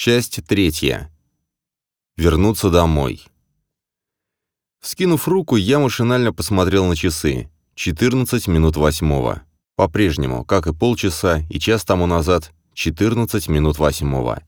Часть третья. Вернуться домой. Скинув руку, я машинально посмотрел на часы. 14 минут восьмого. По-прежнему, как и полчаса и час тому назад, 14 минут восьмого.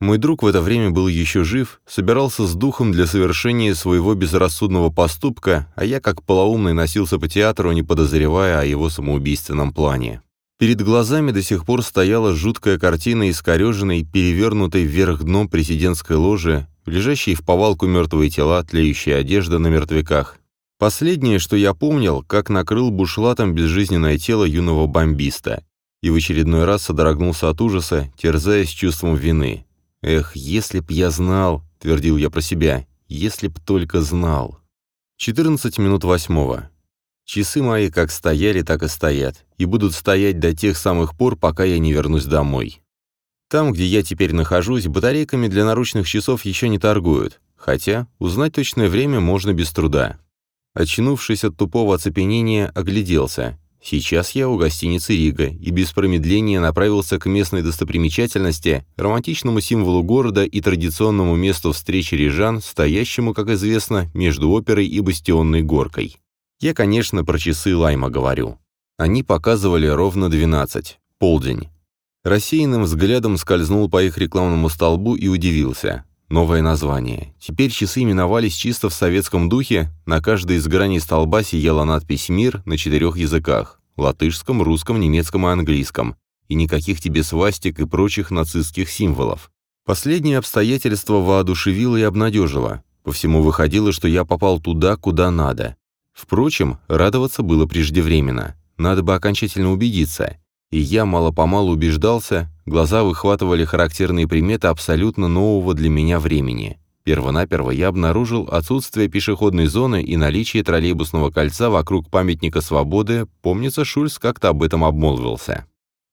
Мой друг в это время был еще жив, собирался с духом для совершения своего безрассудного поступка, а я как полоумный носился по театру, не подозревая о его самоубийственном плане. Перед глазами до сих пор стояла жуткая картина искореженной, перевернутой вверх дном президентской ложи, лежащие в повалку мертвые тела, тлеющая одежда на мертвяках. Последнее, что я помнил, как накрыл бушлатом безжизненное тело юного бомбиста. И в очередной раз содрогнулся от ужаса, терзаясь чувством вины. «Эх, если б я знал», — твердил я про себя, — «если б только знал». 14 минут восьмого. Часы мои как стояли, так и стоят, и будут стоять до тех самых пор, пока я не вернусь домой. Там, где я теперь нахожусь, батарейками для наручных часов еще не торгуют, хотя узнать точное время можно без труда. Очнувшись от тупого оцепенения, огляделся. Сейчас я у гостиницы «Рига» и без промедления направился к местной достопримечательности, романтичному символу города и традиционному месту встречи рижан, стоящему, как известно, между оперой и бастионной горкой. Я, конечно, про часы Лайма говорю. Они показывали ровно 12, полдень. Рассеянным взглядом скользнул по их рекламному столбу и удивился. Новое название. Теперь часы именовались чисто в советском духе, на каждой из граней столба сияла надпись «Мир» на четырех языках – латышском, русском, немецком и английском, и никаких тебе свастик и прочих нацистских символов. Последнее обстоятельство воодушевило и обнадежило. По всему выходило, что я попал туда, куда надо. Впрочем, радоваться было преждевременно. Надо бы окончательно убедиться. И я мало-помалу убеждался, глаза выхватывали характерные приметы абсолютно нового для меня времени. Первонаперво я обнаружил отсутствие пешеходной зоны и наличие троллейбусного кольца вокруг памятника свободы, помнится, Шульц как-то об этом обмолвился.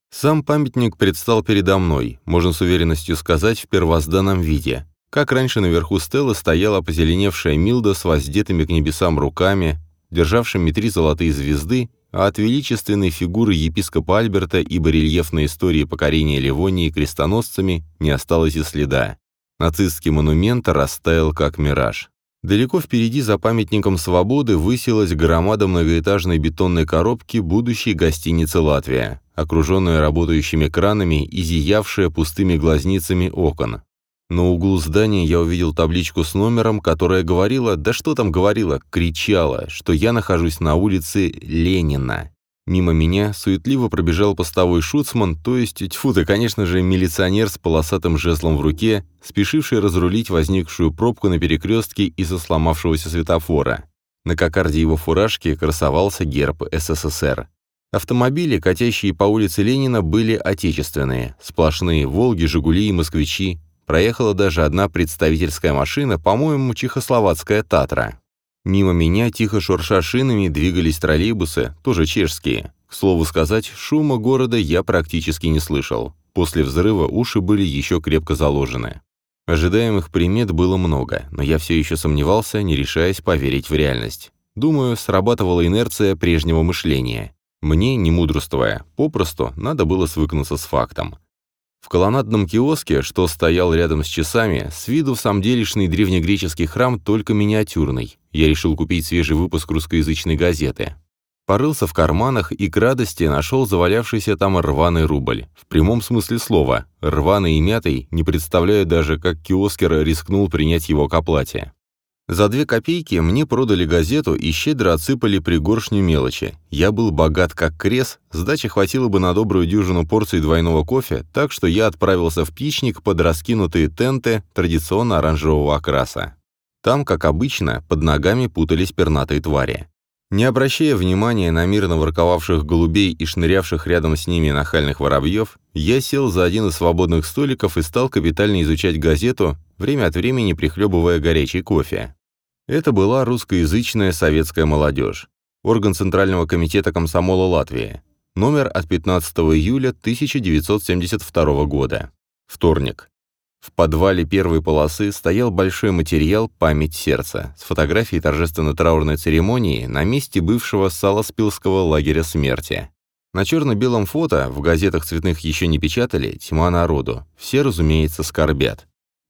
Сам памятник предстал передо мной, можно с уверенностью сказать, в первозданном виде. Как раньше наверху стелы стояла позеленевшая Милда с воздетыми к небесам руками, державшими три золотые звезды, а от величественной фигуры епископа Альберта и барельефной истории покорения Ливонии крестоносцами не осталось и следа. Нацистский монумент растаял как мираж. Далеко впереди за памятником свободы высилась громада многоэтажной бетонной коробки будущей гостиницы «Латвия», окруженная работающими кранами и зиявшая пустыми глазницами окон. На углу здания я увидел табличку с номером, которая говорила, да что там говорила, кричала, что я нахожусь на улице Ленина. Мимо меня суетливо пробежал постовой шуцман, то есть, тьфу ты, конечно же, милиционер с полосатым жезлом в руке, спешивший разрулить возникшую пробку на перекрестке из-за сломавшегося светофора. На кокарде его фуражки красовался герб СССР. Автомобили, катящие по улице Ленина, были отечественные. Сплошные «Волги», «Жигули» и «Москвичи», Проехала даже одна представительская машина, по-моему, чехословацкая «Татра». Мимо меня, тихо шурша шинами, двигались троллейбусы, тоже чешские. К слову сказать, шума города я практически не слышал. После взрыва уши были еще крепко заложены. Ожидаемых примет было много, но я все еще сомневался, не решаясь поверить в реальность. Думаю, срабатывала инерция прежнего мышления. Мне, не мудрствуя, попросту надо было свыкнуться с фактом. В колоннадном киоске, что стоял рядом с часами, с виду в самом делешный древнегреческий храм только миниатюрный. Я решил купить свежий выпуск русскоязычной газеты. Порылся в карманах и к радости нашел завалявшийся там рваный рубль. В прямом смысле слова. Рваный и мятый, не представляю даже, как киоскер рискнул принять его к оплате. За две копейки мне продали газету и щедро отсыпали пригоршню мелочи. Я был богат как крес, сдачи хватило бы на добрую дюжину порций двойного кофе, так что я отправился в птичник под раскинутые тенты традиционно оранжевого окраса. Там, как обычно, под ногами путались пернатые твари. Не обращая внимания на мирно ворковавших голубей и шнырявших рядом с ними нахальных воробьев, я сел за один из свободных столиков и стал капитально изучать газету, время от времени прихлебывая горячий кофе. Это была русскоязычная советская молодежь. Орган Центрального комитета комсомола Латвии. Номер от 15 июля 1972 года. Вторник. В подвале первой полосы стоял большой материал «Память сердца» с фотографией торжественно-траурной церемонии на месте бывшего Саласпилского лагеря смерти. На черно-белом фото, в газетах цветных еще не печатали, тьма народу. Все, разумеется, скорбят.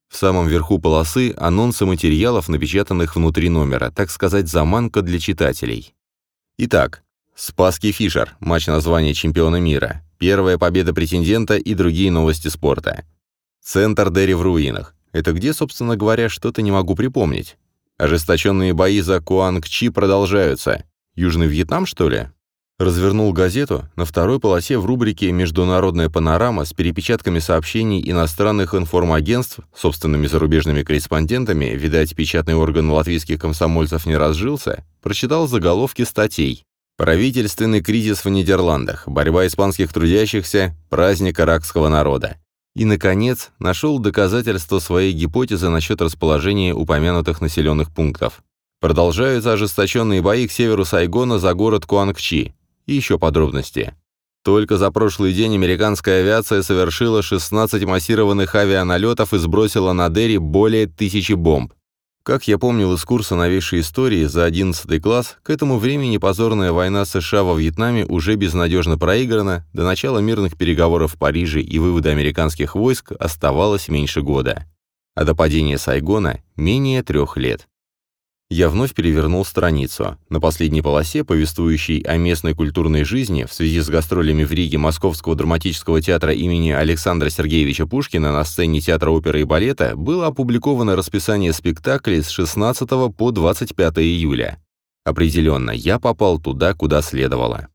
В самом верху полосы анонсы материалов, напечатанных внутри номера, так сказать, заманка для читателей. Итак, Спаски Фишер, матч названия чемпиона мира, первая победа претендента и другие новости спорта. Центр Дерри в руинах. Это где, собственно говоря, что-то не могу припомнить. Ожесточенные бои за Куанг-Чи продолжаются. Южный Вьетнам, что ли? Развернул газету, на второй полосе в рубрике «Международная панорама» с перепечатками сообщений иностранных информагентств, собственными зарубежными корреспондентами, видать, печатный орган латвийских комсомольцев не разжился, прочитал заголовки статей. «Правительственный кризис в Нидерландах», «Борьба испанских трудящихся», «Праздник иракского народа». И, наконец, нашел доказательство своей гипотезы насчет расположения упомянутых населенных пунктов. Продолжаются ожесточенные бои к северу Сайгона за город Куангчи, и еще подробности. Только за прошлый день американская авиация совершила 16 массированных авианалетов и сбросила на Дерри более тысячи бомб. Как я помнил из курса новейшей истории за 11 класс, к этому времени позорная война США во Вьетнаме уже безнадежно проиграна, до начала мирных переговоров в Париже и вывода американских войск оставалось меньше года. А до падения Сайгона – менее трех лет. Я вновь перевернул страницу. На последней полосе, повествующей о местной культурной жизни в связи с гастролями в Риге Московского драматического театра имени Александра Сергеевича Пушкина на сцене театра оперы и балета, было опубликовано расписание спектаклей с 16 по 25 июля. Определенно, я попал туда, куда следовало.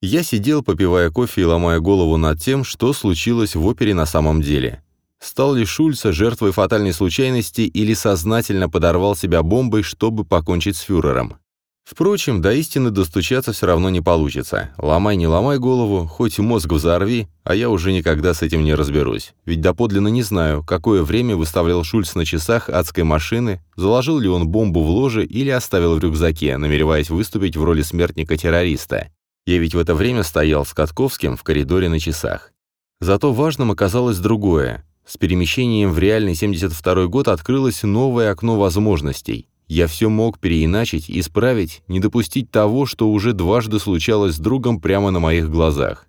Я сидел, попивая кофе и ломая голову над тем, что случилось в опере на самом деле. Стал ли Шульца жертвой фатальной случайности или сознательно подорвал себя бомбой, чтобы покончить с фюрером? Впрочем, до истины достучаться все равно не получится. Ломай не ломай голову, хоть мозг взорви, а я уже никогда с этим не разберусь. Ведь доподлинно не знаю, какое время выставлял Шульц на часах адской машины, заложил ли он бомбу в ложе или оставил в рюкзаке, намереваясь выступить в роли смертника-террориста. Я ведь в это время стоял с Катковским в коридоре на часах. Зато важным оказалось другое. С перемещением в реальный 72 год открылось новое окно возможностей. Я все мог переиначить, исправить, не допустить того, что уже дважды случалось с другом прямо на моих глазах.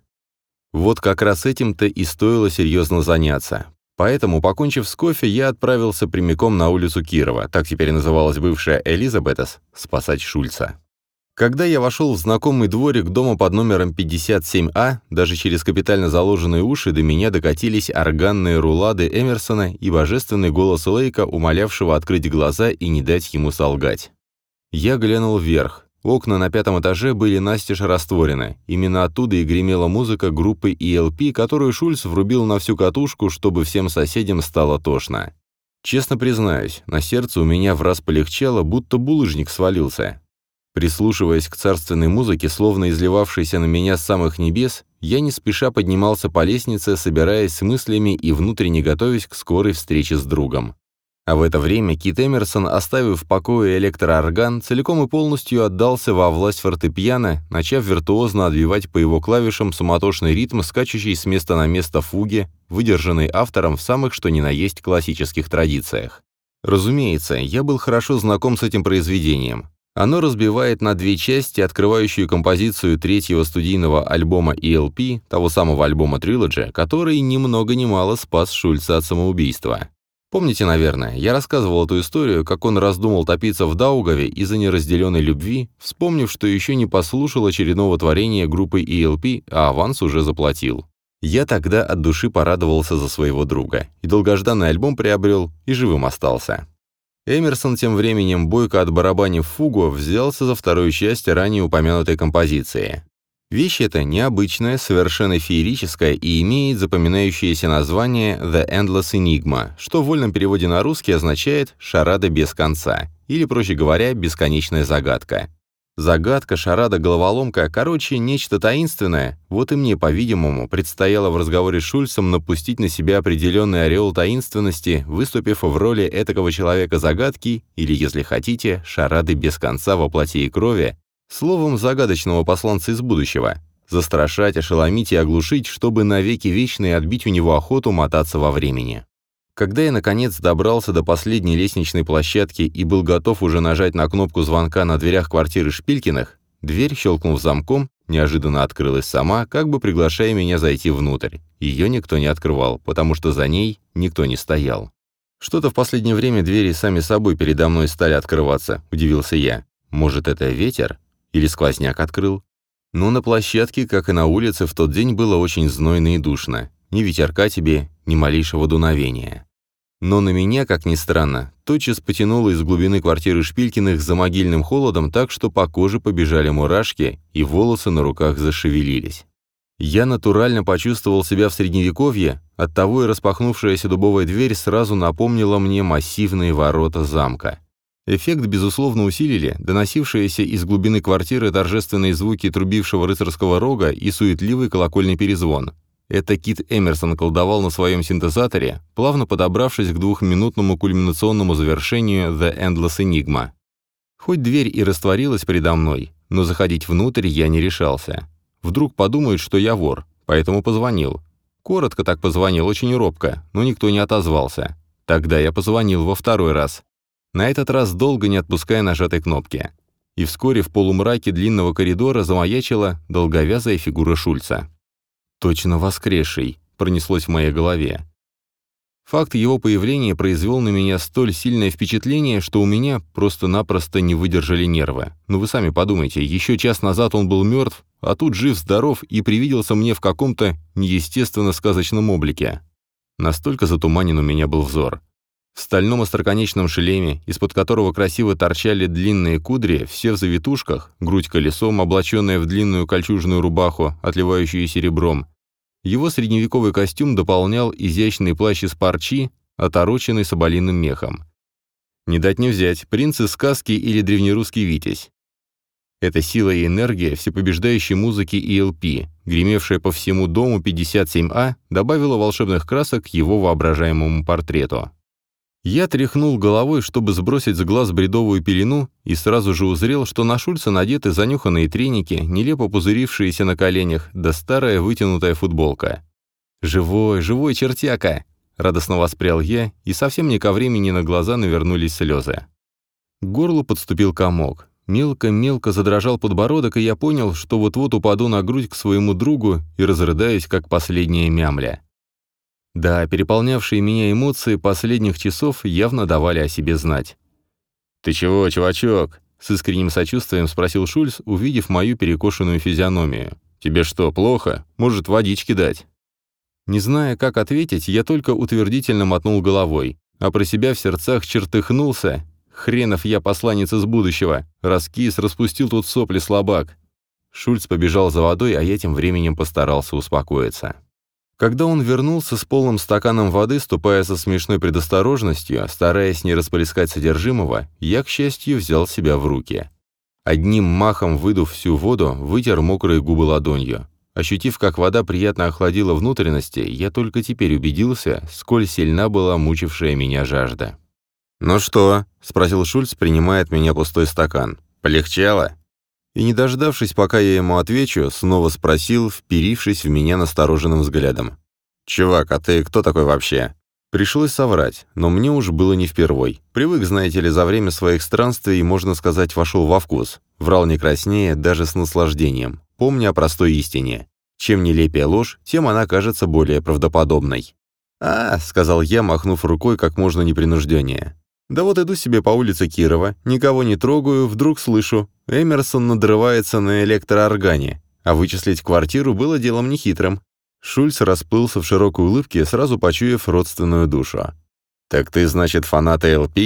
Вот как раз этим-то и стоило серьезно заняться. Поэтому, покончив с кофе, я отправился прямиком на улицу Кирова, так теперь называлась бывшая Элизабетас, спасать Шульца. Когда я вошел в знакомый дворик дома под номером 57А, даже через капитально заложенные уши до меня докатились органные рулады Эмерсона и божественный голос Лейка, умолявшего открыть глаза и не дать ему солгать. Я глянул вверх. Окна на пятом этаже были настежь растворены. Именно оттуда и гремела музыка группы ELP, которую Шульц врубил на всю катушку, чтобы всем соседям стало тошно. Честно признаюсь, на сердце у меня в раз полегчало, будто булыжник свалился. Прислушиваясь к царственной музыке, словно изливавшейся на меня с самых небес, я не спеша поднимался по лестнице, собираясь с мыслями и внутренне готовясь к скорой встрече с другом. А в это время Кит Эмерсон, оставив в покое электроорган, целиком и полностью отдался во власть фортепиано, начав виртуозно отбивать по его клавишам суматошный ритм, скачущий с места на место фуги, выдержанный автором в самых что ни на есть классических традициях. Разумеется, я был хорошо знаком с этим произведением. Оно разбивает на две части открывающую композицию третьего студийного альбома ELP, того самого альбома Trilogy, который ни много ни мало спас Шульца от самоубийства. Помните, наверное, я рассказывал эту историю, как он раздумал топиться в Даугаве из-за неразделенной любви, вспомнив, что еще не послушал очередного творения группы ELP, а аванс уже заплатил. Я тогда от души порадовался за своего друга, и долгожданный альбом приобрел, и живым остался. Эмерсон тем временем, бойко от барабанив фугу, взялся за вторую часть ранее упомянутой композиции. Вещь эта необычная, совершенно феерическая и имеет запоминающееся название «The Endless Enigma», что в вольном переводе на русский означает «шарада без конца», или, проще говоря, «бесконечная загадка». Загадка, шарада, головоломка, короче, нечто таинственное. Вот и мне, по-видимому, предстояло в разговоре с Шульцем напустить на себя определенный ореол таинственности, выступив в роли этакого человека-загадки, или, если хотите, шарады без конца во плоти и крови, словом, загадочного посланца из будущего. Застрашать, ошеломить и оглушить, чтобы навеки вечные отбить у него охоту мотаться во времени. Когда я, наконец, добрался до последней лестничной площадки и был готов уже нажать на кнопку звонка на дверях квартиры Шпилькиных, дверь, щелкнув замком, неожиданно открылась сама, как бы приглашая меня зайти внутрь. Ее никто не открывал, потому что за ней никто не стоял. «Что-то в последнее время двери сами собой передо мной стали открываться», — удивился я. «Может, это ветер? Или сквозняк открыл?» Но на площадке, как и на улице, в тот день было очень знойно и душно. Ни ветерка тебе, ни малейшего дуновения. Но на меня, как ни странно, тотчас потянуло из глубины квартиры Шпилькиных за могильным холодом так, что по коже побежали мурашки, и волосы на руках зашевелились. Я натурально почувствовал себя в Средневековье, оттого и распахнувшаяся дубовая дверь сразу напомнила мне массивные ворота замка. Эффект, безусловно, усилили доносившиеся из глубины квартиры торжественные звуки трубившего рыцарского рога и суетливый колокольный перезвон. Это Кит Эмерсон колдовал на своем синтезаторе, плавно подобравшись к двухминутному кульминационному завершению The Endless Enigma. Хоть дверь и растворилась передо мной, но заходить внутрь я не решался. Вдруг подумают, что я вор, поэтому позвонил. Коротко так позвонил, очень робко, но никто не отозвался. Тогда я позвонил во второй раз. На этот раз долго не отпуская нажатой кнопки. И вскоре в полумраке длинного коридора замаячила долговязая фигура Шульца. «Точно воскресший», — пронеслось в моей голове. Факт его появления произвел на меня столь сильное впечатление, что у меня просто-напросто не выдержали нервы. Ну вы сами подумайте, еще час назад он был мертв, а тут жив-здоров и привиделся мне в каком-то неестественно сказочном облике. Настолько затуманен у меня был взор. В стальном остроконечном шлеме, из-под которого красиво торчали длинные кудри, все в завитушках, грудь колесом, облаченная в длинную кольчужную рубаху, отливающую серебром. Его средневековый костюм дополнял изящный плащ из парчи, отороченный соболиным мехом. Не дать не взять, принц из сказки или древнерусский витязь. Это сила и энергия всепобеждающей музыки ELP, гремевшая по всему дому 57А, добавила волшебных красок его воображаемому портрету. Я тряхнул головой, чтобы сбросить с глаз бредовую пелену, и сразу же узрел, что на Шульца надеты занюханные треники, нелепо пузырившиеся на коленях, да старая вытянутая футболка. «Живой, живой чертяка!» — радостно воспрял я, и совсем не ко времени на глаза навернулись слезы. К горлу подступил комок. Мелко-мелко задрожал подбородок, и я понял, что вот-вот упаду на грудь к своему другу и разрыдаюсь, как последняя мямля. Да, переполнявшие меня эмоции последних часов явно давали о себе знать. «Ты чего, чувачок?» — с искренним сочувствием спросил Шульц, увидев мою перекошенную физиономию. «Тебе что, плохо? Может, водички дать?» Не зная, как ответить, я только утвердительно мотнул головой, а про себя в сердцах чертыхнулся. Хренов я посланец из будущего. Раскис, распустил тут сопли слабак. Шульц побежал за водой, а я тем временем постарался успокоиться. Когда он вернулся с полным стаканом воды, ступая со смешной предосторожностью, стараясь не расплескать содержимого, я, к счастью, взял себя в руки. Одним махом выдув всю воду, вытер мокрые губы ладонью. Ощутив, как вода приятно охладила внутренности, я только теперь убедился, сколь сильна была мучившая меня жажда. «Ну что?» — спросил Шульц, принимая от меня пустой стакан. «Полегчало?» И, не дождавшись, пока я ему отвечу, снова спросил, вперившись в меня настороженным взглядом. «Чувак, а ты кто такой вообще?» Пришлось соврать, но мне уж было не впервой. Привык, знаете ли, за время своих странствий, можно сказать, вошел во вкус. Врал не краснее, даже с наслаждением, помня о простой истине. Чем нелепее ложь, тем она кажется более правдоподобной. «А», — сказал я, махнув рукой как можно непринужденнее. «Да вот иду себе по улице Кирова, никого не трогаю, вдруг слышу. Эмерсон надрывается на электрооргане, а вычислить квартиру было делом нехитрым. Шульц расплылся в широкой улыбке, сразу почуяв родственную душу. «Так ты, значит, фанат ЛП?»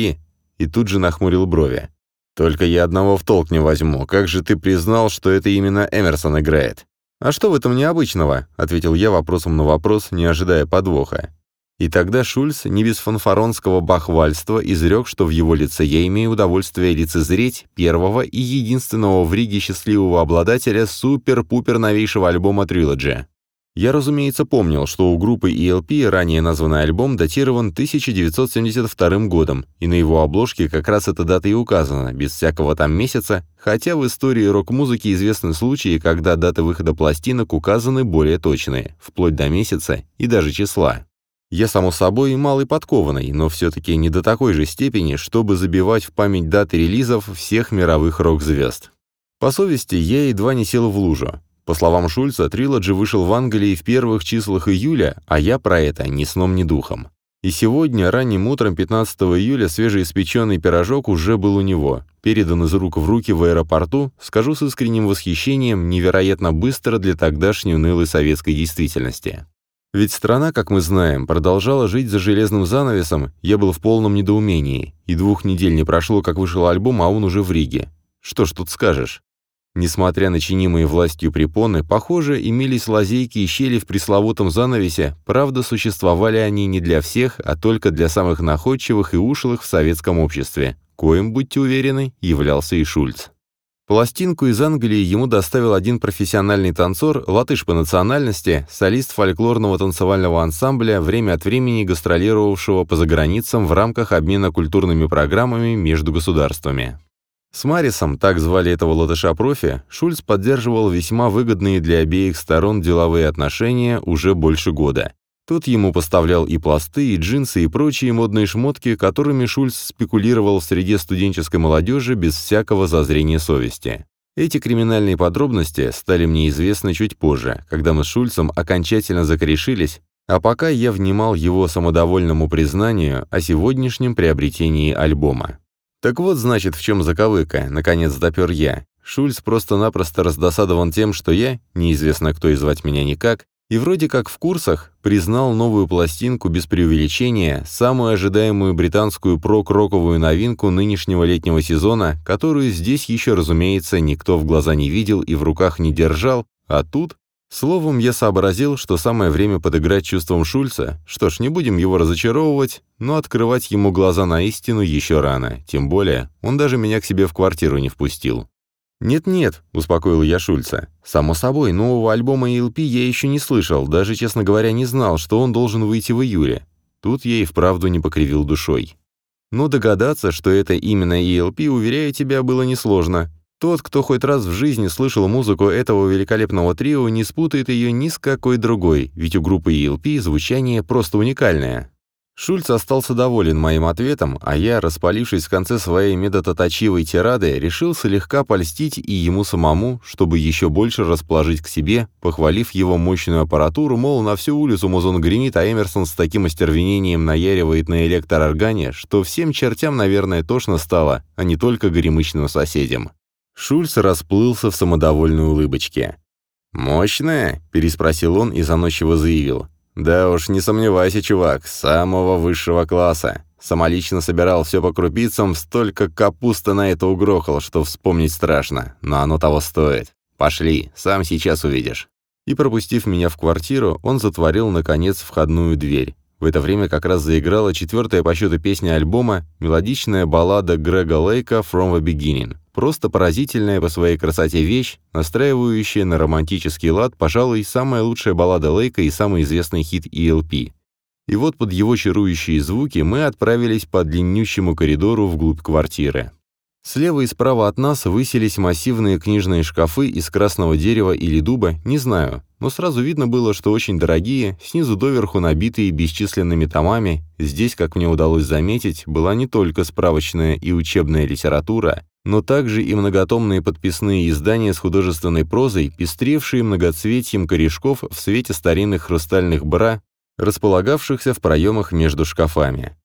И тут же нахмурил брови. «Только я одного в толк не возьму. Как же ты признал, что это именно Эмерсон играет?» «А что в этом необычного?» — ответил я вопросом на вопрос, не ожидая подвоха. И тогда Шульц не без фанфаронского бахвальства изрек, что в его лице я имею удовольствие лицезреть первого и единственного в Риге счастливого обладателя супер-пупер новейшего альбома Trilogy. Я, разумеется, помнил, что у группы ELP ранее названный альбом датирован 1972 годом, и на его обложке как раз эта дата и указана, без всякого там месяца, хотя в истории рок-музыки известны случаи, когда даты выхода пластинок указаны более точные, вплоть до месяца и даже числа. Я, само собой, малый подкованный, но все-таки не до такой же степени, чтобы забивать в память даты релизов всех мировых рок-звезд. По совести, я едва не сел в лужу. По словам Шульца, Трилоджи вышел в Англии в первых числах июля, а я про это ни сном, ни духом. И сегодня, ранним утром 15 июля, свежеиспеченный пирожок уже был у него, передан из рук в руки в аэропорту, скажу с искренним восхищением, невероятно быстро для тогдашней унылой советской действительности. Ведь страна, как мы знаем, продолжала жить за железным занавесом, я был в полном недоумении, и двух недель не прошло, как вышел альбом, а он уже в Риге. Что ж тут скажешь? Несмотря на чинимые властью препоны, похоже, имелись лазейки и щели в пресловутом занавесе, правда, существовали они не для всех, а только для самых находчивых и ушлых в советском обществе, коим, будьте уверены, являлся и Шульц. Пластинку из Англии ему доставил один профессиональный танцор, латыш по национальности, солист фольклорного танцевального ансамбля, время от времени гастролировавшего по заграницам в рамках обмена культурными программами между государствами. С Марисом, так звали этого латыша-профи, Шульц поддерживал весьма выгодные для обеих сторон деловые отношения уже больше года. Тот ему поставлял и пласты, и джинсы, и прочие модные шмотки, которыми Шульц спекулировал в среде студенческой молодежи без всякого зазрения совести. Эти криминальные подробности стали мне известны чуть позже, когда мы с Шульцем окончательно закорешились, а пока я внимал его самодовольному признанию о сегодняшнем приобретении альбома. Так вот, значит, в чем заковыка, наконец допер я. Шульц просто-напросто раздосадован тем, что я, неизвестно кто и звать меня никак, и вроде как в курсах признал новую пластинку без преувеличения, самую ожидаемую британскую прок-роковую новинку нынешнего летнего сезона, которую здесь еще, разумеется, никто в глаза не видел и в руках не держал, а тут Словом, я сообразил, что самое время подыграть чувствам Шульца. Что ж, не будем его разочаровывать, но открывать ему глаза на истину еще рано. Тем более, он даже меня к себе в квартиру не впустил. «Нет-нет», — успокоил я Шульца. «Само собой, нового альбома ELP я еще не слышал, даже, честно говоря, не знал, что он должен выйти в июле». Тут я и вправду не покривил душой. Но догадаться, что это именно ELP, уверяю тебя, было несложно. Тот, кто хоть раз в жизни слышал музыку этого великолепного трио, не спутает ее ни с какой другой, ведь у группы ELP звучание просто уникальное. Шульц остался доволен моим ответом, а я, распалившись в конце своей медототочивой тирады, решил слегка польстить и ему самому, чтобы еще больше расположить к себе, похвалив его мощную аппаратуру, мол, на всю улицу музон гремит, а Эмерсон с таким остервенением наяривает на электрооргане, что всем чертям, наверное, тошно стало, а не только горемычным соседям. Шульц расплылся в самодовольной улыбочке. «Мощная?» — переспросил он и заносчиво заявил. «Да уж, не сомневайся, чувак, самого высшего класса. Самолично собирал все по крупицам, столько капуста на это угрохал, что вспомнить страшно, но оно того стоит. Пошли, сам сейчас увидишь». И пропустив меня в квартиру, он затворил, наконец, входную дверь. В это время как раз заиграла четвертая по счету песня альбома, мелодичная баллада Грега Лейка «From the Beginning». Просто поразительная по своей красоте вещь, настраивающая на романтический лад, пожалуй, самая лучшая баллада Лейка и самый известный хит ELP. И вот под его чарующие звуки мы отправились по длиннющему коридору вглубь квартиры. Слева и справа от нас высились массивные книжные шкафы из красного дерева или дуба, не знаю, но сразу видно было, что очень дорогие, снизу доверху набитые бесчисленными томами. Здесь, как мне удалось заметить, была не только справочная и учебная литература, но также и многотомные подписные издания с художественной прозой, пестревшие многоцветием корешков в свете старинных хрустальных бра, располагавшихся в проемах между шкафами.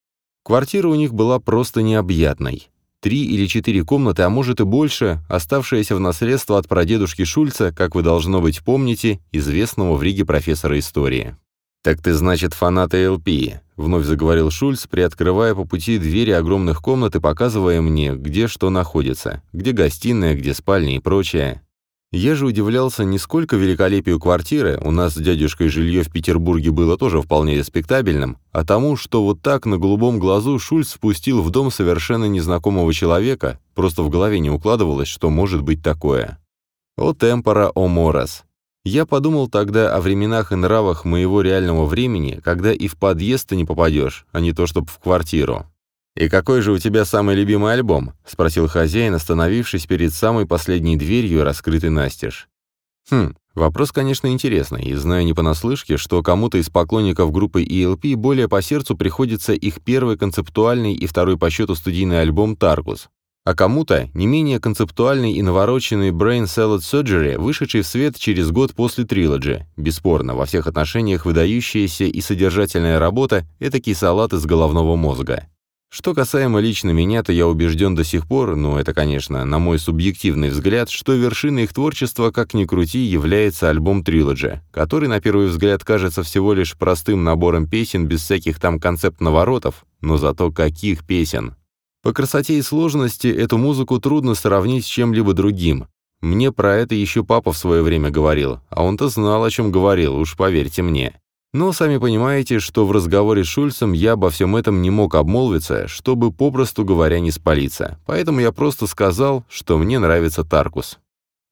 Квартира у них была просто необъятной. Три или четыре комнаты, а может и больше, оставшиеся в наследство от прадедушки Шульца, как вы, должно быть, помните, известного в Риге профессора истории. «Так ты, значит, фанат ЛП», — вновь заговорил Шульц, приоткрывая по пути двери огромных комнат и показывая мне, где что находится, где гостиная, где спальня и прочее. Я же удивлялся не сколько великолепию квартиры, у нас с дядюшкой жилье в Петербурге было тоже вполне респектабельным, а тому, что вот так на голубом глазу Шульц спустил в дом совершенно незнакомого человека, просто в голове не укладывалось, что может быть такое. О темпора, о морос. Я подумал тогда о временах и нравах моего реального времени, когда и в подъезд ты не попадешь, а не то чтобы в квартиру. «И какой же у тебя самый любимый альбом?» — спросил хозяин, остановившись перед самой последней дверью, раскрытой настежь. «Хм, вопрос, конечно, интересный, и знаю не понаслышке, что кому-то из поклонников группы ELP более по сердцу приходится их первый концептуальный и второй по счету студийный альбом «Таргус». А кому-то не менее концептуальный и навороченный Brain Salad Surgery, вышедший в свет через год после Trilogy. Бесспорно, во всех отношениях выдающаяся и содержательная работа – этакий салат из головного мозга. Что касаемо лично меня, то я убежден до сих пор, ну это, конечно, на мой субъективный взгляд, что вершиной их творчества, как ни крути, является альбом Trilogy, который на первый взгляд кажется всего лишь простым набором песен без всяких там концепт-наворотов, но зато каких песен! По красоте и сложности эту музыку трудно сравнить с чем-либо другим. Мне про это еще папа в свое время говорил, а он-то знал, о чем говорил, уж поверьте мне. Но сами понимаете, что в разговоре с Шульцем я обо всем этом не мог обмолвиться, чтобы, попросту говоря, не спалиться. Поэтому я просто сказал, что мне нравится Таркус.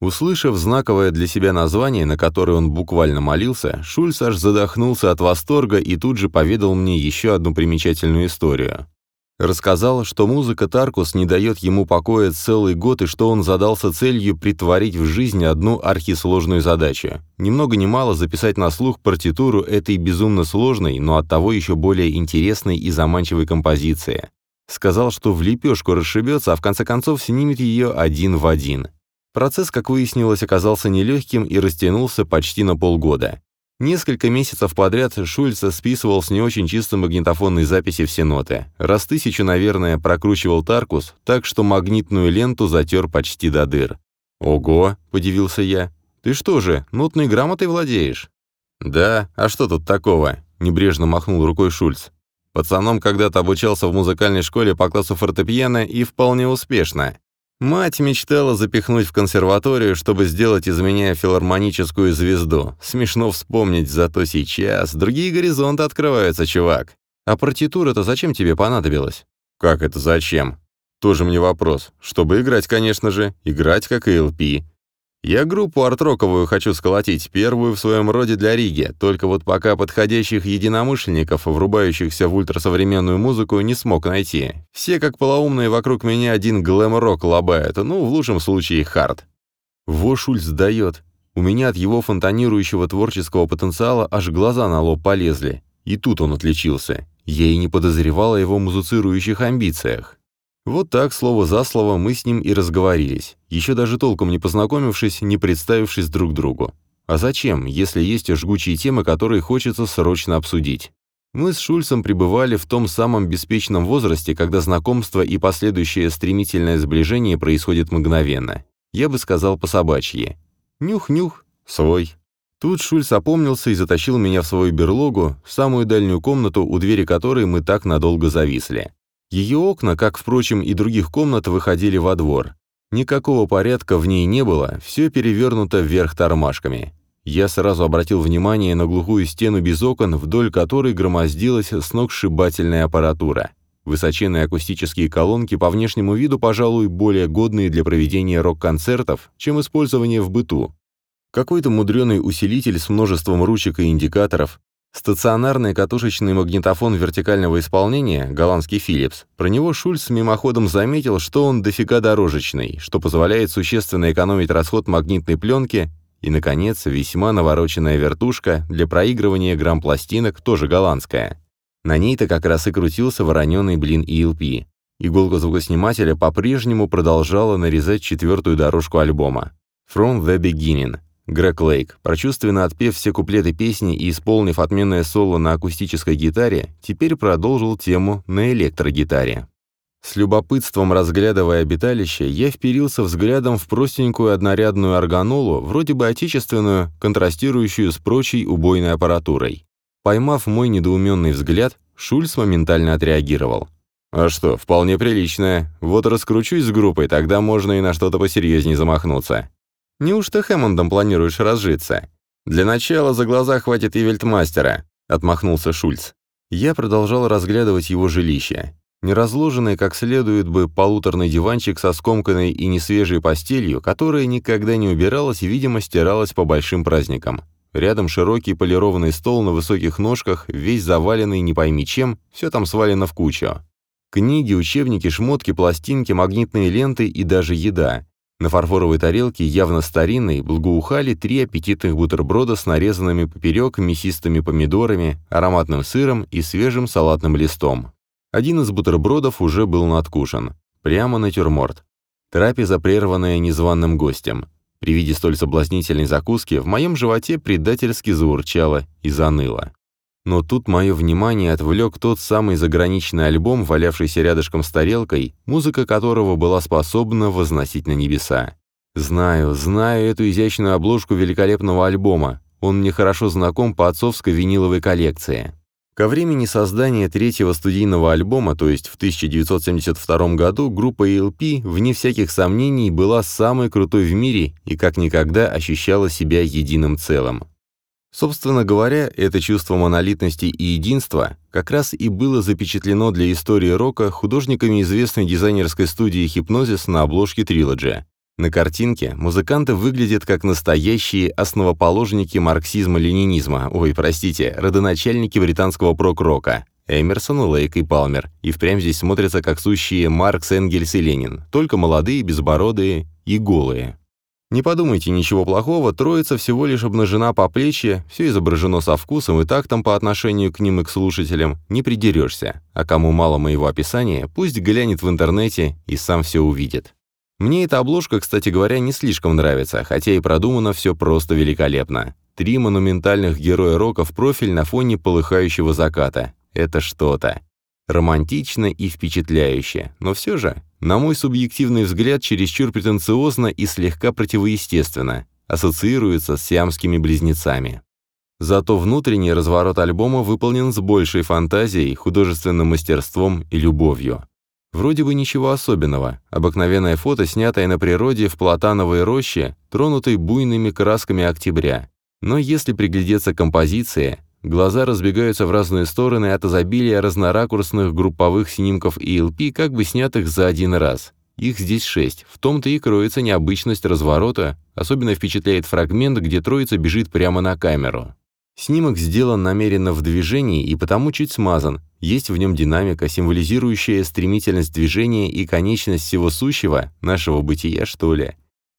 Услышав знаковое для себя название, на которое он буквально молился, Шульц аж задохнулся от восторга и тут же поведал мне еще одну примечательную историю. Рассказал, что музыка Таркус не дает ему покоя целый год и что он задался целью притворить в жизнь одну архисложную задачу. Ни много ни мало записать на слух партитуру этой безумно сложной, но оттого еще более интересной и заманчивой композиции. Сказал, что в лепешку расшибется, а в конце концов снимет ее один в один. Процесс, как выяснилось, оказался нелегким и растянулся почти на полгода. Несколько месяцев подряд Шульц списывал с не очень чистой магнитофонной записи все ноты. Раз тысячу, наверное, прокручивал Таркус, так что магнитную ленту затер почти до дыр. «Ого!» — подивился я. «Ты что же, нотной грамотой владеешь?» «Да, а что тут такого?» — небрежно махнул рукой Шульц. «Пацаном когда-то обучался в музыкальной школе по классу фортепиано и вполне успешно. Мать мечтала запихнуть в консерваторию, чтобы сделать из меня филармоническую звезду. Смешно вспомнить, зато сейчас другие горизонты открываются, чувак. А партитура-то зачем тебе понадобилась? Как это зачем? Тоже мне вопрос. Чтобы играть, конечно же. Играть как и ЛП. Я группу артроковую хочу сколотить, первую в своем роде для Риги, только вот пока подходящих единомышленников, врубающихся в ультрасовременную музыку, не смог найти. Все как полоумные вокруг меня один глэм-рок лобают, ну, в лучшем случае, хард. Во Шульц дает. У меня от его фонтанирующего творческого потенциала аж глаза на лоб полезли. И тут он отличился. Я и не подозревал о его музыцирующих амбициях. Вот так, слово за слово, мы с ним и разговорились, еще даже толком не познакомившись, не представившись друг другу. А зачем, если есть жгучие темы, которые хочется срочно обсудить? Мы с Шульцем пребывали в том самом беспечном возрасте, когда знакомство и последующее стремительное сближение происходит мгновенно. Я бы сказал по-собачьи. Нюх-нюх, свой. Тут Шульц опомнился и затащил меня в свою берлогу, в самую дальнюю комнату, у двери которой мы так надолго зависли. Ее окна, как, впрочем, и других комнат, выходили во двор. Никакого порядка в ней не было, все перевернуто вверх тормашками. Я сразу обратил внимание на глухую стену без окон, вдоль которой громоздилась сногсшибательная аппаратура. Высоченные акустические колонки по внешнему виду, пожалуй, более годные для проведения рок-концертов, чем использование в быту. Какой-то мудреный усилитель с множеством ручек и индикаторов, Стационарный катушечный магнитофон вертикального исполнения, голландский Philips, про него Шульц мимоходом заметил, что он дофига дорожечный, что позволяет существенно экономить расход магнитной пленки, и, наконец, весьма навороченная вертушка для проигрывания грамм-пластинок, тоже голландская. На ней-то как раз и крутился вороненый блин ELP. Иголка звукоснимателя по-прежнему продолжала нарезать четвертую дорожку альбома. «From the Beginning», Грег Лейк, прочувственно отпев все куплеты песни и исполнив отменное соло на акустической гитаре, теперь продолжил тему на электрогитаре. С любопытством разглядывая обиталище, я вперился взглядом в простенькую однорядную органолу, вроде бы отечественную, контрастирующую с прочей убойной аппаратурой. Поймав мой недоуменный взгляд, Шульц моментально отреагировал. «А что, вполне приличная. Вот раскручусь с группой, тогда можно и на что-то посерьезнее замахнуться. Неужто Хэммондом планируешь разжиться? Для начала за глаза хватит и вельтмастера», — отмахнулся Шульц. Я продолжал разглядывать его жилище. Неразложенный как следует бы полуторный диванчик со скомканной и несвежей постелью, которая никогда не убиралась и, видимо, стиралась по большим праздникам. Рядом широкий полированный стол на высоких ножках, весь заваленный не пойми чем, все там свалено в кучу. Книги, учебники, шмотки, пластинки, магнитные ленты и даже еда. На фарфоровой тарелке, явно старинной, благоухали три аппетитных бутерброда с нарезанными поперек мясистыми помидорами, ароматным сыром и свежим салатным листом. Один из бутербродов уже был надкушен. Прямо натюрморт. Трапеза, прерванная незваным гостем. При виде столь соблазнительной закуски в моем животе предательски заурчало и заныло. Но тут мое внимание отвлек тот самый заграничный альбом, валявшийся рядышком с тарелкой, музыка которого была способна возносить на небеса. Знаю, знаю эту изящную обложку великолепного альбома. Он мне хорошо знаком по отцовской виниловой коллекции. Ко времени создания третьего студийного альбома, то есть в 1972 году, группа ELP, вне всяких сомнений, была самой крутой в мире и как никогда ощущала себя единым целым. Собственно говоря, это чувство монолитности и единства как раз и было запечатлено для истории рока художниками известной дизайнерской студии «Хипнозис» на обложке «Трилоджи». На картинке музыканты выглядят как настоящие основоположники марксизма-ленинизма, ой, простите, родоначальники британского прок-рока, Эмерсон, Лейк и Палмер, и впрямь здесь смотрятся как сущие Маркс, Энгельс и Ленин, только молодые, безбородые и голые. Не подумайте ничего плохого, троица всего лишь обнажена по плечи, все изображено со вкусом и тактом по отношению к ним и к слушателям, не придерешься. А кому мало моего описания, пусть глянет в интернете и сам все увидит. Мне эта обложка, кстати говоря, не слишком нравится, хотя и продумано все просто великолепно. Три монументальных героя рока в профиль на фоне полыхающего заката. Это что-то. Романтично и впечатляюще, но все же, на мой субъективный взгляд, чересчур претенциозно и слегка противоестественно, ассоциируется с сиамскими близнецами. Зато внутренний разворот альбома выполнен с большей фантазией, художественным мастерством и любовью. Вроде бы ничего особенного. Обыкновенное фото, снятое на природе в платановой роще, тронутой буйными красками октября. Но если приглядеться к композиции, глаза разбегаются в разные стороны от изобилия разноракурсных групповых снимков ELP, как бы снятых за один раз. Их здесь шесть. В том-то и кроется необычность разворота. Особенно впечатляет фрагмент, где троица бежит прямо на камеру. Снимок сделан намеренно в движении и потому чуть смазан. Есть в нем динамика, символизирующая стремительность движения и конечность всего сущего, нашего бытия, что ли.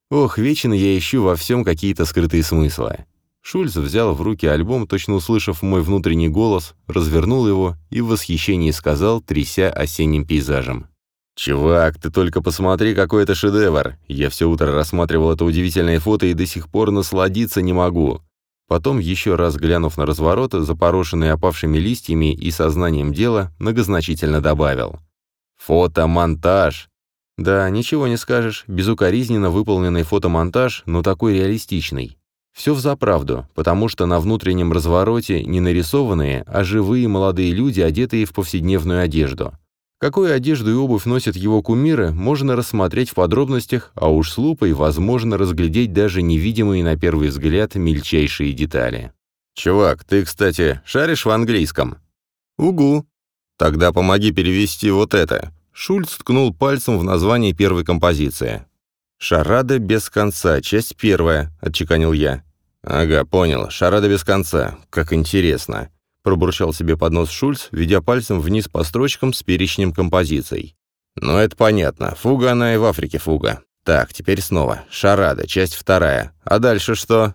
Ох, вечно я ищу во всем какие-то скрытые смыслы. Шульц взял в руки альбом, точно услышав мой внутренний голос, развернул его и в восхищении сказал, тряся осенним пейзажем. «Чувак, ты только посмотри, какой это шедевр! Я все утро рассматривал это удивительное фото и до сих пор насладиться не могу. Потом, еще раз глянув на разворот, запорошенный опавшими листьями и сознанием дела, многозначительно добавил. «Фотомонтаж!» Да, ничего не скажешь, безукоризненно выполненный фотомонтаж, но такой реалистичный. Все взаправду, потому что на внутреннем развороте не нарисованные, а живые молодые люди, одетые в повседневную одежду. Какую одежду и обувь носят его кумиры, можно рассмотреть в подробностях, а уж с лупой возможно разглядеть даже невидимые на первый взгляд мельчайшие детали. «Чувак, ты, кстати, шаришь в английском?» «Угу». «Тогда помоги перевести вот это». Шульц ткнул пальцем в название первой композиции. «Шарада без конца, часть первая», — отчеканил я. «Ага, понял. Шарада без конца. Как интересно пробурчал себе под нос Шульц, ведя пальцем вниз по строчкам с перечнем композиций. «Ну, это понятно. Фуга она и в Африке фуга. Так, теперь снова. Шарада, часть вторая. А дальше что?»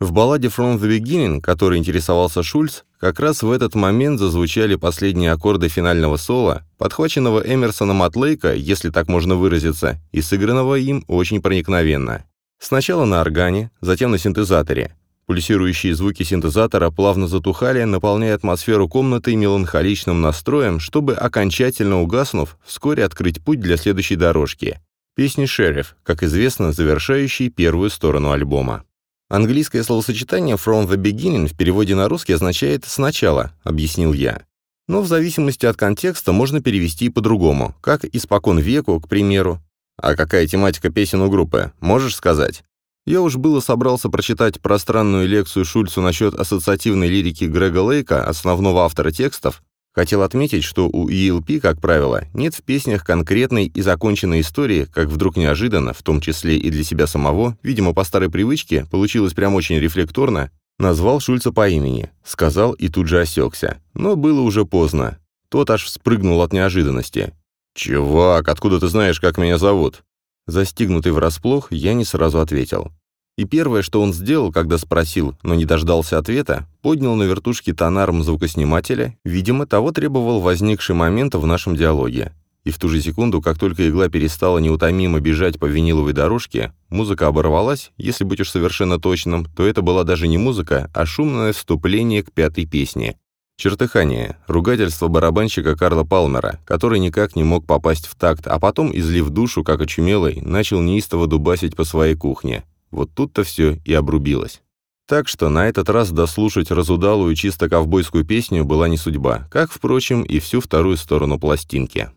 В балладе «From the Beginning», которой интересовался Шульц, как раз в этот момент зазвучали последние аккорды финального соло, подхваченного Эмерсоном от Лейка, если так можно выразиться, и сыгранного им очень проникновенно. Сначала на органе, затем на синтезаторе. Пульсирующие звуки синтезатора плавно затухали, наполняя атмосферу комнаты меланхоличным настроем, чтобы, окончательно угаснув, вскоре открыть путь для следующей дорожки. Песни «Шериф», как известно, завершающей первую сторону альбома. Английское словосочетание «from the beginning» в переводе на русский означает «сначала», объяснил я. Но в зависимости от контекста можно перевести и по-другому, как «испокон веку», к примеру. А какая тематика песен у группы, можешь сказать? Я уж было собрался прочитать пространную лекцию Шульцу насчет ассоциативной лирики Грега Лейка, основного автора текстов. Хотел отметить, что у ELP, как правило, нет в песнях конкретной и законченной истории, как вдруг неожиданно, в том числе и для себя самого, видимо, по старой привычке, получилось прям очень рефлекторно, назвал Шульца по имени, сказал и тут же осекся. Но было уже поздно. Тот аж спрыгнул от неожиданности. «Чувак, откуда ты знаешь, как меня зовут?» Застигнутый врасплох, я не сразу ответил. И первое, что он сделал, когда спросил, но не дождался ответа, поднял на вертушке тонарм звукоснимателя, видимо, того требовал возникший момент в нашем диалоге. И в ту же секунду, как только игла перестала неутомимо бежать по виниловой дорожке, музыка оборвалась, если быть уж совершенно точным, то это была даже не музыка, а шумное вступление к пятой песне. Чертыхание, ругательство барабанщика Карла Палмера, который никак не мог попасть в такт, а потом, излив душу, как очумелый, начал неистово дубасить по своей кухне. Вот тут-то все и обрубилось. Так что на этот раз дослушать разудалую чисто ковбойскую песню была не судьба, как, впрочем, и всю вторую сторону пластинки.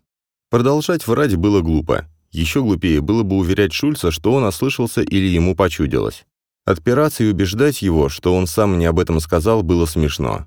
Продолжать врать было глупо. Еще глупее было бы уверять Шульца, что он ослышался или ему почудилось. Отпираться и убеждать его, что он сам не об этом сказал, было смешно.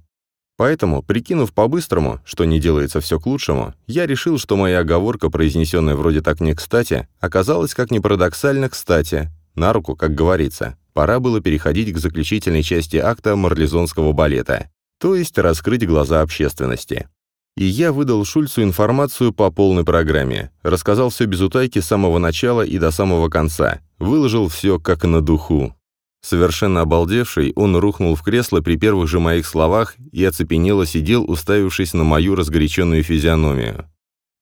Поэтому, прикинув по-быстрому, что не делается все к лучшему, я решил, что моя оговорка, произнесенная вроде так не кстати, оказалась как ни парадоксально кстати, на руку, как говорится. Пора было переходить к заключительной части акта марлезонского балета, то есть раскрыть глаза общественности. И я выдал Шульцу информацию по полной программе, рассказал все без утайки с самого начала и до самого конца, выложил все как на духу. Совершенно обалдевший, он рухнул в кресло при первых же моих словах и оцепенело сидел, уставившись на мою разгоряченную физиономию.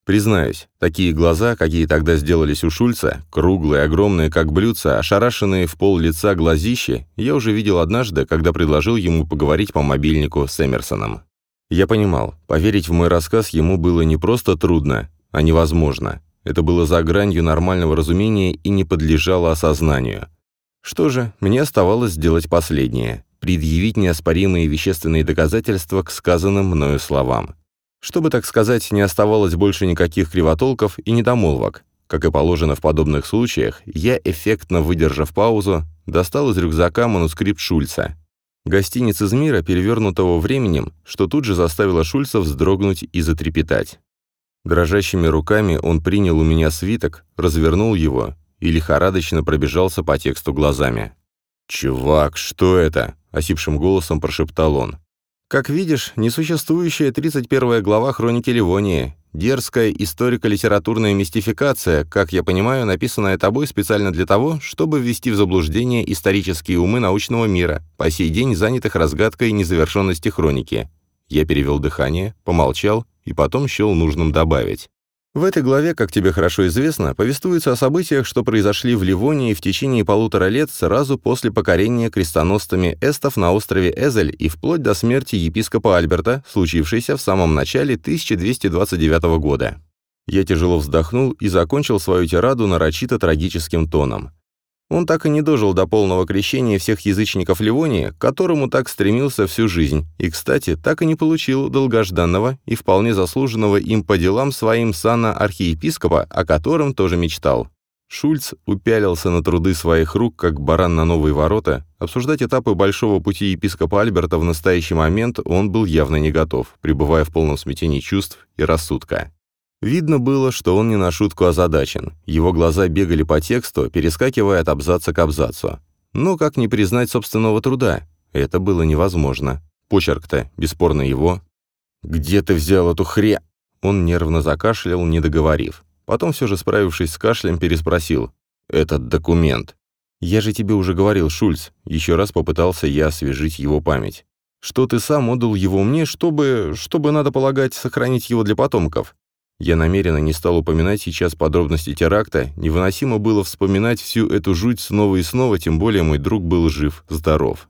Признаюсь, такие глаза, какие тогда сделались у Шульца, круглые, огромные, как блюдца, ошарашенные в пол лица глазищи, я уже видел однажды, когда предложил ему поговорить по мобильнику с Эмерсоном. Я понимал, поверить в мой рассказ ему было не просто трудно, а невозможно. Это было за гранью нормального разумения и не подлежало осознанию. Что же, мне оставалось сделать последнее – предъявить неоспоримые вещественные доказательства к сказанным мною словам. Чтобы, так сказать, не оставалось больше никаких кривотолков и недомолвок. Как и положено в подобных случаях, я, эффектно выдержав паузу, достал из рюкзака манускрипт Шульца. Гостиниц из мира, перевернутого временем, что тут же заставило Шульца вздрогнуть и затрепетать. Дрожащими руками он принял у меня свиток, развернул его и лихорадочно пробежался по тексту глазами. «Чувак, что это?» — осипшим голосом прошептал он. «Как видишь, несуществующая 31 глава Хроники Ливонии. Дерзкая историко-литературная мистификация, как я понимаю, написанная тобой специально для того, чтобы ввести в заблуждение исторические умы научного мира, по сей день занятых разгадкой незавершенности хроники». Я перевел дыхание, помолчал и потом счел нужным добавить. В этой главе, как тебе хорошо известно, повествуется о событиях, что произошли в Ливонии в течение полутора лет сразу после покорения крестоносцами эстов на острове Эзель и вплоть до смерти епископа Альберта, случившейся в самом начале 1229 года. Я тяжело вздохнул и закончил свою тираду нарочито трагическим тоном. Он так и не дожил до полного крещения всех язычников Ливонии, к которому так стремился всю жизнь, и, кстати, так и не получил долгожданного и вполне заслуженного им по делам своим сана архиепископа, о котором тоже мечтал. Шульц упялился на труды своих рук, как баран на новые ворота. Обсуждать этапы большого пути епископа Альберта в настоящий момент он был явно не готов, пребывая в полном смятении чувств и рассудка. Видно было, что он не на шутку озадачен. Его глаза бегали по тексту, перескакивая от абзаца к абзацу. Но как не признать собственного труда? Это было невозможно. Почерк-то, бесспорно его. «Где ты взял эту хре...» Он нервно закашлял, не договорив. Потом, все же справившись с кашлем, переспросил. «Этот документ». «Я же тебе уже говорил, Шульц». Еще раз попытался я освежить его память. «Что ты сам отдал его мне, чтобы... чтобы, надо полагать, сохранить его для потомков. Я намеренно не стал упоминать сейчас подробности теракта, невыносимо было вспоминать всю эту жуть снова и снова, тем более мой друг был жив, здоров.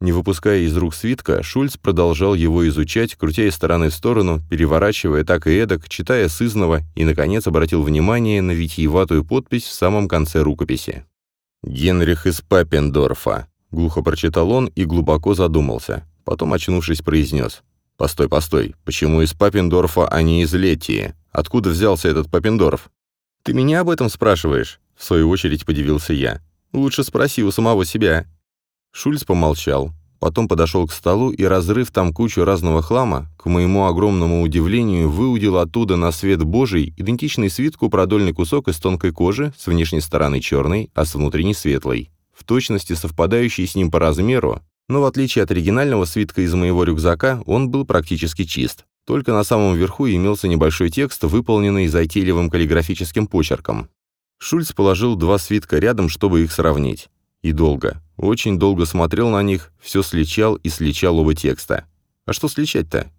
Не выпуская из рук свитка, Шульц продолжал его изучать, крутя из стороны в сторону, переворачивая так и эдак, читая сызново, и, наконец, обратил внимание на витиеватую подпись в самом конце рукописи. «Генрих из Папендорфа», — глухо прочитал он и глубоко задумался. Потом, очнувшись, произнес. «Постой, постой, почему из Папендорфа, а не из Летии? Откуда взялся этот Папендорф?» «Ты меня об этом спрашиваешь?» В свою очередь подивился я. «Лучше спроси у самого себя». Шульц помолчал, потом подошел к столу и, разрыв там кучу разного хлама, к моему огромному удивлению, выудил оттуда на свет Божий идентичный свитку продольный кусок из тонкой кожи, с внешней стороны черной, а с внутренней светлой, в точности совпадающий с ним по размеру, но в отличие от оригинального свитка из моего рюкзака, он был практически чист. Только на самом верху имелся небольшой текст, выполненный затейливым каллиграфическим почерком. Шульц положил два свитка рядом, чтобы их сравнить. И долго, очень долго смотрел на них, все сличал и сличал оба текста. А что сличать-то?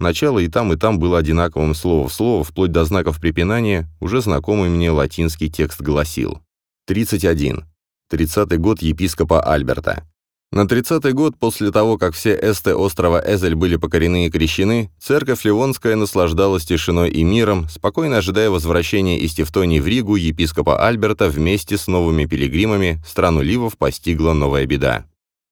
Начало и там, и там было одинаковым слово в слово, вплоть до знаков препинания, уже знакомый мне латинский текст гласил. 31. 30-й год епископа Альберта. На 30-й год, после того, как все эсты острова Эзель были покорены и крещены, церковь Ливонская наслаждалась тишиной и миром, спокойно ожидая возвращения из Тевтонии в Ригу епископа Альберта вместе с новыми пилигримами, страну Ливов постигла новая беда.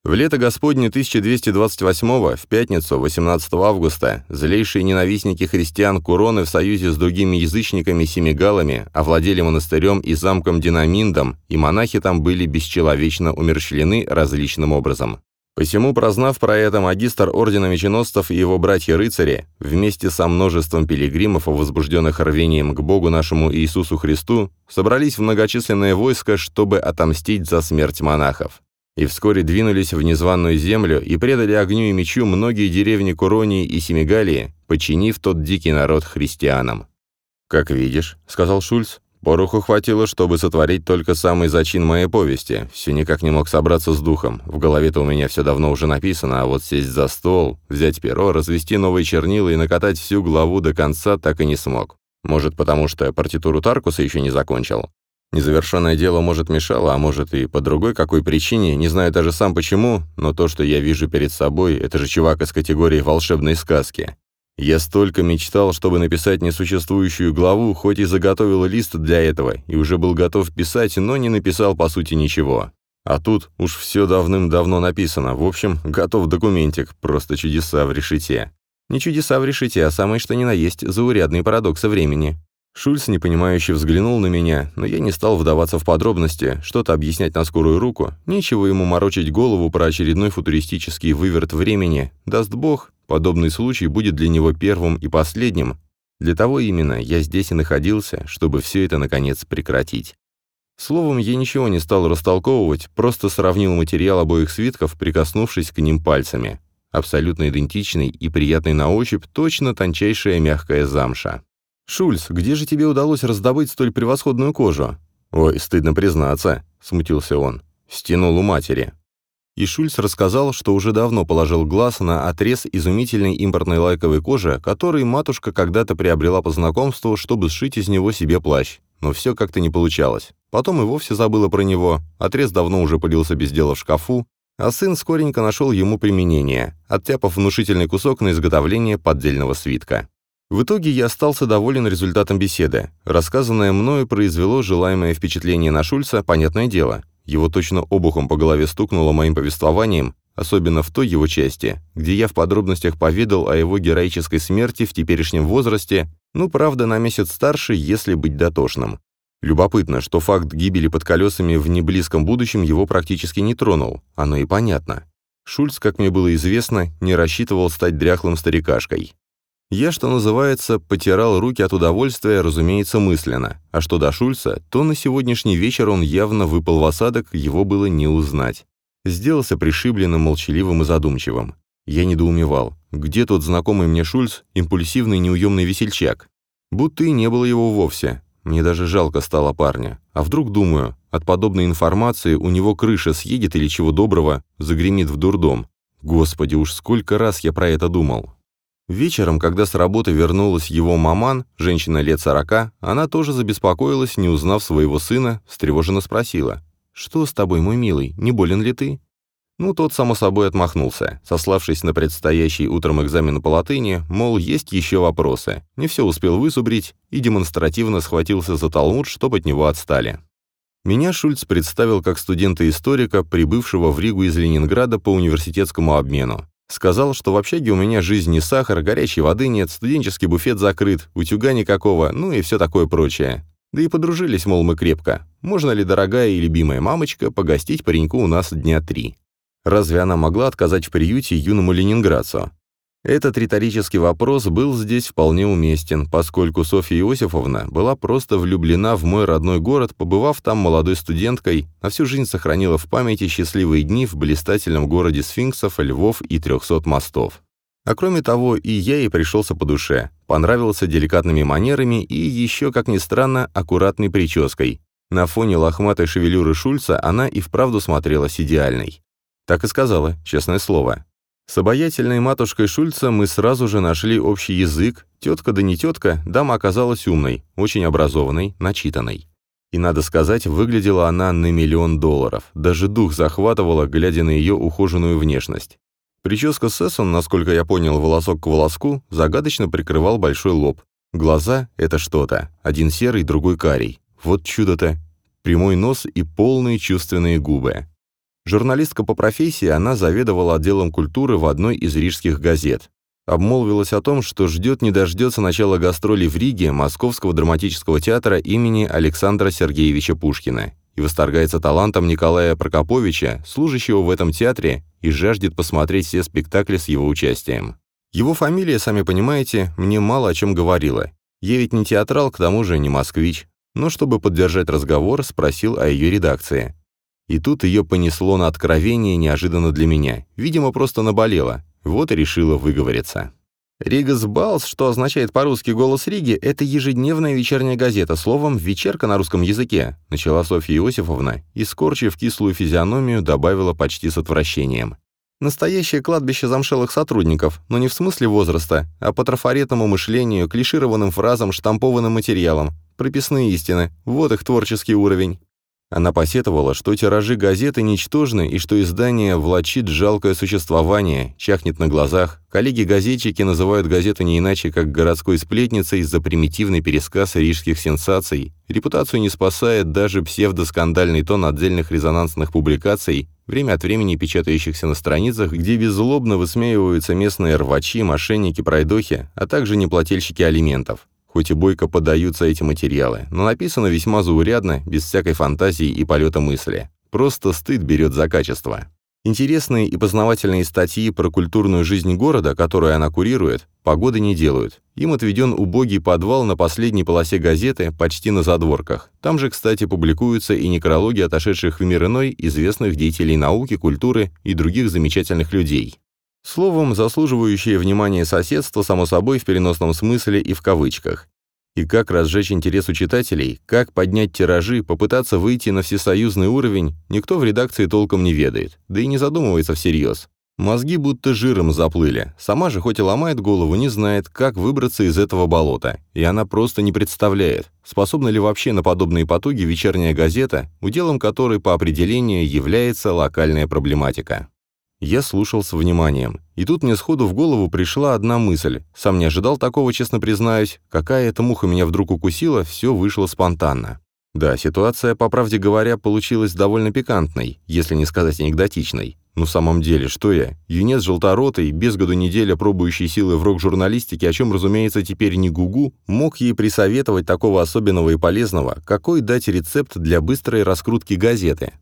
В лето Господне 1228 в пятницу, 18 августа, злейшие ненавистники христиан Куроны в союзе с другими язычниками-семигалами овладели монастырем и замком Динаминдом, и монахи там были бесчеловечно умерщвлены различным образом. Посему, прознав про это, магистр Ордена Меченосцев и его братья-рыцари, вместе со множеством пилигримов, возбужденных рвением к Богу нашему Иисусу Христу, собрались в многочисленное войско, чтобы отомстить за смерть монахов и вскоре двинулись в незваную землю и предали огню и мечу многие деревни Куронии и Семигалии, подчинив тот дикий народ христианам. «Как видишь», — сказал Шульц, — «пороху хватило, чтобы сотворить только самый зачин моей повести. Все никак не мог собраться с духом. В голове-то у меня все давно уже написано, а вот сесть за стол, взять перо, развести новые чернила и накатать всю главу до конца так и не смог. Может, потому что партитуру Таркуса еще не закончил. Незавершенное дело, может, мешало, а может и по другой какой причине, не знаю даже сам почему, но то, что я вижу перед собой, это же чувак из категории волшебной сказки. Я столько мечтал, чтобы написать несуществующую главу, хоть и заготовил лист для этого, и уже был готов писать, но не написал, по сути, ничего. А тут уж все давным-давно написано. В общем, готов документик, просто чудеса в решете. Не чудеса в решете, а самое что ни на есть заурядные парадоксы времени. Шульц непонимающе взглянул на меня, но я не стал вдаваться в подробности, что-то объяснять на скорую руку, нечего ему морочить голову про очередной футуристический выверт времени. Даст бог, подобный случай будет для него первым и последним. Для того именно я здесь и находился, чтобы все это, наконец, прекратить. Словом, я ничего не стал растолковывать, просто сравнил материал обоих свитков, прикоснувшись к ним пальцами. Абсолютно идентичный и приятный на ощупь, точно тончайшая мягкая замша. «Шульц, где же тебе удалось раздобыть столь превосходную кожу?» «Ой, стыдно признаться», — смутился он. «Стянул у матери». И Шульц рассказал, что уже давно положил глаз на отрез изумительной импортной лайковой кожи, который матушка когда-то приобрела по знакомству, чтобы сшить из него себе плащ. Но все как-то не получалось. Потом и вовсе забыла про него, отрез давно уже пылился без дела в шкафу, а сын скоренько нашел ему применение, оттяпав внушительный кусок на изготовление поддельного свитка. В итоге я остался доволен результатом беседы. Рассказанное мною произвело желаемое впечатление на Шульца, понятное дело. Его точно обухом по голове стукнуло моим повествованием, особенно в той его части, где я в подробностях поведал о его героической смерти в теперешнем возрасте, ну, правда, на месяц старше, если быть дотошным. Любопытно, что факт гибели под колесами в неблизком будущем его практически не тронул. Оно и понятно. Шульц, как мне было известно, не рассчитывал стать дряхлым старикашкой. Я, что называется, потирал руки от удовольствия, разумеется, мысленно. А что до Шульца, то на сегодняшний вечер он явно выпал в осадок, его было не узнать. Сделался пришибленным, молчаливым и задумчивым. Я недоумевал. Где тот знакомый мне Шульц, импульсивный, неуемный весельчак? Будто и не было его вовсе. Мне даже жалко стало парня. А вдруг, думаю, от подобной информации у него крыша съедет или чего доброго, загремит в дурдом. Господи, уж сколько раз я про это думал. Вечером, когда с работы вернулась его маман, женщина лет сорока, она тоже забеспокоилась, не узнав своего сына, встревоженно спросила. «Что с тобой, мой милый, не болен ли ты?» Ну, тот, само собой, отмахнулся, сославшись на предстоящий утром экзамен по латыни, мол, есть еще вопросы. Не все успел высубрить и демонстративно схватился за талмуд, чтобы от него отстали. Меня Шульц представил как студента-историка, прибывшего в Ригу из Ленинграда по университетскому обмену. Сказал, что в общаге у меня жизнь не сахар, горячей воды нет, студенческий буфет закрыт, утюга никакого, ну и все такое прочее. Да и подружились, мол, мы крепко. Можно ли, дорогая и любимая мамочка, погостить пареньку у нас дня три? Разве она могла отказать в приюте юному ленинградцу? Этот риторический вопрос был здесь вполне уместен, поскольку Софья Иосифовна была просто влюблена в мой родной город, побывав там молодой студенткой, на всю жизнь сохранила в памяти счастливые дни в блистательном городе сфинксов, львов и трехсот мостов. А кроме того, и я ей пришелся по душе, понравился деликатными манерами и еще, как ни странно, аккуратной прической. На фоне лохматой шевелюры Шульца она и вправду смотрелась идеальной. Так и сказала, честное слово. С обаятельной матушкой Шульца мы сразу же нашли общий язык, тетка да не тетка, дама оказалась умной, очень образованной, начитанной. И, надо сказать, выглядела она на миллион долларов, даже дух захватывала, глядя на ее ухоженную внешность. Прическа Сессон, насколько я понял, волосок к волоску, загадочно прикрывал большой лоб. Глаза — это что-то, один серый, другой карий. Вот чудо-то. Прямой нос и полные чувственные губы. Журналистка по профессии, она заведовала отделом культуры в одной из рижских газет. Обмолвилась о том, что ждет не дождется начала гастролей в Риге Московского драматического театра имени Александра Сергеевича Пушкина и восторгается талантом Николая Прокоповича, служащего в этом театре, и жаждет посмотреть все спектакли с его участием. Его фамилия, сами понимаете, мне мало о чем говорила. Я ведь не театрал, к тому же не москвич. Но чтобы поддержать разговор, спросил о ее редакции. И тут ее понесло на откровение неожиданно для меня. Видимо, просто наболело. Вот и решила выговориться. «Ригас Балс», что означает по-русски «Голос Риги», это ежедневная вечерняя газета, словом «вечерка» на русском языке, начала Софья Иосифовна и, скорчив кислую физиономию, добавила почти с отвращением. Настоящее кладбище замшелых сотрудников, но не в смысле возраста, а по трафаретному мышлению, клишированным фразам, штампованным материалам. Прописные истины. Вот их творческий уровень. Она посетовала, что тиражи газеты ничтожны и что издание влачит жалкое существование, чахнет на глазах. Коллеги-газетчики называют газету не иначе, как городской сплетницей за примитивный пересказ рижских сенсаций. Репутацию не спасает даже псевдоскандальный тон отдельных резонансных публикаций, время от времени печатающихся на страницах, где беззлобно высмеиваются местные рвачи, мошенники, пройдохи, а также неплательщики алиментов. Хоть и бойко подаются эти материалы, но написано весьма заурядно, без всякой фантазии и полета мысли. Просто стыд берет за качество. Интересные и познавательные статьи про культурную жизнь города, которую она курирует, погоды не делают. Им отведен убогий подвал на последней полосе газеты, почти на задворках. Там же, кстати, публикуются и некрологи отошедших в мир иной известных деятелей науки, культуры и других замечательных людей. Словом, заслуживающее внимания соседство, само собой, в переносном смысле и в кавычках. И как разжечь интерес у читателей, как поднять тиражи, попытаться выйти на всесоюзный уровень, никто в редакции толком не ведает, да и не задумывается всерьез. Мозги будто жиром заплыли. Сама же, хоть и ломает голову, не знает, как выбраться из этого болота. И она просто не представляет, способна ли вообще на подобные потуги вечерняя газета, уделом которой по определению является локальная проблематика. Я слушал с вниманием. И тут мне сходу в голову пришла одна мысль. Сам не ожидал такого, честно признаюсь. Какая эта муха меня вдруг укусила, все вышло спонтанно. Да, ситуация, по правде говоря, получилась довольно пикантной, если не сказать анекдотичной. Но в самом деле, что я? Юнец желторотый, без году неделя пробующий силы в рок-журналистике, о чем, разумеется, теперь не гугу, мог ей присоветовать такого особенного и полезного, какой дать рецепт для быстрой раскрутки газеты.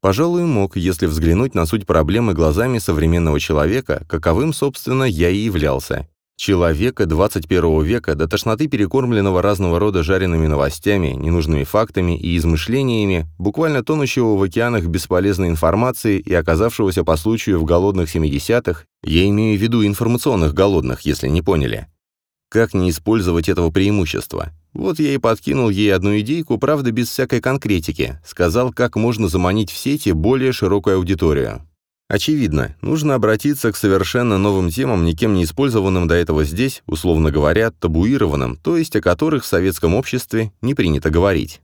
Пожалуй, мог, если взглянуть на суть проблемы глазами современного человека, каковым, собственно, я и являлся. Человека 21 века до тошноты перекормленного разного рода жареными новостями, ненужными фактами и измышлениями, буквально тонущего в океанах бесполезной информации и оказавшегося по случаю в голодных 70-х, я имею в виду информационных голодных, если не поняли. Как не использовать этого преимущества? Вот я и подкинул ей одну идейку, правда, без всякой конкретики. Сказал, как можно заманить в сети более широкую аудиторию. Очевидно, нужно обратиться к совершенно новым темам, никем не использованным до этого здесь, условно говоря, табуированным, то есть о которых в советском обществе не принято говорить.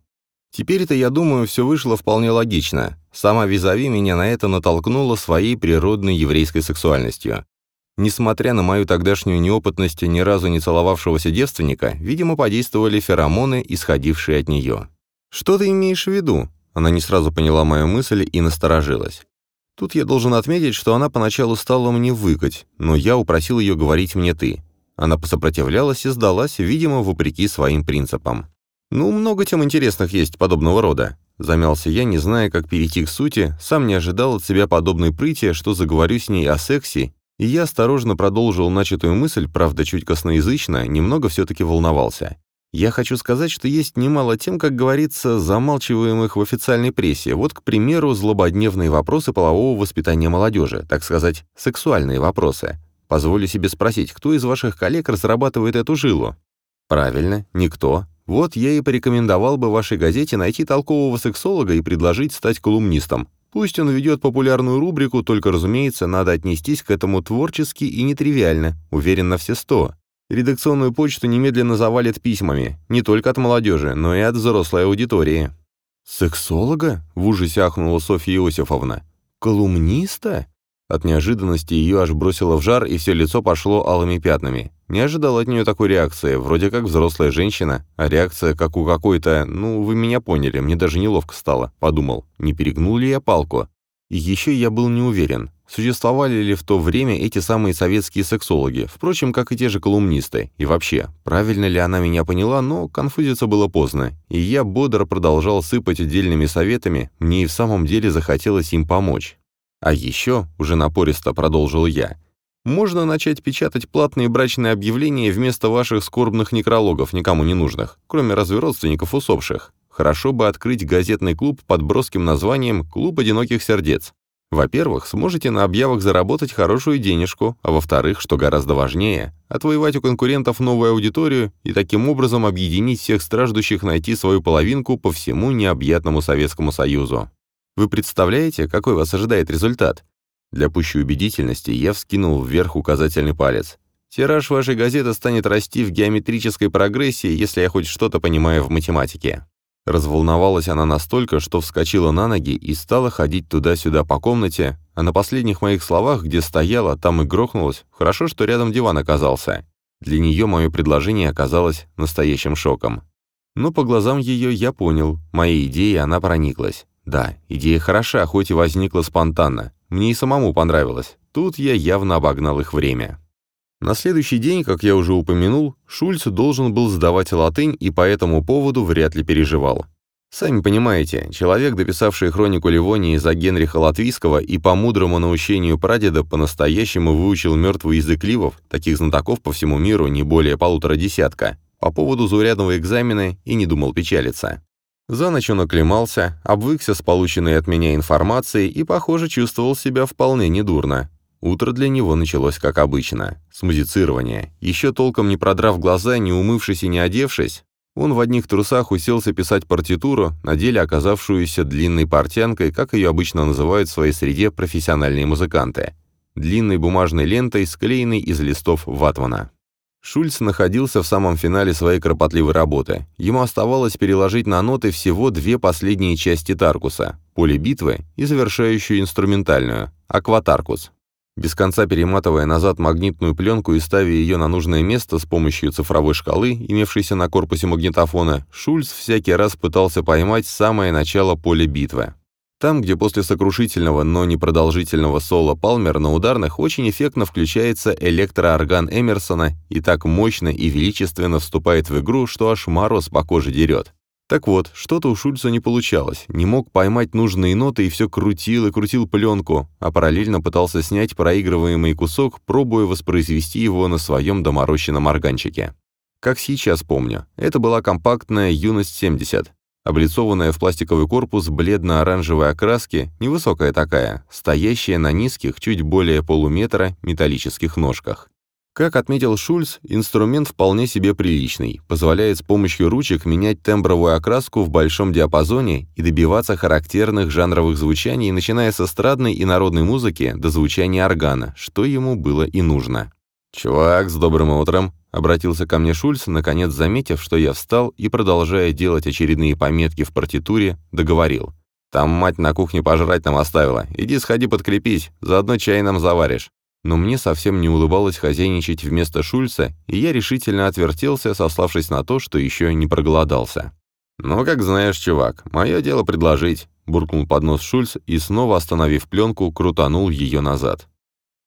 Теперь-то, я думаю, все вышло вполне логично. Сама Визави меня на это натолкнула своей природной еврейской сексуальностью. Несмотря на мою тогдашнюю неопытность ни разу не целовавшегося девственника, видимо, подействовали феромоны, исходившие от нее. «Что ты имеешь в виду?» Она не сразу поняла мою мысль и насторожилась. Тут я должен отметить, что она поначалу стала мне выкать, но я упросил ее говорить мне «ты». Она посопротивлялась и сдалась, видимо, вопреки своим принципам. «Ну, много тем интересных есть подобного рода», — замялся я, не зная, как перейти к сути, сам не ожидал от себя подобной прыти, что заговорю с ней о сексе и я осторожно продолжил начатую мысль, правда, чуть косноязычно, немного все-таки волновался. Я хочу сказать, что есть немало тем, как говорится, замалчиваемых в официальной прессе. Вот, к примеру, злободневные вопросы полового воспитания молодежи, так сказать, сексуальные вопросы. Позволю себе спросить, кто из ваших коллег разрабатывает эту жилу? Правильно, никто. Вот я и порекомендовал бы вашей газете найти толкового сексолога и предложить стать колумнистом. Пусть он ведет популярную рубрику, только, разумеется, надо отнестись к этому творчески и нетривиально, уверен на все сто. Редакционную почту немедленно завалят письмами, не только от молодежи, но и от взрослой аудитории. «Сексолога?» — в ужасе ахнула Софья Иосифовна. «Колумниста?» От неожиданности ее аж бросило в жар, и все лицо пошло алыми пятнами. Не ожидал от нее такой реакции, вроде как взрослая женщина, а реакция как у какой-то, ну, вы меня поняли, мне даже неловко стало. Подумал, не перегнул ли я палку? И еще я был не уверен, существовали ли в то время эти самые советские сексологи, впрочем, как и те же колумнисты. И вообще, правильно ли она меня поняла, но конфузиться было поздно, и я бодро продолжал сыпать отдельными советами, мне и в самом деле захотелось им помочь. А еще, уже напористо продолжил я, можно начать печатать платные брачные объявления вместо ваших скорбных некрологов, никому не нужных, кроме разве родственников усопших. Хорошо бы открыть газетный клуб под броским названием «Клуб одиноких сердец». Во-первых, сможете на объявах заработать хорошую денежку, а во-вторых, что гораздо важнее, отвоевать у конкурентов новую аудиторию и таким образом объединить всех страждущих найти свою половинку по всему необъятному Советскому Союзу. Вы представляете, какой вас ожидает результат? Для пущей убедительности я вскинул вверх указательный палец. Тираж вашей газеты станет расти в геометрической прогрессии, если я хоть что-то понимаю в математике. Разволновалась она настолько, что вскочила на ноги и стала ходить туда-сюда по комнате, а на последних моих словах, где стояла, там и грохнулась. Хорошо, что рядом диван оказался. Для нее мое предложение оказалось настоящим шоком. Но по глазам ее я понял, моей идеей она прониклась. Да, идея хороша, хоть и возникла спонтанно. Мне и самому понравилось. Тут я явно обогнал их время. На следующий день, как я уже упомянул, Шульц должен был сдавать латынь и по этому поводу вряд ли переживал. Сами понимаете, человек, дописавший хронику Ливонии за Генриха Латвийского и по мудрому наущению прадеда по-настоящему выучил мертвый язык ливов, таких знатоков по всему миру не более полутора десятка, по поводу заурядного экзамена и не думал печалиться. За ночь он оклемался, обвыкся с полученной от меня информацией и, похоже, чувствовал себя вполне недурно. Утро для него началось как обычно, с музицирования. Еще толком не продрав глаза, не умывшись и не одевшись, он в одних трусах уселся писать партитуру, на деле оказавшуюся длинной портянкой, как ее обычно называют в своей среде профессиональные музыканты. Длинной бумажной лентой, склеенной из листов ватмана. Шульц находился в самом финале своей кропотливой работы. Ему оставалось переложить на ноты всего две последние части Таркуса – поле битвы и завершающую инструментальную – акватаркус. Без конца перематывая назад магнитную пленку и ставя ее на нужное место с помощью цифровой шкалы, имевшейся на корпусе магнитофона, Шульц всякий раз пытался поймать самое начало поля битвы. Там, где после сокрушительного, но непродолжительного соло Палмер на ударных очень эффектно включается электроорган Эмерсона и так мощно и величественно вступает в игру, что аж мороз по коже дерет. Так вот, что-то у Шульца не получалось, не мог поймать нужные ноты и все крутил и крутил пленку, а параллельно пытался снять проигрываемый кусок, пробуя воспроизвести его на своем доморощенном органчике. Как сейчас помню, это была компактная «Юность-70», облицованная в пластиковый корпус бледно-оранжевой окраски, невысокая такая, стоящая на низких, чуть более полуметра, металлических ножках. Как отметил Шульц, инструмент вполне себе приличный, позволяет с помощью ручек менять тембровую окраску в большом диапазоне и добиваться характерных жанровых звучаний, начиная с эстрадной и народной музыки до звучания органа, что ему было и нужно. «Чувак, с добрым утром!» — обратился ко мне Шульц, наконец заметив, что я встал и, продолжая делать очередные пометки в партитуре, договорил. «Там мать на кухне пожрать нам оставила. Иди сходи подкрепись, заодно чай нам заваришь». Но мне совсем не улыбалось хозяйничать вместо Шульца, и я решительно отвертелся, сославшись на то, что еще не проголодался. «Ну, как знаешь, чувак, мое дело предложить», — буркнул под нос Шульц и, снова остановив пленку, крутанул ее назад.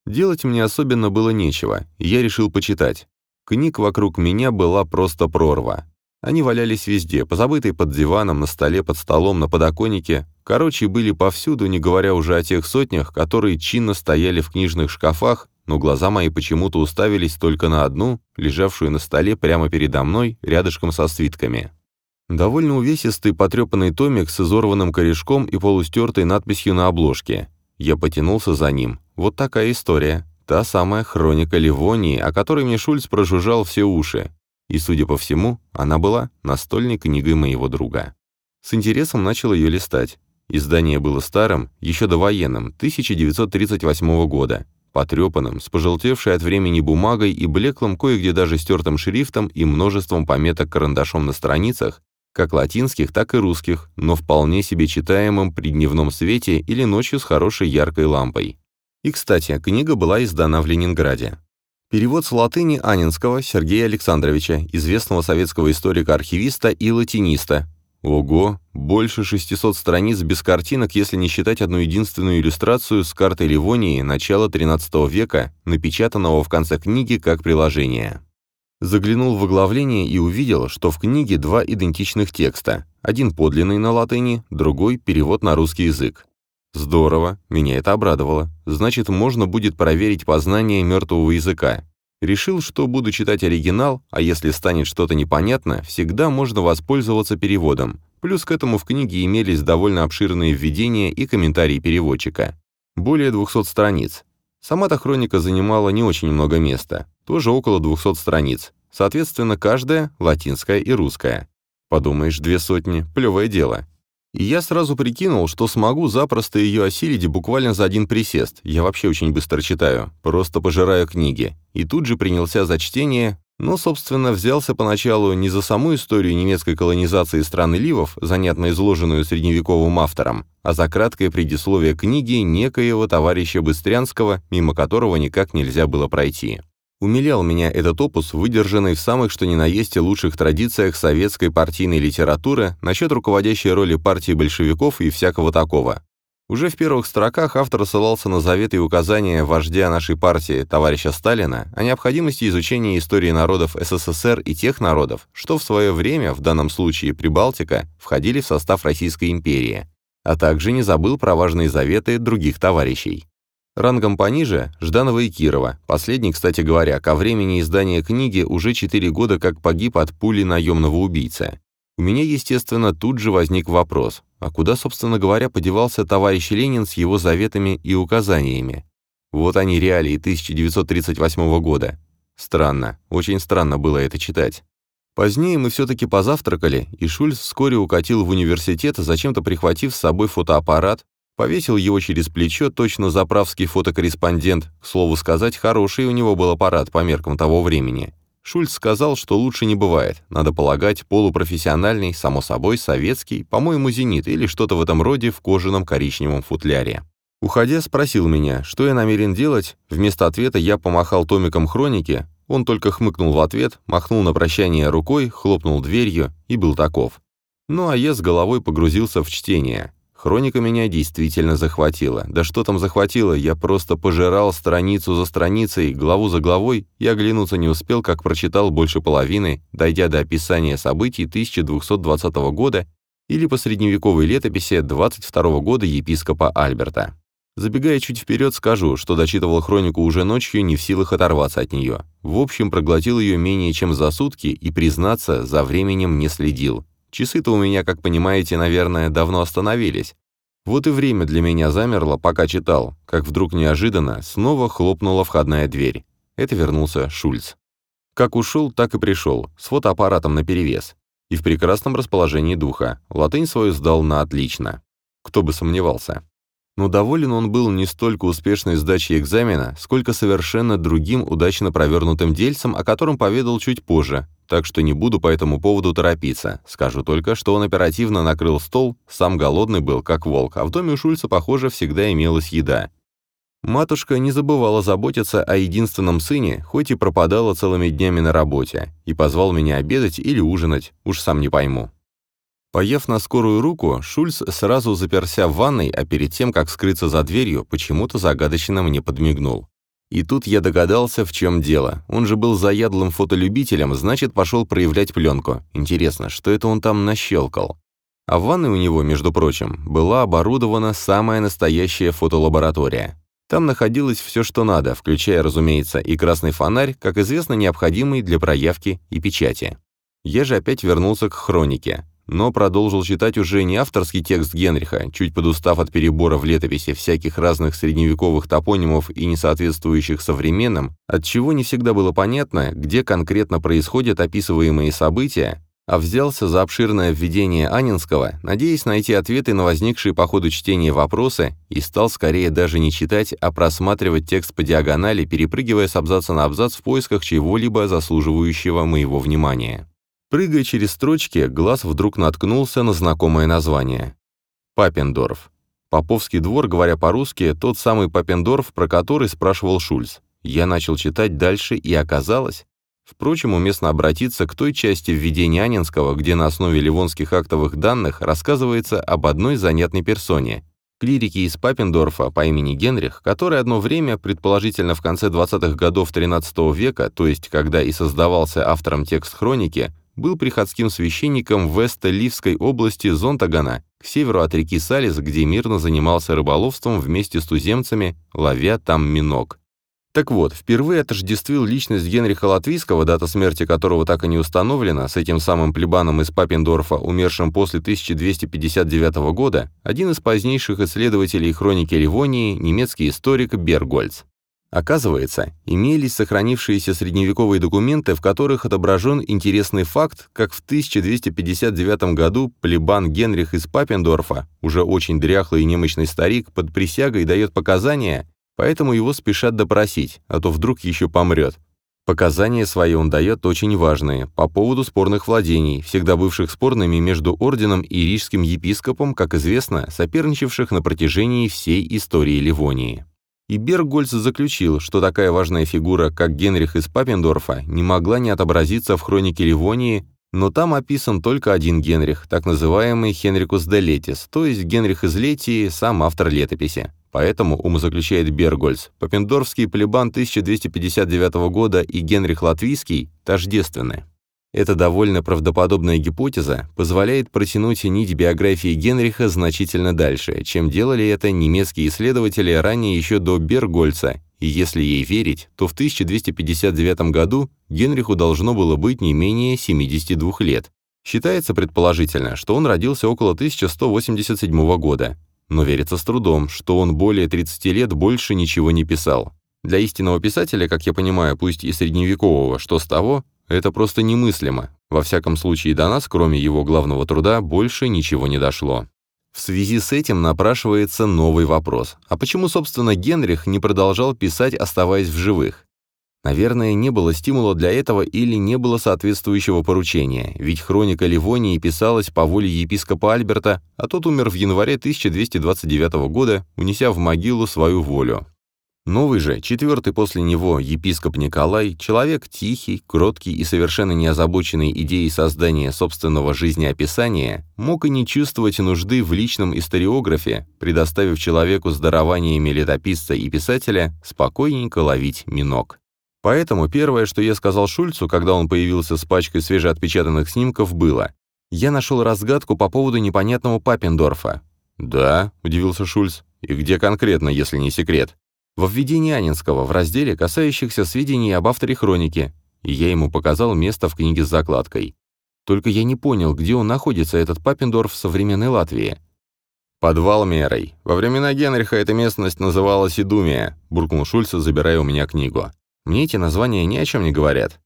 Делать мне особенно было нечего, я решил почитать. Книг вокруг меня была просто прорва. Они валялись везде, позабытые под диваном, на столе, под столом, на подоконнике. Короче, были повсюду, не говоря уже о тех сотнях, которые чинно стояли в книжных шкафах, но глаза мои почему-то уставились только на одну, лежавшую на столе прямо передо мной, рядышком со свитками. Довольно увесистый потрепанный томик с изорванным корешком и полустертой надписью на обложке. Я потянулся за ним. Вот такая история. Та самая хроника Ливонии, о которой мне Шульц прожужжал все уши. И, судя по всему, она была настольной книгой моего друга. С интересом начал ее листать. Издание было старым, еще довоенным, 1938 года, потрепанным, с пожелтевшей от времени бумагой и блеклым кое-где даже стертым шрифтом и множеством пометок карандашом на страницах, как латинских, так и русских, но вполне себе читаемым при дневном свете или ночью с хорошей яркой лампой. И, кстати, книга была издана в Ленинграде. Перевод с латыни Анинского Сергея Александровича, известного советского историка-архивиста и латиниста. Ого, больше 600 страниц без картинок, если не считать одну единственную иллюстрацию с картой Ливонии начала XIII века, напечатанного в конце книги как приложение. Заглянул в оглавление и увидел, что в книге два идентичных текста. Один подлинный на латыни, другой – перевод на русский язык. Здорово, меня это обрадовало. Значит, можно будет проверить познание мертвого языка. Решил, что буду читать оригинал, а если станет что-то непонятно, всегда можно воспользоваться переводом. Плюс к этому в книге имелись довольно обширные введения и комментарии переводчика. Более 200 страниц. Сама-то хроника занимала не очень много места, тоже около 200 страниц. Соответственно, каждая — латинская и русская. Подумаешь, две сотни, плевое дело. И я сразу прикинул, что смогу запросто ее осилить буквально за один присест. Я вообще очень быстро читаю, просто пожираю книги. И тут же принялся за чтение, но, собственно, взялся поначалу не за саму историю немецкой колонизации страны Ливов, занятно изложенную средневековым автором, а за краткое предисловие книги некоего товарища Быстрянского, мимо которого никак нельзя было пройти. Умилял меня этот опус, выдержанный в самых что ни на есть лучших традициях советской партийной литературы насчет руководящей роли партии большевиков и всякого такого. Уже в первых строках автор ссылался на заветы и указания вождя нашей партии, товарища Сталина, о необходимости изучения истории народов СССР и тех народов, что в свое время, в данном случае Прибалтика, входили в состав Российской империи, а также не забыл про важные заветы других товарищей. Рангом пониже – Жданова и Кирова. Последний, кстати говоря, ко времени издания книги уже 4 года как погиб от пули наемного убийцы. У меня, естественно, тут же возник вопрос, а куда, собственно говоря, подевался товарищ Ленин с его заветами и указаниями? Вот они реалии 1938 года. Странно, очень странно было это читать. Позднее мы все-таки позавтракали, и Шульц вскоре укатил в университет, зачем-то прихватив с собой фотоаппарат, Повесил его через плечо точно заправский фотокорреспондент. К слову сказать, хороший у него был аппарат по меркам того времени. Шульц сказал, что лучше не бывает. Надо полагать, полупрофессиональный, само собой, советский, по-моему, «Зенит» или что-то в этом роде в кожаном коричневом футляре. Уходя, спросил меня, что я намерен делать. Вместо ответа я помахал томиком хроники. Он только хмыкнул в ответ, махнул на прощание рукой, хлопнул дверью и был таков. Ну а я с головой погрузился в чтение. Хроника меня действительно захватила. Да что там захватило, я просто пожирал страницу за страницей, главу за главой, и оглянуться не успел, как прочитал больше половины, дойдя до описания событий 1220 года или по средневековой летописи 22 года епископа Альберта. Забегая чуть вперед, скажу, что дочитывал хронику уже ночью, не в силах оторваться от нее. В общем, проглотил ее менее чем за сутки и, признаться, за временем не следил. Часы-то у меня, как понимаете, наверное, давно остановились. Вот и время для меня замерло, пока читал, как вдруг неожиданно снова хлопнула входная дверь. Это вернулся Шульц. Как ушел, так и пришел, с фотоаппаратом наперевес. И в прекрасном расположении духа. Латынь свою сдал на отлично. Кто бы сомневался. Но доволен он был не столько успешной сдачей экзамена, сколько совершенно другим удачно провернутым дельцем, о котором поведал чуть позже, так что не буду по этому поводу торопиться. Скажу только, что он оперативно накрыл стол, сам голодный был, как волк, а в доме у Шульца, похоже, всегда имелась еда. Матушка не забывала заботиться о единственном сыне, хоть и пропадала целыми днями на работе, и позвал меня обедать или ужинать, уж сам не пойму. Поев на скорую руку, Шульц сразу заперся в ванной, а перед тем, как скрыться за дверью, почему-то загадочно мне подмигнул. И тут я догадался, в чем дело. Он же был заядлым фотолюбителем, значит, пошел проявлять пленку. Интересно, что это он там нащелкал? А в ванной у него, между прочим, была оборудована самая настоящая фотолаборатория. Там находилось все, что надо, включая, разумеется, и красный фонарь, как известно, необходимый для проявки и печати. Я же опять вернулся к хронике но продолжил читать уже не авторский текст Генриха, чуть подустав от перебора в летописи всяких разных средневековых топонимов и несоответствующих современным, от чего не всегда было понятно, где конкретно происходят описываемые события, а взялся за обширное введение Анинского, надеясь найти ответы на возникшие по ходу чтения вопросы, и стал скорее даже не читать, а просматривать текст по диагонали, перепрыгивая с абзаца на абзац в поисках чего-либо заслуживающего моего внимания. Прыгая через строчки, глаз вдруг наткнулся на знакомое название. Папендорф. Поповский двор, говоря по-русски, тот самый Папендорф, про который спрашивал Шульц. Я начал читать дальше, и оказалось, Впрочем, уместно обратиться к той части введения Анинского, где на основе ливонских актовых данных рассказывается об одной занятной персоне, клирике из Папендорфа по имени Генрих, который одно время, предположительно в конце 20-х годов XIII века, то есть когда и создавался автором текст хроники, был приходским священником в Вест-Ливской области Зонтагана, к северу от реки Салис, где мирно занимался рыболовством вместе с туземцами, ловя там минок. Так вот, впервые отождествил личность Генриха Латвийского, дата смерти которого так и не установлена, с этим самым плебаном из Папендорфа, умершим после 1259 года, один из позднейших исследователей хроники Ливонии, немецкий историк Бергольц. Оказывается, имелись сохранившиеся средневековые документы, в которых отображен интересный факт, как в 1259 году плебан Генрих из Папендорфа, уже очень дряхлый и немощный старик, под присягой дает показания, поэтому его спешат допросить, а то вдруг еще помрет. Показания свои он дает очень важные, по поводу спорных владений, всегда бывших спорными между орденом и рижским епископом, как известно, соперничавших на протяжении всей истории Ливонии. И Бергольц заключил, что такая важная фигура, как Генрих из Папендорфа, не могла не отобразиться в хронике Ливонии, но там описан только один Генрих, так называемый Хенрикус де Летис, то есть Генрих из Летии, сам автор летописи. Поэтому, умозаключает Бергольц, Попендорфский плебан 1259 года и Генрих Латвийский тождественны. Эта довольно правдоподобная гипотеза позволяет протянуть нить биографии Генриха значительно дальше, чем делали это немецкие исследователи ранее еще до Бергольца, и если ей верить, то в 1259 году Генриху должно было быть не менее 72 лет. Считается предположительно, что он родился около 1187 года, но верится с трудом, что он более 30 лет больше ничего не писал. Для истинного писателя, как я понимаю, пусть и средневекового, что с того, это просто немыслимо. Во всяком случае, до нас, кроме его главного труда, больше ничего не дошло. В связи с этим напрашивается новый вопрос. А почему, собственно, Генрих не продолжал писать, оставаясь в живых? Наверное, не было стимула для этого или не было соответствующего поручения, ведь хроника Ливонии писалась по воле епископа Альберта, а тот умер в январе 1229 года, унеся в могилу свою волю. Новый же, четвертый после него, епископ Николай, человек тихий, кроткий и совершенно не озабоченный идеей создания собственного жизнеописания, мог и не чувствовать нужды в личном историографе, предоставив человеку с дарованиями летописца и писателя спокойненько ловить минок. Поэтому первое, что я сказал Шульцу, когда он появился с пачкой свежеотпечатанных снимков, было «Я нашел разгадку по поводу непонятного Папендорфа». «Да», — удивился Шульц, — «и где конкретно, если не секрет?» «Во введении Анинского, в разделе, касающихся сведений об авторе хроники, и я ему показал место в книге с закладкой. Только я не понял, где он находится, этот Папендорф в современной Латвии». «Под Валмерой. Во времена Генриха эта местность называлась Идумия», — буркнул Шульц, забирая у меня книгу. Мне эти названия ни о чем не говорят.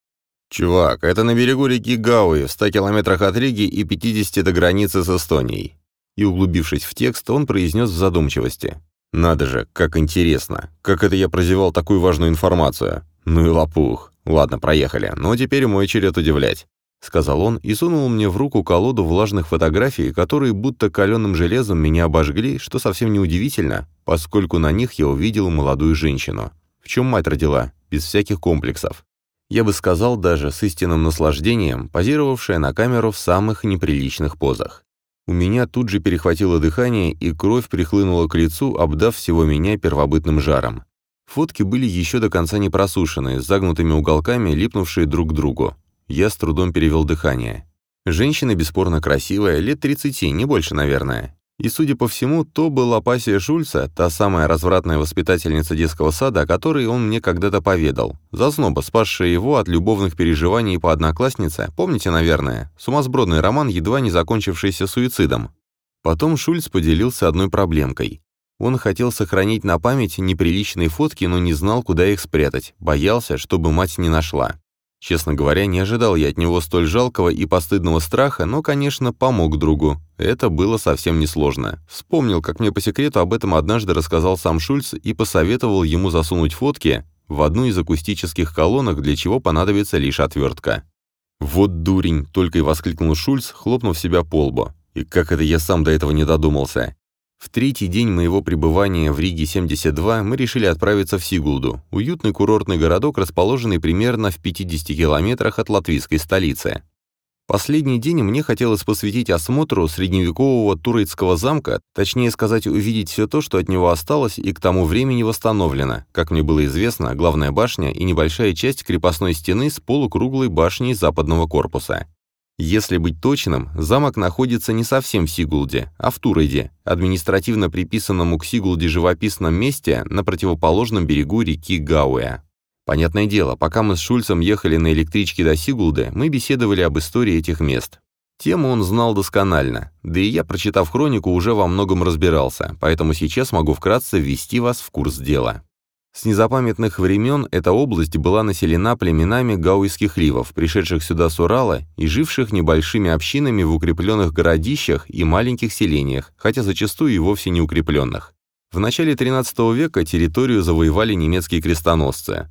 «Чувак, это на берегу реки Гауи, в 100 километрах от Риги и 50 до границы с Эстонией». И углубившись в текст, он произнес в задумчивости. «Надо же, как интересно. Как это я прозевал такую важную информацию? Ну и лопух. Ладно, проехали. Но теперь мой черед удивлять». — сказал он и сунул мне в руку колоду влажных фотографий, которые будто каленым железом меня обожгли, что совсем неудивительно, поскольку на них я увидел молодую женщину. В чем мать родила? без всяких комплексов. Я бы сказал даже с истинным наслаждением, позировавшая на камеру в самых неприличных позах. У меня тут же перехватило дыхание, и кровь прихлынула к лицу, обдав всего меня первобытным жаром. Фотки были еще до конца не просушены, с загнутыми уголками, липнувшие друг к другу. Я с трудом перевел дыхание. Женщина бесспорно красивая, лет 30, не больше, наверное. И, судя по всему, то была пассия Шульца, та самая развратная воспитательница детского сада, о которой он мне когда-то поведал. Зазноба, спасшая его от любовных переживаний по однокласснице, помните, наверное, сумасбродный роман, едва не закончившийся суицидом. Потом Шульц поделился одной проблемкой. Он хотел сохранить на память неприличные фотки, но не знал, куда их спрятать, боялся, чтобы мать не нашла. Честно говоря, не ожидал я от него столь жалкого и постыдного страха, но, конечно, помог другу. Это было совсем несложно. Вспомнил, как мне по секрету об этом однажды рассказал сам Шульц и посоветовал ему засунуть фотки в одну из акустических колонок, для чего понадобится лишь отвертка. «Вот дурень!» — только и воскликнул Шульц, хлопнув себя по лбу. «И как это я сам до этого не додумался?» В третий день моего пребывания в Риге-72 мы решили отправиться в Сигулду, уютный курортный городок, расположенный примерно в 50 километрах от латвийской столицы. Последний день мне хотелось посвятить осмотру средневекового Турецкого замка, точнее сказать, увидеть все то, что от него осталось и к тому времени восстановлено. Как мне было известно, главная башня и небольшая часть крепостной стены с полукруглой башней западного корпуса. Если быть точным, замок находится не совсем в Сигулде, а в Турейде, административно приписанному к Сигулде живописном месте на противоположном берегу реки Гауэ. Понятное дело, пока мы с Шульцем ехали на электричке до Сигулды, мы беседовали об истории этих мест. Тему он знал досконально, да и я, прочитав хронику, уже во многом разбирался, поэтому сейчас могу вкратце ввести вас в курс дела. С незапамятных времен эта область была населена племенами гауйских ливов, пришедших сюда с Урала и живших небольшими общинами в укрепленных городищах и маленьких селениях, хотя зачастую и вовсе не укрепленных. В начале XIII века территорию завоевали немецкие крестоносцы.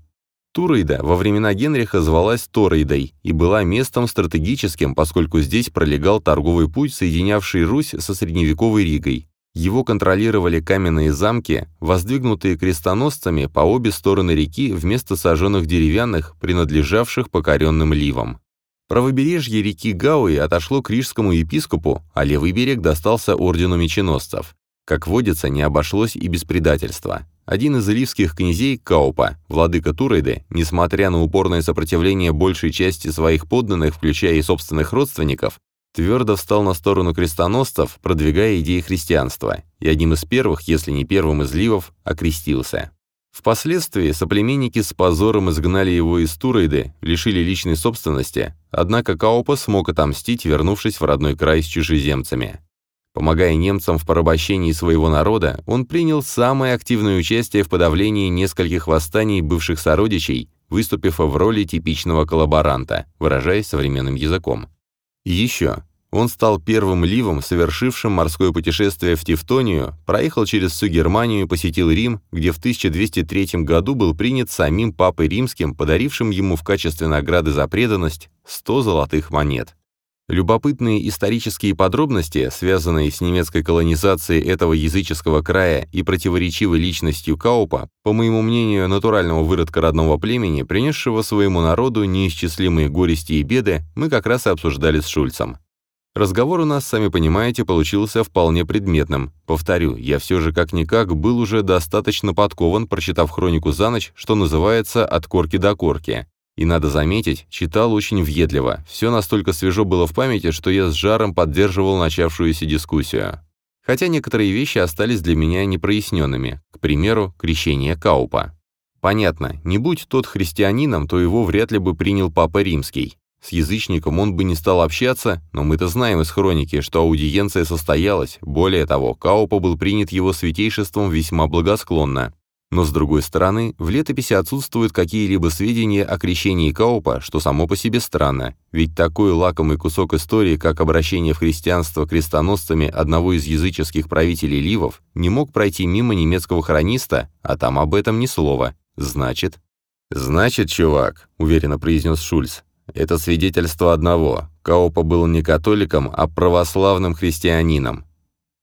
Турейда во времена Генриха звалась Торейдой и была местом стратегическим, поскольку здесь пролегал торговый путь, соединявший Русь со средневековой Ригой, его контролировали каменные замки, воздвигнутые крестоносцами по обе стороны реки вместо сожженных деревянных, принадлежавших покоренным ливам. Правобережье реки Гауи отошло к рижскому епископу, а левый берег достался ордену меченосцев. Как водится, не обошлось и без предательства. Один из ливских князей, Каупа, владыка Турейды, несмотря на упорное сопротивление большей части своих подданных, включая и собственных родственников, твердо встал на сторону крестоносцев, продвигая идеи христианства, и одним из первых, если не первым из ливов, окрестился. Впоследствии соплеменники с позором изгнали его из Турейды, лишили личной собственности, однако Каупа смог отомстить, вернувшись в родной край с чужеземцами. Помогая немцам в порабощении своего народа, он принял самое активное участие в подавлении нескольких восстаний бывших сородичей, выступив в роли типичного коллаборанта, выражаясь современным языком. Еще. Он стал первым ливом, совершившим морское путешествие в Тевтонию, проехал через всю Германию и посетил Рим, где в 1203 году был принят самим Папой Римским, подарившим ему в качестве награды за преданность 100 золотых монет. Любопытные исторические подробности, связанные с немецкой колонизацией этого языческого края и противоречивой личностью Каупа, по моему мнению, натурального выродка родного племени, принесшего своему народу неисчислимые горести и беды, мы как раз и обсуждали с Шульцем. Разговор у нас, сами понимаете, получился вполне предметным. Повторю, я все же как-никак был уже достаточно подкован, прочитав хронику за ночь, что называется «от корки до корки». И, надо заметить, читал очень въедливо. Все настолько свежо было в памяти, что я с жаром поддерживал начавшуюся дискуссию. Хотя некоторые вещи остались для меня непроясненными. К примеру, крещение Каупа. Понятно, не будь тот христианином, то его вряд ли бы принял Папа Римский. С язычником он бы не стал общаться, но мы-то знаем из хроники, что аудиенция состоялась. Более того, Каупа был принят его святейшеством весьма благосклонно. Но, с другой стороны, в летописи отсутствуют какие-либо сведения о крещении Каупа, что само по себе странно, ведь такой лакомый кусок истории, как обращение в христианство крестоносцами одного из языческих правителей Ливов, не мог пройти мимо немецкого хрониста, а там об этом ни слова. Значит... «Значит, чувак», — уверенно произнес Шульц, это свидетельство одного. Каупа был не католиком, а православным христианином.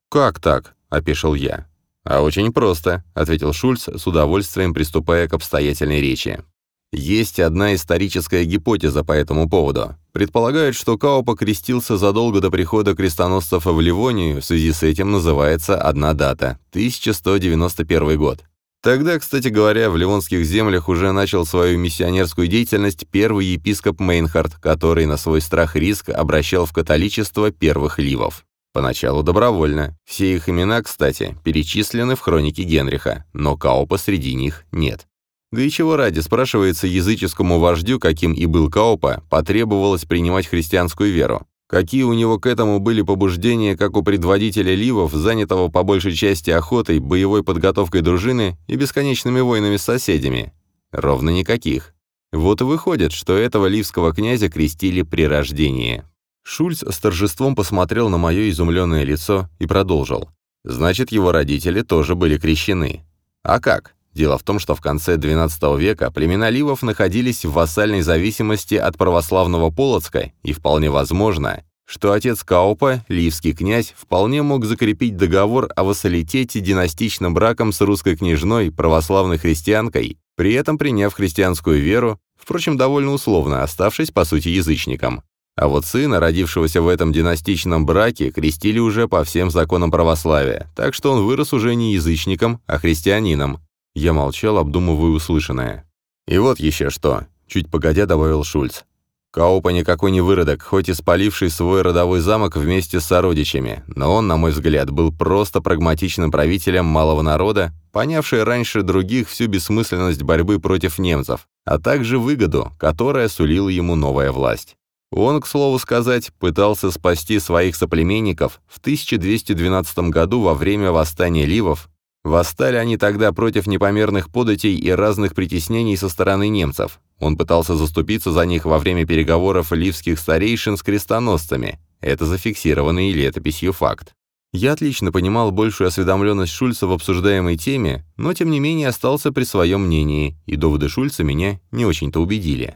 «Как так?» – опешил я. «А очень просто», — ответил Шульц, с удовольствием приступая к обстоятельной речи. Есть одна историческая гипотеза по этому поводу. Предполагают, что Каупа крестился задолго до прихода крестоносцев в Ливонию, в связи с этим называется одна дата – 1191 год. Тогда, кстати говоря, в Ливонских землях уже начал свою миссионерскую деятельность первый епископ Мейнхард, который на свой страх и риск обращал в католичество первых ливов. Поначалу добровольно. Все их имена, кстати, перечислены в хронике Генриха, но Каупа среди них нет. Да и чего ради, спрашивается языческому вождю, каким и был Каупа, потребовалось принимать христианскую веру. Какие у него к этому были побуждения, как у предводителя Ливов, занятого по большей части охотой, боевой подготовкой дружины и бесконечными войнами с соседями? Ровно никаких. Вот и выходит, что этого ливского князя крестили при рождении. Шульц с торжеством посмотрел на мое изумленное лицо и продолжил. Значит, его родители тоже были крещены. А как? Дело в том, что в конце XII века племена Ливов находились в вассальной зависимости от православного Полоцка, и вполне возможно, что отец Каупа, ливский князь, вполне мог закрепить договор о вассалитете династичным браком с русской княжной, православной христианкой, при этом приняв христианскую веру, впрочем, довольно условно, оставшись, по сути, язычником. А вот сына, родившегося в этом династичном браке, крестили уже по всем законам православия, так что он вырос уже не язычником, а христианином. Я молчал, обдумывая услышанное. «И вот еще что», — чуть погодя добавил Шульц. Каупа никакой не выродок, хоть и спаливший свой родовой замок вместе с сородичами, но он, на мой взгляд, был просто прагматичным правителем малого народа, понявший раньше других всю бессмысленность борьбы против немцев, а также выгоду, которая сулила ему новая власть. Он, к слову сказать, пытался спасти своих соплеменников в 1212 году во время восстания Ливов, Восстали они тогда против непомерных податей и разных притеснений со стороны немцев. Он пытался заступиться за них во время переговоров ливских старейшин с крестоносцами. Это зафиксированный летописью факт. Я отлично понимал большую осведомленность Шульца в обсуждаемой теме, но тем не менее остался при своем мнении, и доводы Шульца меня не очень-то убедили.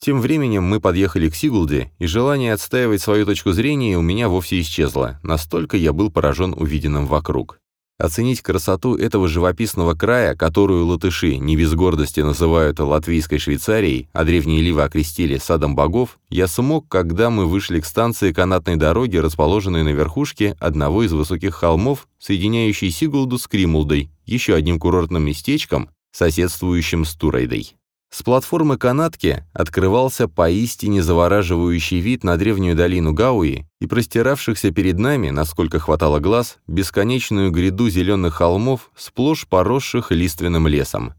Тем временем мы подъехали к Сигулде, и желание отстаивать свою точку зрения у меня вовсе исчезло, настолько я был поражен увиденным вокруг. Оценить красоту этого живописного края, которую латыши не без гордости называют латвийской Швейцарией, а древние ливы окрестили садом богов, я смог, когда мы вышли к станции канатной дороги, расположенной на верхушке одного из высоких холмов, соединяющей Сигулду с Кримулдой, еще одним курортным местечком, соседствующим с Турайдой. С платформы канатки открывался поистине завораживающий вид на древнюю долину Гауи и простиравшихся перед нами, насколько хватало глаз, бесконечную гряду зеленых холмов, сплошь поросших лиственным лесом.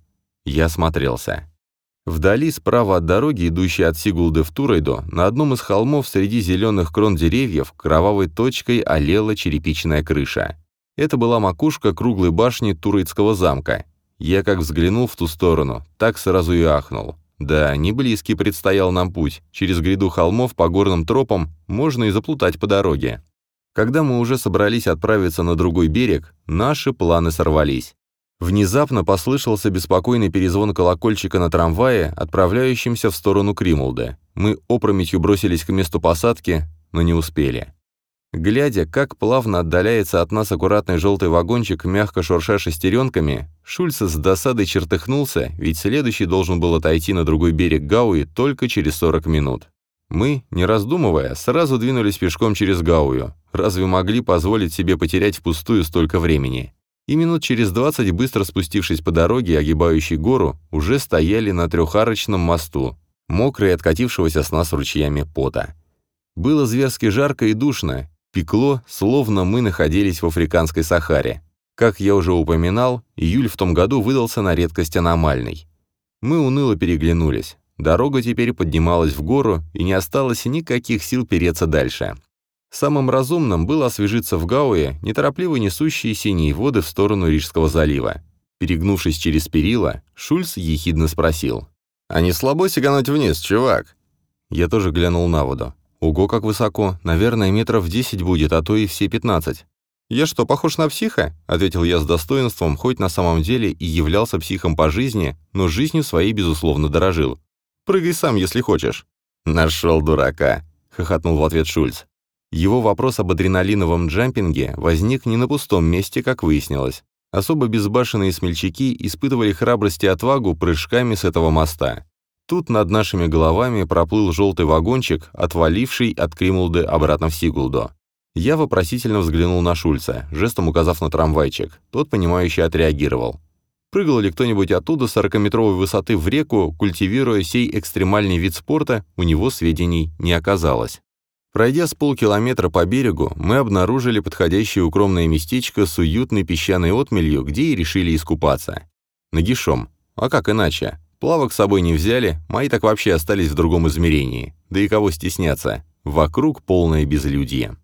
Я смотрелся. Вдали, справа от дороги, идущей от Сигулды в Турайдо, на одном из холмов среди зеленых крон деревьев кровавой точкой олела черепичная крыша. Это была макушка круглой башни Турайдского замка, я как взглянул в ту сторону, так сразу и ахнул. Да, не близкий предстоял нам путь. Через гряду холмов по горным тропам можно и заплутать по дороге. Когда мы уже собрались отправиться на другой берег, наши планы сорвались. Внезапно послышался беспокойный перезвон колокольчика на трамвае, отправляющемся в сторону Кримулда. Мы опрометью бросились к месту посадки, но не успели. Глядя, как плавно отдаляется от нас аккуратный желтый вагончик, мягко шурша шестеренками, Шульц с досадой чертыхнулся, ведь следующий должен был отойти на другой берег Гауи только через 40 минут. Мы, не раздумывая, сразу двинулись пешком через Гаую. Разве могли позволить себе потерять впустую столько времени? И минут через 20, быстро спустившись по дороге, огибающей гору, уже стояли на трехарочном мосту, мокрые откатившегося с нас ручьями пота. Было зверски жарко и душно, Пекло, словно мы находились в африканской Сахаре. Как я уже упоминал, июль в том году выдался на редкость аномальный. Мы уныло переглянулись. Дорога теперь поднималась в гору, и не осталось никаких сил переться дальше. Самым разумным было освежиться в Гауе, неторопливо несущие синие воды в сторону Рижского залива. Перегнувшись через перила, Шульц ехидно спросил. «А не слабо сигануть вниз, чувак?» Я тоже глянул на воду. Ого, как высоко. Наверное, метров десять будет, а то и все пятнадцать. «Я что, похож на психа?» — ответил я с достоинством, хоть на самом деле и являлся психом по жизни, но жизнью своей, безусловно, дорожил. «Прыгай сам, если хочешь». «Нашел дурака», — хохотнул в ответ Шульц. Его вопрос об адреналиновом джампинге возник не на пустом месте, как выяснилось. Особо безбашенные смельчаки испытывали храбрость и отвагу прыжками с этого моста. Тут над нашими головами проплыл желтый вагончик, отваливший от Кримулды обратно в Сигулдо. Я вопросительно взглянул на Шульца, жестом указав на трамвайчик. Тот, понимающе отреагировал. Прыгал ли кто-нибудь оттуда с 40-метровой высоты в реку, культивируя сей экстремальный вид спорта, у него сведений не оказалось. Пройдя с полкилометра по берегу, мы обнаружили подходящее укромное местечко с уютной песчаной отмелью, где и решили искупаться. Нагишом. А как иначе? Плавок с собой не взяли, мои так вообще остались в другом измерении. Да и кого стесняться? Вокруг полное безлюдье.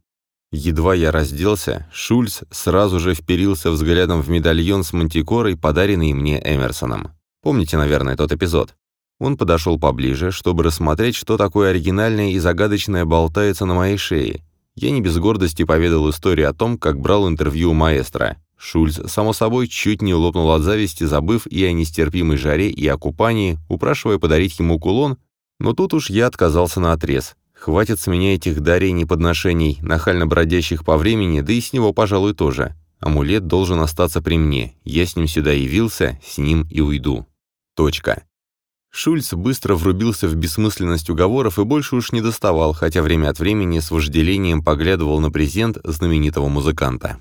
Едва я разделся, Шульц сразу же вперился взглядом в медальон с мантикорой, подаренный мне Эмерсоном. Помните, наверное, тот эпизод? Он подошел поближе, чтобы рассмотреть, что такое оригинальное и загадочное болтается на моей шее. Я не без гордости поведал историю о том, как брал интервью у маэстро. Шульц, само собой, чуть не лопнул от зависти, забыв и о нестерпимой жаре, и о купании, упрашивая подарить ему кулон, но тут уж я отказался на отрез. Хватит с меня этих дарений подношений, нахально бродящих по времени, да и с него, пожалуй, тоже. Амулет должен остаться при мне. Я с ним сюда явился, с ним и уйду. Точка. Шульц быстро врубился в бессмысленность уговоров и больше уж не доставал, хотя время от времени с вожделением поглядывал на презент знаменитого музыканта.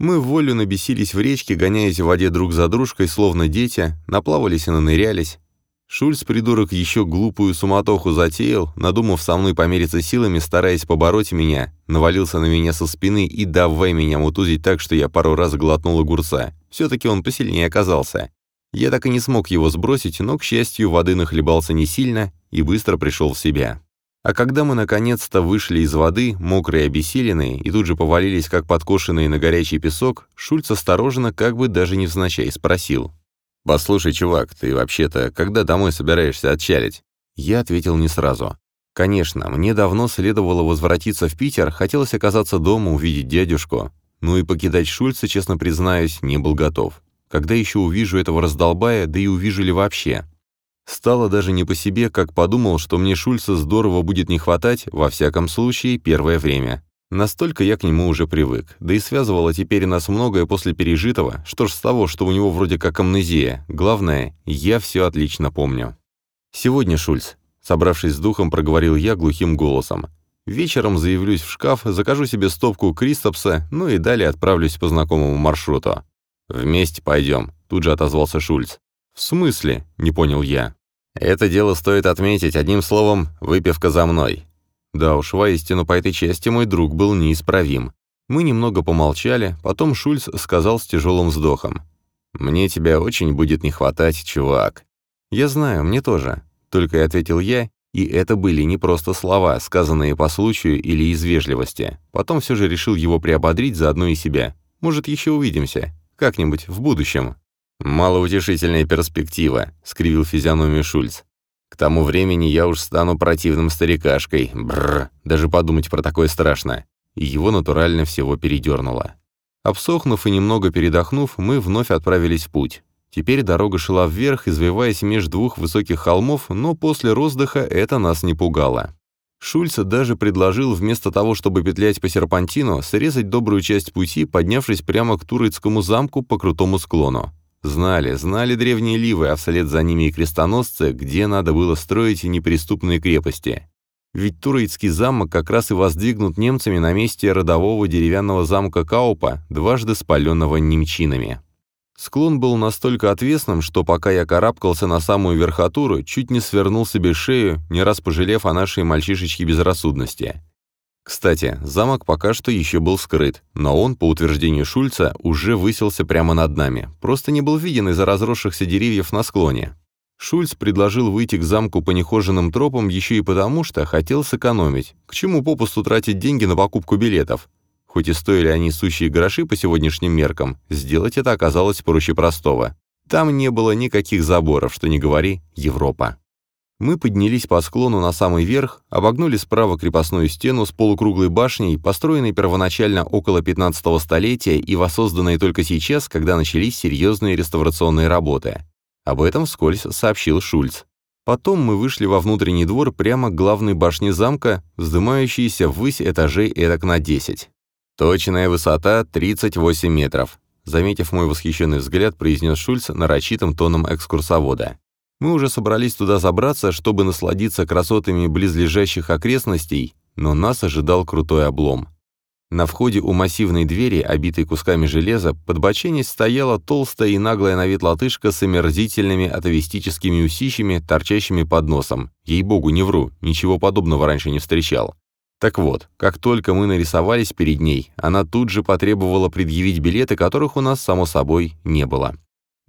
Мы волю набесились в речке, гоняясь в воде друг за дружкой, словно дети, наплавались и нанырялись. Шульц, придурок, еще глупую суматоху затеял, надумав со мной помериться силами, стараясь побороть меня, навалился на меня со спины и давай меня мутузить так, что я пару раз глотнул огурца. Все-таки он посильнее оказался. Я так и не смог его сбросить, но, к счастью, воды нахлебался не сильно и быстро пришел в себя. А когда мы наконец-то вышли из воды, мокрые и обессиленные, и тут же повалились, как подкошенные на горячий песок, Шульц осторожно, как бы даже невзначай, спросил. «Послушай, чувак, ты вообще-то когда домой собираешься отчалить?» Я ответил не сразу. Конечно, мне давно следовало возвратиться в Питер, хотелось оказаться дома, увидеть дядюшку. Ну и покидать Шульца, честно признаюсь, не был готов. Когда еще увижу этого раздолбая, да и увижу ли вообще? Стало даже не по себе, как подумал, что мне Шульца здорово будет не хватать, во всяком случае, первое время. Настолько я к нему уже привык, да и связывало теперь нас многое после пережитого, что ж с того, что у него вроде как амнезия. Главное, я все отлично помню. «Сегодня, Шульц», — собравшись с духом, проговорил я глухим голосом. «Вечером заявлюсь в шкаф, закажу себе стопку Кристопса, ну и далее отправлюсь по знакомому маршруту. «Вместе пойдем», — тут же отозвался Шульц. «В смысле?» — не понял я. «Это дело стоит отметить, одним словом, выпивка за мной». Да уж, воистину, по этой части мой друг был неисправим. Мы немного помолчали, потом Шульц сказал с тяжелым вздохом. «Мне тебя очень будет не хватать, чувак». «Я знаю, мне тоже», — только и ответил я, и это были не просто слова, сказанные по случаю или из вежливости. Потом все же решил его приободрить заодно и себя. «Может, еще увидимся. Как-нибудь в будущем». «Малоутешительная перспектива», — скривил физиономию Шульц. «К тому времени я уж стану противным старикашкой. Бррр, даже подумать про такое страшно». И его натурально всего передернуло. Обсохнув и немного передохнув, мы вновь отправились в путь. Теперь дорога шла вверх, извиваясь между двух высоких холмов, но после роздыха это нас не пугало. Шульц даже предложил вместо того, чтобы петлять по серпантину, срезать добрую часть пути, поднявшись прямо к Турецкому замку по крутому склону. Знали, знали древние ливы, а вслед за ними и крестоносцы, где надо было строить неприступные крепости. Ведь Турецкий замок как раз и воздвигнут немцами на месте родового деревянного замка Каупа, дважды спаленного немчинами. Склон был настолько отвесным, что пока я карабкался на самую верхотуру, чуть не свернул себе шею, не раз пожалев о нашей мальчишечке безрассудности. Кстати, замок пока что еще был скрыт, но он, по утверждению Шульца, уже высился прямо над нами, просто не был виден из-за разросшихся деревьев на склоне. Шульц предложил выйти к замку по нехоженным тропам еще и потому, что хотел сэкономить. К чему попусту тратить деньги на покупку билетов? Хоть и стоили они сущие гроши по сегодняшним меркам, сделать это оказалось проще простого. Там не было никаких заборов, что не говори, Европа. Мы поднялись по склону на самый верх, обогнули справа крепостную стену с полукруглой башней, построенной первоначально около 15-го столетия и воссозданной только сейчас, когда начались серьезные реставрационные работы. Об этом вскользь сообщил Шульц. Потом мы вышли во внутренний двор прямо к главной башне замка, вздымающейся ввысь этажей эдак на 10. «Точная высота 38 метров», заметив мой восхищенный взгляд, произнес Шульц нарочитым тоном экскурсовода. Мы уже собрались туда забраться, чтобы насладиться красотами близлежащих окрестностей, но нас ожидал крутой облом. На входе у массивной двери, обитой кусками железа, под боченись стояла толстая и наглая на вид латышка с омерзительными атовистическими усищами, торчащими под носом. Ей-богу, не вру, ничего подобного раньше не встречал. Так вот, как только мы нарисовались перед ней, она тут же потребовала предъявить билеты, которых у нас, само собой, не было.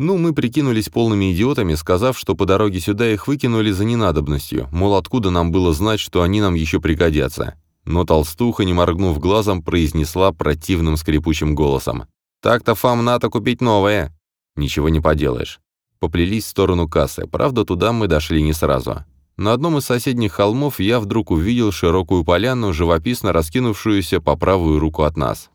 Ну, мы прикинулись полными идиотами, сказав, что по дороге сюда их выкинули за ненадобностью, мол, откуда нам было знать, что они нам еще пригодятся. Но толстуха, не моргнув глазом, произнесла противным скрипучим голосом. «Так-то фам надо купить новое». «Ничего не поделаешь». поплелись в сторону кассы. Правда, туда мы дошли не сразу. На одном из соседних холмов я вдруг увидел широкую поляну, живописно раскинувшуюся по правую руку от нас.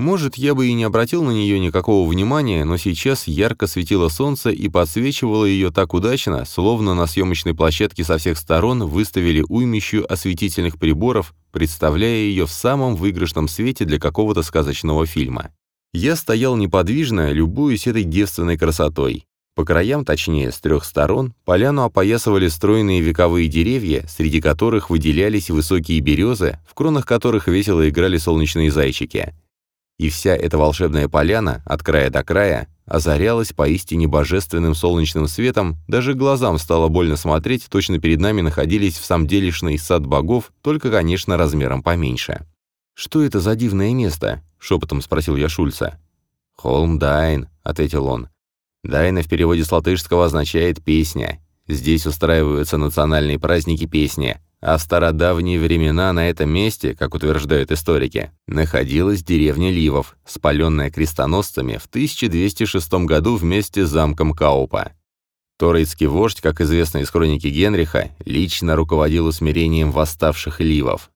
Может, я бы и не обратил на нее никакого внимания, но сейчас ярко светило солнце и подсвечивало ее так удачно, словно на съемочной площадке со всех сторон выставили уймищу осветительных приборов, представляя ее в самом выигрышном свете для какого-то сказочного фильма. Я стоял неподвижно, любуясь этой девственной красотой. По краям, точнее, с трех сторон, поляну опоясывали стройные вековые деревья, среди которых выделялись высокие березы, в кронах которых весело играли солнечные зайчики и вся эта волшебная поляна, от края до края, озарялась поистине божественным солнечным светом, даже глазам стало больно смотреть, точно перед нами находились в самом делешный сад богов, только, конечно, размером поменьше. «Что это за дивное место?» — шепотом спросил я Шульца. «Холм Дайн», — ответил он. «Дайна в переводе с латышского означает «песня». Здесь устраиваются национальные праздники песни, а в стародавние времена на этом месте, как утверждают историки, находилась деревня Ливов, спаленная крестоносцами в 1206 году вместе с замком Каупа. Торейский вождь, как известно из хроники Генриха, лично руководил усмирением восставших Ливов.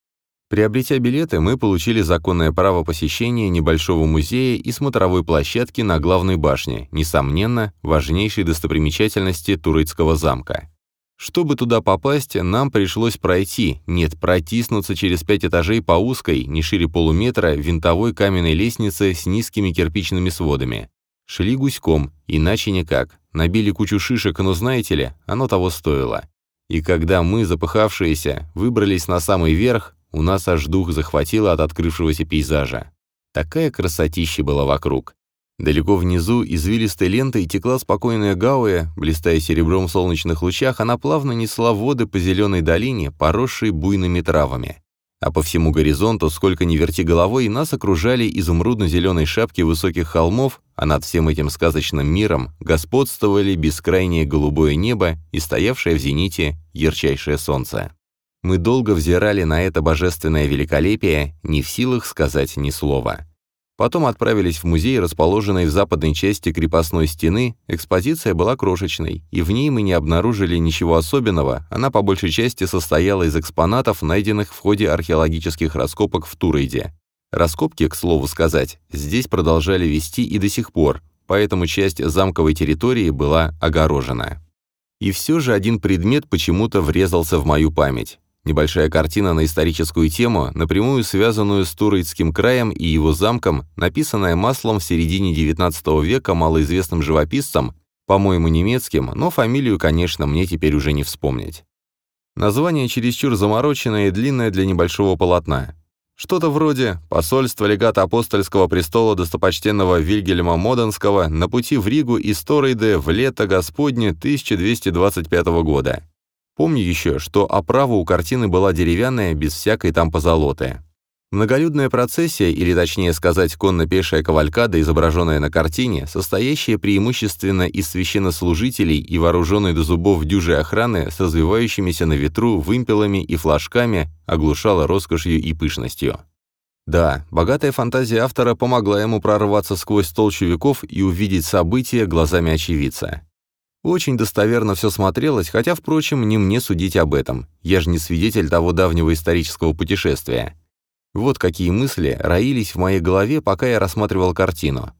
Приобретя билеты, мы получили законное право посещения небольшого музея и смотровой площадки на главной башне, несомненно, важнейшей достопримечательности Турецкого замка. Чтобы туда попасть, нам пришлось пройти, нет, протиснуться через пять этажей по узкой, не шире полуметра, винтовой каменной лестнице с низкими кирпичными сводами. Шли гуськом, иначе никак. Набили кучу шишек, но знаете ли, оно того стоило. И когда мы, запыхавшиеся, выбрались на самый верх, у нас аж дух захватило от открывшегося пейзажа. Такая красотища была вокруг. Далеко внизу извилистой лентой текла спокойная Гауя, блистая серебром в солнечных лучах, она плавно несла воды по зеленой долине, поросшей буйными травами. А по всему горизонту, сколько ни верти головой, нас окружали изумрудно-зеленые шапки высоких холмов, а над всем этим сказочным миром господствовали бескрайнее голубое небо и стоявшее в зените ярчайшее солнце. Мы долго взирали на это божественное великолепие, не в силах сказать ни слова. Потом отправились в музей, расположенный в западной части крепостной стены. Экспозиция была крошечной, и в ней мы не обнаружили ничего особенного, она по большей части состояла из экспонатов, найденных в ходе археологических раскопок в Турейде. Раскопки, к слову сказать, здесь продолжали вести и до сих пор, поэтому часть замковой территории была огорожена. И все же один предмет почему-то врезался в мою память. Небольшая картина на историческую тему, напрямую связанную с Турецким краем и его замком, написанная маслом в середине XIX века малоизвестным живописцем, по-моему, немецким, но фамилию, конечно, мне теперь уже не вспомнить. Название чересчур замороченное и длинное для небольшого полотна. Что-то вроде «Посольство легата апостольского престола достопочтенного Вильгельма Моденского на пути в Ригу из Торейде в лето Господне 1225 года». Помню еще, что оправа у картины была деревянная, без всякой там позолоты. Многолюдная процессия, или точнее сказать, конно-пешая кавалькада, изображенная на картине, состоящая преимущественно из священнослужителей и вооруженной до зубов дюжей охраны с развивающимися на ветру вымпелами и флажками, оглушала роскошью и пышностью. Да, богатая фантазия автора помогла ему прорваться сквозь толщу веков и увидеть события глазами очевидца. Очень достоверно все смотрелось, хотя, впрочем, не мне судить об этом. Я же не свидетель того давнего исторического путешествия. Вот какие мысли роились в моей голове, пока я рассматривал картину.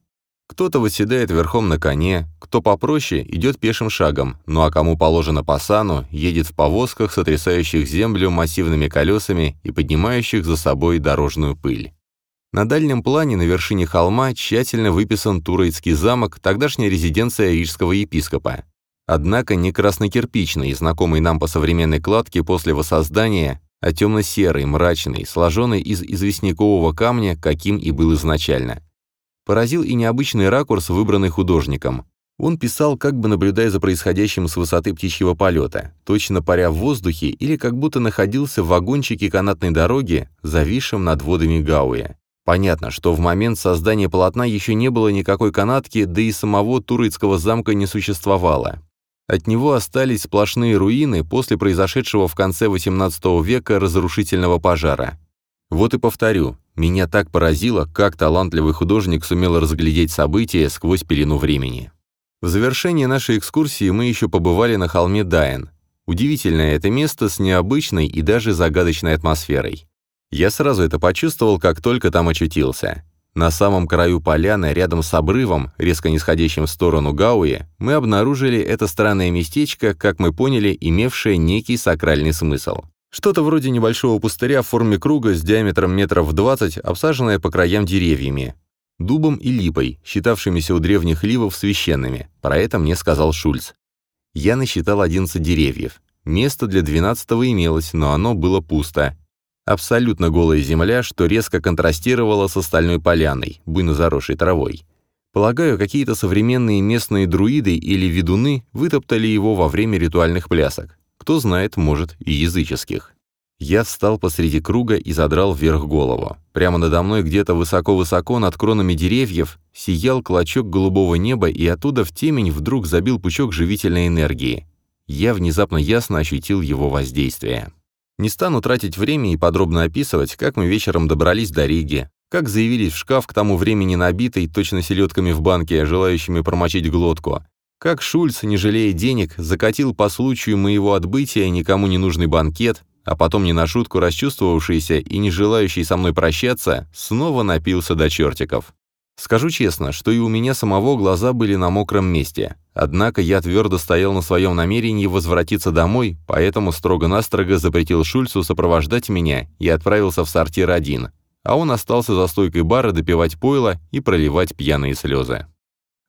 Кто-то восседает верхом на коне, кто попроще идет пешим шагом, ну а кому положено по сану, едет в повозках, сотрясающих землю массивными колесами и поднимающих за собой дорожную пыль. На дальнем плане на вершине холма тщательно выписан Туроицкий замок, тогдашняя резиденция рижского епископа. Однако не краснокирпичный, знакомый нам по современной кладке после воссоздания, а темно-серый, мрачный, сложенный из известнякового камня, каким и был изначально. Поразил и необычный ракурс, выбранный художником. Он писал, как бы наблюдая за происходящим с высоты птичьего полета, точно паря в воздухе или как будто находился в вагончике канатной дороги, зависшем над водами Гауя. Понятно, что в момент создания полотна еще не было никакой канатки, да и самого Турецкого замка не существовало. От него остались сплошные руины после произошедшего в конце XVIII века разрушительного пожара. Вот и повторю, меня так поразило, как талантливый художник сумел разглядеть события сквозь пелену времени. В завершении нашей экскурсии мы еще побывали на холме Дайен. Удивительное это место с необычной и даже загадочной атмосферой. Я сразу это почувствовал, как только там очутился. На самом краю поляны, рядом с обрывом, резко нисходящим в сторону Гауи, мы обнаружили это странное местечко, как мы поняли, имевшее некий сакральный смысл. Что-то вроде небольшого пустыря в форме круга с диаметром метров 20, обсаженное по краям деревьями. Дубом и липой, считавшимися у древних ливов священными. Про это мне сказал Шульц. Я насчитал 11 деревьев. Место для 12 имелось, но оно было пусто. Абсолютно голая земля, что резко контрастировало с остальной поляной, буйно заросшей травой. Полагаю, какие-то современные местные друиды или ведуны вытоптали его во время ритуальных плясок. Кто знает, может, и языческих. Я встал посреди круга и задрал вверх голову. Прямо надо мной где-то высоко-высоко над кронами деревьев сиял клочок голубого неба, и оттуда в темень вдруг забил пучок живительной энергии. Я внезапно ясно ощутил его воздействие. Не стану тратить время и подробно описывать, как мы вечером добрались до Риги, как заявились в шкаф к тому времени набитый, точно селедками в банке, желающими промочить глотку, как Шульц, не жалея денег, закатил по случаю моего отбытия никому не нужный банкет, а потом не на шутку расчувствовавшийся и не желающий со мной прощаться, снова напился до чертиков. Скажу честно, что и у меня самого глаза были на мокром месте. Однако я твердо стоял на своем намерении возвратиться домой, поэтому строго-настрого запретил Шульцу сопровождать меня и отправился в сортир один, а он остался за стойкой бара допивать пойло и проливать пьяные слезы.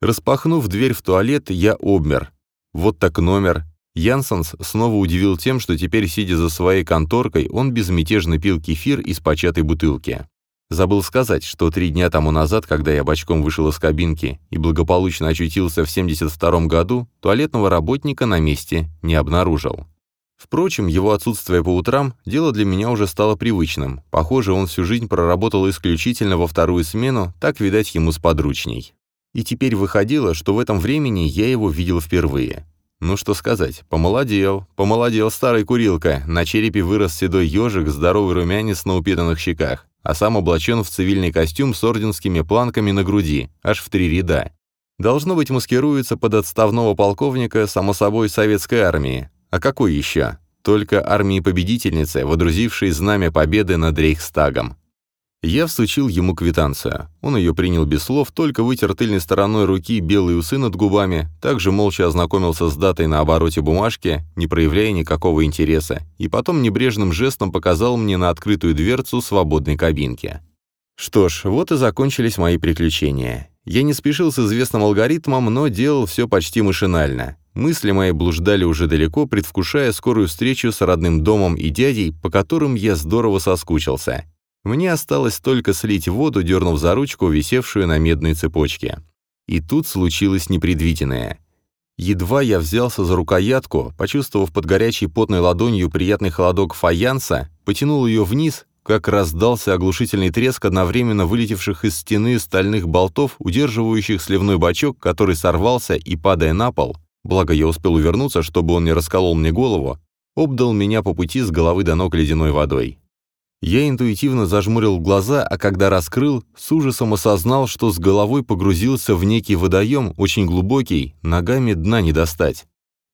Распахнув дверь в туалет, я обмер. Вот так номер, Янсенс снова удивил тем, что теперь, сидя за своей конторкой, он безмятежно пил кефир из початой бутылки. Забыл сказать, что три дня тому назад, когда я бочком вышел из кабинки и благополучно очутился в 72 году, туалетного работника на месте не обнаружил. Впрочем, его отсутствие по утрам – дело для меня уже стало привычным. Похоже, он всю жизнь проработал исключительно во вторую смену, так, видать, ему сподручней. И теперь выходило, что в этом времени я его видел впервые. Ну что сказать, помолодел, помолодел старый курилка, на черепе вырос седой ежик, здоровый румянец на упитанных щеках, а сам облачен в цивильный костюм с орденскими планками на груди, аж в три ряда. Должно быть, маскируется под отставного полковника, само собой, советской армии. А какой еще? Только армии-победительницы, водрузившей знамя победы над Рейхстагом. Я всучил ему квитанцию. Он ее принял без слов, только вытер тыльной стороной руки белые усы над губами, также молча ознакомился с датой на обороте бумажки, не проявляя никакого интереса, и потом небрежным жестом показал мне на открытую дверцу свободной кабинки. Что ж, вот и закончились мои приключения. Я не спешил с известным алгоритмом, но делал все почти машинально. Мысли мои блуждали уже далеко, предвкушая скорую встречу с родным домом и дядей, по которым я здорово соскучился. Мне осталось только слить воду, дернув за ручку, висевшую на медной цепочке. И тут случилось непредвиденное. Едва я взялся за рукоятку, почувствовав под горячей потной ладонью приятный холодок фаянса, потянул ее вниз, как раздался оглушительный треск одновременно вылетевших из стены стальных болтов, удерживающих сливной бачок, который сорвался и, падая на пол, благо я успел увернуться, чтобы он не расколол мне голову, обдал меня по пути с головы до ног ледяной водой. Я интуитивно зажмурил глаза, а когда раскрыл, с ужасом осознал, что с головой погрузился в некий водоем, очень глубокий, ногами дна не достать.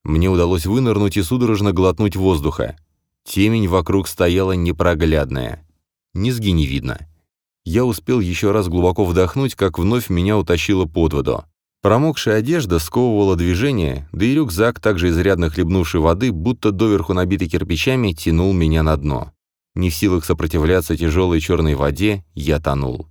Мне удалось вынырнуть и судорожно глотнуть воздуха. Темень вокруг стояла непроглядная. Низги не видно. Я успел еще раз глубоко вдохнуть, как вновь меня утащило под воду. Промокшая одежда сковывала движение, да и рюкзак, также изрядно хлебнувший воды, будто доверху набитый кирпичами, тянул меня на дно. Не в силах сопротивляться тяжелой черной воде, я тонул.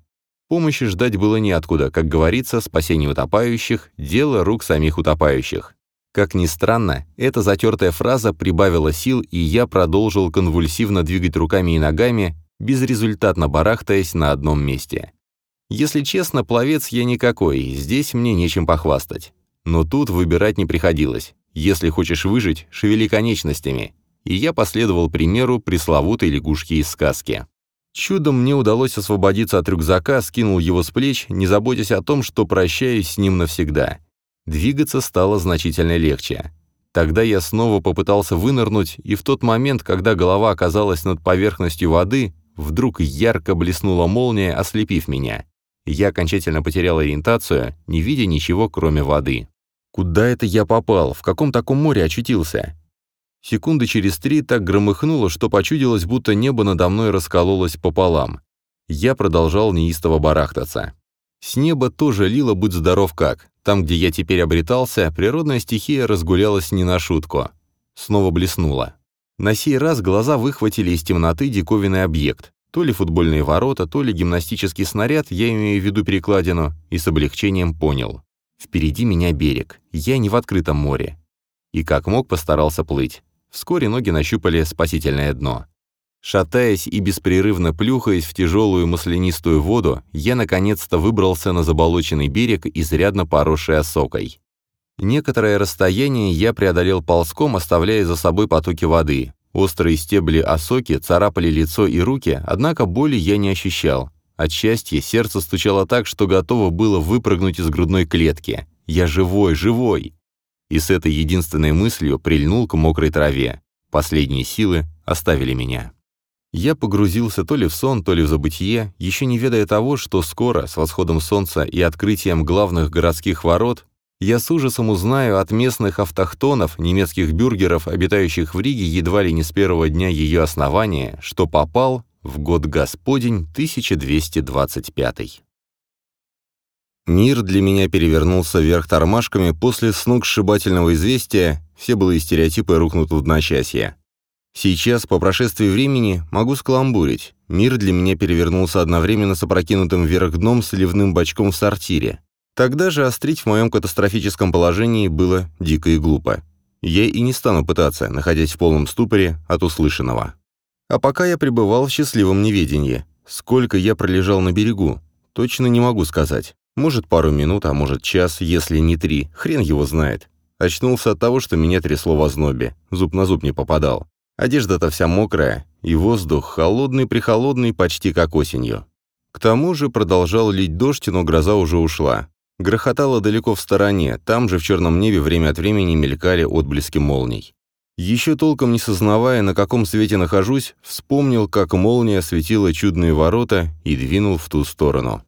Помощи ждать было неоткуда, как говорится, спасение утопающих – дело рук самих утопающих. Как ни странно, эта затертая фраза прибавила сил, и я продолжил конвульсивно двигать руками и ногами, безрезультатно барахтаясь на одном месте. Если честно, пловец я никакой, здесь мне нечем похвастать. Но тут выбирать не приходилось. Если хочешь выжить, шевели конечностями, и я последовал примеру пресловутой лягушки из сказки. Чудом мне удалось освободиться от рюкзака, скинул его с плеч, не заботясь о том, что прощаюсь с ним навсегда. Двигаться стало значительно легче. Тогда я снова попытался вынырнуть, и в тот момент, когда голова оказалась над поверхностью воды, вдруг ярко блеснула молния, ослепив меня. Я окончательно потерял ориентацию, не видя ничего, кроме воды. Куда это я попал? В каком таком море очутился? Секунды через три так громыхнуло, что почудилось, будто небо надо мной раскололось пополам. Я продолжал неистово барахтаться. С неба тоже лило «Будь здоров как». Там, где я теперь обретался, природная стихия разгулялась не на шутку. Снова блеснула. На сей раз глаза выхватили из темноты диковинный объект. То ли футбольные ворота, то ли гимнастический снаряд, я имею в виду перекладину, и с облегчением понял. Впереди меня берег, я не в открытом море. И как мог постарался плыть. Вскоре ноги нащупали спасительное дно. Шатаясь и беспрерывно плюхаясь в тяжелую маслянистую воду, я наконец-то выбрался на заболоченный берег, изрядно поросший осокой. Некоторое расстояние я преодолел ползком, оставляя за собой потоки воды. Острые стебли осоки царапали лицо и руки, однако боли я не ощущал. От счастья сердце стучало так, что готово было выпрыгнуть из грудной клетки. «Я живой, живой!» И с этой единственной мыслью прильнул к мокрой траве. Последние силы оставили меня. Я погрузился то ли в сон, то ли в забытье, еще не ведая того, что скоро, с восходом солнца и открытием главных городских ворот, я с ужасом узнаю от местных автохтонов, немецких бюргеров, обитающих в Риге едва ли не с первого дня ее основания, что попал в год Господень 1225. Мир для меня перевернулся вверх тормашками после сногсшибательного известия, все былые стереотипы рухнут в одночасье. Сейчас, по прошествии времени, могу скаламбурить. Мир для меня перевернулся одновременно с опрокинутым вверх дном сливным бачком в сортире. Тогда же острить в моем катастрофическом положении было дико и глупо. Я и не стану пытаться, находясь в полном ступоре от услышанного. А пока я пребывал в счастливом неведении. Сколько я пролежал на берегу, точно не могу сказать. Может, пару минут, а может, час, если не три, хрен его знает. Очнулся от того, что меня трясло в ознобе, зуб на зуб не попадал. Одежда-то вся мокрая, и воздух холодный-прихолодный, почти как осенью. К тому же продолжал лить дождь, но гроза уже ушла. Грохотало далеко в стороне, там же в черном небе время от времени мелькали отблески молний. Еще толком не сознавая, на каком свете нахожусь, вспомнил, как молния осветила чудные ворота и двинул в ту сторону.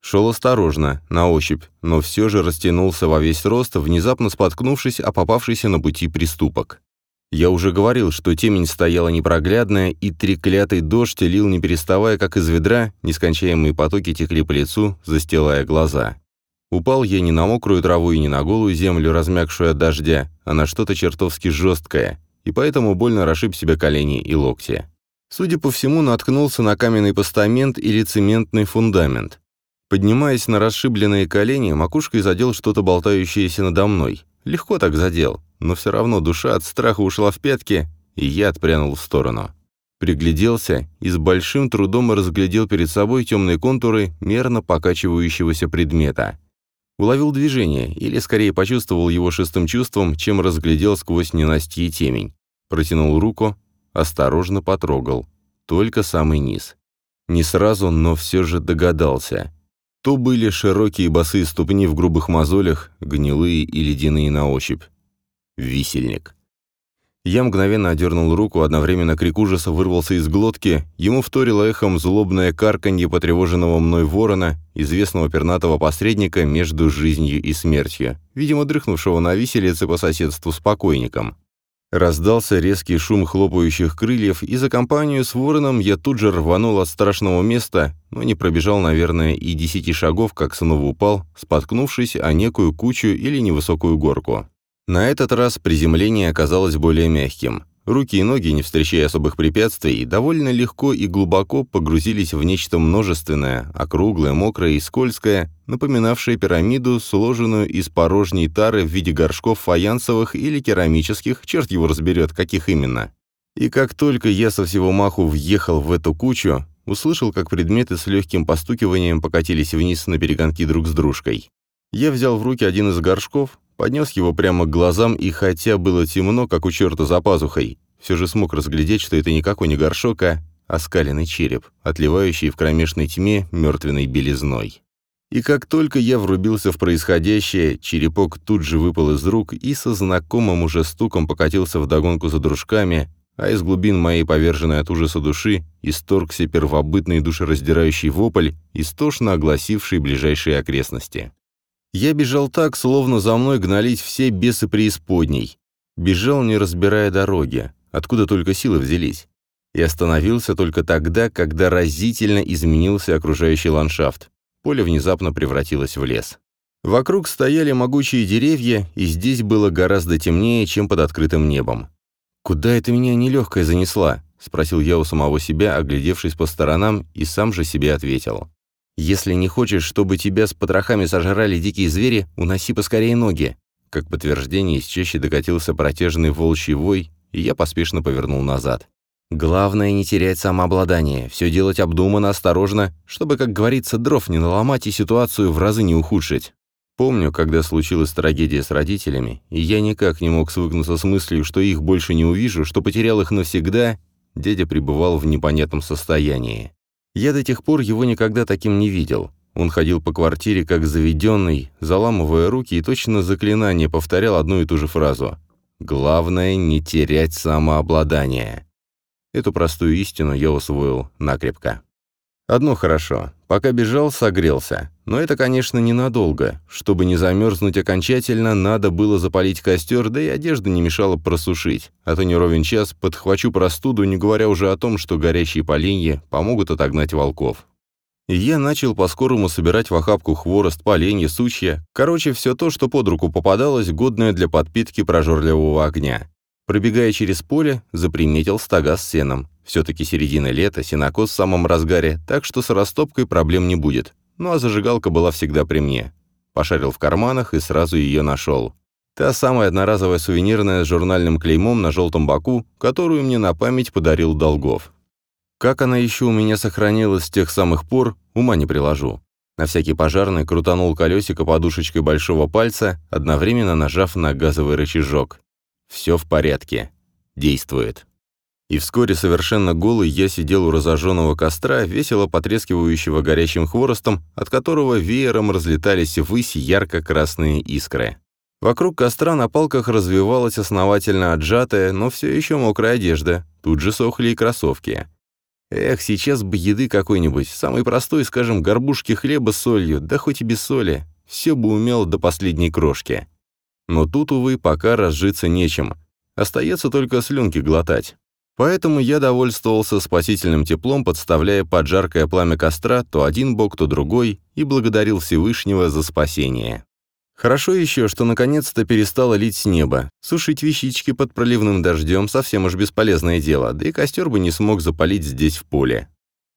Шел осторожно, на ощупь, но все же растянулся во весь рост, внезапно споткнувшись о попавшийся на пути приступок. Я уже говорил, что темень стояла непроглядная, и треклятый дождь лил не переставая, как из ведра, нескончаемые потоки текли по лицу, застилая глаза. Упал я не на мокрую траву и не на голую землю, размягшую от дождя, а на что-то чертовски жесткое, и поэтому больно расшиб себе колени и локти. Судя по всему, наткнулся на каменный постамент или цементный фундамент. Поднимаясь на расшибленные колени, макушкой задел что-то болтающееся надо мной. Легко так задел, но все равно душа от страха ушла в пятки, и я отпрянул в сторону. Пригляделся и с большим трудом разглядел перед собой темные контуры мерно покачивающегося предмета. Уловил движение, или скорее почувствовал его шестым чувством, чем разглядел сквозь ненастье темень. Протянул руку, осторожно потрогал. Только самый низ. Не сразу, но все же догадался. То были широкие босые ступни в грубых мозолях, гнилые и ледяные на ощупь. Висельник. Я мгновенно одернул руку, одновременно крик ужаса вырвался из глотки, ему вторило эхом злобное карканье потревоженного мной ворона, известного пернатого посредника между жизнью и смертью, видимо, дрыхнувшего на виселице по соседству с покойником. Раздался резкий шум хлопающих крыльев, и за компанию с вороном я тут же рванул от страшного места, но не пробежал, наверное, и десяти шагов, как снова упал, споткнувшись о некую кучу или невысокую горку. На этот раз приземление оказалось более мягким. Руки и ноги, не встречая особых препятствий, довольно легко и глубоко погрузились в нечто множественное, округлое, мокрое и скользкое, напоминавшее пирамиду, сложенную из порожней тары в виде горшков фаянсовых или керамических, черт его разберет, каких именно. И как только я со всего маху въехал в эту кучу, услышал, как предметы с легким постукиванием покатились вниз на перегонки друг с дружкой. Я взял в руки один из горшков, Поднес его прямо к глазам, и хотя было темно, как у черта за пазухой, все же смог разглядеть, что это никакой не горшок, а оскаленный череп, отливающий в кромешной тьме мертвенной белизной. И как только я врубился в происходящее, черепок тут же выпал из рук и со знакомым уже стуком покатился вдогонку за дружками, а из глубин моей поверженной от ужаса души исторгся первобытный душераздирающий вопль, истошно огласивший ближайшие окрестности. Я бежал так, словно за мной гнались все бесы преисподней. Бежал, не разбирая дороги, откуда только силы взялись. И остановился только тогда, когда разительно изменился окружающий ландшафт. Поле внезапно превратилось в лес. Вокруг стояли могучие деревья, и здесь было гораздо темнее, чем под открытым небом. «Куда это меня нелегкая занесла?» — спросил я у самого себя, оглядевшись по сторонам, и сам же себе ответил. «Если не хочешь, чтобы тебя с потрохами сожрали дикие звери, уноси поскорее ноги». Как подтверждение из чаще докатился протяжный волчий вой, и я поспешно повернул назад. «Главное не терять самообладание, все делать обдуманно, осторожно, чтобы, как говорится, дров не наломать и ситуацию в разы не ухудшить». Помню, когда случилась трагедия с родителями, и я никак не мог свыкнуться с мыслью, что их больше не увижу, что потерял их навсегда, дядя пребывал в непонятном состоянии. Я до тех пор его никогда таким не видел. Он ходил по квартире как заведенный, заламывая руки и точно заклинание повторял одну и ту же фразу. «Главное — не терять самообладание». Эту простую истину я усвоил накрепко. Одно хорошо. Пока бежал, согрелся. Но это, конечно, ненадолго. Чтобы не замерзнуть окончательно, надо было запалить костер, да и одежда не мешала просушить. А то не ровен час подхвачу простуду, не говоря уже о том, что горящие поленья помогут отогнать волков. И я начал по-скорому собирать в охапку хворост, поленья, сучья. Короче, все то, что под руку попадалось, годное для подпитки прожорливого огня. Пробегая через поле, заприметил стога с сеном. Все-таки середина лета, сенокос в самом разгаре, так что с растопкой проблем не будет. Ну а зажигалка была всегда при мне. Пошарил в карманах и сразу ее нашел. Та самая одноразовая сувенирная с журнальным клеймом на желтом боку, которую мне на память подарил Долгов. Как она еще у меня сохранилась с тех самых пор, ума не приложу. На всякий пожарный крутанул колесико подушечкой большого пальца, одновременно нажав на газовый рычажок. Все в порядке. Действует. И вскоре совершенно голый я сидел у разожженного костра, весело потрескивающего горящим хворостом, от которого веером разлетались ввысь ярко-красные искры. Вокруг костра на палках развивалась основательно отжатая, но все еще мокрая одежда. Тут же сохли и кроссовки. Эх, сейчас бы еды какой-нибудь, самой простой, скажем, горбушки хлеба с солью, да хоть и без соли. Все бы умел до последней крошки. Но тут, увы, пока разжиться нечем. Остается только слюнки глотать. Поэтому я довольствовался спасительным теплом, подставляя под жаркое пламя костра то один бок, то другой, и благодарил Всевышнего за спасение. Хорошо еще, что наконец-то перестало лить с неба. Сушить вещички под проливным дождем совсем уж бесполезное дело, да и костер бы не смог запалить здесь в поле.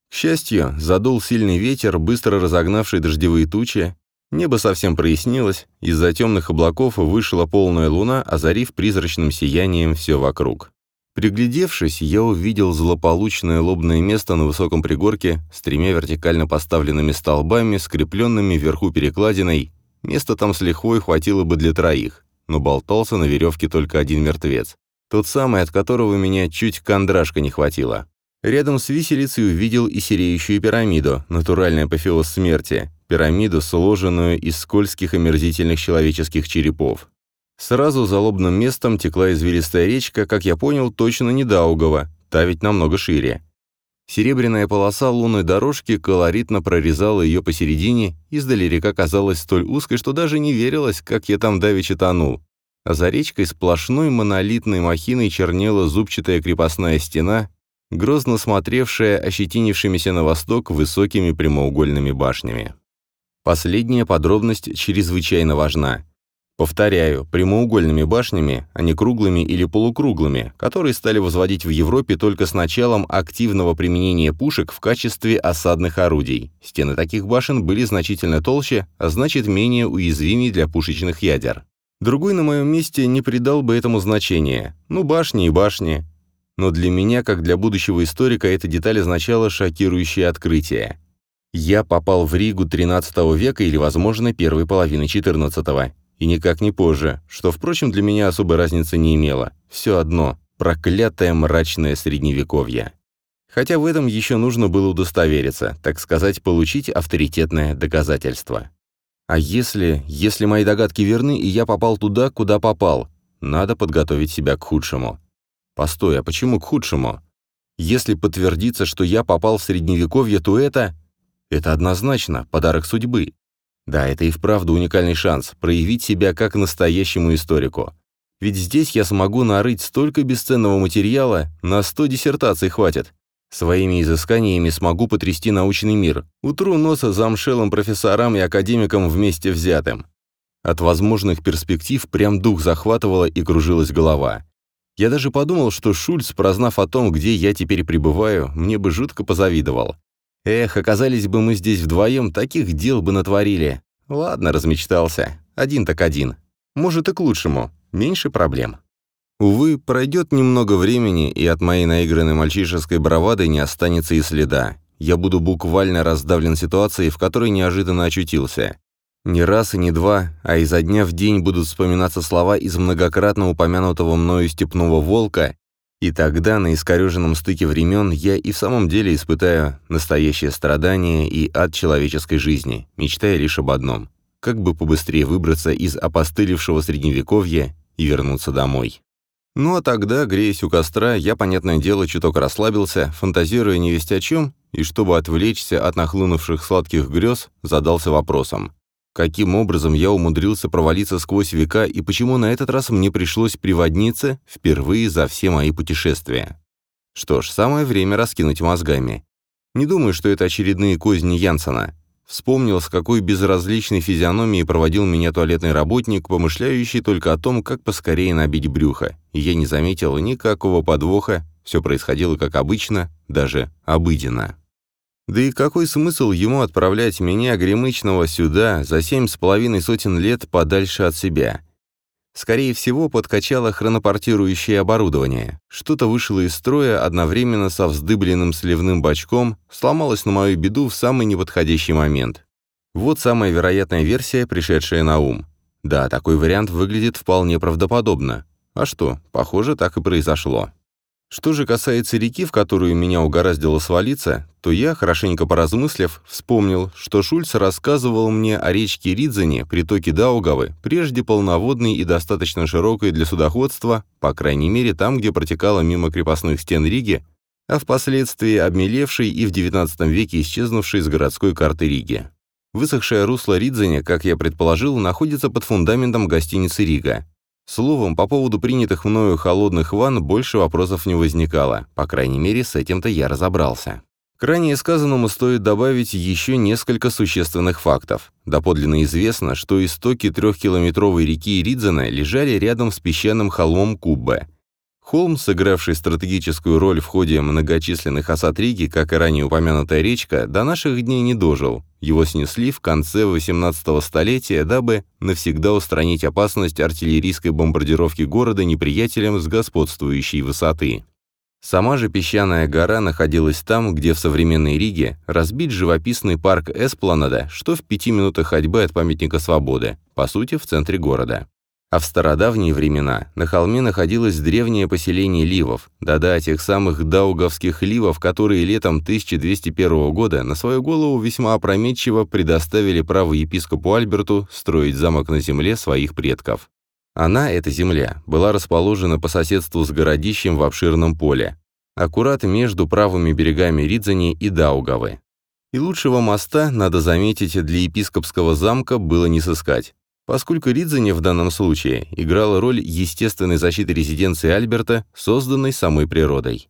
К счастью, задул сильный ветер, быстро разогнавший дождевые тучи. Небо совсем прояснилось, из-за темных облаков вышла полная луна, озарив призрачным сиянием все вокруг. Приглядевшись, я увидел злополучное лобное место на высоком пригорке с тремя вертикально поставленными столбами, скрепленными вверху перекладиной. Места там с лихвой хватило бы для троих, но болтался на веревке только один мертвец. Тот самый, от которого меня чуть кондрашка не хватило. Рядом с виселицей увидел и сереющую пирамиду, натуральный апофеоз смерти, пирамиду, сложенную из скользких и мерзительных человеческих черепов. Сразу за лобным местом текла извилистая речка, как я понял, точно не Даугова, та ведь намного шире. Серебряная полоса лунной дорожки колоритно прорезала ее посередине, издали река казалась столь узкой, что даже не верилось, как я там давеча тонул. А за речкой сплошной монолитной махиной чернела зубчатая крепостная стена, грозно смотревшая ощетинившимися на восток высокими прямоугольными башнями. Последняя подробность чрезвычайно важна. Повторяю, прямоугольными башнями, а не круглыми или полукруглыми, которые стали возводить в Европе только с началом активного применения пушек в качестве осадных орудий. Стены таких башен были значительно толще, а значит менее уязвимы для пушечных ядер. Другой на моем месте не придал бы этому значения. Ну, башни и башни. Но для меня, как для будущего историка, эта деталь означала шокирующее открытие. Я попал в Ригу XIII века или, возможно, первой половины XIV и никак не позже, что, впрочем, для меня особой разницы не имело. Все одно – проклятое мрачное средневековье. Хотя в этом еще нужно было удостовериться, так сказать, получить авторитетное доказательство. А если, если мои догадки верны, и я попал туда, куда попал, надо подготовить себя к худшему. Постой, а почему к худшему? Если подтвердится, что я попал в Средневековье, то это... Это однозначно подарок судьбы. Да, это и вправду уникальный шанс проявить себя как настоящему историку. Ведь здесь я смогу нарыть столько бесценного материала, на 100 диссертаций хватит. Своими изысканиями смогу потрясти научный мир, утру носа замшелым профессорам и академикам вместе взятым. От возможных перспектив прям дух захватывала и кружилась голова. Я даже подумал, что Шульц, прознав о том, где я теперь пребываю, мне бы жутко позавидовал. Эх, оказались бы мы здесь вдвоем, таких дел бы натворили. Ладно, размечтался. Один так один. Может, и к лучшему. Меньше проблем. Увы, пройдет немного времени, и от моей наигранной мальчишеской бравады не останется и следа. Я буду буквально раздавлен ситуацией, в которой неожиданно очутился. Не раз и не два, а изо дня в день будут вспоминаться слова из многократно упомянутого мною степного волка, и тогда на искореженном стыке времен я и в самом деле испытаю настоящее страдание и ад человеческой жизни, мечтая лишь об одном — как бы побыстрее выбраться из опостылевшего средневековья и вернуться домой. Ну а тогда, греясь у костра, я, понятное дело, чуток расслабился, фантазируя невесть о чем, и чтобы отвлечься от нахлынувших сладких грез, задался вопросом. Каким образом я умудрился провалиться сквозь века и почему на этот раз мне пришлось приводниться впервые за все мои путешествия? Что ж, самое время раскинуть мозгами. Не думаю, что это очередные козни Янсона. Вспомнил, с какой безразличной физиономией проводил меня туалетный работник, помышляющий только о том, как поскорее набить брюхо, и я не заметил никакого подвоха, все происходило как обычно, даже обыденно. Да и какой смысл ему отправлять меня, гремычного, сюда, за семь с половиной сотен лет подальше от себя? Скорее всего, подкачало хронопортирующее оборудование. Что-то вышло из строя одновременно со вздыбленным сливным бачком, сломалось на мою беду в самый неподходящий момент. Вот самая вероятная версия, пришедшая на ум. Да, такой вариант выглядит вполне правдоподобно. А что, похоже, так и произошло. Что же касается реки, в которую меня угораздило свалиться, то я, хорошенько поразмыслив, вспомнил, что Шульц рассказывал мне о речке Ридзене, притоке Даугавы, прежде полноводной и достаточно широкой для судоходства, по крайней мере там, где протекала мимо крепостных стен Риги, а впоследствии обмелевшей и в XIX веке исчезнувшей с городской карты Риги. Высохшее русло Ридзене, как я предположил, находится под фундаментом гостиницы «Рига». Словом, по поводу принятых мною холодных ванн больше вопросов не возникало, по крайней мере, с этим-то я разобрался. К ранее сказанному стоит добавить еще несколько существенных фактов. Доподлинно известно, что истоки трехкилометровой реки Ридзена лежали рядом с песчаным холмом Куббе – Холм, сыгравший стратегическую роль в ходе многочисленных осад Риги, как и ранее упомянутая речка, до наших дней не дожил. Его снесли в конце 18 столетия, дабы навсегда устранить опасность артиллерийской бомбардировки города неприятелем с господствующей высоты. Сама же песчаная гора находилась там, где в современной Риге разбит живописный парк Эспланада, что в пяти минутах ходьбы от памятника свободы, по сути, в центре города. А в стародавние времена на холме находилось древнее поселение ливов, да-да, тех самых даугавских ливов, которые летом 1201 года на свою голову весьма опрометчиво предоставили право епископу Альберту строить замок на земле своих предков. Она, эта земля, была расположена по соседству с городищем в обширном поле, аккурат между правыми берегами Ридзани и Даугавы. И лучшего моста, надо заметить, для епископского замка было не сыскать поскольку Ридзене в данном случае играла роль естественной защиты резиденции Альберта, созданной самой природой.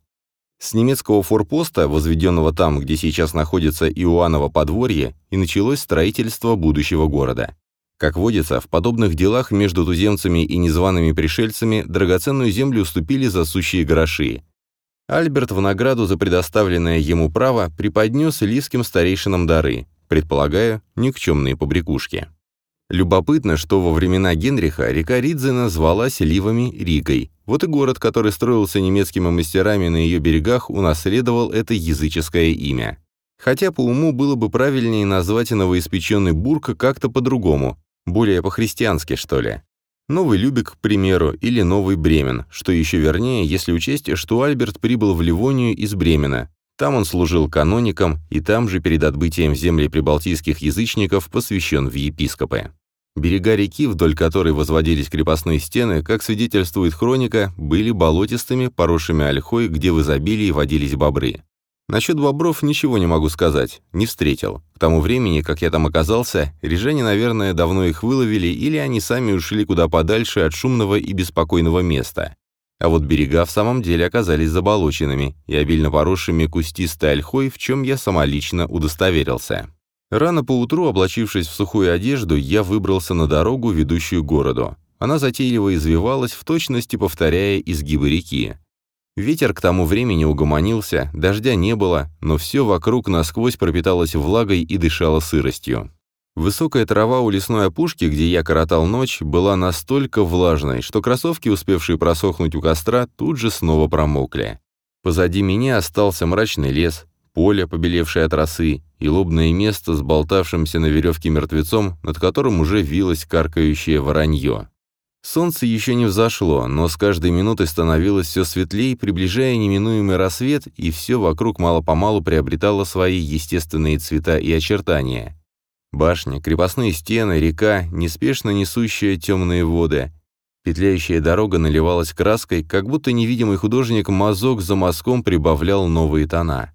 С немецкого форпоста, возведенного там, где сейчас находится Иоанново подворье, и началось строительство будущего города. Как водится, в подобных делах между туземцами и незваными пришельцами драгоценную землю уступили за сущие гроши. Альберт в награду за предоставленное ему право преподнес лиским старейшинам дары, предполагаю, никчемные побрякушки. Любопытно, что во времена Генриха река Ридзена звалась Ливами Ригой. Вот и город, который строился немецкими мастерами на ее берегах, унаследовал это языческое имя. Хотя по уму было бы правильнее назвать новоиспеченный Бург как-то по-другому, более по-христиански, что ли. Новый Любек, к примеру, или Новый Бремен, что еще вернее, если учесть, что Альберт прибыл в Ливонию из Бремена. Там он служил каноником, и там же перед отбытием в земли прибалтийских язычников посвящен в епископы. Берега реки, вдоль которой возводились крепостные стены, как свидетельствует хроника, были болотистыми, поросшими ольхой, где в изобилии водились бобры. Насчет бобров ничего не могу сказать, не встретил. К тому времени, как я там оказался, рижане, наверное, давно их выловили, или они сами ушли куда подальше от шумного и беспокойного места. А вот берега в самом деле оказались заболоченными и обильно поросшими кустистой ольхой, в чем я самолично удостоверился. Рано поутру, облачившись в сухую одежду, я выбрался на дорогу, ведущую к городу. Она затейливо извивалась, в точности повторяя изгибы реки. Ветер к тому времени угомонился, дождя не было, но все вокруг насквозь пропиталось влагой и дышало сыростью. Высокая трава у лесной опушки, где я коротал ночь, была настолько влажной, что кроссовки, успевшие просохнуть у костра, тут же снова промокли. Позади меня остался мрачный лес, поле, побелевшее от росы, и лобное место с болтавшимся на веревке мертвецом, над которым уже вилось каркающее воронье. Солнце еще не взошло, но с каждой минутой становилось все светлее, приближая неминуемый рассвет, и все вокруг мало-помалу приобретало свои естественные цвета и очертания. Башня, крепостные стены, река, неспешно несущая темные воды. Петляющая дорога наливалась краской, как будто невидимый художник мазок за мазком прибавлял новые тона.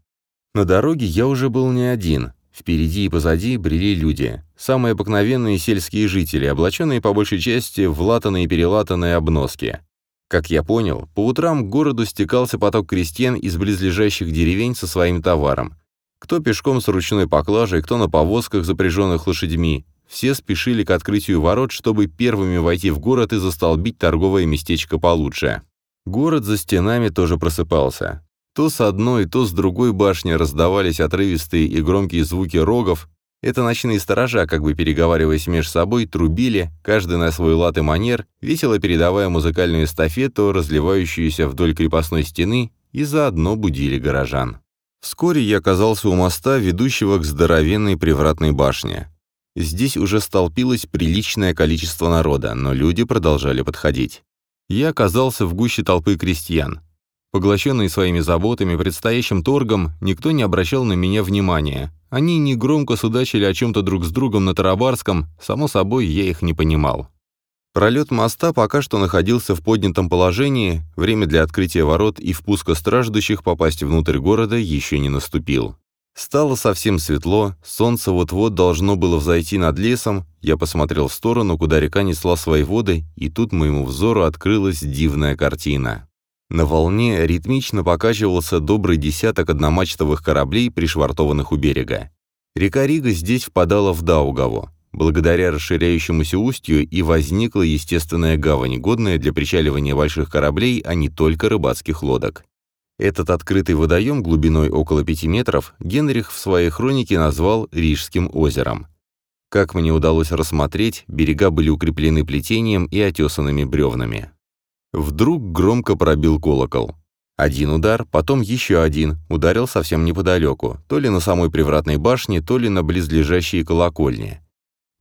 На дороге я уже был не один. Впереди и позади брели люди. Самые обыкновенные сельские жители, облаченные по большей части в латанные и перелатанные обноски. Как я понял, по утрам к городу стекался поток крестьян из близлежащих деревень со своим товаром. Кто пешком с ручной поклажей, кто на повозках, запряженных лошадьми. Все спешили к открытию ворот, чтобы первыми войти в город и застолбить торговое местечко получше. Город за стенами тоже просыпался. То с одной, то с другой башни раздавались отрывистые и громкие звуки рогов. Это ночные сторожа, как бы переговариваясь между собой, трубили, каждый на свой лад и манер, весело передавая музыкальную эстафету, разливающуюся вдоль крепостной стены, и заодно будили горожан. Вскоре я оказался у моста, ведущего к здоровенной привратной башне. Здесь уже столпилось приличное количество народа, но люди продолжали подходить. Я оказался в гуще толпы крестьян. Поглощенные своими заботами, предстоящим торгом, никто не обращал на меня внимания. Они негромко судачили о чем-то друг с другом на Тарабарском, само собой, я их не понимал. Пролет моста пока что находился в поднятом положении, время для открытия ворот и впуска страждущих попасть внутрь города еще не наступил. Стало совсем светло, солнце вот-вот должно было взойти над лесом, я посмотрел в сторону, куда река несла свои воды, и тут моему взору открылась дивная картина. На волне ритмично покачивался добрый десяток одномачтовых кораблей, пришвартованных у берега. Река Рига здесь впадала в Даугаву. Благодаря расширяющемуся устью и возникла естественная гавань, годная для причаливания больших кораблей, а не только рыбацких лодок. Этот открытый водоем глубиной около пяти метров Генрих в своей хронике назвал Рижским озером. Как мне удалось рассмотреть, берега были укреплены плетением и отесанными бревнами. Вдруг громко пробил колокол. Один удар, потом еще один, ударил совсем неподалеку, то ли на самой привратной башне, то ли на близлежащие колокольни.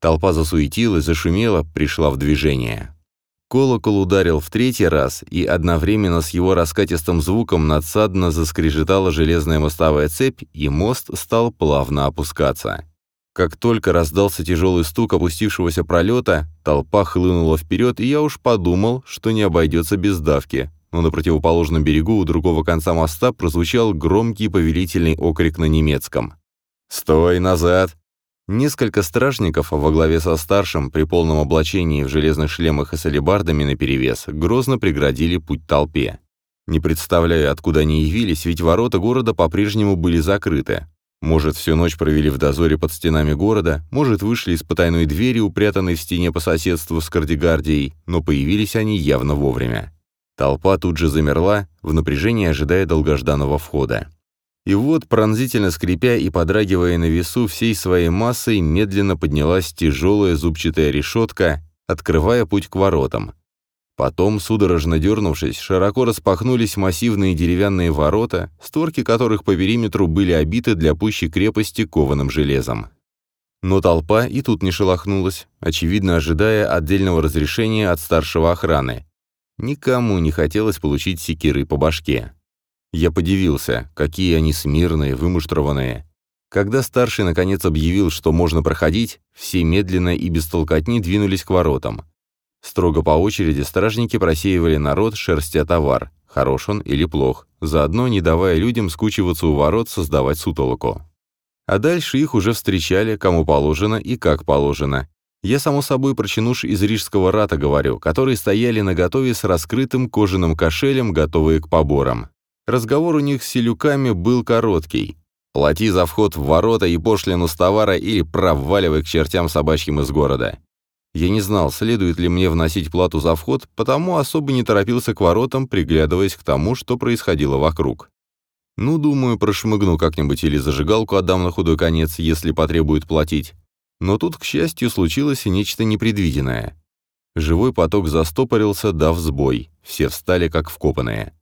Толпа засуетилась, зашумела, пришла в движение. Колокол ударил в третий раз, и одновременно с его раскатистым звуком надсадно заскрежетала железная мостовая цепь, и мост стал плавно опускаться. Как только раздался тяжелый стук опустившегося пролета, толпа хлынула вперед, и я уж подумал, что не обойдется без давки. Но на противоположном берегу у другого конца моста прозвучал громкий повелительный окрик на немецком. «Стой назад!» Несколько стражников во главе со старшим при полном облачении в железных шлемах и с алебардами наперевес грозно преградили путь толпе. Не представляю, откуда они явились, ведь ворота города по-прежнему были закрыты. Может, всю ночь провели в дозоре под стенами города, может, вышли из потайной двери, упрятанной в стене по соседству с кардигардией, но появились они явно вовремя. Толпа тут же замерла, в напряжении ожидая долгожданного входа. И вот, пронзительно скрипя и подрагивая на весу всей своей массой, медленно поднялась тяжелая зубчатая решетка, открывая путь к воротам. Потом, судорожно дернувшись, широко распахнулись массивные деревянные ворота, створки которых по периметру были обиты для пущей крепости кованым железом. Но толпа и тут не шелохнулась, очевидно ожидая отдельного разрешения от старшего охраны. Никому не хотелось получить секиры по башке. Я подивился, какие они смирные, вымуштрованные. Когда старший наконец объявил, что можно проходить, все медленно и без толкотни двинулись к воротам. Строго по очереди стражники просеивали народ, шерстя товар. хорош он или плох, заодно не давая людям скучиваться у ворот, создавать сутолоку. А дальше их уже встречали, кому положено и как положено. Я, само собой, про чинуш из рижского рата говорю, которые стояли наготове с раскрытым кожаным кошелем, готовые к поборам. Разговор у них с селюками был короткий. Плати за вход в ворота и пошлину с товара или проваливай к чертям собачьим из города. Я не знал, следует ли мне вносить плату за вход, потому особо не торопился к воротам, приглядываясь к тому, что происходило вокруг. Ну, думаю, прошмыгну как-нибудь или зажигалку отдам на худой конец, если потребует платить. Но тут, к счастью, случилось нечто непредвиденное. Живой поток застопорился, дав сбой. Все встали как вкопанные.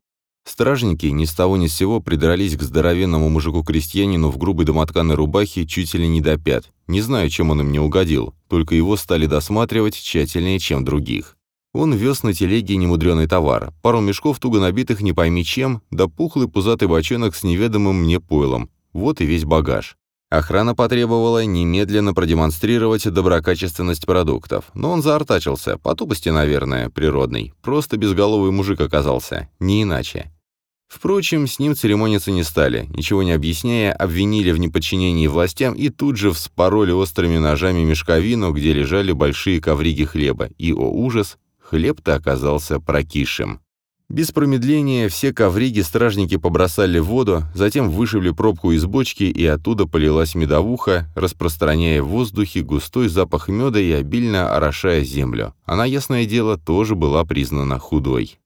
Стражники ни с того ни с сего придрались к здоровенному мужику-крестьянину в грубой домотканой рубахе чуть ли не до пят. Не знаю, чем он им не угодил, только его стали досматривать тщательнее, чем других. Он вез на телеге немудреный товар, пару мешков туго набитых не пойми чем, да пухлый пузатый бочонок с неведомым мне пойлом. Вот и весь багаж. Охрана потребовала немедленно продемонстрировать доброкачественность продуктов, но он заортачился, по тупости, наверное, природный. Просто безголовый мужик оказался, не иначе. Впрочем, с ним церемониться не стали, ничего не объясняя, обвинили в неподчинении властям и тут же вспороли острыми ножами мешковину, где лежали большие ковриги хлеба, и, о ужас, хлеб-то оказался прокисшим. Без промедления все ковриги стражники побросали в воду, затем вышибли пробку из бочки, и оттуда полилась медовуха, распространяя в воздухе густой запах меда и обильно орошая землю. Она, ясное дело, тоже была признана худой.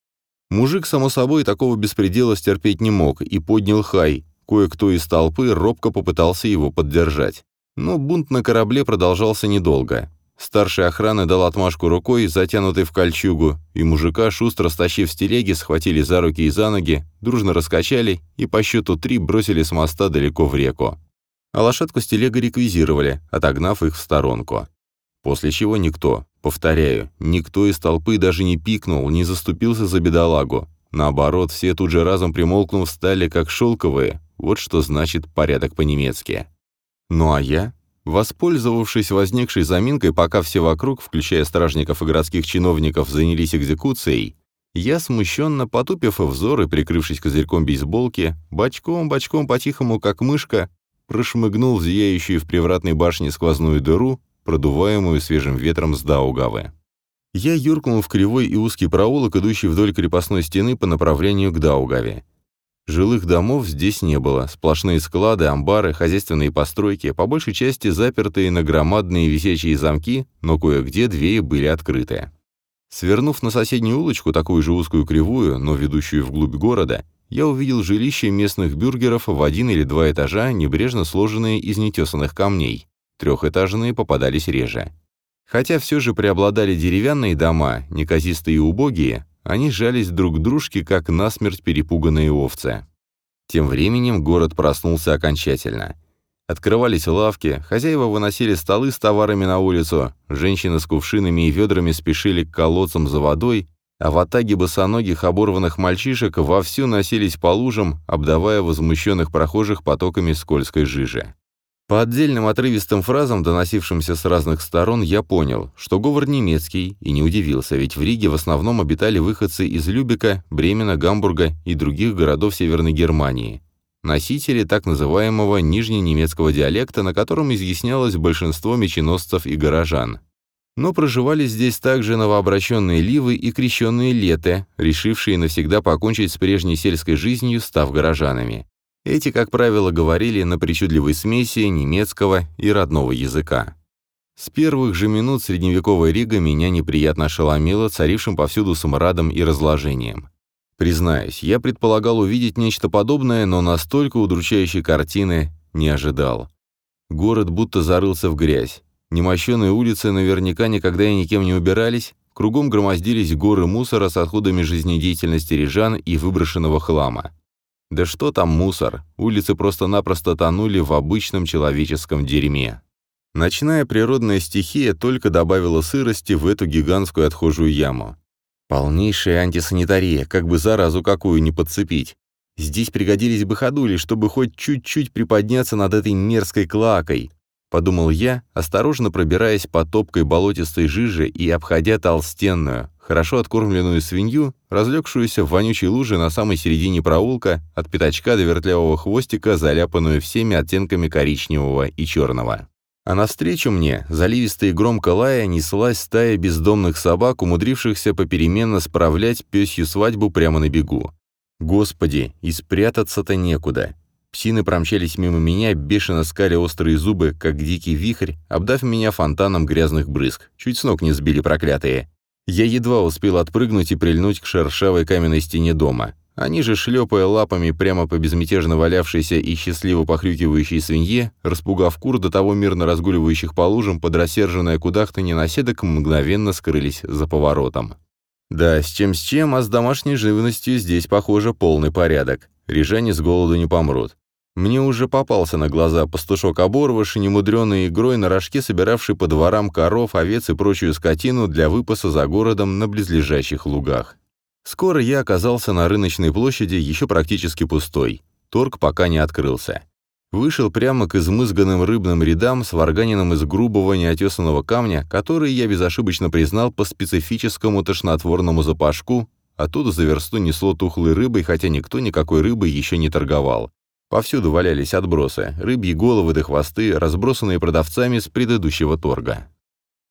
Мужик, само собой, такого беспредела стерпеть не мог и поднял хай. Кое-кто из толпы робко попытался его поддержать. Но бунт на корабле продолжался недолго. Старший охраны дал отмашку рукой, затянутой в кольчугу, и мужика, шустро стащив с телеги, схватили за руки и за ноги, дружно раскачали и по счету три бросили с моста далеко в реку. А лошадку с телегой реквизировали, отогнав их в сторонку. После чего никто, Повторяю, никто из толпы даже не пикнул, не заступился за бедолагу. Наоборот, все тут же разом примолкнув стали как шелковые. Вот что значит порядок по-немецки. Ну а я, воспользовавшись возникшей заминкой, пока все вокруг, включая стражников и городских чиновников, занялись экзекуцией, я, смущенно потупив взор и прикрывшись козырьком бейсболки, бочком-бочком по-тихому, как мышка, прошмыгнул в зияющую в привратной башне сквозную дыру, продуваемую свежим ветром с Даугавы. Я юркнул в кривой и узкий проулок, идущий вдоль крепостной стены по направлению к Даугаве. Жилых домов здесь не было, сплошные склады, амбары, хозяйственные постройки, по большей части запертые на громадные висячие замки, но кое-где двери были открыты. Свернув на соседнюю улочку, такую же узкую кривую, но ведущую вглубь города, я увидел жилище местных бюргеров в один или два этажа, небрежно сложенные из нетесанных камней. Трехэтажные попадались реже. Хотя все же преобладали деревянные дома, неказистые и убогие, они жались друг к дружке, как насмерть перепуганные овцы. Тем временем город проснулся окончательно. Открывались лавки, хозяева выносили столы с товарами на улицу, женщины с кувшинами и ведрами спешили к колодцам за водой, а в атаге босоногих оборванных мальчишек вовсю носились по лужам, обдавая возмущенных прохожих потоками скользкой жижи. По отдельным отрывистым фразам, доносившимся с разных сторон, я понял, что говор немецкий, и не удивился, ведь в Риге в основном обитали выходцы из Любека, Бремена, Гамбурга и других городов Северной Германии. Носители так называемого нижненемецкого диалекта, на котором изъяснялось большинство меченосцев и горожан. Но проживали здесь также новообращенные ливы и крещенные леты, решившие навсегда покончить с прежней сельской жизнью, став горожанами. Эти, как правило, говорили на причудливой смеси немецкого и родного языка. С первых же минут средневековая Рига меня неприятно ошеломила царившим повсюду саморадом и разложением. Признаюсь, я предполагал увидеть нечто подобное, но настолько удручающей картины не ожидал. Город будто зарылся в грязь. Немощенные улицы наверняка никогда и никем не убирались, кругом громоздились горы мусора с отходами жизнедеятельности рижан и выброшенного хлама. Да что там мусор? Улицы просто-напросто тонули в обычном человеческом дерьме. Ночная природная стихия только добавила сырости в эту гигантскую отхожую яму. Полнейшая антисанитария, как бы заразу какую не подцепить. Здесь пригодились бы ходули, чтобы хоть чуть-чуть приподняться над этой мерзкой клакой, подумал я, осторожно пробираясь по топкой болотистой жиже и обходя толстенную, хорошо откормленную свинью, разлегшуюся в вонючей луже на самой середине проулка, от пятачка до вертлявого хвостика, заляпанную всеми оттенками коричневого и черного. А навстречу мне, заливисто и громко лая, неслась стая бездомных собак, умудрившихся попеременно справлять пёсью свадьбу прямо на бегу. Господи, и спрятаться-то некуда. Псины промчались мимо меня, бешено скали острые зубы, как дикий вихрь, обдав меня фонтаном грязных брызг. Чуть с ног не сбили проклятые. Я едва успел отпрыгнуть и прильнуть к шершавой каменной стене дома. Они же, шлепая лапами прямо по безмятежно валявшейся и счастливо похрюкивающей свинье, распугав кур до того мирно разгуливающих по лужам под рассерженное кудахтанье наседок, мгновенно скрылись за поворотом. Да, с чем с чем, а с домашней живностью здесь, похоже, полный порядок. Рижане с голоду не помрут. Мне уже попался на глаза пастушок-оборвыш, немудренной игрой на рожке, собиравший по дворам коров, овец и прочую скотину для выпаса за городом на близлежащих лугах. Скоро я оказался на рыночной площади, еще практически пустой. Торг пока не открылся. Вышел прямо к измызганным рыбным рядам, сварганенным из грубого неотесанного камня, который я безошибочно признал по специфическому тошнотворному запашку, оттуда за версту несло тухлой рыбой, хотя никто никакой рыбой еще не торговал. Повсюду валялись отбросы, рыбьи головы да хвосты, разбросанные продавцами с предыдущего торга.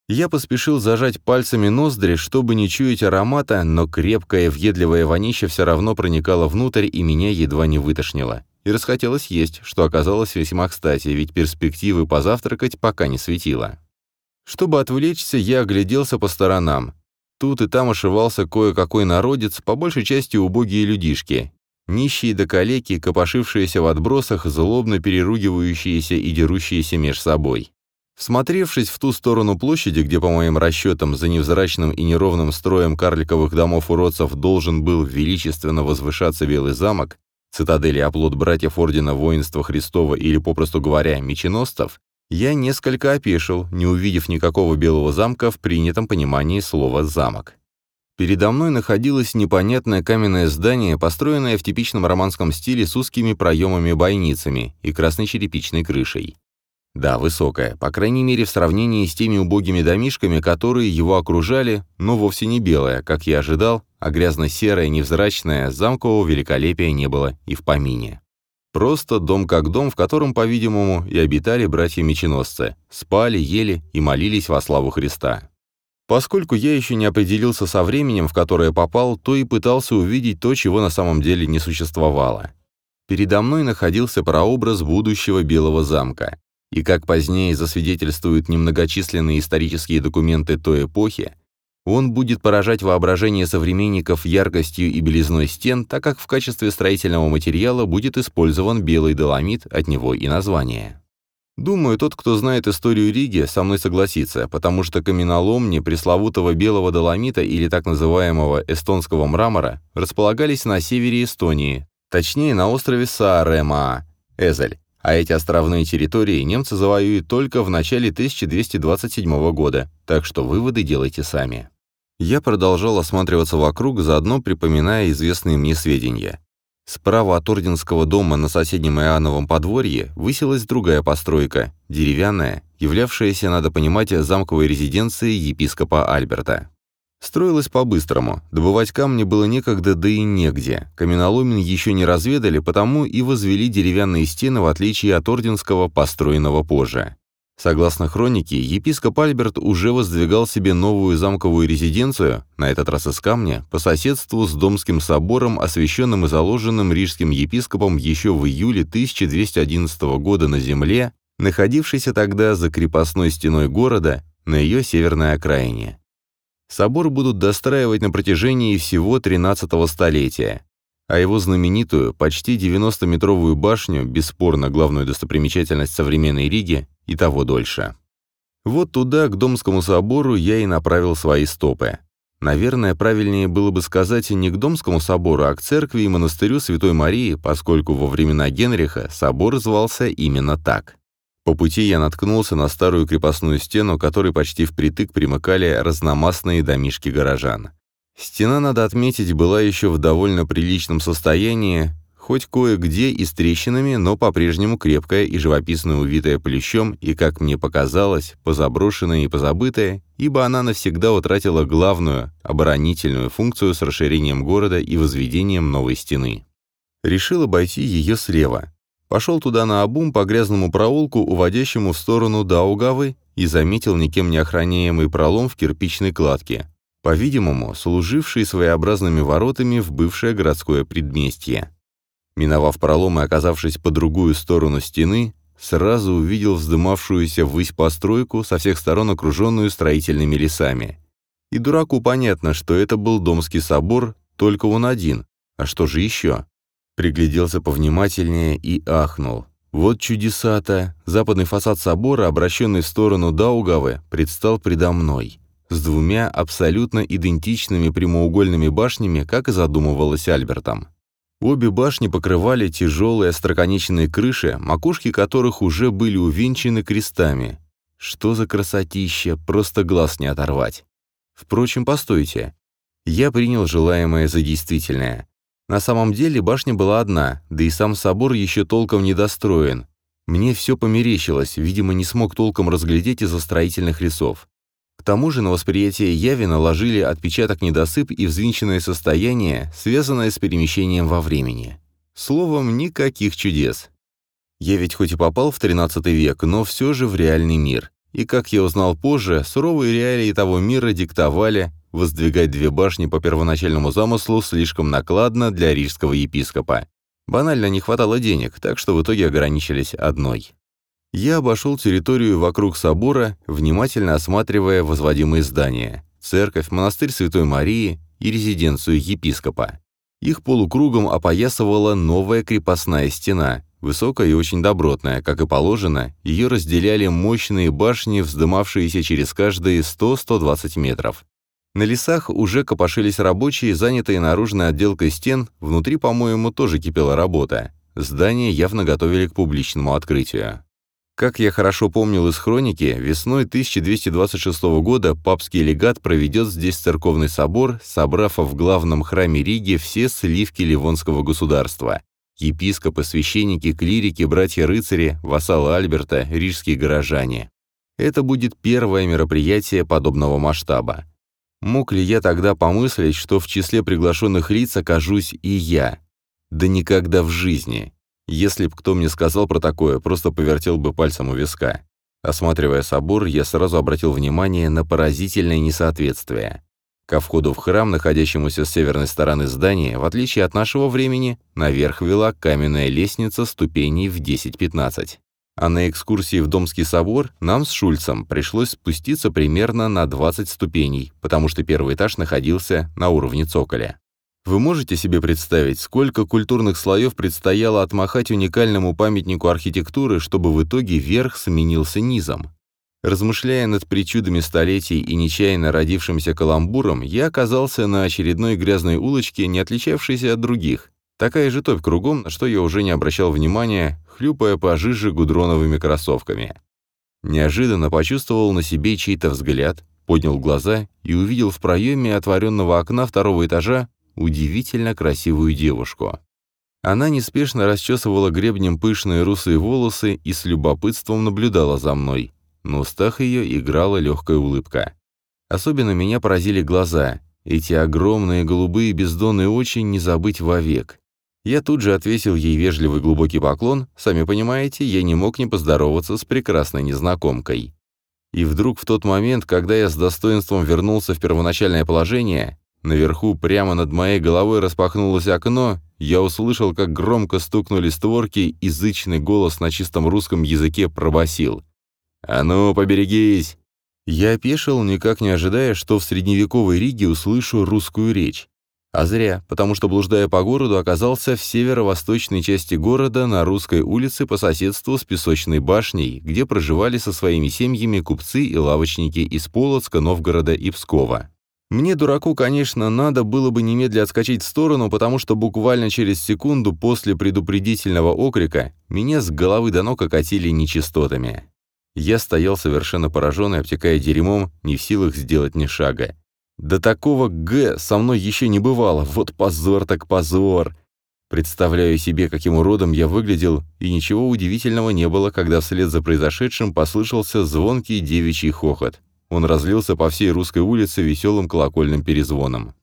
Я поспешил зажать пальцами ноздри, чтобы не чуять аромата, но крепкая, въедливая вонища все равно проникала внутрь и меня едва не вытошнило. И расхотелось есть, что оказалось весьма кстати, ведь перспективы позавтракать пока не светило. Чтобы отвлечься, я огляделся по сторонам. Тут и там ошивался кое-какой народец, по большей части убогие людишки. Нищие до калеки, копошившиеся в отбросах, злобно переругивающиеся и дерущиеся меж собой. Всмотревшись в ту сторону площади, где, по моим расчетам, за невзрачным и неровным строем карликовых домов-уродцев должен был величественно возвышаться Белый замок, цитадели оплот братьев Ордена Воинства Христова или, попросту говоря, меченосцев, я несколько опешил, не увидев никакого Белого замка в принятом понимании слова «замок». Передо мной находилось непонятное каменное здание, построенное в типичном романском стиле с узкими проемами-бойницами и красной черепичной крышей. Да, высокая, по крайней мере в сравнении с теми убогими домишками, которые его окружали, но вовсе не белая, как я ожидал, а грязно-серая, невзрачная, замкового великолепия не было и в помине. Просто дом как дом, в котором, по-видимому, и обитали братья-меченосцы, спали, ели и молились во славу Христа. Поскольку я еще не определился со временем, в которое попал, то и пытался увидеть то, чего на самом деле не существовало. Передо мной находился прообраз будущего Белого замка. И как позднее засвидетельствуют немногочисленные исторические документы той эпохи, он будет поражать воображение современников яркостью и белизной стен, так как в качестве строительного материала будет использован белый доломит, от него и название. Думаю, тот, кто знает историю Риги, со мной согласится, потому что каменоломни пресловутого белого доломита или так называемого эстонского мрамора располагались на севере Эстонии, точнее на острове Сааремаа, Эзель, а эти островные территории немцы завоюют только в начале 1227 года, так что выводы делайте сами. Я продолжал осматриваться вокруг, заодно припоминая известные мне сведения. Справа от Орденского дома на соседнем Иоанновом подворье высилась другая постройка, деревянная, являвшаяся, надо понимать, замковой резиденцией епископа Альберта. Строилось по-быстрому. Добывать камни было некогда, да и негде. Каменоломен еще не разведали, потому и возвели деревянные стены, в отличие от орденского, построенного позже. Согласно хронике, епископ Альберт уже воздвигал себе новую замковую резиденцию, на этот раз из камня, по соседству с Домским собором, освященным и заложенным рижским епископом еще в июле 1211 года на земле, находившейся тогда за крепостной стеной города на ее северной окраине. Собор будут достраивать на протяжении всего 13-го столетия, а его знаменитую, почти 90-метровую башню, бесспорно главную достопримечательность современной Риги, и того дольше. Вот туда, к Домскому собору, я и направил свои стопы. Наверное, правильнее было бы сказать не к Домскому собору, а к церкви и монастырю Святой Марии, поскольку во времена Генриха собор звался именно так. По пути я наткнулся на старую крепостную стену, которой почти впритык примыкали разномастные домишки горожан. Стена, надо отметить, была еще в довольно приличном состоянии, хоть кое-где и с трещинами, но по-прежнему крепкая и живописно увитая плющом, и, как мне показалось, позаброшенная и позабытая, ибо она навсегда утратила главную, оборонительную функцию с расширением города и возведением новой стены. Решил обойти ее слева. Пошел туда на обум по грязному проулку, уводящему в сторону Даугавы, и заметил никем не охраняемый пролом в кирпичной кладке, по-видимому, служивший своеобразными воротами в бывшее городское предместье. Миновав пролом и оказавшись по другую сторону стены, сразу увидел вздымавшуюся ввысь постройку, со всех сторон окруженную строительными лесами. И дураку понятно, что это был Домский собор, только он один. А что же еще? Пригляделся повнимательнее и ахнул. Вот чудеса-то! Западный фасад собора, обращенный в сторону Даугавы, предстал предо мной. С двумя абсолютно идентичными прямоугольными башнями, как и задумывалось Альбертом. Обе башни покрывали тяжелые остроконечные крыши, макушки которых уже были увенчаны крестами. Что за красотища, просто глаз не оторвать. Впрочем, постойте. Я принял желаемое за действительное. На самом деле башня была одна, да и сам собор еще толком не достроен. Мне все померещилось, видимо, не смог толком разглядеть из-за строительных лесов. Тому же на восприятие яви наложили отпечаток недосып и взвинченное состояние, связанное с перемещением во времени. Словом, никаких чудес. Я ведь хоть и попал в 13 век, но все же в реальный мир. И, как я узнал позже, суровые реалии того мира диктовали, воздвигать две башни по первоначальному замыслу слишком накладно для рижского епископа. Банально не хватало денег, так что в итоге ограничились одной. Я обошел территорию вокруг собора, внимательно осматривая возводимые здания, церковь, монастырь Святой Марии и резиденцию епископа. Их полукругом опоясывала новая крепостная стена, высокая и очень добротная, как и положено, ее разделяли мощные башни, вздымавшиеся через каждые 100-120 метров. На лесах уже копошились рабочие, занятые наружной отделкой стен, внутри, по-моему, тоже кипела работа. Здание явно готовили к публичному открытию. Как я хорошо помнил из хроники, весной 1226 года папский легат проведет здесь церковный собор, собрав в главном храме Риги все сливки Ливонского государства. Епископы, священники, клирики, братья-рыцари, вассалы Альберта, рижские горожане. Это будет первое мероприятие подобного масштаба. Мог ли я тогда помыслить, что в числе приглашенных лиц окажусь и я? Да никогда в жизни. Если б кто мне сказал про такое, просто повертел бы пальцем у виска. Осматривая собор, я сразу обратил внимание на поразительное несоответствие. Ко входу в храм, находящемуся с северной стороны здания, в отличие от нашего времени, наверх вела каменная лестница ступеней в 10-15. А на экскурсии в Домский собор нам с Шульцем пришлось спуститься примерно на 20 ступеней, потому что первый этаж находился на уровне цоколя. Вы можете себе представить, сколько культурных слоев предстояло отмахать уникальному памятнику архитектуры, чтобы в итоге верх сменился низом? Размышляя над причудами столетий и нечаянно родившимся каламбуром, я оказался на очередной грязной улочке, не отличавшейся от других. Такая же топь кругом, на что я уже не обращал внимания, хлюпая по жиже гудроновыми кроссовками. Неожиданно почувствовал на себе чей-то взгляд, поднял глаза и увидел в проеме отворенного окна второго этажа удивительно красивую девушку. Она неспешно расчесывала гребнем пышные русые волосы и с любопытством наблюдала за мной. На устах ее играла легкая улыбка. Особенно меня поразили глаза. Эти огромные голубые бездонные очи не забыть вовек. Я тут же отвесил ей вежливый глубокий поклон, сами понимаете, я не мог не поздороваться с прекрасной незнакомкой. И вдруг в тот момент, когда я с достоинством вернулся в первоначальное положение, Наверху, прямо над моей головой распахнулось окно, я услышал, как громко стукнули створки, и зычный голос на чистом русском языке пробасил. «А ну, поберегись!» Я опешил, никак не ожидая, что в средневековой Риге услышу русскую речь. А зря, потому что, блуждая по городу, оказался в северо-восточной части города на русской улице по соседству с Песочной башней, где проживали со своими семьями купцы и лавочники из Полоцка, Новгорода и Пскова. Мне, дураку, конечно, надо было бы немедля отскочить в сторону, потому что буквально через секунду после предупредительного окрика меня с головы до ног окатили нечистотами. Я стоял совершенно пораженный, обтекая дерьмом, не в силах сделать ни шага. Да такого «Г» со мной еще не бывало, вот позор так позор. Представляю себе, каким уродом я выглядел, и ничего удивительного не было, когда вслед за произошедшим послышался звонкий девичий хохот. Он разлился по всей русской улице веселым колокольным перезвоном.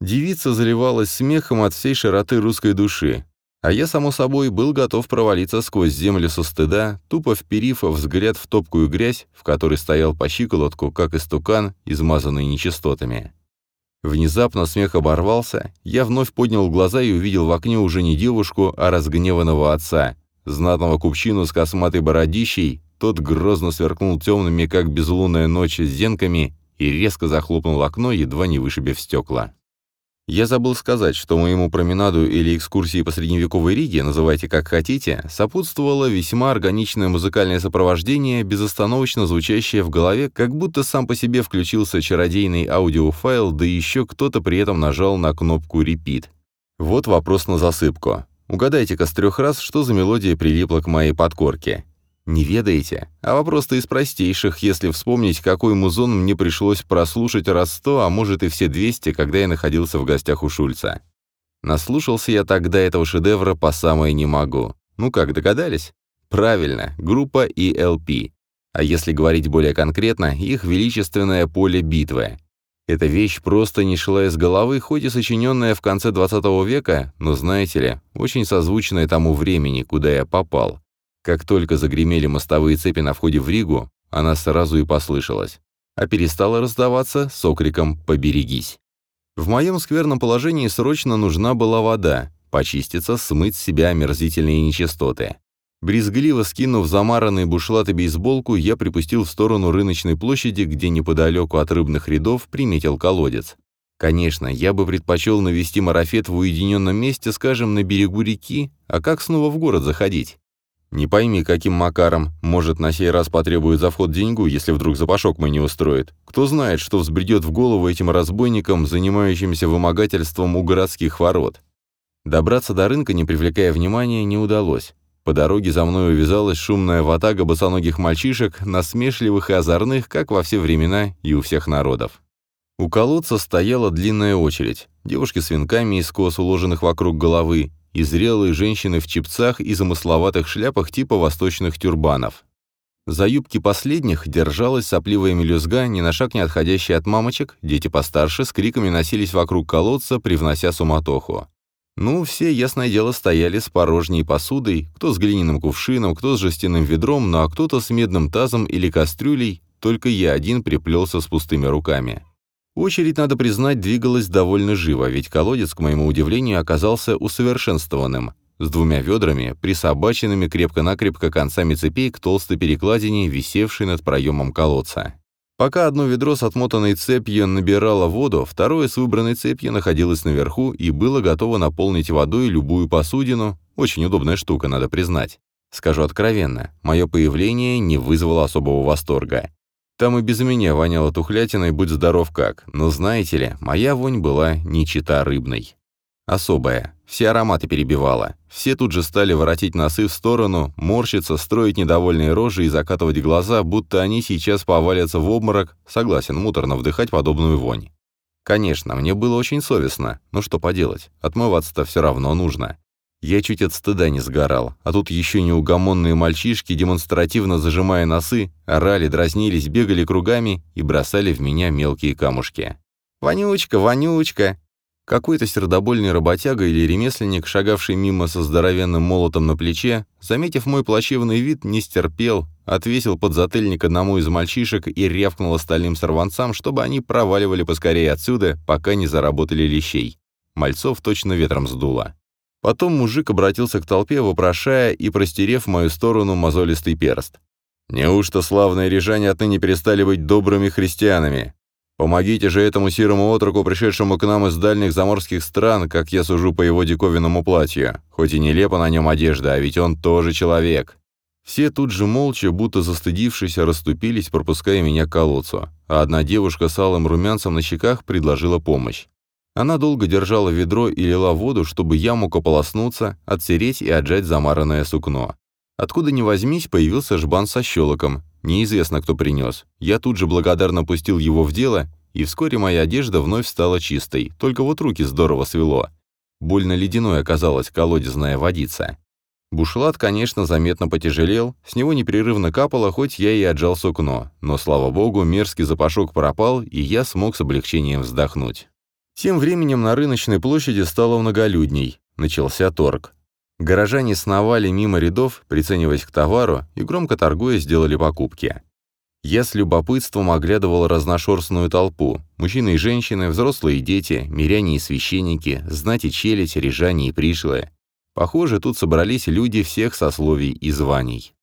Девица заливалась смехом от всей широты русской души, а я, само собой, был готов провалиться сквозь землю со стыда, тупо вперив взгляд в топкую грязь, в которой стоял по щиколотку, как истукан, измазанный нечистотами. Внезапно смех оборвался, я вновь поднял глаза и увидел в окне уже не девушку, а разгневанного отца, знатного купчину с косматой бородищей, тот грозно сверкнул темными, как безлунная ночь, зенками и резко захлопнул окно, едва не вышибив стекла. Я забыл сказать, что моему променаду или экскурсии по средневековой Риге, называйте как хотите, сопутствовало весьма органичное музыкальное сопровождение, безостановочно звучащее в голове, как будто сам по себе включился чародейный аудиофайл, да еще кто-то при этом нажал на кнопку «Repeat». Вот вопрос на засыпку. Угадайте-ка с трех раз, что за мелодия прилипла к моей подкорке. Не ведаете? А вопрос-то из простейших, если вспомнить, какой музон мне пришлось прослушать раз сто, а может и все двести, когда я находился в гостях у Шульца. Наслушался я тогда этого шедевра по самое не могу. Ну как, догадались? Правильно, группа ELP. А если говорить более конкретно, их величественное поле битвы. Эта вещь просто не шла из головы, хоть и сочиненная в конце 20 века, но, знаете ли, очень созвучная тому времени, куда я попал. Как только загремели мостовые цепи на входе в Ригу, она сразу и послышалась, а перестала раздаваться с окриком «Поберегись!». В моем скверном положении срочно нужна была вода, почиститься, смыть с себя омерзительные нечистоты. Брезгливо скинув замаранный бушлат и бейсболку, я припустил в сторону рыночной площади, где неподалеку от рыбных рядов приметил колодец. Конечно, я бы предпочел навести марафет в уединенном месте, скажем, на берегу реки, а как снова в город заходить? Не пойми, каким макаром. Может, на сей раз потребует за вход деньгу, если вдруг запашок мой не устроит. Кто знает, что взбредет в голову этим разбойникам, занимающимся вымогательством у городских ворот. Добраться до рынка, не привлекая внимания, не удалось. По дороге за мной увязалась шумная ватага босоногих мальчишек, насмешливых и озорных, как во все времена и у всех народов. У колодца стояла длинная очередь. Девушки с венками из кос, уложенных вокруг головы, и зрелые женщины в чепцах и замысловатых шляпах типа восточных тюрбанов. За юбки последних держалась сопливая мелюзга, ни на шаг не отходящая от мамочек, дети постарше с криками носились вокруг колодца, привнося суматоху. Ну, все, ясное дело, стояли с порожней посудой, кто с глиняным кувшином, кто с жестяным ведром, ну а кто-то с медным тазом или кастрюлей, только я один приплелся с пустыми руками. Очередь, надо признать, двигалась довольно живо, ведь колодец, к моему удивлению, оказался усовершенствованным, с двумя ведрами, присобаченными крепко-накрепко концами цепей к толстой перекладине, висевшей над проемом колодца. Пока одно ведро с отмотанной цепью набирало воду, второе с выбранной цепью находилось наверху и было готово наполнить водой любую посудину, очень удобная штука, надо признать. Скажу откровенно, мое появление не вызвало особого восторга. Там и без меня воняло тухлятиной, будь здоров как. Но знаете ли, моя вонь была не чита рыбной. Особая. Все ароматы перебивала. Все тут же стали воротить носы в сторону, морщиться, строить недовольные рожи и закатывать глаза, будто они сейчас повалятся в обморок. Согласен, муторно вдыхать подобную вонь. Конечно, мне было очень совестно. Но что поделать, отмываться-то все равно нужно. Я чуть от стыда не сгорал, а тут еще неугомонные мальчишки, демонстративно зажимая носы, орали, дразнились, бегали кругами и бросали в меня мелкие камушки. «Вонючка, вонючка!» Какой-то сердобольный работяга или ремесленник, шагавший мимо со здоровенным молотом на плече, заметив мой плачевный вид, не стерпел, отвесил подзатыльник одному из мальчишек и рявкнул остальным сорванцам, чтобы они проваливали поскорее отсюда, пока не заработали лещей. Мальцов точно ветром сдуло. Потом мужик обратился к толпе, вопрошая и простерев в мою сторону мозолистый перст. «Неужто славные рижане отныне перестали быть добрыми христианами? Помогите же этому сирому отроку, пришедшему к нам из дальних заморских стран, как я сужу по его диковинному платью. Хоть и нелепо на нем одежда, а ведь он тоже человек». Все тут же молча, будто застыдившись, расступились, пропуская меня к колодцу, а одна девушка с алым румянцем на щеках предложила помощь. Она долго держала ведро и лила воду, чтобы я мог ополоснуться, отсереть и отжать замаранное сукно. Откуда ни возьмись, появился жбан со щелоком. Неизвестно, кто принес. Я тут же благодарно пустил его в дело, и вскоре моя одежда вновь стала чистой, только вот руки здорово свело. Больно ледяной оказалась колодезная водица. Бушлат, конечно, заметно потяжелел, с него непрерывно капало, хоть я и отжал сукно, но, слава богу, мерзкий запашок пропал, и я смог с облегчением вздохнуть. Тем временем на рыночной площади стало многолюдней, начался торг. Горожане сновали мимо рядов, прицениваясь к товару, и громко торгуя сделали покупки. Я с любопытством оглядывал разношерстную толпу. Мужчины и женщины, взрослые и дети, миряне и священники, знати челядь, рижане и пришлые. Похоже, тут собрались люди всех сословий и званий.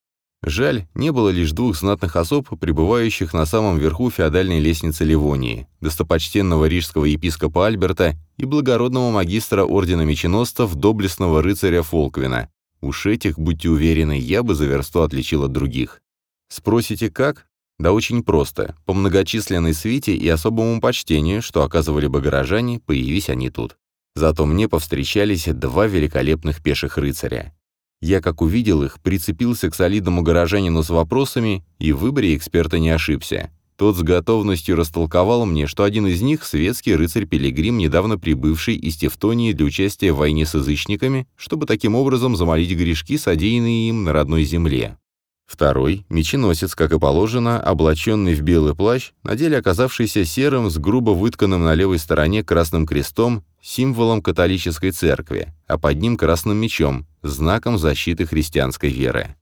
Жаль, не было лишь двух знатных особ, пребывающих на самом верху феодальной лестницы Ливонии, достопочтенного рижского епископа Альберта и благородного магистра ордена меченосцев, доблестного рыцаря Фолквина. Уж этих, будьте уверены, я бы за версту отличил от других. Спросите, как? Да очень просто. По многочисленной свите и особому почтению, что оказывали бы горожане, появись они тут. Зато мне повстречались два великолепных пеших рыцаря. Я, как увидел их, прицепился к солидному горожанину с вопросами, и в выборе эксперта не ошибся. Тот с готовностью растолковал мне, что один из них — светский рыцарь-пилигрим, недавно прибывший из Тевтонии для участия в войне с язычниками, чтобы таким образом замолить грешки, содеянные им на родной земле. Второй — меченосец, как и положено, облаченный в белый плащ, на деле оказавшийся серым с грубо вытканным на левой стороне красным крестом, символом католической церкви, а под ним красным мечом, знаком защиты христианской веры.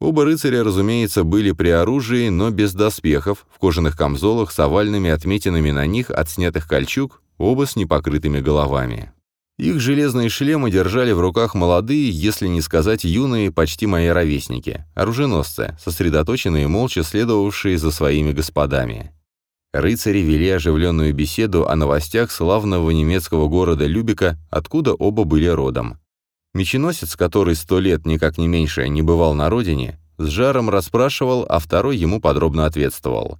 Оба рыцаря, разумеется, были при оружии, но без доспехов, в кожаных камзолах с овальными отметинами на них от снятых кольчуг, оба с непокрытыми головами. Их железные шлемы держали в руках молодые, если не сказать юные, почти мои ровесники, оруженосцы, сосредоточенные молча следовавшие за своими господами. Рыцари вели оживленную беседу о новостях славного немецкого города Любека, откуда оба были родом. Меченосец, который сто лет, никак не меньше, не бывал на родине, с жаром расспрашивал, а второй ему подробно ответствовал.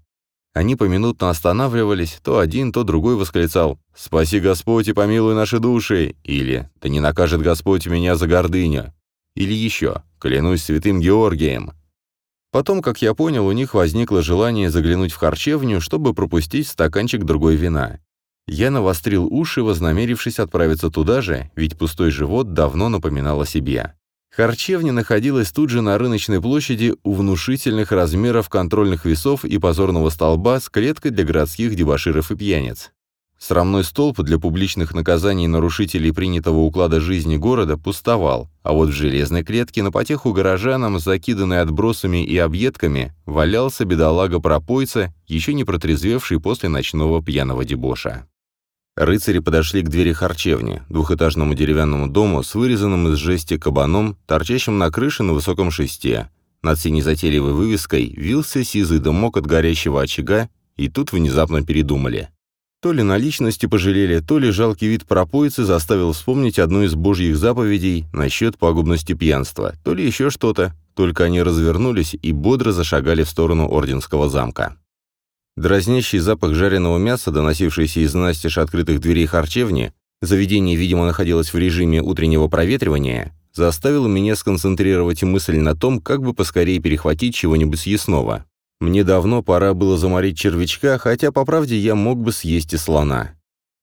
Они поминутно останавливались, то один, то другой восклицал «Спаси Господь и помилуй наши души!» или «Да не накажет Господь меня за гордыню!» или еще «Клянусь святым Георгием!» Потом, как я понял, у них возникло желание заглянуть в харчевню, чтобы пропустить стаканчик другой вина. Я навострил уши, вознамерившись отправиться туда же, ведь пустой живот давно напоминал о себе. Харчевня находилась тут же на рыночной площади у внушительных размеров контрольных весов и позорного столба с клеткой для городских дебоширов и пьяниц. Срамной столб для публичных наказаний нарушителей принятого уклада жизни города пустовал, а вот в железной клетке на потеху горожанам, закиданной отбросами и объедками, валялся бедолага-пропойца, еще не протрезвевший после ночного пьяного дебоша. Рыцари подошли к двери харчевни, двухэтажному деревянному дому с вырезанным из жести кабаном, торчащим на крыше на высоком шесте. Над синезатейливой вывеской вился сизый дымок от горящего очага, и тут внезапно передумали. То ли наличности пожалели, то ли жалкий вид пропоицы заставил вспомнить одну из божьих заповедей насчет пагубности пьянства, то ли еще что-то, только они развернулись и бодро зашагали в сторону Орденского замка. Дразнящий запах жареного мяса, доносившийся из настежь открытых дверей харчевни, заведение, видимо, находилось в режиме утреннего проветривания, заставил меня сконцентрировать мысль на том, как бы поскорее перехватить чего-нибудь съестного. Мне давно пора было заморить червячка, хотя, по правде, я мог бы съесть и слона.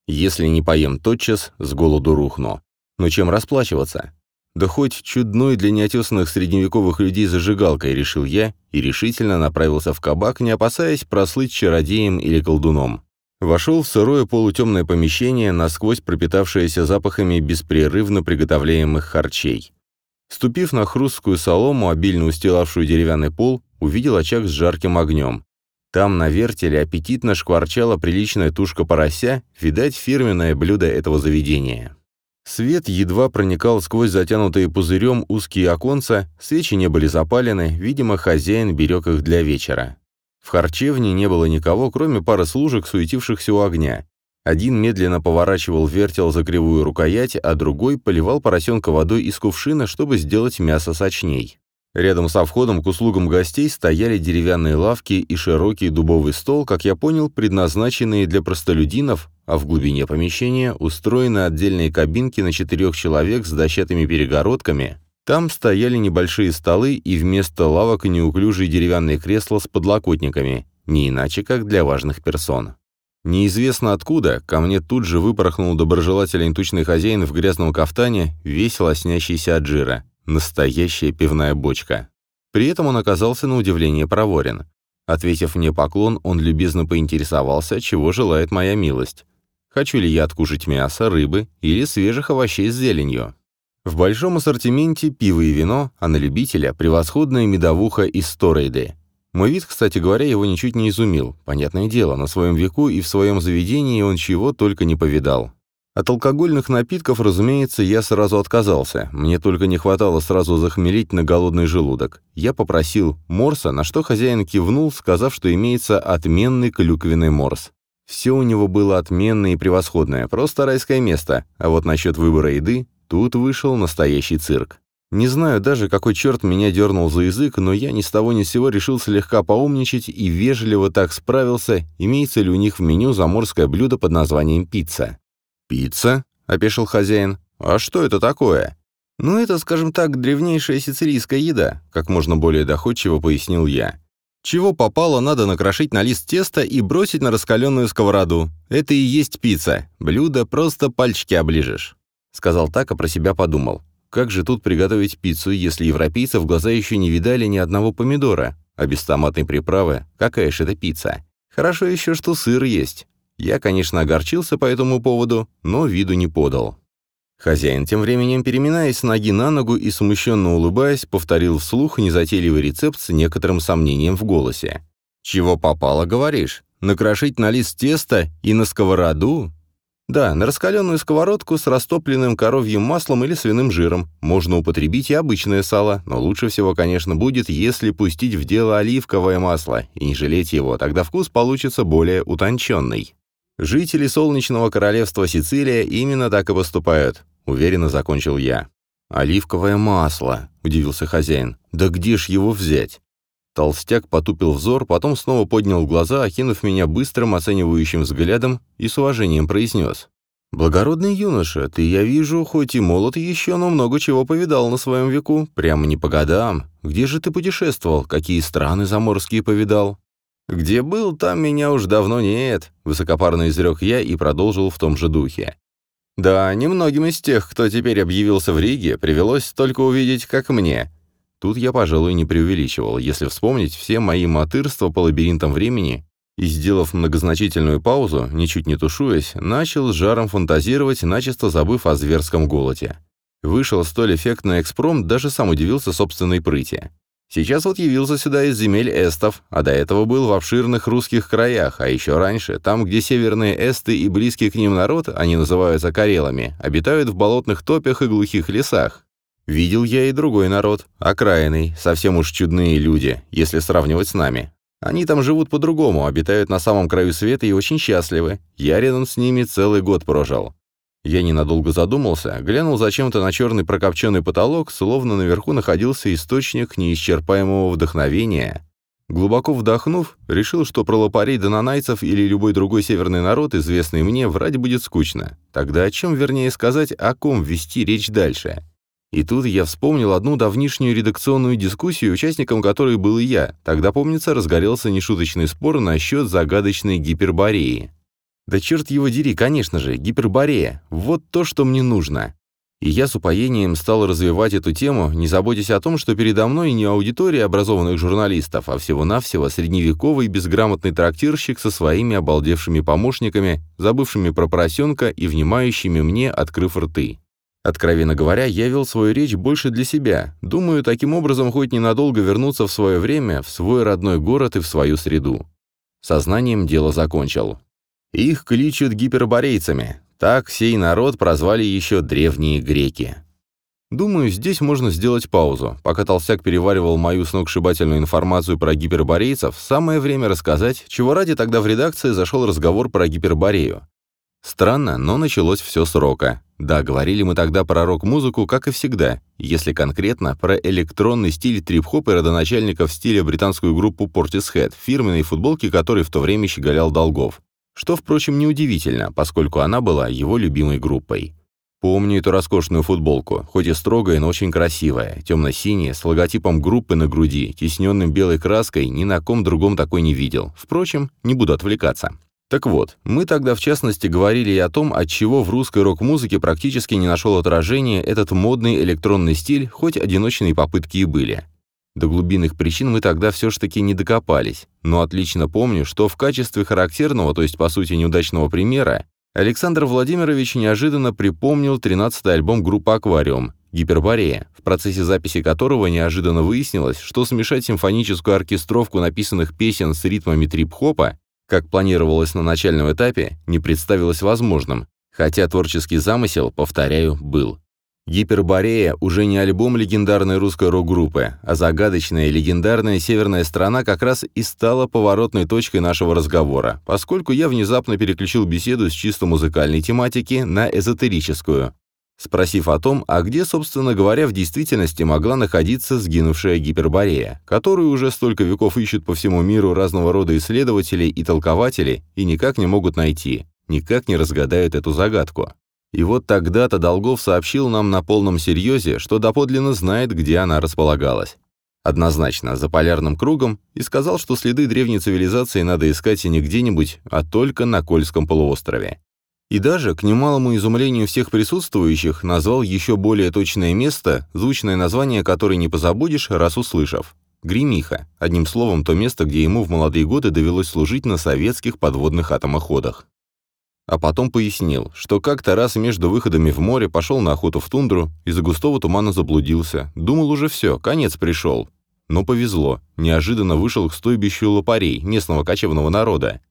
Если не поем тотчас, с голоду рухну. Но чем расплачиваться? Да хоть чудной для неотесанных средневековых людей зажигалкой, решил я, и решительно направился в кабак, не опасаясь прослыть чародеем или колдуном. Вошел в сырое полутемное помещение, насквозь пропитавшееся запахами беспрерывно приготовляемых харчей. Ступив на хрусткую солому, обильно устилавшую деревянный пол, увидел очаг с жарким огнем. Там на вертеле аппетитно шкварчала приличная тушка порося, видать, фирменное блюдо этого заведения. Свет едва проникал сквозь затянутые пузырем узкие оконца, свечи не были запалены, видимо, хозяин берег их для вечера. В харчевне не было никого, кроме пары служек, суетившихся у огня. Один медленно поворачивал вертел за кривую рукоять, а другой поливал поросенка водой из кувшина, чтобы сделать мясо сочней. Рядом со входом к услугам гостей стояли деревянные лавки и широкий дубовый стол, как я понял, предназначенные для простолюдинов, а в глубине помещения устроены отдельные кабинки на четырех человек с дощатыми перегородками. Там стояли небольшие столы и вместо лавок неуклюжие деревянные кресла с подлокотниками, не иначе, как для важных персон. Неизвестно откуда, ко мне тут же выпорхнул доброжелательный тучный хозяин в грязном кафтане, весело снящийся от жира. Настоящая пивная бочка. При этом он оказался на удивление проворен. Ответив мне поклон, он любезно поинтересовался, чего желает моя милость. Хочу ли я откушать мясо, рыбы или свежих овощей с зеленью. В большом ассортименте пиво и вино, а на любителя превосходная медовуха из Сторейды. Мой вид, кстати говоря, его ничуть не изумил. Понятное дело, на своем веку и в своем заведении он чего только не повидал. От алкогольных напитков, разумеется, я сразу отказался. Мне только не хватало сразу захмелить на голодный желудок. Я попросил морса, на что хозяин кивнул, сказав, что имеется отменный клюквенный морс. Все у него было отменное и превосходное, просто райское место. А вот насчет выбора еды, тут вышел настоящий цирк. Не знаю даже, какой черт меня дернул за язык, но я ни с того ни с сего решил слегка поумничать и вежливо так справился, имеется ли у них в меню заморское блюдо под названием пицца. «Пицца?» — опешил хозяин. «А что это такое?» «Ну, это, скажем так, древнейшая сицилийская еда», — как можно более доходчиво пояснил я. «Чего попало, надо накрошить на лист теста и бросить на раскаленную сковороду. Это и есть пицца. Блюдо просто пальчики оближешь». Сказал так, а про себя подумал. Как же тут приготовить пиццу, если европейцы в глаза еще не видали ни одного помидора? А без томатной приправы какая же это пицца? Хорошо еще, что сыр есть. Я, конечно, огорчился по этому поводу, но виду не подал. Хозяин, тем временем, переминаясь с ноги на ногу и смущенно улыбаясь, повторил вслух незатейливый рецепт с некоторым сомнением в голосе. «Чего попало, говоришь? Накрошить на лист теста и на сковороду? Да, на раскаленную сковородку с растопленным коровьим маслом или свиным жиром. Можно употребить и обычное сало, но лучше всего, конечно, будет, если пустить в дело оливковое масло и не жалеть его, тогда вкус получится более утонченный. Жители солнечного королевства Сицилия именно так и поступают, уверенно закончил я. «Оливковое масло», — удивился хозяин. «Да где ж его взять?» Толстяк потупил взор, потом снова поднял глаза, окинув меня быстрым оценивающим взглядом и с уважением произнес. «Благородный юноша, ты, я вижу, хоть и молод еще, но много чего повидал на своем веку. Прямо не по годам. Где же ты путешествовал? Какие страны заморские повидал?» «Где был, там меня уж давно нет», — высокопарно изрек я и продолжил в том же духе. «Да, немногим из тех, кто теперь объявился в Риге, привелось только увидеть, как мне. Тут я, пожалуй, не преувеличивал, если вспомнить все мои мотырства по лабиринтам времени, и, сделав многозначительную паузу, ничуть не тушуясь, начал с жаром фантазировать, начисто забыв о зверском голоде. Вышел столь эффектный экспромт, даже сам удивился собственной прыти. Сейчас вот явился сюда из земель эстов, а до этого был в обширных русских краях, а еще раньше, там, где северные эсты и близкий к ним народ, они называются карелами, обитают в болотных топях и глухих лесах. Видел я и другой народ, окраинный, совсем уж чудные люди, если сравнивать с нами. Они там живут по-другому, обитают на самом краю света и очень счастливы. Я рядом с ними целый год прожил. Я ненадолго задумался, глянул зачем-то на черный прокопченный потолок, словно наверху находился источник неисчерпаемого вдохновения. Глубоко вдохнув, решил, что про лопарей донанайцев или любой другой северный народ, известный мне, врать будет скучно. Тогда о чем, вернее сказать, о ком вести речь дальше? И тут я вспомнил одну давнишнюю редакционную дискуссию, участником которой был и я. Тогда, помнится, разгорелся нешуточный спор насчет загадочной гипербореи. Да черт его дери, конечно же, гиперборея. Вот то, что мне нужно. И я с упоением стал развивать эту тему, не заботясь о том, что передо мной не аудитория образованных журналистов, а всего-навсего средневековый безграмотный трактирщик со своими обалдевшими помощниками, забывшими про поросенка и внимающими мне, открыв рты. Откровенно говоря, я вел свою речь больше для себя. Думаю, таким образом хоть ненадолго вернуться в свое время, в свой родной город и в свою среду. Сознанием дело закончил. Их кличут гиперборейцами. Так сей народ прозвали еще древние греки. Думаю, здесь можно сделать паузу. Пока Толстяк переваривал мою сногсшибательную информацию про гиперборейцев, самое время рассказать, чего ради тогда в редакции зашел разговор про гиперборею. Странно, но началось все с рока. Да, говорили мы тогда про рок-музыку, как и всегда. Если конкретно, про электронный стиль трип-хоп и родоначальников стиля британскую группу Portishead, фирменной футболки которой в то время щеголял Долгов. Что, впрочем, неудивительно, поскольку она была его любимой группой. Помню эту роскошную футболку, хоть и строгая, но очень красивая, темно-синяя, с логотипом группы на груди, тесненным белой краской, ни на ком другом такой не видел. Впрочем, не буду отвлекаться. Так вот, мы тогда в частности говорили и о том, отчего в русской рок-музыке практически не нашел отражения этот модный электронный стиль, хоть одиночные попытки и были. До глубинных причин мы тогда все ж таки не докопались, но отлично помню, что в качестве характерного, то есть по сути неудачного примера, Александр Владимирович неожиданно припомнил 13-й альбом группы «Аквариум», «Гиперборея», в процессе записи которого неожиданно выяснилось, что смешать симфоническую оркестровку написанных песен с ритмами трип-хопа как планировалось на начальном этапе, не представилось возможным, хотя творческий замысел, повторяю, был. «Гиперборея» уже не альбом легендарной русской рок-группы, а загадочная легендарная северная страна как раз и стала поворотной точкой нашего разговора, поскольку я внезапно переключил беседу с чисто музыкальной тематики на эзотерическую, спросив о том, а где, собственно говоря, в действительности могла находиться сгинувшая гиперборея, которую уже столько веков ищут по всему миру разного рода исследователи и толкователи и никак не могут найти, никак не разгадают эту загадку. И вот тогда-то Долгов сообщил нам на полном серьезе, что доподлинно знает, где она располагалась. Однозначно, за полярным кругом, и сказал, что следы древней цивилизации надо искать не где-нибудь, а только на Кольском полуострове. И даже, к немалому изумлению всех присутствующих, назвал еще более точное место, звучное название которое не позабудешь, раз услышав. Гремиха. Одним словом, то место, где ему в молодые годы довелось служить на советских подводных атомоходах. А потом пояснил, что как-то раз между выходами в море пошел на охоту в тундру, из-за густого тумана заблудился. Думал уже все, конец пришел. Но повезло. Неожиданно вышел к стойбищу лопарей, местного кочевного народа.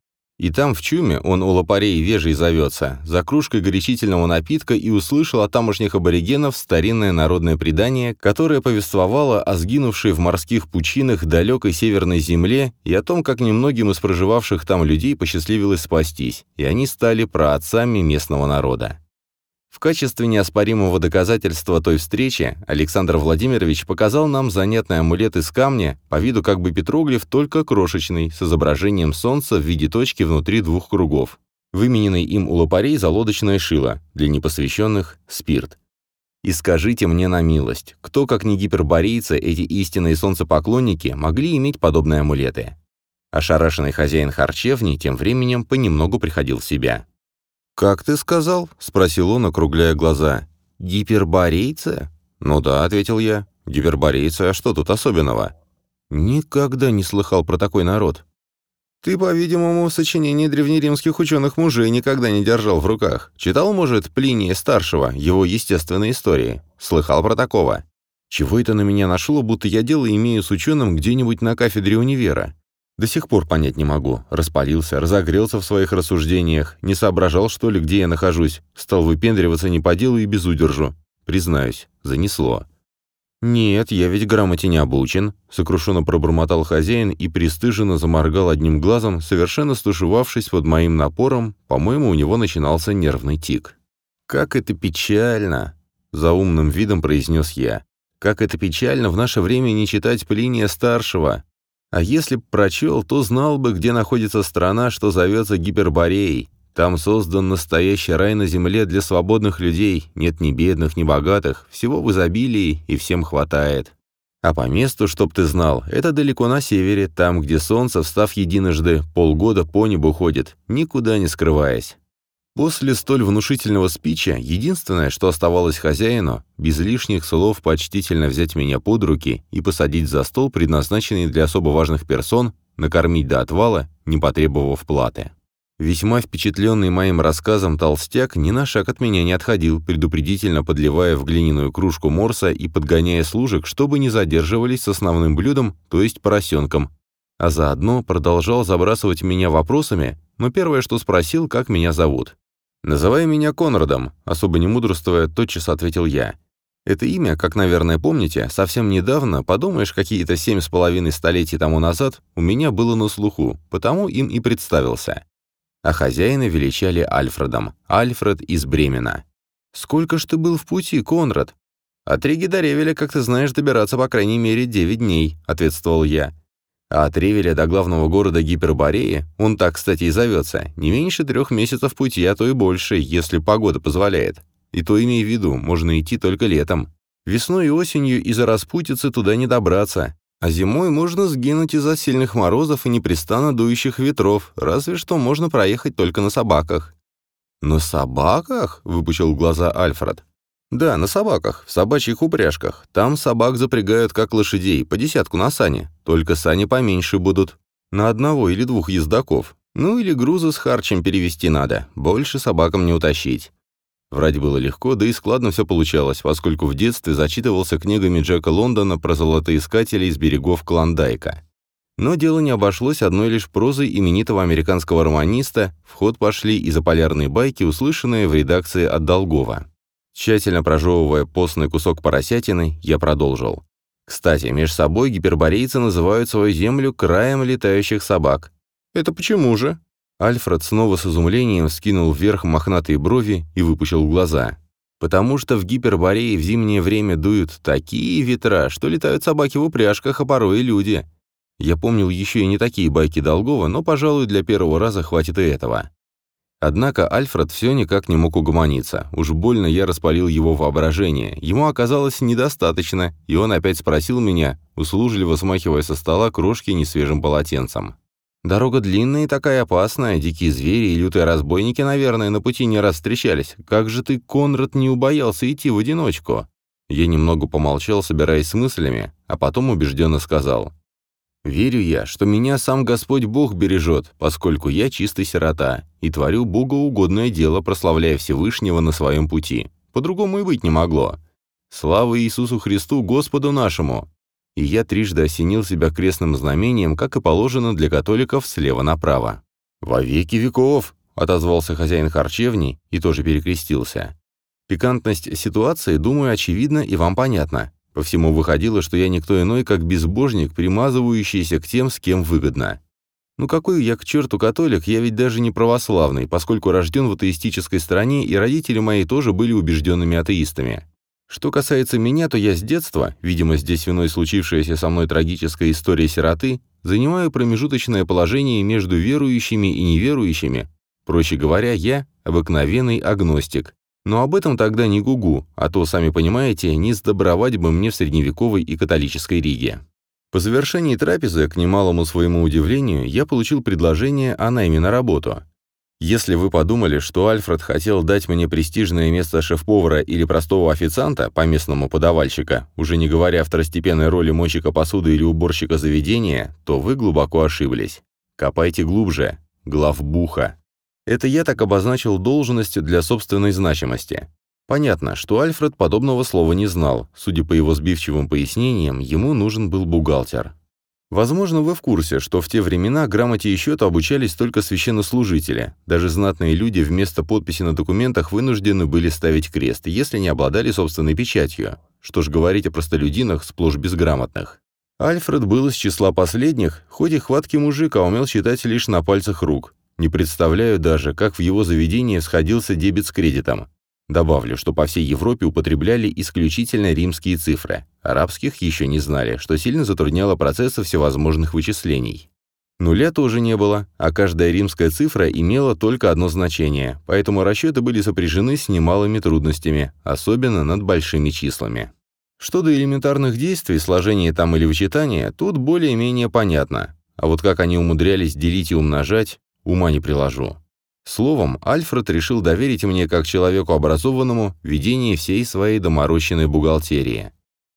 И там в чуме он у лопарей вежей зовется, за кружкой горячительного напитка и услышал от тамошних аборигенов старинное народное предание, которое повествовало о сгинувшей в морских пучинах далекой северной земле и о том, как немногим из проживавших там людей посчастливилось спастись, и они стали праотцами местного народа. В качестве неоспоримого доказательства той встречи Александр Владимирович показал нам занятный амулет из камня, по виду как бы петроглиф, только крошечный, с изображением солнца в виде точки внутри двух кругов. Вымененный им у лопарей за шило, для непосвященных – спирт. И скажите мне на милость, кто, как не гиперборейцы, эти истинные солнцепоклонники, могли иметь подобные амулеты? Ошарашенный хозяин харчевни тем временем понемногу приходил в себя. «Как ты сказал?» — спросил он, округляя глаза. «Гиперборейцы?» «Ну да», — ответил я. «Гиперборейцы, а что тут особенного?» «Никогда не слыхал про такой народ». «Ты, по-видимому, сочинение древнеримских ученых-мужей никогда не держал в руках. Читал, может, Плиния Старшего, его естественные истории? Слыхал про такого?» «Чего это на меня нашло, будто я дело имею с ученым где-нибудь на кафедре универа? До сих пор понять не могу. Распалился, разогрелся в своих рассуждениях, не соображал, что ли, где я нахожусь, стал выпендриваться не по делу и без удержу. Признаюсь, занесло. «Нет, я ведь грамоте не обучен», — сокрушенно пробормотал хозяин и пристыженно заморгал одним глазом, совершенно стушевавшись под моим напором, по-моему, у него начинался нервный тик. «Как это печально!» — за умным видом произнес я. «Как это печально в наше время не читать Плиния Старшего, а если б прочел, то знал бы, где находится страна, что зовется Гипербореей. Там создан настоящий рай на земле для свободных людей, нет ни бедных, ни богатых, всего в изобилии и всем хватает. А по месту, чтоб ты знал, это далеко на севере, там, где солнце, встав единожды, полгода по небу ходит, никуда не скрываясь. После столь внушительного спича единственное, что оставалось хозяину, без лишних слов почтительно взять меня под руки и посадить за стол, предназначенный для особо важных персон, накормить до отвала, не потребовав платы. Весьма впечатленный моим рассказом толстяк ни на шаг от меня не отходил, предупредительно подливая в глиняную кружку морса и подгоняя служек, чтобы не задерживались с основным блюдом, то есть поросенком, а заодно продолжал забрасывать меня вопросами, но первое, что спросил, как меня зовут. «Называй меня Конрадом», — особо не мудрствуя, тотчас ответил я. Это имя, как, наверное, помните, совсем недавно, подумаешь, какие-то семь с половиной столетий тому назад, у меня было на слуху, потому им и представился. А хозяина величали Альфредом. Альфред из Бремена. «Сколько ж ты был в пути, Конрад?» «От Риги до Ревеля, как ты знаешь, добираться по крайней мере девять дней», — ответствовал я. А от Ревеля до главного города Гипербореи, он так, кстати, и зовется, не меньше трех месяцев пути, а то и больше, если погода позволяет. И то имей в виду, можно идти только летом. Весной и осенью из-за распутицы туда не добраться. А зимой можно сгинуть из-за сильных морозов и непрестанно дующих ветров, разве что можно проехать только на собаках». «На собаках?» — выпучил глаза Альфред. «Да, на собаках, в собачьих упряжках. Там собак запрягают как лошадей, по десятку на сани. Только сани поменьше будут. На одного или двух ездаков. Ну или грузы с харчем перевести надо. Больше собакам не утащить». Врать было легко, да и складно все получалось, поскольку в детстве зачитывался книгами Джека Лондона про золотоискателей из берегов Клондайка. Но дело не обошлось одной лишь прозой именитого американского романиста, в ход пошли и заполярные байки, услышанные в редакции от Долгова. Тщательно прожевывая постный кусок поросятины, я продолжил. Кстати, меж собой гиперборейцы называют свою землю краем летающих собак. Это почему же? Альфред снова с изумлением скинул вверх мохнатые брови и выпучил глаза. «Потому что в Гиперборее в зимнее время дуют такие ветра, что летают собаки в упряжках, а порой и люди. Я помнил еще и не такие байки Долгова, но, пожалуй, для первого раза хватит и этого. Однако Альфред все никак не мог угомониться. Уж больно я распалил его воображение. Ему оказалось недостаточно, и он опять спросил меня, услужливо смахивая со стола крошки несвежим полотенцем. Дорога длинная и такая опасная, дикие звери и лютые разбойники, наверное, на пути не раз встречались. Как же ты, Конрад, не убоялся идти в одиночку?» Я немного помолчал, собираясь с мыслями, а потом убежденно сказал. «Верю я, что меня сам Господь Бог бережет, поскольку я чистый сирота, и творю богоугодное дело, прославляя Всевышнего на своем пути. По-другому и быть не могло. Слава Иисусу Христу, Господу нашему!» и я трижды осенил себя крестным знамением, как и положено для католиков слева направо. «Во веки веков!» — отозвался хозяин харчевни и тоже перекрестился. Пикантность ситуации, думаю, очевидна и вам понятна. По всему выходило, что я никто иной, как безбожник, примазывающийся к тем, с кем выгодно. Ну какой я к черту католик, я ведь даже не православный, поскольку рожден в атеистической стране, и родители мои тоже были убежденными атеистами. Что касается меня, то я с детства, видимо, здесь виной случившаяся со мной трагическая история сироты, занимаю промежуточное положение между верующими и неверующими. Проще говоря, я обыкновенный агностик. Но об этом тогда не гугу, а то, сами понимаете, не сдобровать бы мне в средневековой и католической Риге. По завершении трапезы, к немалому своему удивлению, я получил предложение о найме на работу. Если вы подумали, что Альфред хотел дать мне престижное место шеф-повара или простого официанта, по-местному подавальщика, уже не говоря о второстепенной роли мойщика посуды или уборщика заведения, то вы глубоко ошиблись. Копайте глубже. Главбуха. Это я так обозначил должность для собственной значимости. Понятно, что Альфред подобного слова не знал. Судя по его сбивчивым пояснениям, ему нужен был бухгалтер. Возможно, вы в курсе, что в те времена грамоте и счету обучались только священнослужители. Даже знатные люди вместо подписи на документах вынуждены были ставить крест, если не обладали собственной печатью. Что ж говорить о простолюдинах, сплошь безграмотных. Альфред был из числа последних, хоть и хваткий мужик, а умел считать лишь на пальцах рук. Не представляю даже, как в его заведении сходился дебет с кредитом. Добавлю, что по всей Европе употребляли исключительно римские цифры. Арабских еще не знали, что сильно затрудняло процессы всевозможных вычислений. Нуля тоже не было, а каждая римская цифра имела только одно значение, поэтому расчеты были сопряжены с немалыми трудностями, особенно над большими числами. Что до элементарных действий, сложения там или вычитания, тут более-менее понятно. А вот как они умудрялись делить и умножать, ума не приложу. Словом, Альфред решил доверить мне, как человеку образованному, ведение всей своей доморощенной бухгалтерии.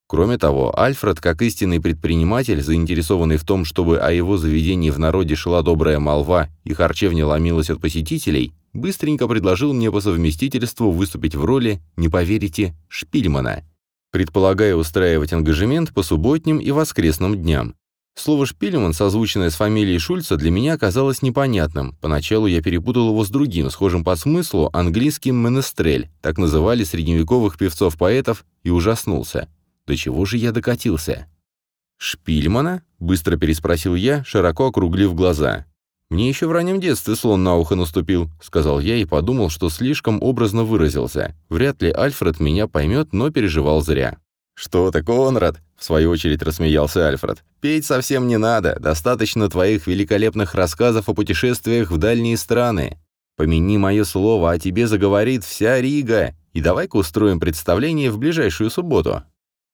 Кроме того, Альфред, как истинный предприниматель, заинтересованный в том, чтобы о его заведении в народе шла добрая молва и харчевня ломилась от посетителей, быстренько предложил мне по совместительству выступить в роли, не поверите, шпильмана, предполагая устраивать ангажемент по субботним и воскресным дням. Слово «шпилеман», созвученное с фамилией Шульца, для меня оказалось непонятным. Поначалу я перепутал его с другим, схожим по смыслу, английским «менестрель», так называли средневековых певцов-поэтов, и ужаснулся. До чего же я докатился? «Шпильмана?» — быстро переспросил я, широко округлив глаза. «Мне еще в раннем детстве слон на ухо наступил», — сказал я и подумал, что слишком образно выразился. Вряд ли Альфред меня поймет, но переживал зря. «Что ты, Конрад?» — в свою очередь рассмеялся Альфред. «Петь совсем не надо, достаточно твоих великолепных рассказов о путешествиях в дальние страны. Помяни мое слово, а тебе заговорит вся Рига, и давай-ка устроим представление в ближайшую субботу».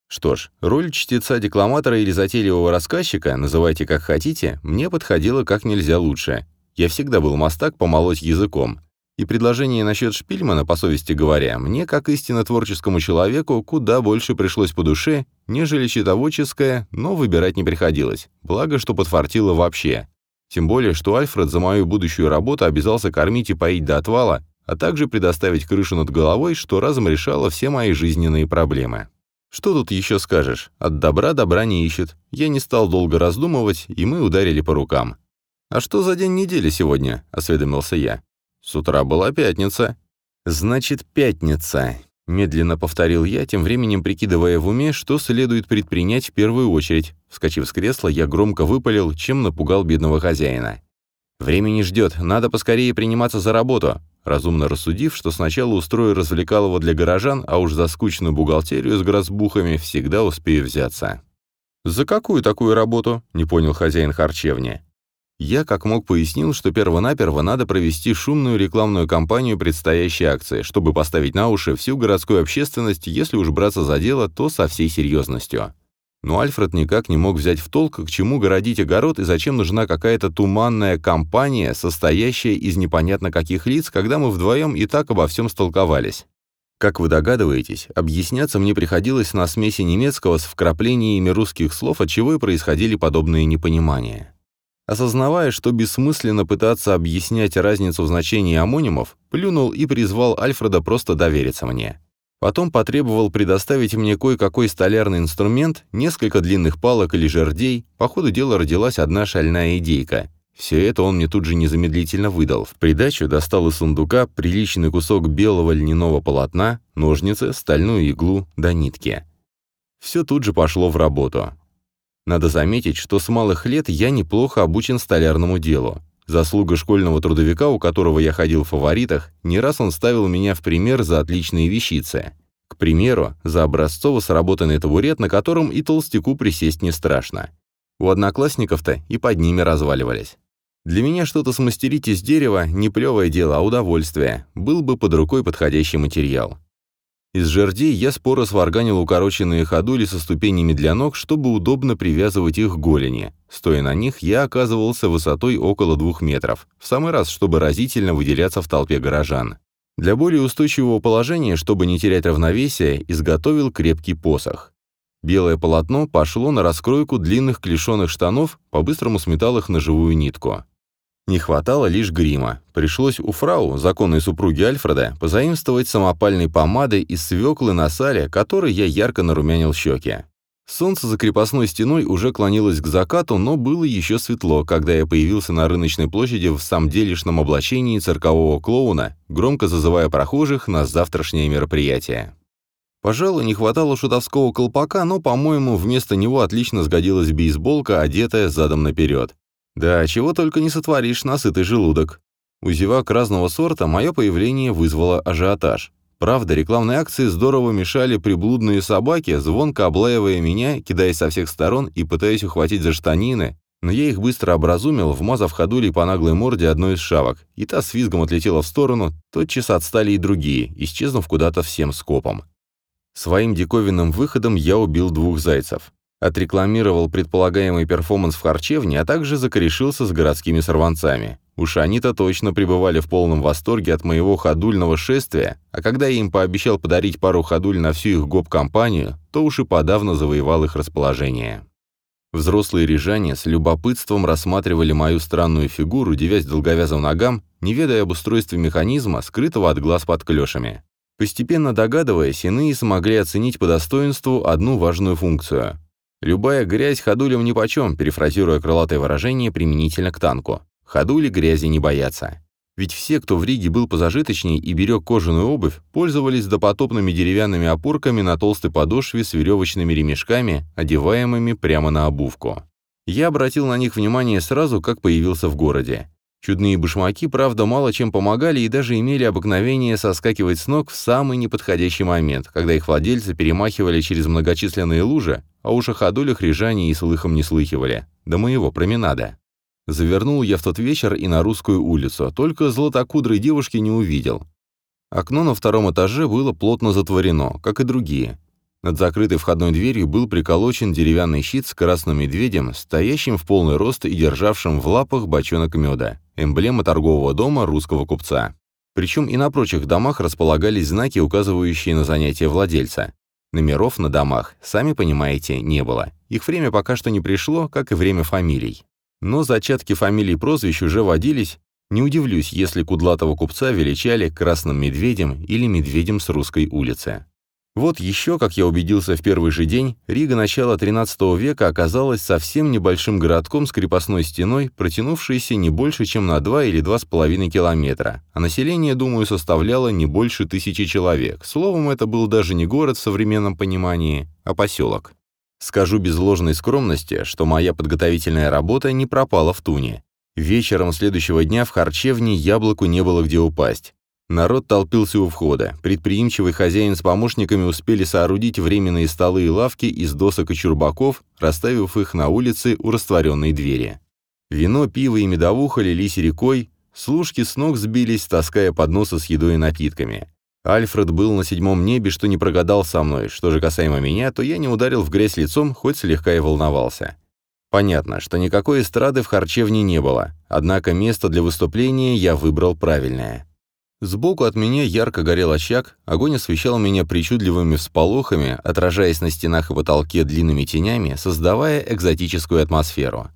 Что ж, роль чтеца-декламатора или затейливого рассказчика, называйте как хотите, мне подходила как нельзя лучше. Я всегда был мастак помолоть языком. И предложение насчет Шпильмана, по совести говоря, мне, как истинно творческому человеку, куда больше пришлось по душе, нежели читоводческое, но выбирать не приходилось. Благо, что подфартило вообще. Тем более, что Альфред за мою будущую работу обязался кормить и поить до отвала, а также предоставить крышу над головой, что разом решало все мои жизненные проблемы. Что тут еще скажешь? От добра добра не ищет. Я не стал долго раздумывать, и мы ударили по рукам. «А что за день недели сегодня?» — осведомился я. «С утра была пятница». «Значит, пятница», — медленно повторил я, тем временем прикидывая в уме, что следует предпринять в первую очередь. Вскочив с кресла, я громко выпалил, чем напугал бедного хозяина. «Время не ждет, надо поскорее приниматься за работу», разумно рассудив, что сначала устрою развлекалово для горожан, а уж за скучную бухгалтерию с грозбухами всегда успею взяться. «За какую такую работу?» — не понял хозяин харчевни. Я как мог пояснил, что первонаперво надо провести шумную рекламную кампанию предстоящей акции, чтобы поставить на уши всю городскую общественность, если уж браться за дело, то со всей серьезностью. Но Альфред никак не мог взять в толк, к чему городить огород и зачем нужна какая-то туманная компания, состоящая из непонятно каких лиц, когда мы вдвоем и так обо всем столковались. Как вы догадываетесь, объясняться мне приходилось на смеси немецкого с вкраплениями русских слов, от чего и происходили подобные непонимания. Осознавая, что бессмысленно пытаться объяснять разницу в значении амонимов, плюнул и призвал Альфреда просто довериться мне. Потом потребовал предоставить мне кое-какой столярный инструмент, несколько длинных палок или жердей. По ходу дела родилась одна шальная идейка. Все это он мне тут же незамедлительно выдал. В придачу достал из сундука приличный кусок белого льняного полотна, ножницы, стальную иглу до нитки. Все тут же пошло в работу. Надо заметить, что с малых лет я неплохо обучен столярному делу. Заслуга школьного трудовика, у которого я ходил в фаворитах, не раз он ставил меня в пример за отличные вещицы. К примеру, за образцово сработанный табурет, на котором и толстяку присесть не страшно. У одноклассников-то и под ними разваливались. Для меня что-то смастерить из дерева – не плевое дело, а удовольствие. Был бы под рукой подходящий материал. Из жердей я споро сварганил укороченные ходули со ступенями для ног, чтобы удобно привязывать их к голени. Стоя на них, я оказывался высотой около двух метров, в самый раз, чтобы разительно выделяться в толпе горожан. Для более устойчивого положения, чтобы не терять равновесие, изготовил крепкий посох. Белое полотно пошло на раскройку длинных клешеных штанов, по-быстрому сметал их на живую нитку. Не хватало лишь грима. Пришлось у фрау, законной супруги Альфреда, позаимствовать самопальной помады из свеклы на сале, которой я ярко нарумянил щеки. Солнце за крепостной стеной уже клонилось к закату, но было еще светло, когда я появился на рыночной площади в самделишном облачении циркового клоуна, громко зазывая прохожих на завтрашнее мероприятие. Пожалуй, не хватало шутовского колпака, но, по-моему, вместо него отлично сгодилась бейсболка, одетая задом наперед. Да, чего только не сотворишь на сытый желудок. У зевак разного сорта мое появление вызвало ажиотаж. Правда, рекламные акции здорово мешали приблудные собаки, звонко облаивая меня, кидаясь со всех сторон и пытаясь ухватить за штанины, но я их быстро образумил, вмазав ходулей по наглой морде одной из шавок, и та с визгом отлетела в сторону, тотчас отстали и другие, исчезнув куда-то всем скопом. Своим диковинным выходом я убил двух зайцев отрекламировал предполагаемый перформанс в харчевне, а также закорешился с городскими сорванцами. Уж они-то точно пребывали в полном восторге от моего ходульного шествия, а когда я им пообещал подарить пару ходуль на всю их гоп-компанию, то уж и подавно завоевал их расположение. Взрослые рижане с любопытством рассматривали мою странную фигуру, девясь долговязым ногам, не ведая об устройстве механизма, скрытого от глаз под клешами. Постепенно догадываясь, иные смогли оценить по достоинству одну важную функцию. Любая грязь ходулям нипочем, перефразируя крылатое выражение применительно к танку. Ходули грязи не боятся. Ведь все, кто в Риге был позажиточней и берег кожаную обувь, пользовались допотопными деревянными опорками на толстой подошве с веревочными ремешками, одеваемыми прямо на обувку. Я обратил на них внимание сразу, как появился в городе. Чудные башмаки, правда, мало чем помогали и даже имели обыкновение соскакивать с ног в самый неподходящий момент, когда их владельцы перемахивали через многочисленные лужи, а уж о ходулях рижане и слыхом не слыхивали. До моего променада. Завернул я в тот вечер и на русскую улицу, только златокудрой девушки не увидел. Окно на втором этаже было плотно затворено, как и другие. Над закрытой входной дверью был приколочен деревянный щит с красным медведем, стоящим в полный рост и державшим в лапах бочонок меда, эмблема торгового дома русского купца. Причем и на прочих домах располагались знаки, указывающие на занятия владельца. Номеров на домах, сами понимаете, не было. Их время пока что не пришло, как и время фамилий. Но зачатки фамилий и прозвищ уже водились. Не удивлюсь, если кудлатого купца величали красным медведем или медведем с русской улицы. Вот еще, как я убедился в первый же день, Рига начала XIII века оказалась совсем небольшим городком с крепостной стеной, протянувшейся не больше, чем на 2 или 2,5 километра, а население, думаю, составляло не больше тысячи человек. Словом, это был даже не город в современном понимании, а поселок. Скажу без ложной скромности, что моя подготовительная работа не пропала в туне. Вечером следующего дня в харчевне яблоку не было где упасть. Народ толпился у входа. Предприимчивый хозяин с помощниками успели соорудить временные столы и лавки из досок и чурбаков, расставив их на улице у растворенной двери. Вино, пиво и медовуха лились рекой, служки с ног сбились, таская подносы с едой и напитками. Альфред был на седьмом небе, что не прогадал со мной. Что же касаемо меня, то я не ударил в грязь лицом, хоть слегка и волновался. Понятно, что никакой эстрады в харчевне не было, однако место для выступления я выбрал правильное. Сбоку от меня ярко горел очаг, огонь освещал меня причудливыми всполохами, отражаясь на стенах и потолке длинными тенями, создавая экзотическую атмосферу.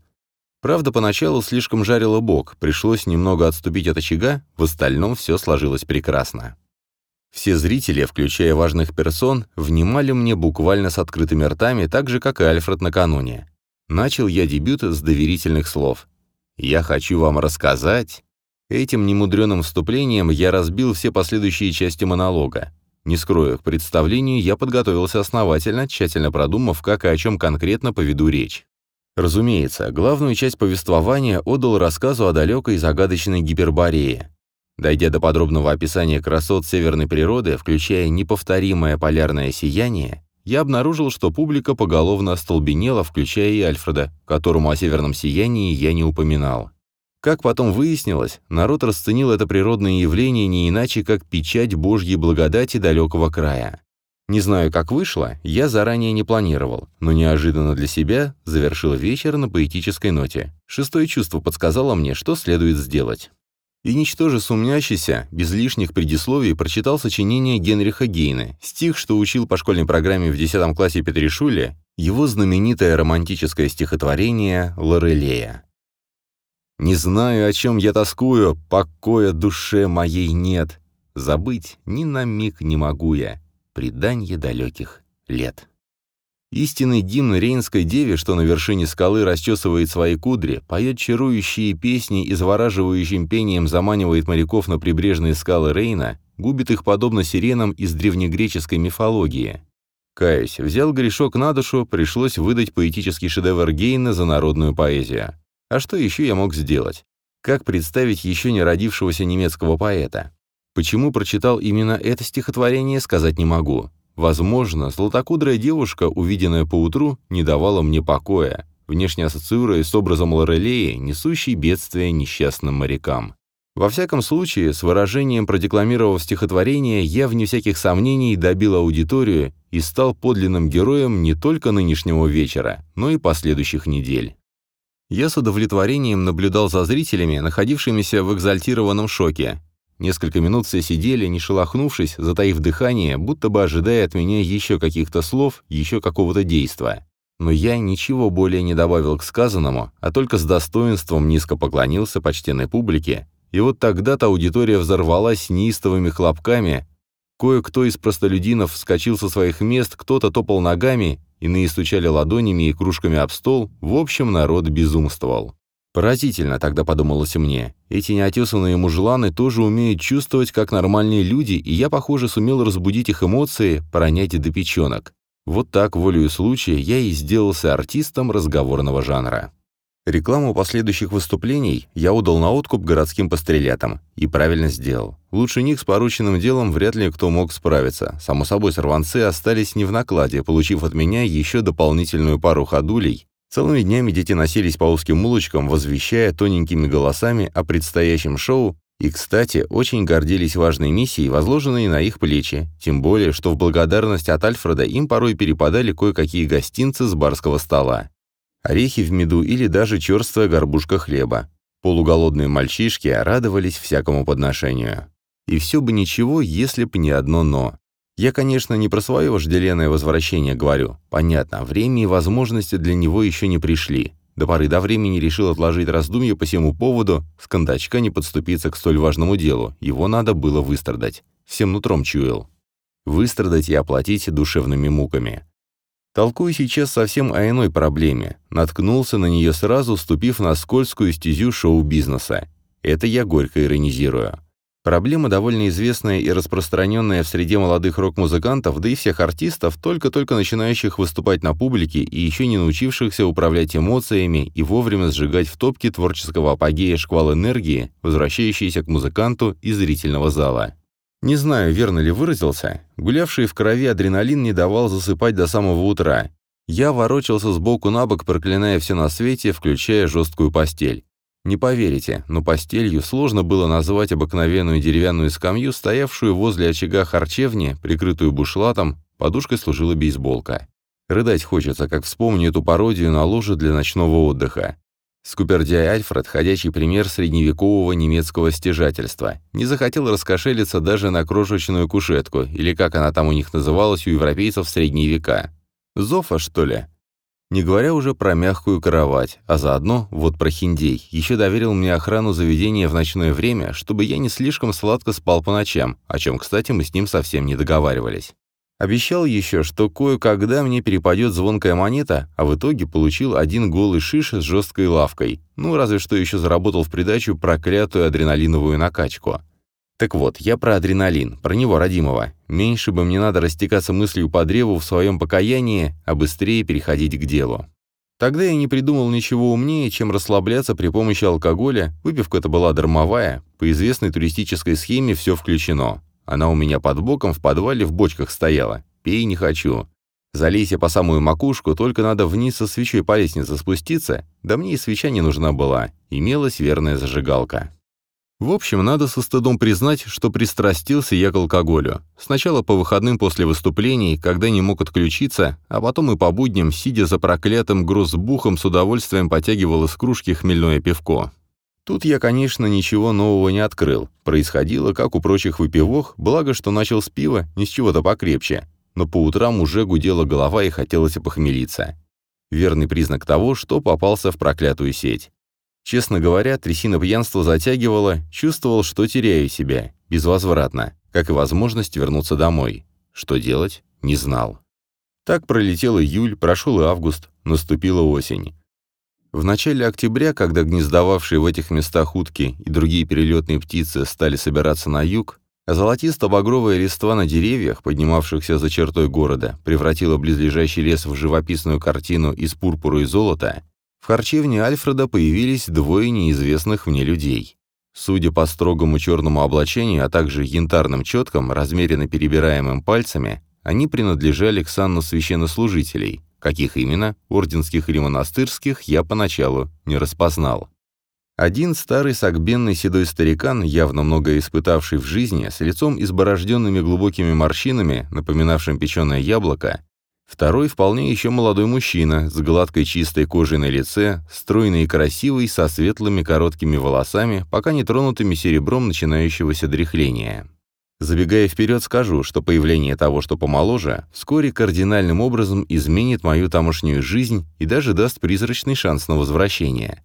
Правда, поначалу слишком жарило бок, пришлось немного отступить от очага, в остальном все сложилось прекрасно. Все зрители, включая важных персон, внимали мне буквально с открытыми ртами, так же, как и Альфред накануне. Начал я дебют с доверительных слов. «Я хочу вам рассказать...» Этим немудреным вступлением я разбил все последующие части монолога. Не скрою, к представлению я подготовился основательно, тщательно продумав, как и о чем конкретно поведу речь. Разумеется, главную часть повествования отдал рассказу о далекой и загадочной Гиперборее. Дойдя до подробного описания красот северной природы, включая неповторимое полярное сияние, я обнаружил, что публика поголовно остолбенела, включая и Альфреда, которому о северном сиянии я не упоминал. Как потом выяснилось, народ расценил это природное явление не иначе, как печать Божьей благодати далекого края. Не знаю, как вышло, я заранее не планировал, но неожиданно для себя завершил вечер на поэтической ноте. Шестое чувство подсказало мне, что следует сделать. И ничтоже сумнящийся, без лишних предисловий, прочитал сочинение Генриха Гейна, стих, что учил по школьной программе в 10 классе Петришуле, его знаменитое романтическое стихотворение «Лорелея». Не знаю, о чем я тоскую, покоя душе моей нет. Забыть ни на миг не могу я преданье далеких лет. Истинный гимн Рейнской деве, что на вершине скалы расчесывает свои кудри, поет чарующие песни и завораживающим пением заманивает моряков на прибрежные скалы Рейна, губит их подобно сиренам из древнегреческой мифологии. Каюсь, взял грешок на душу, пришлось выдать поэтический шедевр Гейна за народную поэзию. А что еще я мог сделать? Как представить еще не родившегося немецкого поэта? Почему прочитал именно это стихотворение, сказать не могу. Возможно, златокудрая девушка, увиденная поутру, не давала мне покоя, внешне ассоциируя с образом Лорелеи, несущей бедствие несчастным морякам. Во всяком случае, с выражением продекламировав стихотворение, я, вне всяких сомнений, добил аудиторию и стал подлинным героем не только нынешнего вечера, но и последующих недель. Я с удовлетворением наблюдал за зрителями, находившимися в экзальтированном шоке. Несколько минут все сидели, не шелохнувшись, затаив дыхание, будто бы ожидая от меня еще каких-то слов, еще какого-то действа. Но я ничего более не добавил к сказанному, а только с достоинством низко поклонился почтенной публике, и вот тогда-то аудитория взорвалась неистовыми хлопками, кое-кто из простолюдинов вскочил со своих мест, кто-то топал ногами, Иные стучали ладонями и кружками об стол, в общем, народ безумствовал. Поразительно, тогда подумалось мне. Эти неотесанные мужланы тоже умеют чувствовать, как нормальные люди, и я, похоже, сумел разбудить их эмоции, пронять до печенок. Вот так, волею случая, я и сделался артистом разговорного жанра. Рекламу последующих выступлений я удал на откуп городским пострелятам. И правильно сделал. Лучше них с порученным делом вряд ли кто мог справиться. Само собой, сорванцы остались не в накладе, получив от меня еще дополнительную пару ходулей. Целыми днями дети носились по узким улочкам, возвещая тоненькими голосами о предстоящем шоу, И, кстати, очень гордились важной миссией, возложенной на их плечи, тем более, что в благодарность от Альфреда им порой перепадали кое-какие гостинцы с барского стола. Орехи в меду или даже черствая горбушка хлеба. Полуголодные мальчишки радовались всякому подношению. И все бы ничего, если б не одно «но». Я, конечно, не про свое вожделенное возвращение говорю. Понятно, время и возможности для него еще не пришли. До поры до времени решил отложить раздумья по всему поводу, с кондачка не подступиться к столь важному делу. Его надо было выстрадать. Всем нутром чуял. Выстрадать и оплатить душевными муками. Толкую сейчас совсем о иной проблеме. Наткнулся на нее сразу, ступив на скользкую стезю шоу-бизнеса. Это я горько иронизирую. Проблема довольно известная и распространенная в среде молодых рок-музыкантов, да и всех артистов, только-только начинающих выступать на публике и еще не научившихся управлять эмоциями и вовремя сжигать в топке творческого апогея шквал энергии, возвращающийся к музыканту из зрительного зала. Не знаю, верно ли выразился, гулявший в крови адреналин не давал засыпать до самого утра. Я ворочался сбоку на бок, проклиная все на свете, включая жесткую постель. Не поверите, но постелью сложно было назвать обыкновенную деревянную скамью, стоявшую возле очага харчевни, прикрытую бушлатом, подушкой служила бейсболка. Рыдать хочется, как вспомню эту пародию на ложе для ночного отдыха. Скупердяй Альфред – ходячий пример средневекового немецкого стяжательства. Не захотел раскошелиться даже на крошечную кушетку, или как она там у них называлась у европейцев в средние века. Зофа, что ли? Не говоря уже про мягкую кровать, а заодно вот про хиндей. Еще доверил мне охрану заведения в ночное время, чтобы я не слишком сладко спал по ночам, о чем, кстати, мы с ним совсем не договаривались. Обещал еще, что кое-когда мне перепадет звонкая монета, а в итоге получил один голый шиш с жесткой лавкой. Ну, разве что еще заработал в придачу проклятую адреналиновую накачку. Так вот, я про адреналин, про него, родимого. Меньше бы мне надо растекаться мыслью по древу в своем покаянии, а быстрее переходить к делу. Тогда я не придумал ничего умнее, чем расслабляться при помощи алкоголя, выпивка-то была дармовая, по известной туристической схеме все включено. Она у меня под боком в подвале в бочках стояла. Пей не хочу. Залейся по самую макушку, только надо вниз со свечой по лестнице спуститься, да мне и свеча не нужна была, имелась верная зажигалка. В общем, надо со стыдом признать, что пристрастился я к алкоголю. Сначала по выходным после выступлений, когда не мог отключиться, а потом и по будням, сидя за проклятым грузбухом, с удовольствием потягивал из кружки хмельное пивко. Тут я, конечно, ничего нового не открыл. Происходило, как у прочих выпивок, благо, что начал с пива, ни с чего-то покрепче. Но по утрам уже гудела голова и хотелось похмелиться. Верный признак того, что попался в проклятую сеть. Честно говоря, трясина пьянства затягивала, чувствовал, что теряю себя, безвозвратно, как и возможность вернуться домой. Что делать? Не знал. Так пролетел июль, прошел и август, наступила осень. В начале октября, когда гнездовавшие в этих местах утки и другие перелетные птицы стали собираться на юг, золотисто-багровая листва на деревьях, поднимавшихся за чертой города, превратила близлежащий лес в живописную картину из пурпура и золота, в харчевне Альфреда появились двое неизвестных мне людей. Судя по строгому черному облачению, а также янтарным четкам, размеренно перебираемым пальцами, они принадлежали к санну священнослужителей. Каких именно, орденских или монастырских, я поначалу не распознал. Один старый сагбенный седой старикан, явно много испытавший в жизни, с лицом изборожденными глубокими морщинами, напоминавшим печеное яблоко, Второй вполне еще молодой мужчина, с гладкой чистой кожей на лице, стройный и красивый, со светлыми короткими волосами, пока не тронутыми серебром начинающегося дряхления. Забегая вперед, скажу, что появление того, что помоложе, вскоре кардинальным образом изменит мою тамошнюю жизнь и даже даст призрачный шанс на возвращение.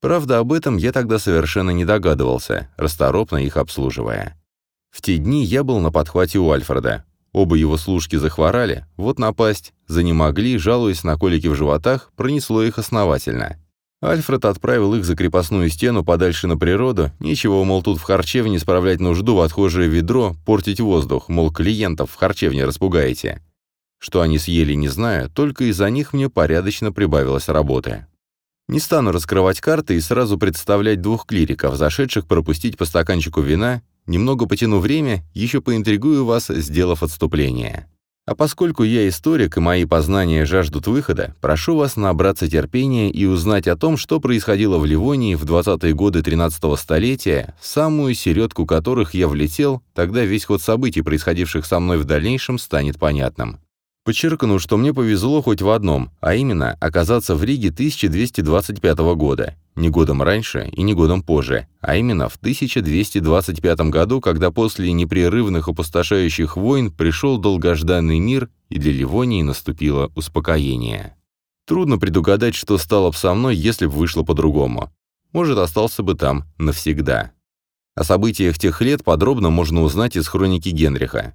Правда, об этом я тогда совершенно не догадывался, расторопно их обслуживая. В те дни я был на подхвате у Альфреда, Оба его служки захворали, вот напасть, занемогли, жалуясь на колики в животах, пронесло их основательно. Альфред отправил их за крепостную стену подальше на природу, ничего, мол, тут в харчевне справлять нужду в отхожее ведро, портить воздух, мол, клиентов в харчевне распугаете. Что они съели, не знаю, только из-за них мне порядочно прибавилось работы. Не стану раскрывать карты и сразу представлять двух клириков, зашедших пропустить по стаканчику вина Немного потяну время, еще поинтригую вас, сделав отступление. А поскольку я историк и мои познания жаждут выхода, прошу вас набраться терпения и узнать о том, что происходило в Ливонии в 20-е годы 13-го столетия, в самую середку которых я влетел, тогда весь ход событий, происходивших со мной в дальнейшем, станет понятным. Подчеркну, что мне повезло хоть в одном, а именно оказаться в Риге 1225 года. Не годом раньше и не годом позже, а именно в 1225 году, когда после непрерывных опустошающих войн пришел долгожданный мир и для Ливонии наступило успокоение. Трудно предугадать, что стало бы со мной, если бы вышло по-другому. Может, остался бы там навсегда. О событиях тех лет подробно можно узнать из хроники Генриха.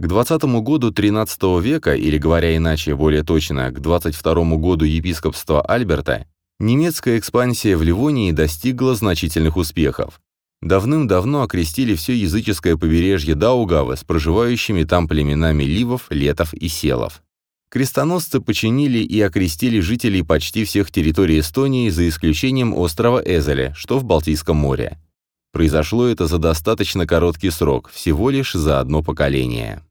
К 20 году XIII века, или говоря иначе, более точно, к 22 году епископства Альберта, немецкая экспансия в Ливонии достигла значительных успехов. Давным-давно окрестили все языческое побережье Даугавы с проживающими там племенами ливов, летов и селов. Крестоносцы починили и окрестили жителей почти всех территорий Эстонии за исключением острова Эзеля, что в Балтийском море. Произошло это за достаточно короткий срок, всего лишь за одно поколение.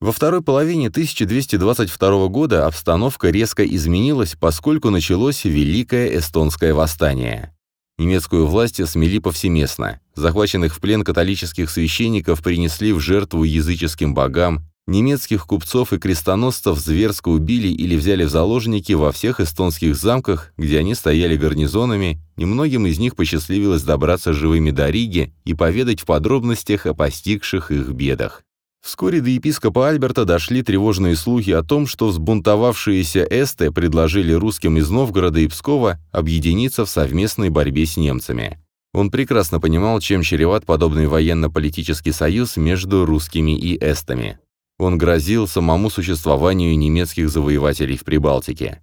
Во второй половине 1222 года обстановка резко изменилась, поскольку началось Великое Эстонское восстание. Немецкую власть смели повсеместно. Захваченных в плен католических священников принесли в жертву языческим богам, Немецких купцов и крестоносцев зверско убили или взяли в заложники во всех эстонских замках, где они стояли гарнизонами, немногим из них посчастливилось добраться живыми до Риги и поведать в подробностях о постигших их бедах. Вскоре до епископа Альберта дошли тревожные слухи о том, что взбунтовавшиеся эсты предложили русским из Новгорода и Пскова объединиться в совместной борьбе с немцами. Он прекрасно понимал, чем чреват подобный военно-политический союз между русскими и эстами. Он грозил самому существованию немецких завоевателей в Прибалтике.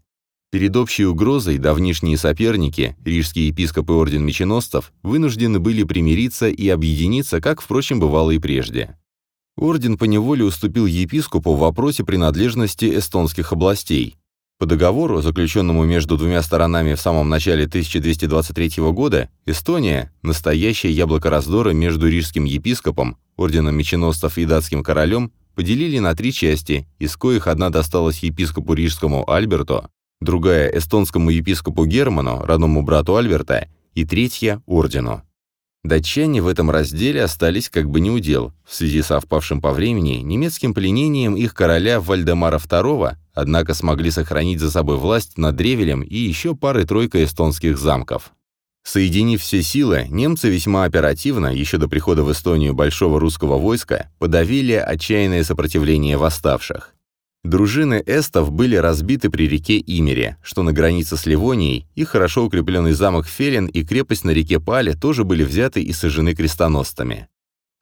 Перед общей угрозой давнишние соперники, рижский епископ и орден меченосцев, вынуждены были примириться и объединиться, как, впрочем, бывало и прежде. Орден поневоле уступил епископу в вопросе принадлежности эстонских областей. По договору, заключенному между двумя сторонами в самом начале 1223 года, Эстония, настоящее яблоко раздора между рижским епископом, орденом меченосцев и датским королем, поделили на три части, из коих одна досталась епископу рижскому Альберту, другая – эстонскому епископу Герману, родному брату Альберта, и третья – ордену. Датчане в этом разделе остались как бы неудел, в связи с совпавшим по времени немецким пленением их короля Вальдемара II, однако смогли сохранить за собой власть над Древелем и еще парой-тройкой эстонских замков. Соединив все силы, немцы весьма оперативно, еще до прихода в Эстонию большого русского войска, подавили отчаянное сопротивление восставших. Дружины эстов были разбиты при реке Имере, что на границе с Ливонией, и хорошо укрепленный замок Ферен и крепость на реке Пале тоже были взяты и сожжены крестоносцами.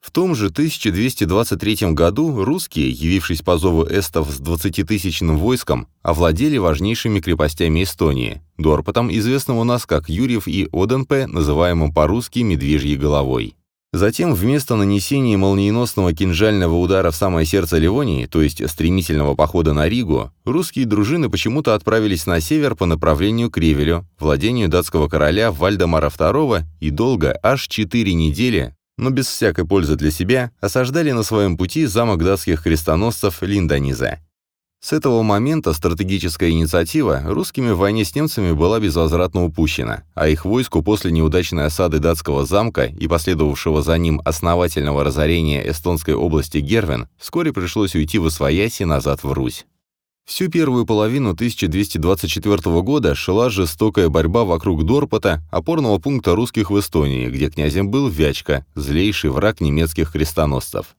В том же 1223 году русские, явившись по зову эстов с 20-тысячным войском, овладели важнейшими крепостями Эстонии, Дорпотом, известным у нас как Юрьев и Оденпе, называемым по-русски «медвежьей головой». Затем вместо нанесения молниеносного кинжального удара в самое сердце Ливонии, то есть стремительного похода на Ригу, русские дружины почему-то отправились на север по направлению к Ревелю, владению датского короля Вальдемара II, и долго, аж четыре недели, но без всякой пользы для себя, осаждали на своем пути замок датских крестоносцев Линдониза. С этого момента стратегическая инициатива русскими в войне с немцами была безвозвратно упущена, а их войску после неудачной осады датского замка и последовавшего за ним основательного разорения эстонской области Гервен вскоре пришлось уйти в Освояси назад в Русь. Всю первую половину 1224 года шла жестокая борьба вокруг Дорпота, опорного пункта русских в Эстонии, где князем был Вячка, злейший враг немецких крестоносцев.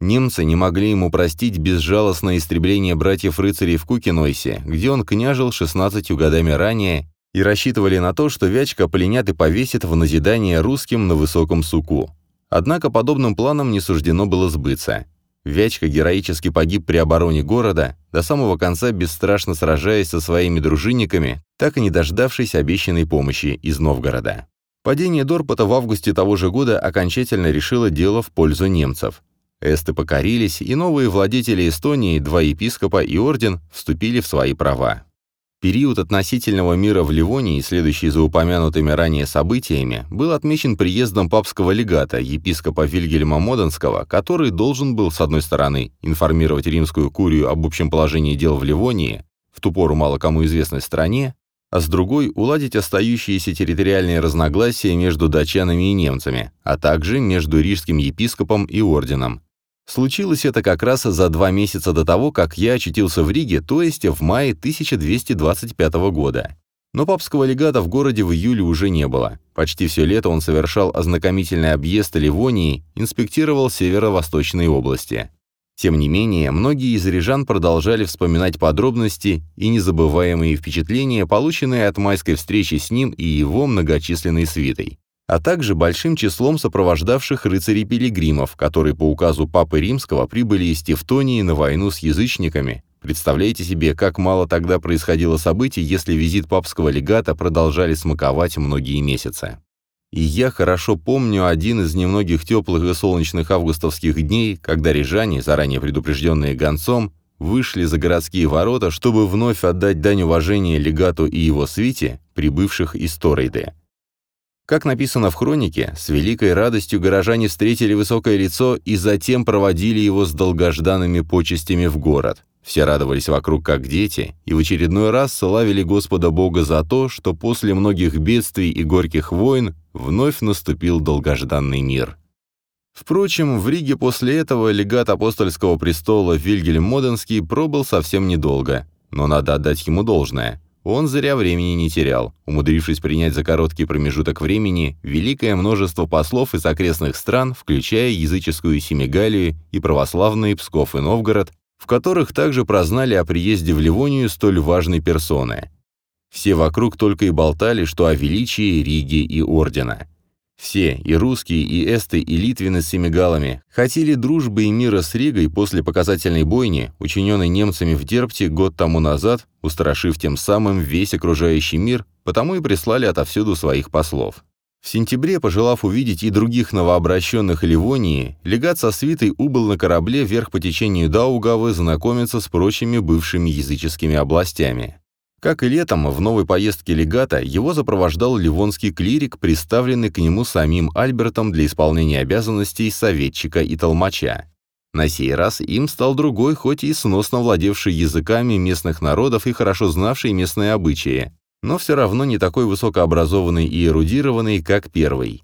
Немцы не могли ему простить безжалостное истребление братьев-рыцарей в Кукинойсе, где он княжил 16 годами ранее, и рассчитывали на то, что Вячка пленят и повесит в назидание русским на высоком суку. Однако подобным планам не суждено было сбыться. Вячка героически погиб при обороне города, до самого конца бесстрашно сражаясь со своими дружинниками, так и не дождавшись обещанной помощи из Новгорода. Падение Дорпота в августе того же года окончательно решило дело в пользу немцев. Эсты покорились, и новые владетели Эстонии, два епископа и орден, вступили в свои права. Период относительного мира в Ливонии, следующий за упомянутыми ранее событиями, был отмечен приездом папского легата, епископа Вильгельма Моденского, который должен был, с одной стороны, информировать римскую курию об общем положении дел в Ливонии, в ту пору мало кому известной стране, а с другой – уладить остающиеся территориальные разногласия между датчанами и немцами, а также между рижским епископом и орденом. Случилось это как раз за два месяца до того, как я очутился в Риге, то есть в мае 1225 года. Но папского легата в городе в июле уже не было. Почти все лето он совершал ознакомительный объезд Ливонии, инспектировал северо-восточные области. Тем не менее, многие из рижан продолжали вспоминать подробности и незабываемые впечатления, полученные от майской встречи с ним и его многочисленной свитой а также большим числом сопровождавших рыцарей-пилигримов, которые по указу Папы Римского прибыли из Тевтонии на войну с язычниками. Представляете себе, как мало тогда происходило событий, если визит папского легата продолжали смаковать многие месяцы. И я хорошо помню один из немногих теплых и солнечных августовских дней, когда рижане, заранее предупрежденные гонцом, вышли за городские ворота, чтобы вновь отдать дань уважения легату и его свите, прибывших из Торейды. Как написано в хронике, с великой радостью горожане встретили высокое лицо и затем проводили его с долгожданными почестями в город. Все радовались вокруг как дети, и в очередной раз славили Господа Бога за то, что после многих бедствий и горьких войн вновь наступил долгожданный мир. Впрочем, в Риге после этого легат апостольского престола Вильгельм Моденский пробыл совсем недолго, но надо отдать ему должное. Он зря времени не терял, умудрившись принять за короткий промежуток времени великое множество послов из окрестных стран, включая языческую Семигалию и православные Псков и Новгород, в которых также прознали о приезде в Ливонию столь важной персоны. Все вокруг только и болтали, что о величии Риги и Ордена. Все, и русские, и эсты, и литвины с семигалами, хотели дружбы и мира с Ригой после показательной бойни, учиненной немцами в Дерпте год тому назад, устрашив тем самым весь окружающий мир, потому и прислали отовсюду своих послов. В сентябре, пожелав увидеть и других новообращенных Ливонии, легат со свитой убыл на корабле вверх по течению Даугавы знакомиться с прочими бывшими языческими областями. Как и летом, в новой поездке легата его сопровождал ливонский клирик, представленный к нему самим Альбертом для исполнения обязанностей советчика и толмача. На сей раз им стал другой, хоть и сносно владевший языками местных народов и хорошо знавший местные обычаи, но все равно не такой высокообразованный и эрудированный, как первый.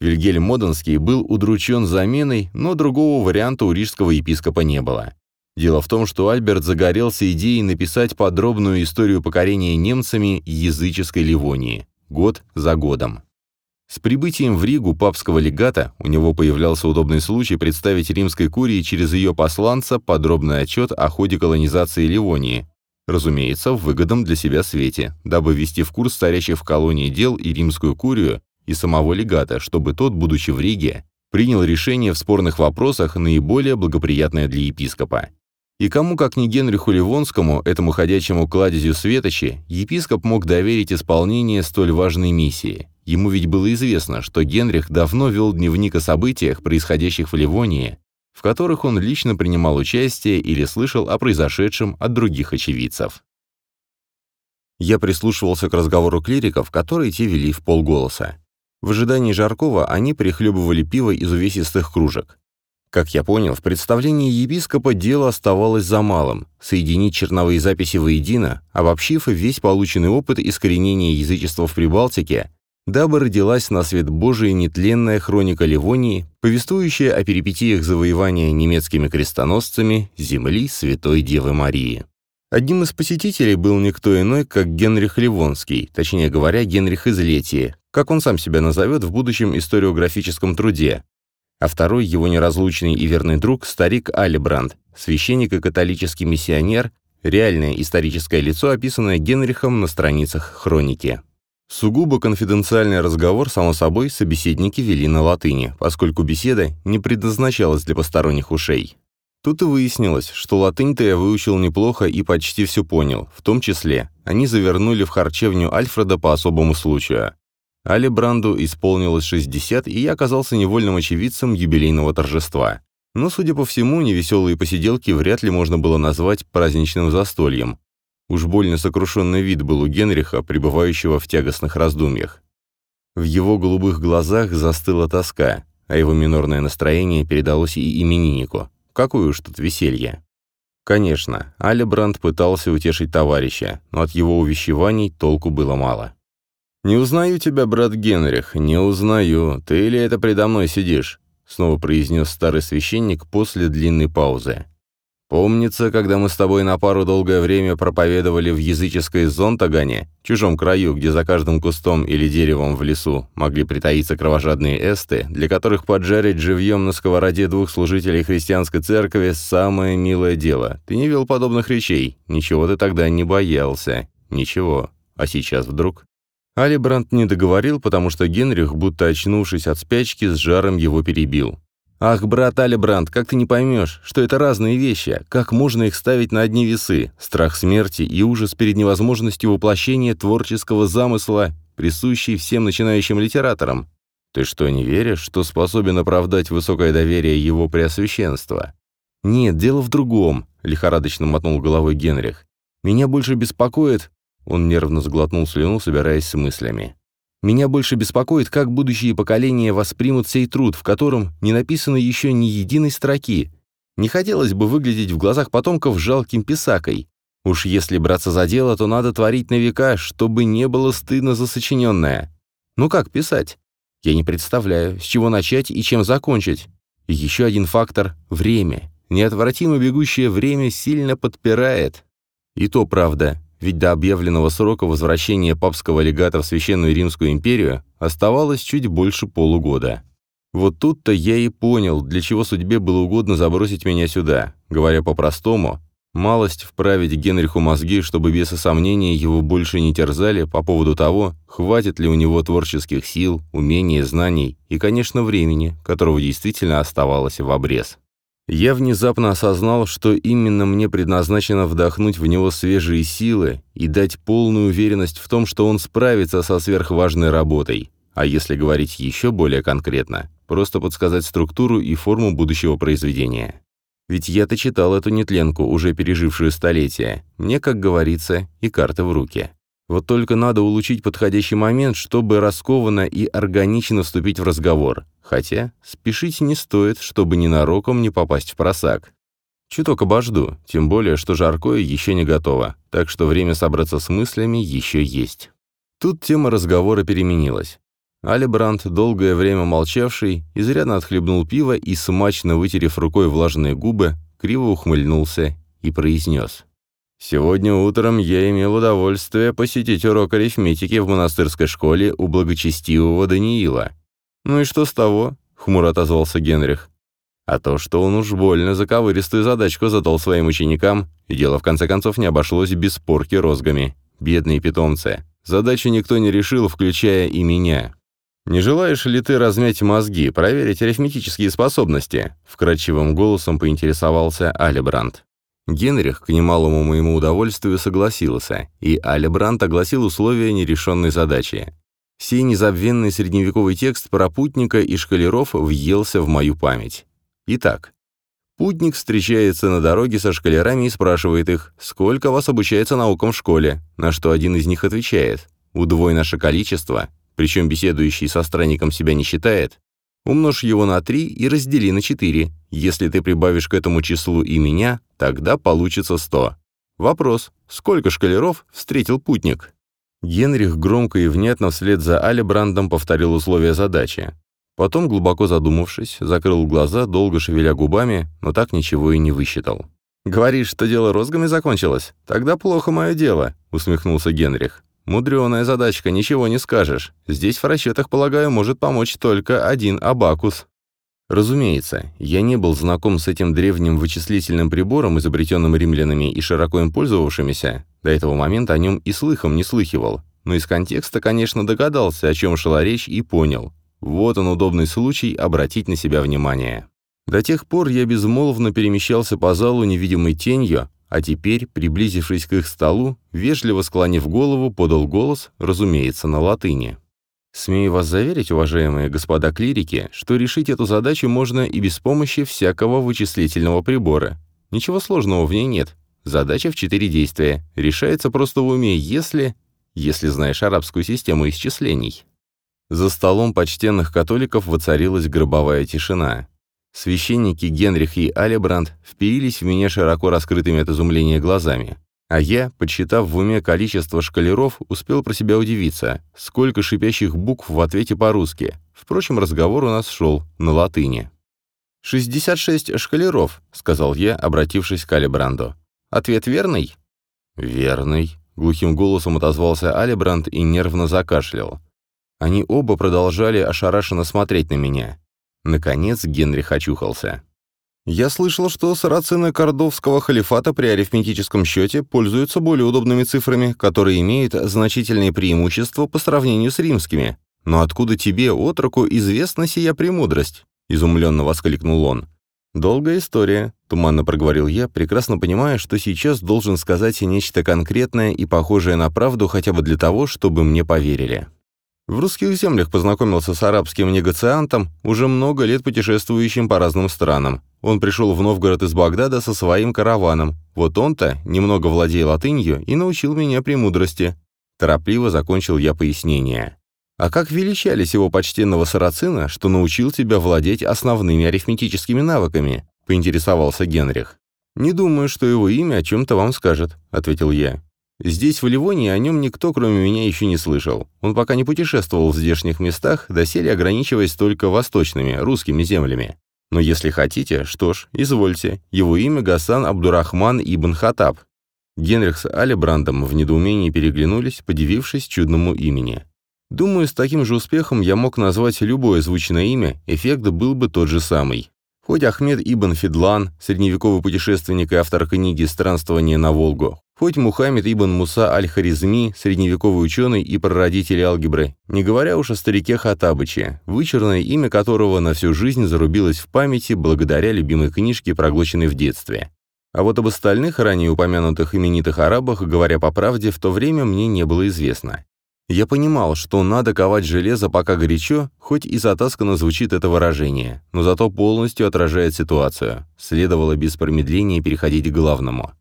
Вильгельм Моденский был удручен заменой, но другого варианта у рижского епископа не было. Дело в том, что Альберт загорелся идеей написать подробную историю покорения немцами языческой Ливонии, год за годом. С прибытием в Ригу папского легата у него появлялся удобный случай представить римской курии через ее посланца подробный отчет о ходе колонизации Ливонии, разумеется, в выгодном для себя свете, дабы ввести в курс царящих в колонии дел и римскую курию, и самого легата, чтобы тот, будучи в Риге, принял решение в спорных вопросах наиболее благоприятное для епископа. И кому, как не Генриху Ливонскому, этому ходячему кладезю светочи, епископ мог доверить исполнение столь важной миссии. Ему ведь было известно, что Генрих давно вел дневник о событиях, происходящих в Ливонии, в которых он лично принимал участие или слышал о произошедшем от других очевидцев. Я прислушивался к разговору клириков, которые те вели в полголоса. В ожидании Жаркова они прихлебывали пиво из увесистых кружек. Как я понял, в представлении епископа дело оставалось за малым – соединить черновые записи воедино, обобщив весь полученный опыт искоренения язычества в Прибалтике, дабы родилась на свет Божий нетленная хроника Ливонии, повествующая о перипетиях завоевания немецкими крестоносцами земли Святой Девы Марии. Одним из посетителей был никто иной, как Генрих Ливонский, точнее говоря, Генрих из Летии, как он сам себя назовет в будущем историографическом труде, а второй его неразлучный и верный друг – старик Алибранд, священник и католический миссионер, реальное историческое лицо, описанное Генрихом на страницах хроники. Сугубо конфиденциальный разговор, само собой, собеседники вели на латыни, поскольку беседа не предназначалась для посторонних ушей. Тут и выяснилось, что латынь-то я выучил неплохо и почти все понял, в том числе они завернули в харчевню Альфреда по особому случаю. Али Бранду исполнилось 60, и я оказался невольным очевидцем юбилейного торжества. Но, судя по всему, невеселые посиделки вряд ли можно было назвать праздничным застольем. Уж больно сокрушенный вид был у Генриха, пребывающего в тягостных раздумьях. В его голубых глазах застыла тоска, а его минорное настроение передалось и имениннику. Какое уж тут веселье. Конечно, Алибранд пытался утешить товарища, но от его увещеваний толку было мало. «Не узнаю тебя, брат Генрих, не узнаю. Ты или это предо мной сидишь?» снова произнес старый священник после длинной паузы. Помнится, когда мы с тобой на пару долгое время проповедовали в языческой Зонтагане, чужом краю, где за каждым кустом или деревом в лесу могли притаиться кровожадные эсты, для которых поджарить живьем на сковороде двух служителей христианской церкви – самое милое дело. Ты не вел подобных речей, ничего ты тогда не боялся. Ничего. А сейчас вдруг? Али Брандт не договорил, потому что Генрих, будто очнувшись от спячки, с жаром его перебил. «Ах, брат Алибранд, как ты не поймешь, что это разные вещи, как можно их ставить на одни весы? Страх смерти и ужас перед невозможностью воплощения творческого замысла, присущий всем начинающим литераторам. Ты что, не веришь, что способен оправдать высокое доверие его преосвященства?» «Нет, дело в другом», — лихорадочно мотнул головой Генрих. «Меня больше беспокоит...» Он нервно сглотнул слюну, собираясь с мыслями. Меня больше беспокоит, как будущие поколения воспримут сей труд, в котором не написано еще ни единой строки. Не хотелось бы выглядеть в глазах потомков жалким писакой. Уж если браться за дело, то надо творить на века, чтобы не было стыдно за сочиненное. Ну как писать? Я не представляю, с чего начать и чем закончить. И еще один фактор — время. Неотвратимо бегущее время сильно подпирает. И то правда, ведь до объявленного срока возвращения папского легата в Священную Римскую империю оставалось чуть больше полугода. Вот тут-то я и понял, для чего судьбе было угодно забросить меня сюда. Говоря по-простому, малость вправить Генриху мозги, чтобы без сомнения его больше не терзали по поводу того, хватит ли у него творческих сил, умений, знаний и, конечно, времени, которого действительно оставалось в обрез. Я внезапно осознал, что именно мне предназначено вдохнуть в него свежие силы и дать полную уверенность в том, что он справится со сверхважной работой. А если говорить еще более конкретно, просто подсказать структуру и форму будущего произведения. Ведь я-то читал эту нетленку, уже пережившую столетия. Мне, как говорится, и карты в руки. Вот только надо улучшить подходящий момент, чтобы раскованно и органично вступить в разговор. Хотя спешить не стоит, чтобы ненароком не попасть в просак. Чуток обожду, тем более, что жаркое еще не готово, так что время собраться с мыслями еще есть. Тут тема разговора переменилась. Алибранд, долгое время молчавший, изрядно отхлебнул пиво и, смачно вытерев рукой влажные губы, криво ухмыльнулся и произнес. Сегодня утром я имел удовольствие посетить урок арифметики в монастырской школе у благочестивого Даниила. Ну и что с того? хмуро отозвался Генрих. А то, что он уж больно заковыристую задачку задал своим ученикам, и дело в конце концов не обошлось без порки розгами. Бедные питомцы. Задачу никто не решил, включая и меня. «Не желаешь ли ты размять мозги, проверить арифметические способности?» Вкрадчивым голосом поинтересовался Алибранд. Генрих, к немалому моему удовольствию, согласился, и Алебрант огласил условия нерешенной задачи. Сей незабвенный средневековый текст про путника и шкалеров въелся в мою память. Итак, путник встречается на дороге со шкалерами и спрашивает их, сколько вас обучается наукам в школе, на что один из них отвечает, удвой наше количество, причем беседующий со странником себя не считает, Умножь его на 3 и раздели на 4. Если ты прибавишь к этому числу и меня, тогда получится 100. Вопрос. Сколько шкалеров встретил путник? Генрих громко и внятно вслед за Алибрандом повторил условия задачи. Потом, глубоко задумавшись, закрыл глаза, долго шевеля губами, но так ничего и не высчитал. «Говоришь, что дело розгами закончилось? Тогда плохо мое дело», — усмехнулся Генрих. Мудреная задачка, ничего не скажешь. Здесь в расчетах, полагаю, может помочь только один абакус. Разумеется, я не был знаком с этим древним вычислительным прибором, изобретенным римлянами и широко им пользовавшимися. До этого момента о нем и слыхом не слыхивал. Но из контекста, конечно, догадался, о чем шла речь, и понял. Вот он удобный случай обратить на себя внимание. До тех пор я безмолвно перемещался по залу невидимой тенью, а теперь, приблизившись к их столу, вежливо склонив голову, подал голос, разумеется, на латыни. «Смею вас заверить, уважаемые господа клирики, что решить эту задачу можно и без помощи всякого вычислительного прибора. Ничего сложного в ней нет. Задача в четыре действия. Решается просто в уме, если... если знаешь арабскую систему исчислений. За столом почтенных католиков воцарилась гробовая тишина. Священники Генрих и Алебранд впились в меня широко раскрытыми от изумления глазами. А я, подсчитав в уме количество шкалеров, успел про себя удивиться, сколько шипящих букв в ответе по-русски. Впрочем, разговор у нас шел на латыни. «Шестьдесят шесть шкалеров», — сказал я, обратившись к Алебранду. «Ответ верный?» «Верный», — глухим голосом отозвался Алебранд и нервно закашлял. Они оба продолжали ошарашенно смотреть на меня. Наконец Генрих очухался. «Я слышал, что сарацины Кордовского халифата при арифметическом счете пользуются более удобными цифрами, которые имеют значительные преимущества по сравнению с римскими. Но откуда тебе, отроку, известна сия премудрость?» — изумленно воскликнул он. «Долгая история», — туманно проговорил я, прекрасно понимая, что сейчас должен сказать нечто конкретное и похожее на правду хотя бы для того, чтобы мне поверили. В русских землях познакомился с арабским негациантом, уже много лет путешествующим по разным странам. Он пришел в Новгород из Багдада со своим караваном. Вот он-то, немного владея латынью, и научил меня премудрости. Торопливо закончил я пояснение. «А как величались его почтенного сарацина, что научил тебя владеть основными арифметическими навыками?» — поинтересовался Генрих. «Не думаю, что его имя о чем-то вам скажет», — ответил я. Здесь, в Ливонии, о нем никто, кроме меня, еще не слышал. Он пока не путешествовал в здешних местах, доселе ограничиваясь только восточными, русскими землями. Но если хотите, что ж, извольте. Его имя Гасан Абдурахман Ибн Хатаб. Генрих с Алибрандом в недоумении переглянулись, подивившись чудному имени. Думаю, с таким же успехом я мог назвать любое звучное имя, эффект был бы тот же самый. Хоть Ахмед Ибн Федлан, средневековый путешественник и автор книги «Странствование на Волгу», Хоть Мухаммед ибн Муса аль-Харизми, средневековый ученый и прародитель алгебры, не говоря уж о старике Хатабыче, вычурное имя которого на всю жизнь зарубилось в памяти благодаря любимой книжке, проглоченной в детстве. А вот об остальных ранее упомянутых именитых арабах, говоря по правде, в то время мне не было известно. Я понимал, что надо ковать железо пока горячо, хоть и затасканно звучит это выражение, но зато полностью отражает ситуацию. Следовало без промедления переходить к главному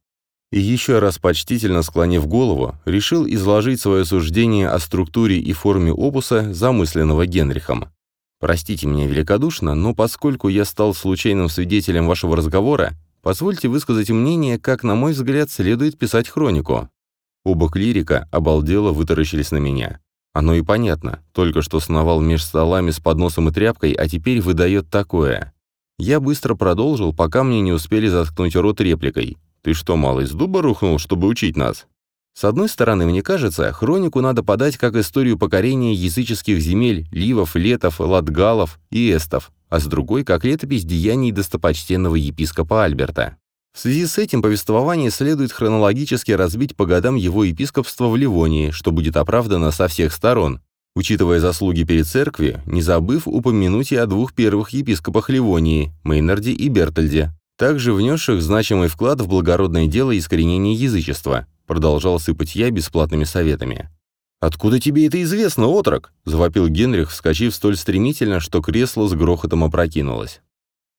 и еще раз почтительно склонив голову, решил изложить свое суждение о структуре и форме опуса, замысленного Генрихом. «Простите меня великодушно, но поскольку я стал случайным свидетелем вашего разговора, позвольте высказать мнение, как, на мой взгляд, следует писать хронику». Оба клирика обалдело вытаращились на меня. Оно и понятно, только что сновал меж столами с подносом и тряпкой, а теперь выдает такое. Я быстро продолжил, пока мне не успели заткнуть рот репликой. Ты что, малый, с дуба рухнул, чтобы учить нас? С одной стороны, мне кажется, хронику надо подать как историю покорения языческих земель, ливов, летов, латгалов и эстов, а с другой, как летопись деяний достопочтенного епископа Альберта. В связи с этим повествование следует хронологически разбить по годам его епископства в Ливонии, что будет оправдано со всех сторон, учитывая заслуги перед церкви, не забыв упомянуть и о двух первых епископах Ливонии, Мейнарде и Бертольде, также внесших значимый вклад в благородное дело искоренения язычества, продолжал сыпать я бесплатными советами. «Откуда тебе это известно, отрок?» — завопил Генрих, вскочив столь стремительно, что кресло с грохотом опрокинулось.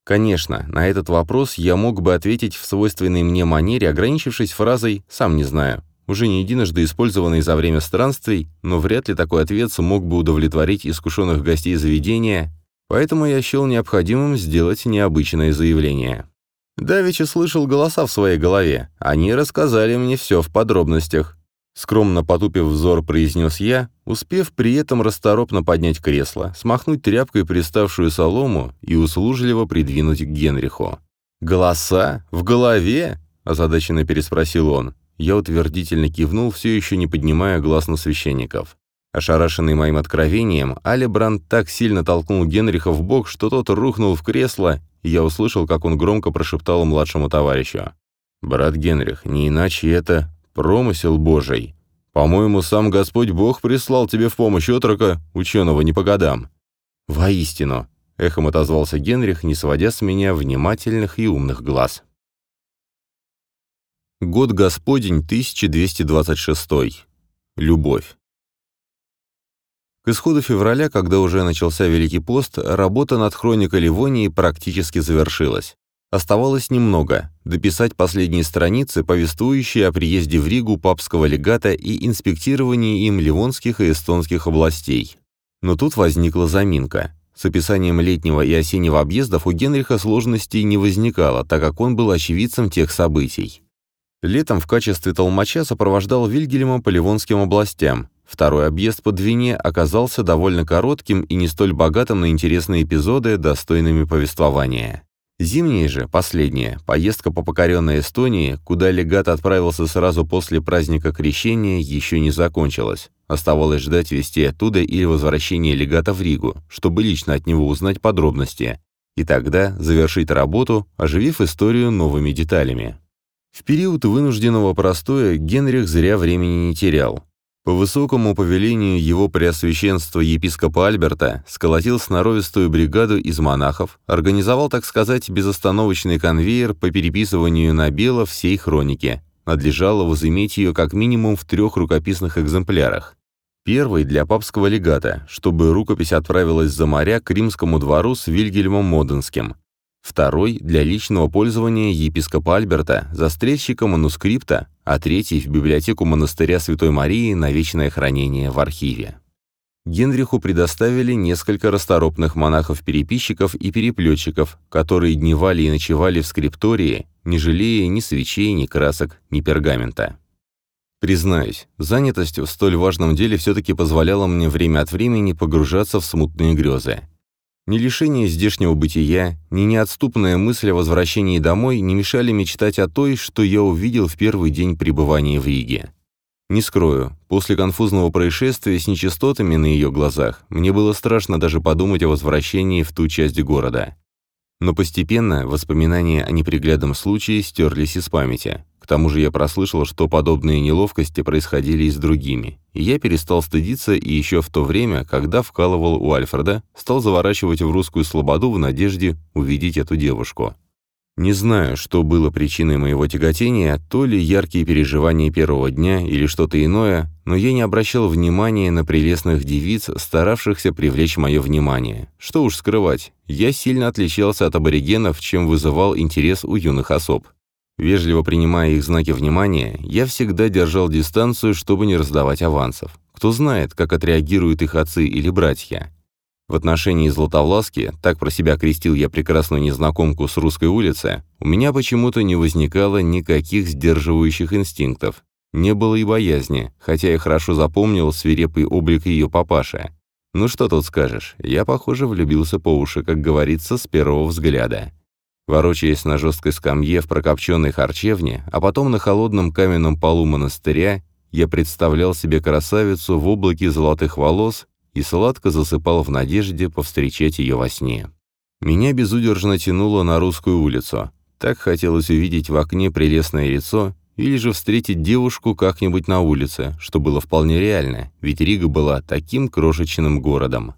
Конечно, на этот вопрос я мог бы ответить в свойственной мне манере, ограничившись фразой «сам не знаю», уже не единожды использованной за время странствий, но вряд ли такой ответ смог бы удовлетворить искушенных гостей заведения, поэтому я счел необходимым сделать необычное заявление. Давича слышал голоса в своей голове. Они рассказали мне все в подробностях. Скромно потупив взор, произнес я, успев при этом расторопно поднять кресло, смахнуть тряпкой приставшую солому и услужливо придвинуть к Генриху. «Голоса? В голове?» – озадаченно переспросил он. Я утвердительно кивнул, все еще не поднимая глаз на священников. Ошарашенный моим откровением, Алибранд так сильно толкнул Генриха в бок, что тот рухнул в кресло я услышал, как он громко прошептал младшему товарищу. «Брат Генрих, не иначе это промысел Божий. По-моему, сам Господь Бог прислал тебе в помощь отрока, ученого не по годам». «Воистину», — эхом отозвался Генрих, не сводя с меня внимательных и умных глаз. Год Господень 1226. Любовь. К исходу февраля, когда уже начался Великий пост, работа над хроникой Ливонии практически завершилась. Оставалось немного – дописать последние страницы, повествующие о приезде в Ригу папского легата и инспектировании им ливонских и эстонских областей. Но тут возникла заминка. С описанием летнего и осеннего объездов у Генриха сложностей не возникало, так как он был очевидцем тех событий. Летом в качестве толмача сопровождал Вильгельма по Ливонским областям. Второй объезд по Двине оказался довольно коротким и не столь богатым на интересные эпизоды, достойными повествования. Зимняя же, последняя, поездка по покоренной Эстонии, куда легат отправился сразу после праздника Крещения, еще не закончилась. Оставалось ждать вести оттуда или возвращения легата в Ригу, чтобы лично от него узнать подробности. И тогда завершить работу, оживив историю новыми деталями. В период вынужденного простоя Генрих зря времени не терял. По высокому повелению его преосвященства епископа Альберта сколотил сноровистую бригаду из монахов, организовал, так сказать, безостановочный конвейер по переписыванию на бело всей хроники. Надлежало возыметь ее как минимум в трех рукописных экземплярах. Первый для папского легата, чтобы рукопись отправилась за моря к римскому двору с Вильгельмом Моденским второй — для личного пользования епископа Альберта, застрельщика манускрипта, а третий — в библиотеку монастыря Святой Марии на вечное хранение в архиве. Генриху предоставили несколько расторопных монахов-переписчиков и переплетчиков, которые дневали и ночевали в скриптории, не жалея ни свечей, ни красок, ни пергамента. Признаюсь, занятость в столь важном деле все-таки позволяла мне время от времени погружаться в смутные грезы. Ни лишение здешнего бытия, ни неотступная мысль о возвращении домой не мешали мечтать о той, что я увидел в первый день пребывания в Риге. Не скрою, после конфузного происшествия с нечистотами на ее глазах мне было страшно даже подумать о возвращении в ту часть города. Но постепенно воспоминания о неприглядном случае стерлись из памяти. К тому же я прослышал, что подобные неловкости происходили и с другими, и я перестал стыдиться и еще в то время, когда вкалывал у Альфреда, стал заворачивать в русскую слободу в надежде увидеть эту девушку. Не знаю, что было причиной моего тяготения, то ли яркие переживания первого дня или что-то иное, но я не обращал внимания на прелестных девиц, старавшихся привлечь мое внимание. Что уж скрывать, я сильно отличался от аборигенов, чем вызывал интерес у юных особ. Вежливо принимая их знаки внимания, я всегда держал дистанцию, чтобы не раздавать авансов. Кто знает, как отреагируют их отцы или братья. В отношении Златовласки, так про себя крестил я прекрасную незнакомку с русской улицы, у меня почему-то не возникало никаких сдерживающих инстинктов. Не было и боязни, хотя я хорошо запомнил свирепый облик ее папаши. Ну что тут скажешь, я, похоже, влюбился по уши, как говорится, с первого взгляда. Ворочаясь на жесткой скамье в прокопченной харчевне, а потом на холодном каменном полу монастыря, я представлял себе красавицу в облаке золотых волос и сладко засыпал в надежде повстречать ее во сне. Меня безудержно тянуло на русскую улицу. Так хотелось увидеть в окне прелестное лицо или же встретить девушку как-нибудь на улице, что было вполне реально, ведь Рига была таким крошечным городом.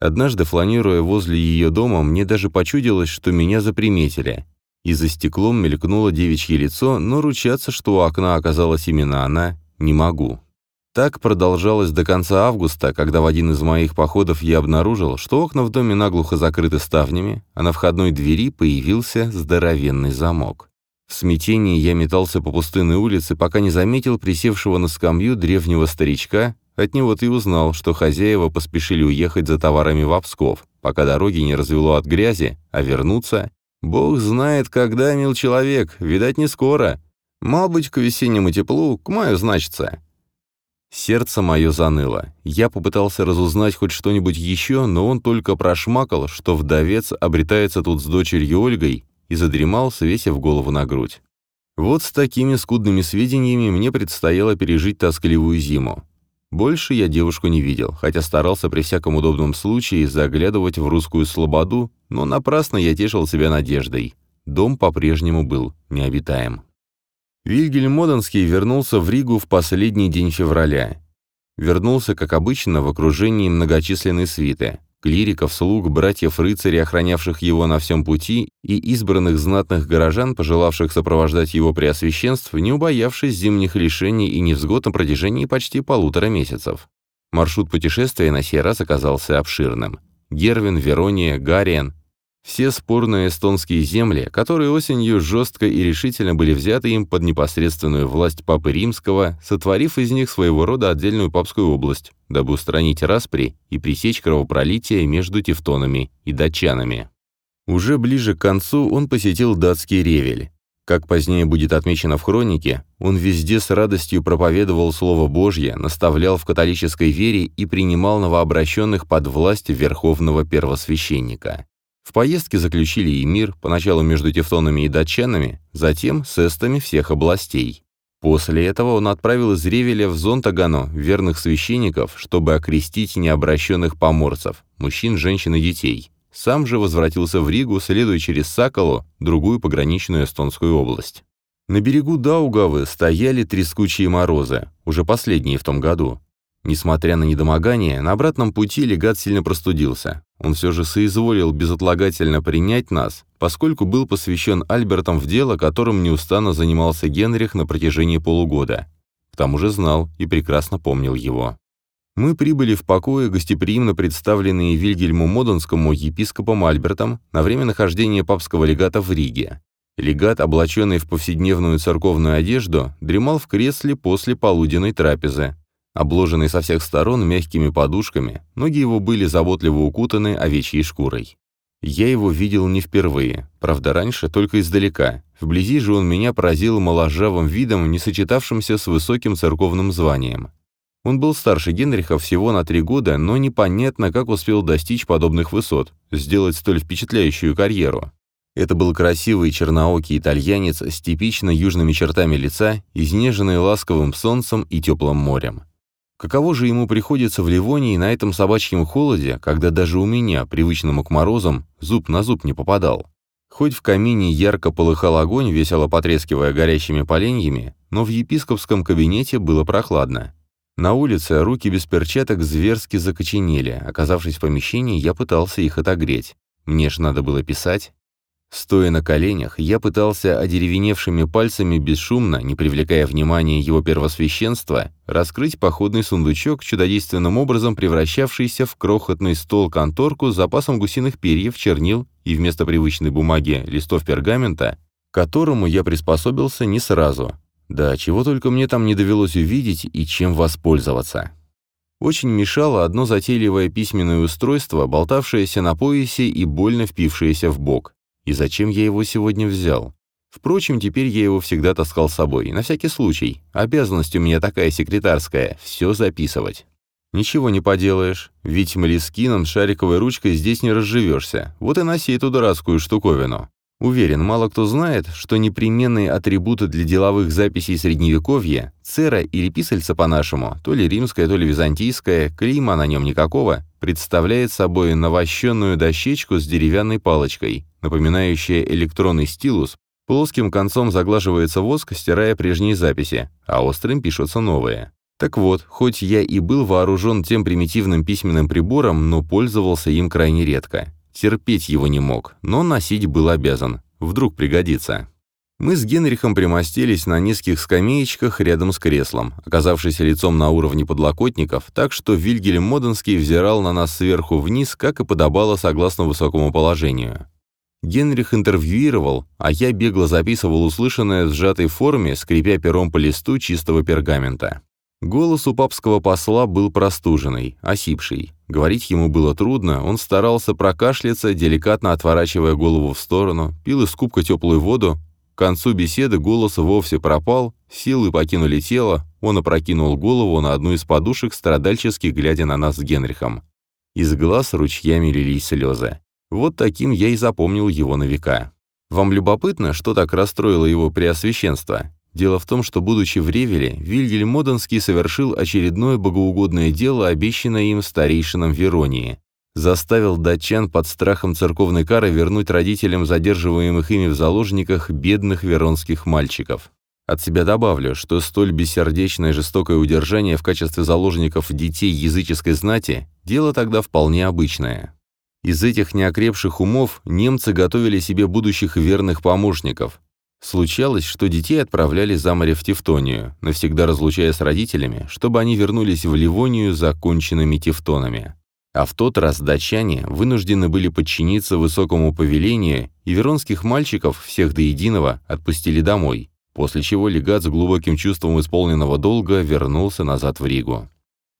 Однажды, фланируя возле ее дома, мне даже почудилось, что меня заприметили. И за стеклом мелькнуло девичье лицо, но ручаться, что у окна оказалась именно она, не могу. Так продолжалось до конца августа, когда в один из моих походов я обнаружил, что окна в доме наглухо закрыты ставнями, а на входной двери появился здоровенный замок. В смятении я метался по пустынной улице, пока не заметил присевшего на скамью древнего старичка, от него ты узнал, что хозяева поспешили уехать за товарами в Псков, пока дороги не развело от грязи, а вернуться... Бог знает, когда, мил человек, видать, не скоро. Мал быть, к весеннему теплу, к маю, значится. Сердце мое заныло. Я попытался разузнать хоть что-нибудь еще, но он только прошмакал, что вдовец обретается тут с дочерью Ольгой, и задремал, свесив голову на грудь. Вот с такими скудными сведениями мне предстояло пережить тоскливую зиму. Больше я девушку не видел, хотя старался при всяком удобном случае заглядывать в русскую слободу, но напрасно я тешил себя надеждой. Дом по-прежнему был необитаем. Вильгельм Моденский вернулся в Ригу в последний день февраля. Вернулся, как обычно, в окружении многочисленной свиты клириков, слуг, братьев-рыцарей, охранявших его на всем пути, и избранных знатных горожан, пожелавших сопровождать его преосвященство, не убоявшись зимних лишений и невзгод на протяжении почти полутора месяцев. Маршрут путешествия на сей раз оказался обширным. Гервин, Верония, Гариен. Все спорные эстонские земли, которые осенью жестко и решительно были взяты им под непосредственную власть Папы Римского, сотворив из них своего рода отдельную папскую область, дабы устранить распри и пресечь кровопролитие между тевтонами и датчанами. Уже ближе к концу он посетил датский Ревель. Как позднее будет отмечено в хронике, он везде с радостью проповедовал Слово Божье, наставлял в католической вере и принимал новообращенных под власть верховного первосвященника. В поездке заключили и мир, поначалу между тевтонами и датчанами, затем с эстами всех областей. После этого он отправил из Ревеля в Зонтагану верных священников, чтобы окрестить необращенных поморцев, мужчин, женщин и детей. Сам же возвратился в Ригу, следуя через Сакалу, другую пограничную эстонскую область. На берегу Даугавы стояли трескучие морозы, уже последние в том году. Несмотря на недомогание, на обратном пути легат сильно простудился. Он все же соизволил безотлагательно принять нас, поскольку был посвящен Альбертом в дело, которым неустанно занимался Генрих на протяжении полугода. К тому же знал и прекрасно помнил его. Мы прибыли в покое, гостеприимно представленные Вильгельму Моденскому епископом Альбертом на время нахождения папского легата в Риге. Легат, облаченный в повседневную церковную одежду, дремал в кресле после полуденной трапезы. Обложенный со всех сторон мягкими подушками, ноги его были заботливо укутаны овечьей шкурой. Я его видел не впервые, правда, раньше только издалека. Вблизи же он меня поразил моложавым видом, не сочетавшимся с высоким церковным званием. Он был старше Генриха всего на три года, но непонятно, как успел достичь подобных высот, сделать столь впечатляющую карьеру. Это был красивый черноокий итальянец с типично южными чертами лица, изнеженный ласковым солнцем и теплым морем. Каково же ему приходится в Ливонии на этом собачьем холоде, когда даже у меня, привычному к морозам, зуб на зуб не попадал? Хоть в камине ярко полыхал огонь, весело потрескивая горящими поленьями, но в епископском кабинете было прохладно. На улице руки без перчаток зверски закоченели. Оказавшись в помещении, я пытался их отогреть. Мне ж надо было писать. Стоя на коленях, я пытался одеревеневшими пальцами бесшумно, не привлекая внимания его первосвященства, раскрыть походный сундучок, чудодейственным образом превращавшийся в крохотный стол-конторку с запасом гусиных перьев, чернил и вместо привычной бумаги листов пергамента, которому я приспособился не сразу. Да, чего только мне там не довелось увидеть и чем воспользоваться. Очень мешало одно затейливое письменное устройство, болтавшееся на поясе и больно впившееся в бок. И зачем я его сегодня взял? Впрочем, теперь я его всегда таскал с собой, на всякий случай. Обязанность у меня такая секретарская — все записывать. Ничего не поделаешь, ведь молескином шариковой ручкой здесь не разживешься. Вот и носи эту дурацкую штуковину. Уверен, мало кто знает, что непременные атрибуты для деловых записей Средневековья, цера или писальца по-нашему, то ли римская, то ли византийская, клейма на нем никакого, представляет собой навощенную дощечку с деревянной палочкой, напоминающая электронный стилус, плоским концом заглаживается воск, стирая прежние записи, а острым пишутся новые. Так вот, хоть я и был вооружен тем примитивным письменным прибором, но пользовался им крайне редко. Терпеть его не мог, но носить был обязан. Вдруг пригодится. Мы с Генрихом примостились на низких скамеечках рядом с креслом, оказавшись лицом на уровне подлокотников, так что Вильгельм Моденский взирал на нас сверху вниз, как и подобало согласно высокому положению. Генрих интервьюировал, а я бегло записывал услышанное в сжатой форме, скрипя пером по листу чистого пергамента. Голос у папского посла был простуженный, осипший. Говорить ему было трудно, он старался прокашляться, деликатно отворачивая голову в сторону, пил из кубка теплую воду. К концу беседы голос вовсе пропал, силы покинули тело, он опрокинул голову на одну из подушек, страдальчески глядя на нас с Генрихом. Из глаз ручьями лились слезы. Вот таким я и запомнил его на века. Вам любопытно, что так расстроило его преосвященство? Дело в том, что, будучи в Ревеле, Вильгельм Моденский совершил очередное богоугодное дело, обещанное им старейшинам Веронии. Заставил датчан под страхом церковной кары вернуть родителям задерживаемых ими в заложниках бедных веронских мальчиков. От себя добавлю, что столь бессердечное жестокое удержание в качестве заложников детей языческой знати – дело тогда вполне обычное. Из этих неокрепших умов немцы готовили себе будущих верных помощников, Случалось, что детей отправляли за море в Тевтонию, навсегда разлучая с родителями, чтобы они вернулись в Ливонию законченными тевтонами. А в тот раз датчане вынуждены были подчиниться высокому повелению, и веронских мальчиков, всех до единого, отпустили домой, после чего легат с глубоким чувством исполненного долга вернулся назад в Ригу.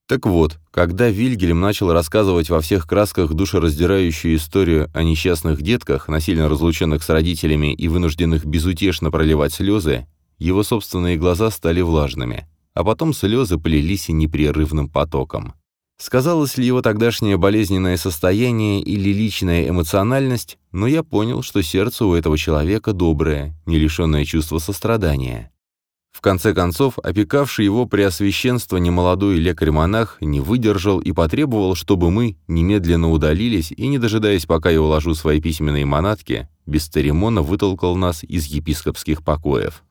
Так вот, когда Вильгельм начал рассказывать во всех красках душераздирающую историю о несчастных детках, насильно разлученных с родителями и вынужденных безутешно проливать слезы, его собственные глаза стали влажными, а потом слезы полились непрерывным потоком. Сказалось ли его тогдашнее болезненное состояние или личная эмоциональность, но я понял, что сердце у этого человека доброе, не лишенное чувства сострадания. В конце концов, опекавший его преосвященство немолодой лекарь-монах не выдержал и потребовал, чтобы мы немедленно удалились и, не дожидаясь, пока я уложу свои письменные манатки, без церемона вытолкал нас из епископских покоев.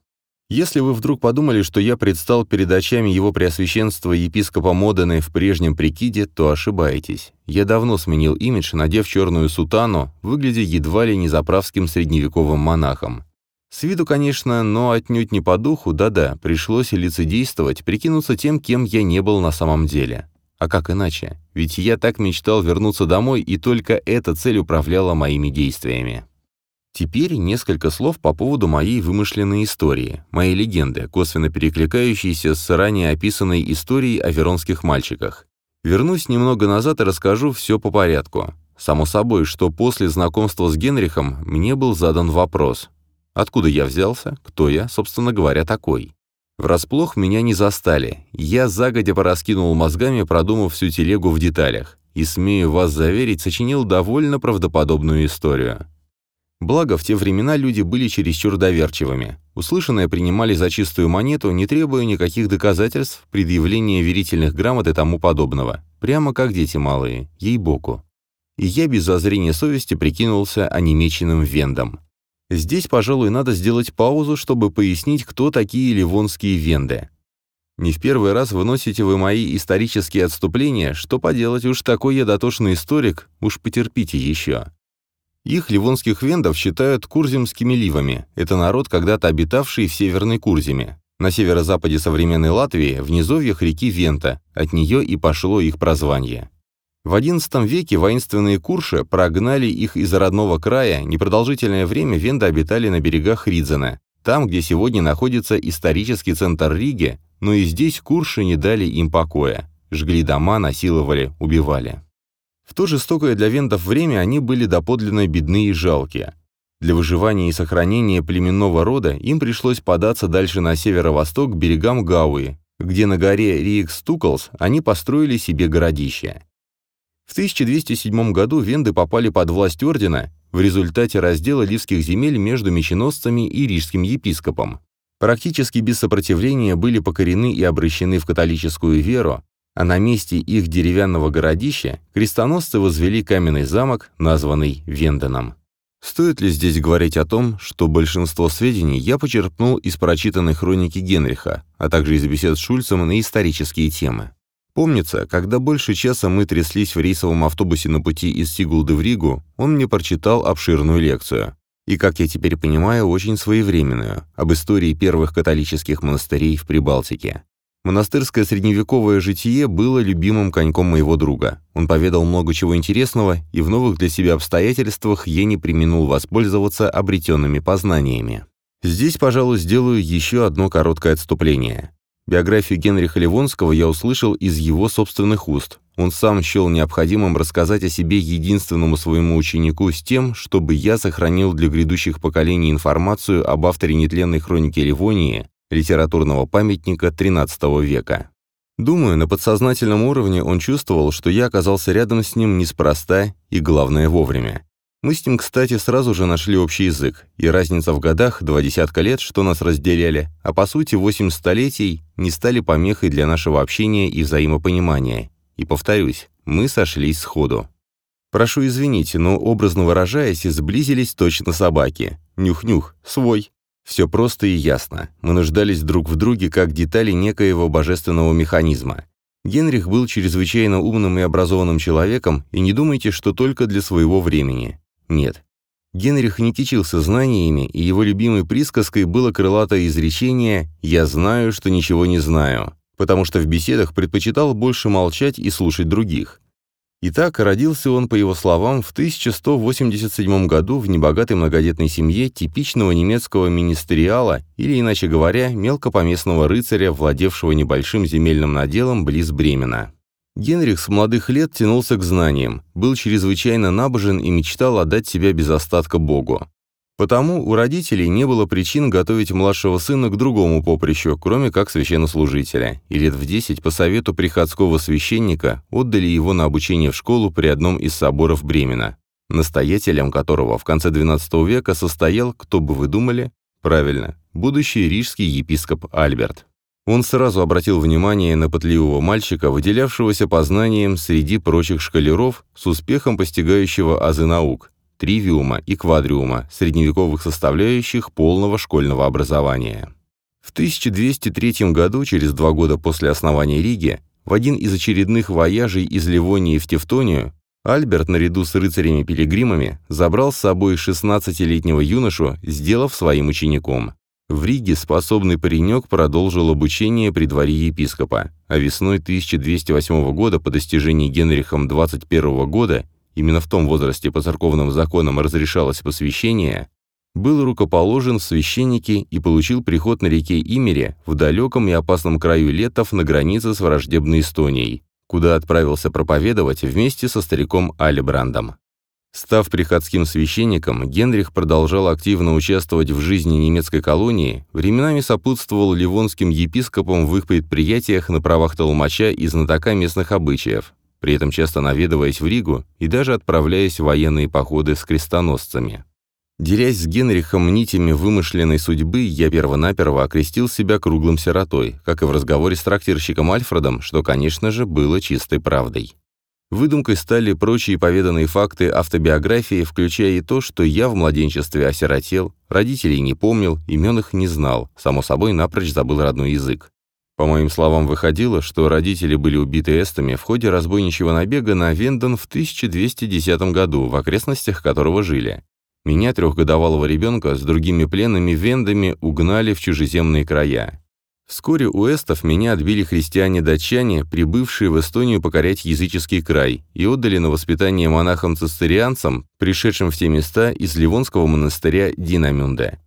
Если вы вдруг подумали, что я предстал перед очами его преосвященства епископа Модены в прежнем прикиде, то ошибаетесь. Я давно сменил имидж, надев черную сутану, выглядя едва ли не заправским средневековым монахом. С виду, конечно, но отнюдь не по духу, да-да, пришлось лицедействовать, прикинуться тем, кем я не был на самом деле. А как иначе? Ведь я так мечтал вернуться домой, и только эта цель управляла моими действиями. Теперь несколько слов по поводу моей вымышленной истории, моей легенды, косвенно перекликающейся с ранее описанной историей о веронских мальчиках. Вернусь немного назад и расскажу все по порядку. Само собой, что после знакомства с Генрихом мне был задан вопрос, Откуда я взялся? Кто я, собственно говоря, такой? Врасплох меня не застали. Я загодя пораскинул мозгами, продумав всю телегу в деталях. И, смею вас заверить, сочинил довольно правдоподобную историю. Благо, в те времена люди были чересчур доверчивыми. Услышанное принимали за чистую монету, не требуя никаких доказательств, предъявления верительных грамот и тому подобного. Прямо как дети малые, ей-боку. И я без зазрения совести прикинулся онемеченным вендом. Здесь, пожалуй, надо сделать паузу, чтобы пояснить, кто такие ливонские венды. Не в первый раз выносите вы мои исторические отступления, что поделать, уж такой я дотошный историк, уж потерпите еще. Их ливонских вендов считают курземскими ливами. Это народ, когда-то обитавший в Северной Курземе. На северо-западе современной Латвии, в низовьях реки Вента, от нее и пошло их прозвание. В XI веке воинственные курши прогнали их из родного края, непродолжительное время венды обитали на берегах Ридзена, там, где сегодня находится исторический центр Риги, но и здесь курши не дали им покоя. Жгли дома, насиловали, убивали. В то жестокое для вендов время они были доподлинно бедны и жалкие. Для выживания и сохранения племенного рода им пришлось податься дальше на северо-восток к берегам Гауи, где на горе Риекстуклс они построили себе городище. В 1207 году венды попали под власть ордена в результате раздела ливских земель между меченосцами и рижским епископом. Практически без сопротивления были покорены и обращены в католическую веру, а на месте их деревянного городища крестоносцы возвели каменный замок, названный Венденом. Стоит ли здесь говорить о том, что большинство сведений я почерпнул из прочитанной хроники Генриха, а также из бесед с Шульцем на исторические темы? Помнится, когда больше часа мы тряслись в рейсовом автобусе на пути из Сигулды в Ригу, он мне прочитал обширную лекцию. И, как я теперь понимаю, очень своевременную, об истории первых католических монастырей в Прибалтике. Монастырское средневековое житие было любимым коньком моего друга. Он поведал много чего интересного, и в новых для себя обстоятельствах я не применул воспользоваться обретенными познаниями. Здесь, пожалуй, сделаю еще одно короткое отступление. Биографию Генриха Ливонского я услышал из его собственных уст. Он сам счел необходимым рассказать о себе единственному своему ученику с тем, чтобы я сохранил для грядущих поколений информацию об авторе нетленной хроники Ливонии, литературного памятника XIII века. Думаю, на подсознательном уровне он чувствовал, что я оказался рядом с ним неспроста и, главное, вовремя. Мы с ним, кстати, сразу же нашли общий язык, и разница в годах, два десятка лет, что нас разделяли, а по сути восемь столетий, не стали помехой для нашего общения и взаимопонимания. И повторюсь, мы сошлись сходу. Прошу извинить, но, образно выражаясь, сблизились точно собаки. Нюх-нюх, свой. Все просто и ясно. Мы нуждались друг в друге как детали некоего божественного механизма. Генрих был чрезвычайно умным и образованным человеком, и не думайте, что только для своего времени. Нет. Генрих не кичился знаниями, и его любимой присказкой было крылатое изречение «Я знаю, что ничего не знаю», потому что в беседах предпочитал больше молчать и слушать других. Итак, родился он, по его словам, в 1187 году в небогатой многодетной семье типичного немецкого министериала, или, иначе говоря, мелкопоместного рыцаря, владевшего небольшим земельным наделом близ Бремена. Генрих с молодых лет тянулся к знаниям, был чрезвычайно набожен и мечтал отдать себя без остатка Богу. Потому у родителей не было причин готовить младшего сына к другому поприщу, кроме как священнослужителя, и лет в десять по совету приходского священника отдали его на обучение в школу при одном из соборов Бремена, настоятелем которого в конце XII века состоял, кто бы вы думали, правильно, будущий рижский епископ Альберт. Он сразу обратил внимание на пытливого мальчика, выделявшегося познанием среди прочих шкалеров, с успехом постигающего азы наук, тривиума и квадриума, средневековых составляющих полного школьного образования. В 1203 году, через два года после основания Риги, в один из очередных вояжей из Ливонии в Тевтонию, Альберт, наряду с рыцарями-пилигримами, забрал с собой 16-летнего юношу, сделав своим учеником. В Риге способный паренек продолжил обучение при дворе епископа, а весной 1208 года по достижении Генрихом 21 года именно в том возрасте по церковным законам разрешалось посвящение, был рукоположен в священники и получил приход на реке Имере в далеком и опасном краю Летов на границе с враждебной Эстонией, куда отправился проповедовать вместе со стариком Алибрандом. Став приходским священником, Генрих продолжал активно участвовать в жизни немецкой колонии, временами сопутствовал ливонским епископам в их предприятиях на правах толмача и знатока местных обычаев, при этом часто наведываясь в Ригу и даже отправляясь в военные походы с крестоносцами. Дерясь с Генрихом нитями вымышленной судьбы, я первонаперво окрестил себя круглым сиротой, как и в разговоре с трактирщиком Альфредом, что, конечно же, было чистой правдой. Выдумкой стали прочие поведанные факты автобиографии, включая и то, что я в младенчестве осиротел, родителей не помнил, имен их не знал, само собой напрочь забыл родной язык. По моим словам, выходило, что родители были убиты эстами в ходе разбойничьего набега на Вендон в 1210 году, в окрестностях которого жили. Меня, трехгодовалого ребенка, с другими пленными вендами угнали в чужеземные края. Вскоре у эстов меня отбили христиане-датчане, прибывшие в Эстонию покорять языческий край, и отдали на воспитание монахам-цистерианцам, пришедшим в те места из Ливонского монастыря Динамюнда.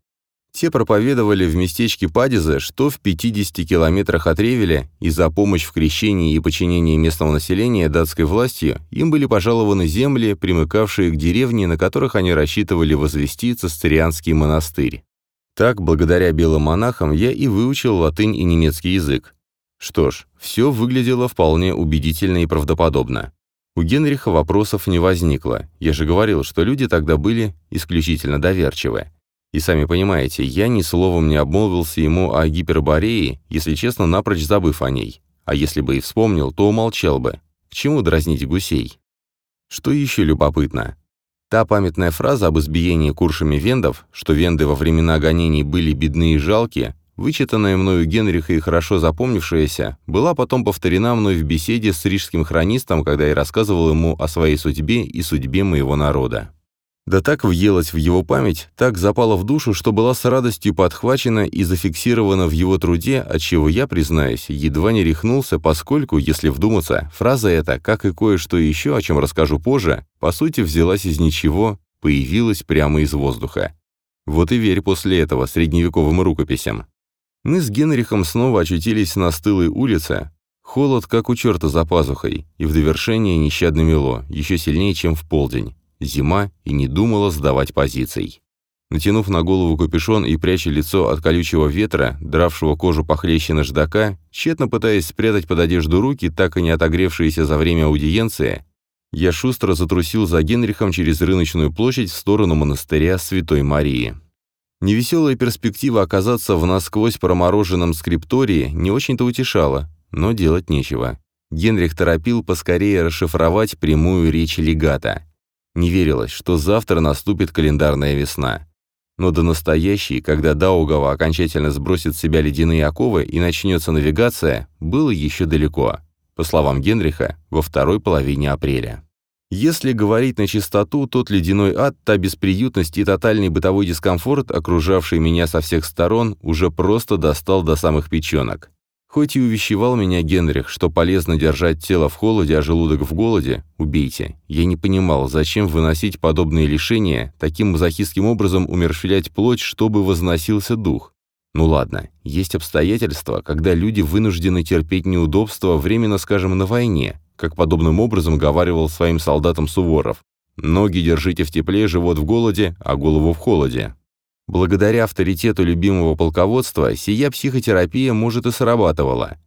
Те проповедовали в местечке Падизе, что в 50 километрах от Ревеля, и за помощь в крещении и подчинении местного населения датской властью им были пожалованы земли, примыкавшие к деревне, на которых они рассчитывали возвести цистерианский монастырь. Так, благодаря белым монахам, я и выучил латынь и немецкий язык. Что ж, все выглядело вполне убедительно и правдоподобно. У Генриха вопросов не возникло. Я же говорил, что люди тогда были исключительно доверчивы. И сами понимаете, я ни словом не обмолвился ему о гиперборее, если честно, напрочь забыв о ней. А если бы и вспомнил, то умолчал бы. К чему дразнить гусей? Что еще любопытно? Та памятная фраза об избиении куршами вендов, что венды во времена гонений были бедны и жалкие, вычитанная мною Генриха и хорошо запомнившаяся, была потом повторена мной в беседе с рижским хронистом, когда я рассказывал ему о своей судьбе и судьбе моего народа. Да так въелась в его память, так запала в душу, что была с радостью подхвачена и зафиксирована в его труде, от чего я, признаюсь, едва не рехнулся, поскольку, если вдуматься, фраза эта, как и кое-что еще, о чем расскажу позже, по сути взялась из ничего, появилась прямо из воздуха. Вот и верь после этого средневековым рукописям. Мы с Генрихом снова очутились на стылой улице, холод, как у черта за пазухой, и в довершение нещадно мело, еще сильнее, чем в полдень зима и не думала сдавать позиций. Натянув на голову капюшон и пряча лицо от колючего ветра, дравшего кожу похлеще наждака, тщетно пытаясь спрятать под одежду руки, так и не отогревшиеся за время аудиенции, я шустро затрусил за Генрихом через рыночную площадь в сторону монастыря Святой Марии. Невеселая перспектива оказаться в насквозь промороженном скриптории не очень-то утешала, но делать нечего. Генрих торопил поскорее расшифровать прямую речь легата. Не верилось, что завтра наступит календарная весна. Но до настоящей, когда Даугава окончательно сбросит с себя ледяные оковы и начнется навигация, было еще далеко. По словам Генриха, во второй половине апреля. Если говорить на чистоту, тот ледяной ад, та бесприютность и тотальный бытовой дискомфорт, окружавший меня со всех сторон, уже просто достал до самых печенок. Хоть и увещевал меня Генрих, что полезно держать тело в холоде, а желудок в голоде, убейте, я не понимал, зачем выносить подобные лишения, таким мазохистским образом умерщвлять плоть, чтобы возносился дух. Ну ладно, есть обстоятельства, когда люди вынуждены терпеть неудобства, временно, скажем, на войне, как подобным образом говаривал своим солдатам Суворов. Ноги держите в тепле, живот в голоде, а голову в холоде. Благодаря авторитету любимого полководства, сия психотерапия, может, и срабатывала.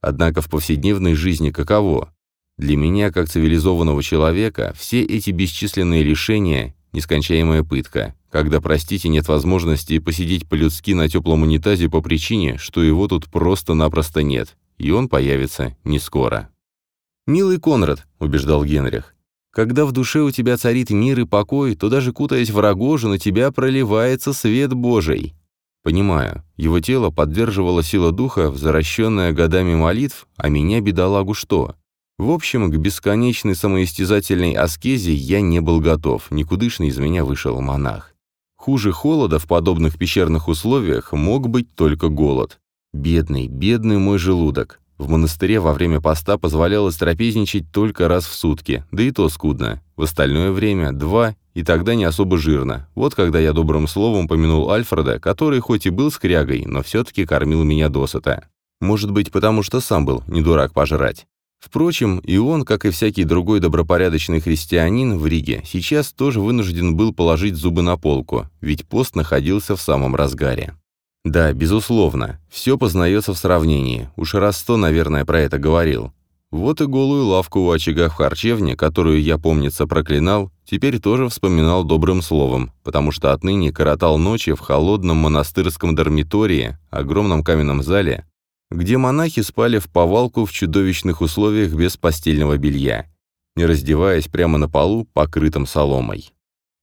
Однако в повседневной жизни каково? Для меня, как цивилизованного человека, все эти бесчисленные лишения – нескончаемая пытка, когда, простите, нет возможности посидеть по-людски на теплом унитазе по причине, что его тут просто-напросто нет, и он появится не скоро. «Милый Конрад», — убеждал Генрих, когда в душе у тебя царит мир и покой, то даже кутаясь в рогожу, на тебя проливается свет Божий. Понимаю, его тело поддерживало сила духа, возвращенная годами молитв, а меня, бедолагу, что? В общем, к бесконечной самоистязательной аскезе я не был готов, никудышный из меня вышел монах. Хуже холода в подобных пещерных условиях мог быть только голод. Бедный, бедный мой желудок. В монастыре во время поста позволялось трапезничать только раз в сутки, да и то скудно. В остальное время – два, и тогда не особо жирно. Вот когда я добрым словом помянул Альфреда, который хоть и был скрягой, но все-таки кормил меня досыта. Может быть, потому что сам был не дурак пожрать. Впрочем, и он, как и всякий другой добропорядочный христианин в Риге, сейчас тоже вынужден был положить зубы на полку, ведь пост находился в самом разгаре. Да, безусловно, все познается в сравнении. Уж раз сто, наверное, про это говорил. Вот и голую лавку у очага в харчевне, которую я, помнится, проклинал, теперь тоже вспоминал добрым словом, потому что отныне коротал ночи в холодном монастырском дармитории, огромном каменном зале, где монахи спали в повалку в чудовищных условиях без постельного белья, не раздеваясь прямо на полу, покрытым соломой.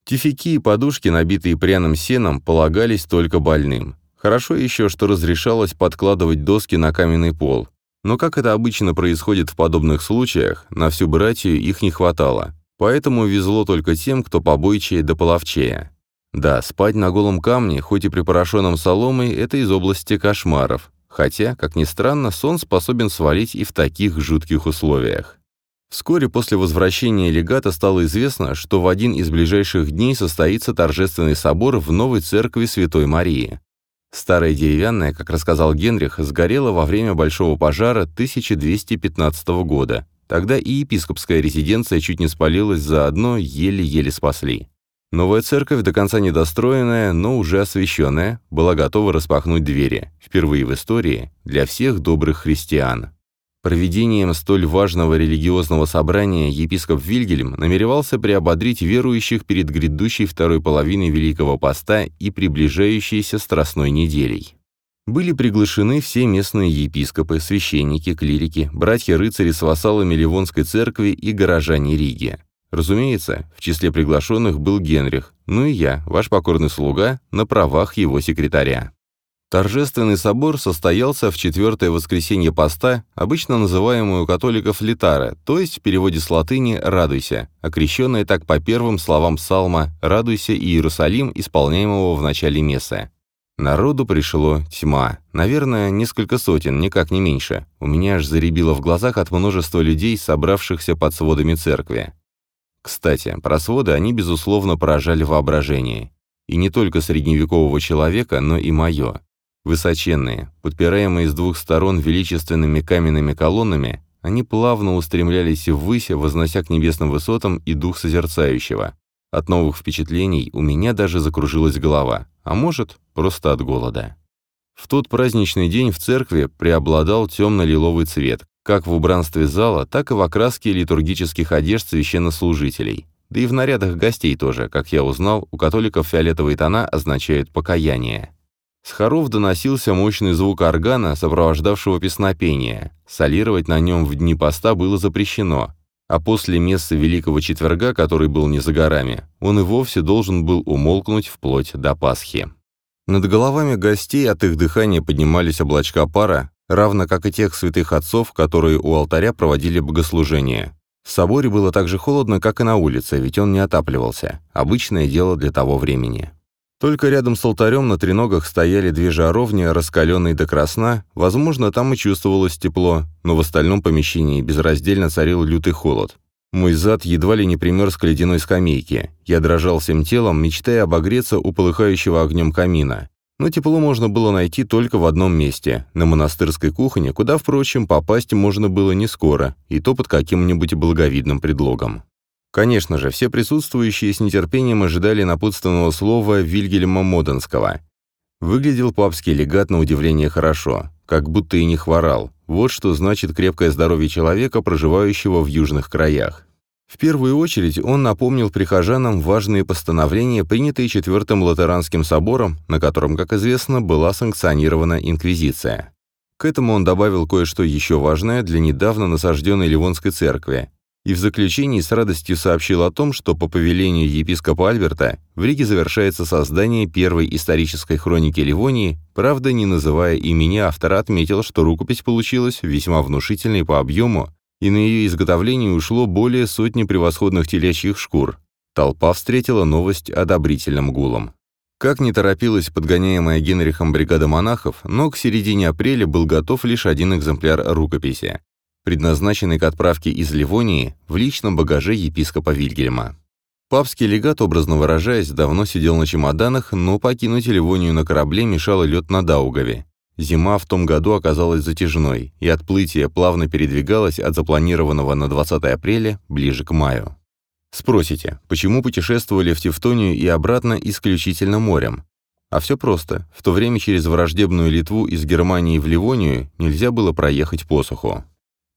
Тифики и подушки, набитые пряным сеном, полагались только больным. Хорошо еще, что разрешалось подкладывать доски на каменный пол. Но как это обычно происходит в подобных случаях, на всю братью их не хватало. Поэтому везло только тем, кто побойчее да половчее. Да, спать на голом камне, хоть и припорошенном соломой, это из области кошмаров. Хотя, как ни странно, сон способен свалить и в таких жутких условиях. Вскоре после возвращения легата стало известно, что в один из ближайших дней состоится торжественный собор в новой церкви Святой Марии. Старая деревянная, как рассказал Генрих, сгорела во время Большого пожара 1215 года. Тогда и епископская резиденция чуть не спалилась заодно, еле-еле спасли. Новая церковь, до конца недостроенная, но уже освященная, была готова распахнуть двери, впервые в истории, для всех добрых христиан. Проведением столь важного религиозного собрания епископ Вильгельм намеревался приободрить верующих перед грядущей второй половиной Великого Поста и приближающейся Страстной неделей. Были приглашены все местные епископы, священники, клирики, братья-рыцари с вассалами Ливонской церкви и горожане Риги. Разумеется, в числе приглашенных был Генрих, ну и я, ваш покорный слуга, на правах его секретаря. Торжественный собор состоялся в четвертое воскресенье поста, обычно называемую у католиков литара, то есть в переводе с латыни «радуйся», окрещенное так по первым словам псалма «Радуйся, Иерусалим», исполняемого в начале мессы. Народу пришло тьма. Наверное, несколько сотен, никак не меньше. У меня аж заребило в глазах от множества людей, собравшихся под сводами церкви. Кстати, про своды они, безусловно, поражали воображение. И не только средневекового человека, но и мое. Высоченные, подпираемые с двух сторон величественными каменными колоннами, они плавно устремлялись ввысь, вознося к небесным высотам и дух созерцающего. От новых впечатлений у меня даже закружилась голова, а может, просто от голода. В тот праздничный день в церкви преобладал темно-лиловый цвет, как в убранстве зала, так и в окраске литургических одежд священнослужителей. Да и в нарядах гостей тоже, как я узнал, у католиков фиолетовые тона означают «покаяние». С хоров доносился мощный звук органа, сопровождавшего песнопение. Солировать на нем в дни поста было запрещено, а после мессы Великого Четверга, который был не за горами, он и вовсе должен был умолкнуть вплоть до Пасхи. Над головами гостей от их дыхания поднимались облачка пара, равно как и тех святых отцов, которые у алтаря проводили богослужение. В соборе было так же холодно, как и на улице, ведь он не отапливался. Обычное дело для того времени. Только рядом с алтарем на треногах стояли две жаровни, раскаленные до красна, возможно, там и чувствовалось тепло, но в остальном помещении безраздельно царил лютый холод. Мой зад едва ли не примерз к ледяной скамейке. Я дрожал всем телом, мечтая обогреться у полыхающего огнем камина. Но тепло можно было найти только в одном месте – на монастырской кухне, куда, впрочем, попасть можно было не скоро, и то под каким-нибудь благовидным предлогом. Конечно же, все присутствующие с нетерпением ожидали напутственного слова Вильгельма Моденского. Выглядел папский легат на удивление хорошо, как будто и не хворал. Вот что значит крепкое здоровье человека, проживающего в южных краях. В первую очередь он напомнил прихожанам важные постановления, принятые Четвертым Латеранским собором, на котором, как известно, была санкционирована инквизиция. К этому он добавил кое-что еще важное для недавно насажденной Ливонской церкви и в заключении с радостью сообщил о том, что по повелению епископа Альберта в Риге завершается создание первой исторической хроники Ливонии, правда, не называя имени автора, отметил, что рукопись получилась весьма внушительной по объему, и на ее изготовление ушло более сотни превосходных телячьих шкур. Толпа встретила новость одобрительным гулом. Как не торопилась подгоняемая Генрихом бригада монахов, но к середине апреля был готов лишь один экземпляр рукописи предназначенный к отправке из Ливонии в личном багаже епископа Вильгельма. Папский легат, образно выражаясь, давно сидел на чемоданах, но покинуть Ливонию на корабле мешал лед на Даугаве. Зима в том году оказалась затяжной, и отплытие плавно передвигалось от запланированного на 20 апреля ближе к маю. Спросите, почему путешествовали в Тевтонию и обратно исключительно морем? А все просто. В то время через враждебную Литву из Германии в Ливонию нельзя было проехать по суху.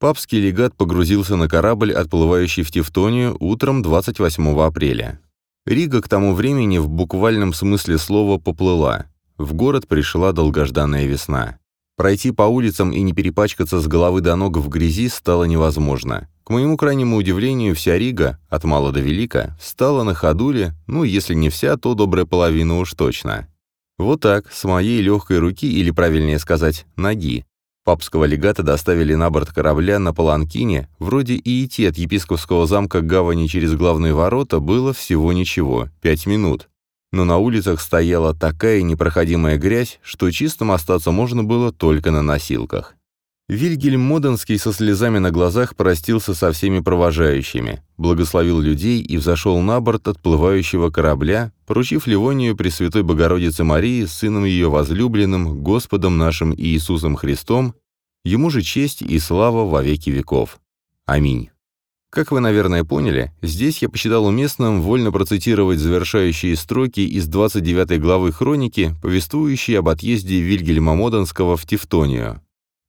Папский легат погрузился на корабль, отплывающий в Тевтонию, утром 28 апреля. Рига к тому времени в буквальном смысле слова поплыла. В город пришла долгожданная весна. Пройти по улицам и не перепачкаться с головы до ног в грязи стало невозможно. К моему крайнему удивлению, вся Рига, от мала до велика, стала на ходуле, ну, если не вся, то добрая половина уж точно. Вот так, с моей легкой руки, или правильнее сказать, ноги, Папского легата доставили на борт корабля на Паланкине, вроде и идти от епископского замка к гавани через главные ворота было всего ничего, пять минут. Но на улицах стояла такая непроходимая грязь, что чистым остаться можно было только на носилках. Вильгельм Моденский со слезами на глазах простился со всеми провожающими, благословил людей и взошел на борт отплывающего корабля, поручив Ливонию Пресвятой Богородице Марии, сыном ее возлюбленным, Господом нашим Иисусом Христом, ему же честь и слава во веки веков. Аминь. Как вы, наверное, поняли, здесь я посчитал уместным вольно процитировать завершающие строки из 29 главы хроники, повествующей об отъезде Вильгельма Моденского в Тевтонию.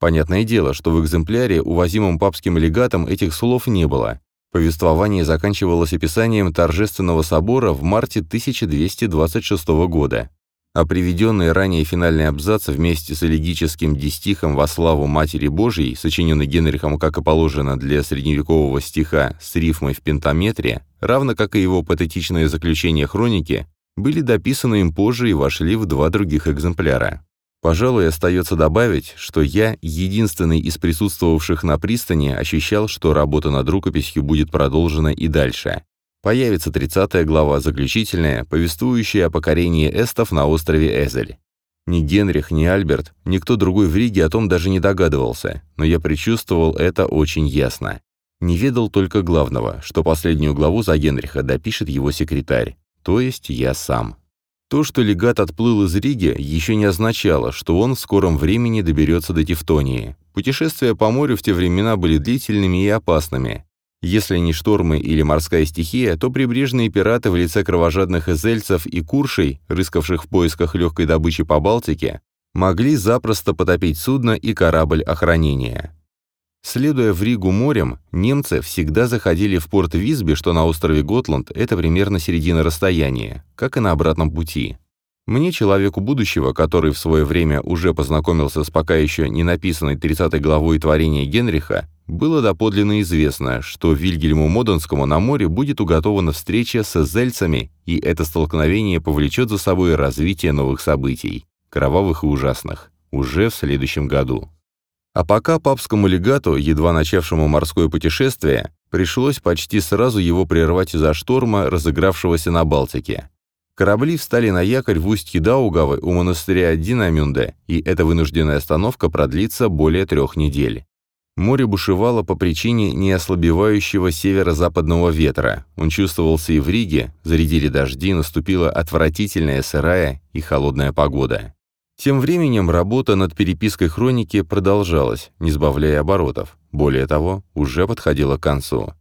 Понятное дело, что в экземпляре, увозимом папским легатом, этих слов не было. Повествование заканчивалось описанием торжественного собора в марте 1226 года. А приведенный ранее финальный абзац вместе с элегическим дистихом во славу Матери Божьей, сочиненный Генрихом, как и положено для средневекового стиха с рифмой в пентаметре, равно как и его патетичное заключение хроники, были дописаны им позже и вошли в два других экземпляра. Пожалуй, остается добавить, что я, единственный из присутствовавших на пристани, ощущал, что работа над рукописью будет продолжена и дальше. Появится 30 глава, заключительная, повествующая о покорении эстов на острове Эзель. Ни Генрих, ни Альберт, никто другой в Риге о том даже не догадывался, но я предчувствовал это очень ясно. Не ведал только главного, что последнюю главу за Генриха допишет его секретарь, то есть я сам. То, что легат отплыл из Риги, еще не означало, что он в скором времени доберется до Тевтонии. Путешествия по морю в те времена были длительными и опасными. Если не штормы или морская стихия, то прибрежные пираты в лице кровожадных эзельцев и куршей, рыскавших в поисках легкой добычи по Балтике, могли запросто потопить судно и корабль охранения. Следуя в Ригу морем, немцы всегда заходили в порт Висби, что на острове Готланд, это примерно середина расстояния, как и на обратном пути. Мне, человеку будущего, который в свое время уже познакомился с пока еще не написанной 30 главой творения Генриха, было доподлинно известно, что Вильгельму Моденскому на море будет уготована встреча с эзельцами, и это столкновение повлечет за собой развитие новых событий, кровавых и ужасных, уже в следующем году. А пока папскому легату, едва начавшему морское путешествие, пришлось почти сразу его прервать из-за шторма, разыгравшегося на Балтике. Корабли встали на якорь в устье Даугавы у монастыря Динамюнде, и эта вынужденная остановка продлится более трех недель. Море бушевало по причине неослабевающего северо-западного ветра. Он чувствовался и в Риге, зарядили дожди, наступила отвратительная сырая и холодная погода. Тем временем работа над перепиской хроники продолжалась, не сбавляя оборотов. Более того, уже подходила к концу.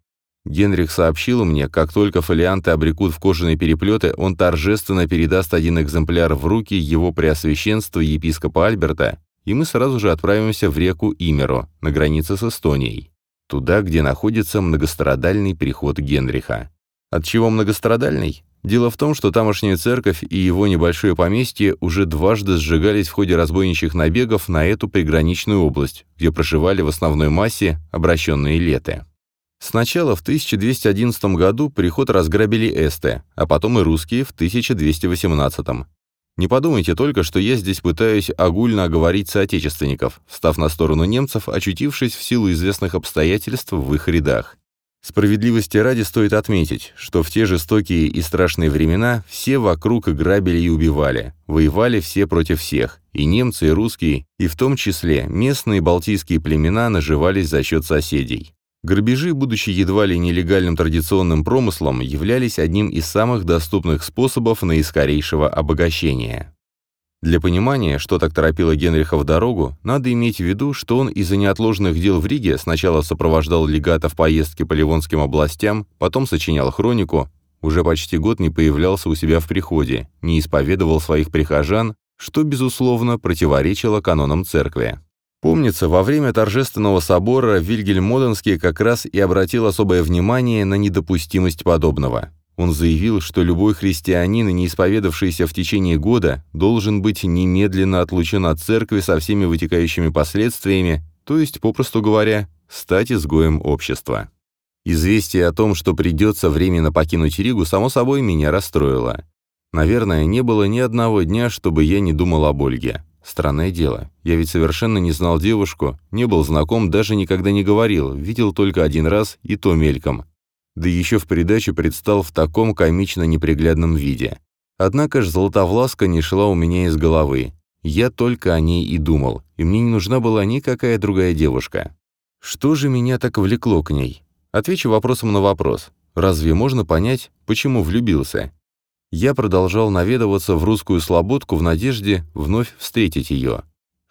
Генрих сообщил мне, как только фолианты обрекут в кожаные переплеты, он торжественно передаст один экземпляр в руки его преосвященства епископа Альберта, и мы сразу же отправимся в реку Имеро, на границе с Эстонией, туда, где находится многострадальный приход Генриха. От чего многострадальный? Дело в том, что тамошняя церковь и его небольшое поместье уже дважды сжигались в ходе разбойничьих набегов на эту приграничную область, где проживали в основной массе обращенные леты. Сначала в 1211 году приход разграбили эсты, а потом и русские в 1218. Не подумайте только, что я здесь пытаюсь огульно оговорить соотечественников, став на сторону немцев, очутившись в силу известных обстоятельств в их рядах. Справедливости ради стоит отметить, что в те жестокие и страшные времена все вокруг грабили и убивали, воевали все против всех, и немцы, и русские, и в том числе местные балтийские племена наживались за счет соседей. Грабежи, будучи едва ли нелегальным традиционным промыслом, являлись одним из самых доступных способов наискорейшего обогащения. Для понимания, что так торопило Генриха в дорогу, надо иметь в виду, что он из-за неотложных дел в Риге сначала сопровождал легата в поездке по Ливонским областям, потом сочинял хронику, уже почти год не появлялся у себя в приходе, не исповедовал своих прихожан, что, безусловно, противоречило канонам церкви. Помнится, во время торжественного собора Вильгельм Моденский как раз и обратил особое внимание на недопустимость подобного. Он заявил, что любой христианин, не исповедавшийся в течение года, должен быть немедленно отлучен от церкви со всеми вытекающими последствиями, то есть, попросту говоря, стать изгоем общества. Известие о том, что придется временно покинуть Ригу, само собой меня расстроило. Наверное, не было ни одного дня, чтобы я не думал об Ольге. Странное дело, я ведь совершенно не знал девушку, не был знаком, даже никогда не говорил, видел только один раз, и то мельком. Да еще в передаче предстал в таком комично неприглядном виде. Однако ж Златовласка не шла у меня из головы. Я только о ней и думал, и мне не нужна была никакая другая девушка. Что же меня так влекло к ней? Отвечу вопросом на вопрос. Разве можно понять, почему влюбился? Я продолжал наведываться в русскую слободку в надежде вновь встретить ее.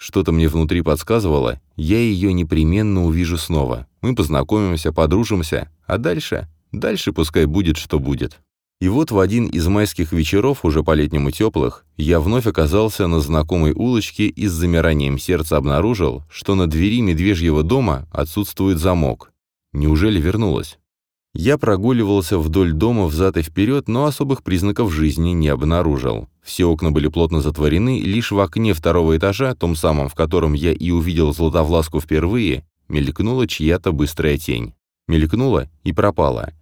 Что-то мне внутри подсказывало, я ее непременно увижу снова. Мы познакомимся, подружимся, а дальше? Дальше пускай будет, что будет. И вот в один из майских вечеров, уже по-летнему теплых, я вновь оказался на знакомой улочке и с замиранием сердца обнаружил, что на двери медвежьего дома отсутствует замок. Неужели вернулась? Я прогуливался вдоль дома взад и вперед, но особых признаков жизни не обнаружил. Все окна были плотно затворены, лишь в окне второго этажа, том самом, в котором я и увидел Златовласку впервые, мелькнула чья-то быстрая тень. Мелькнула и пропала.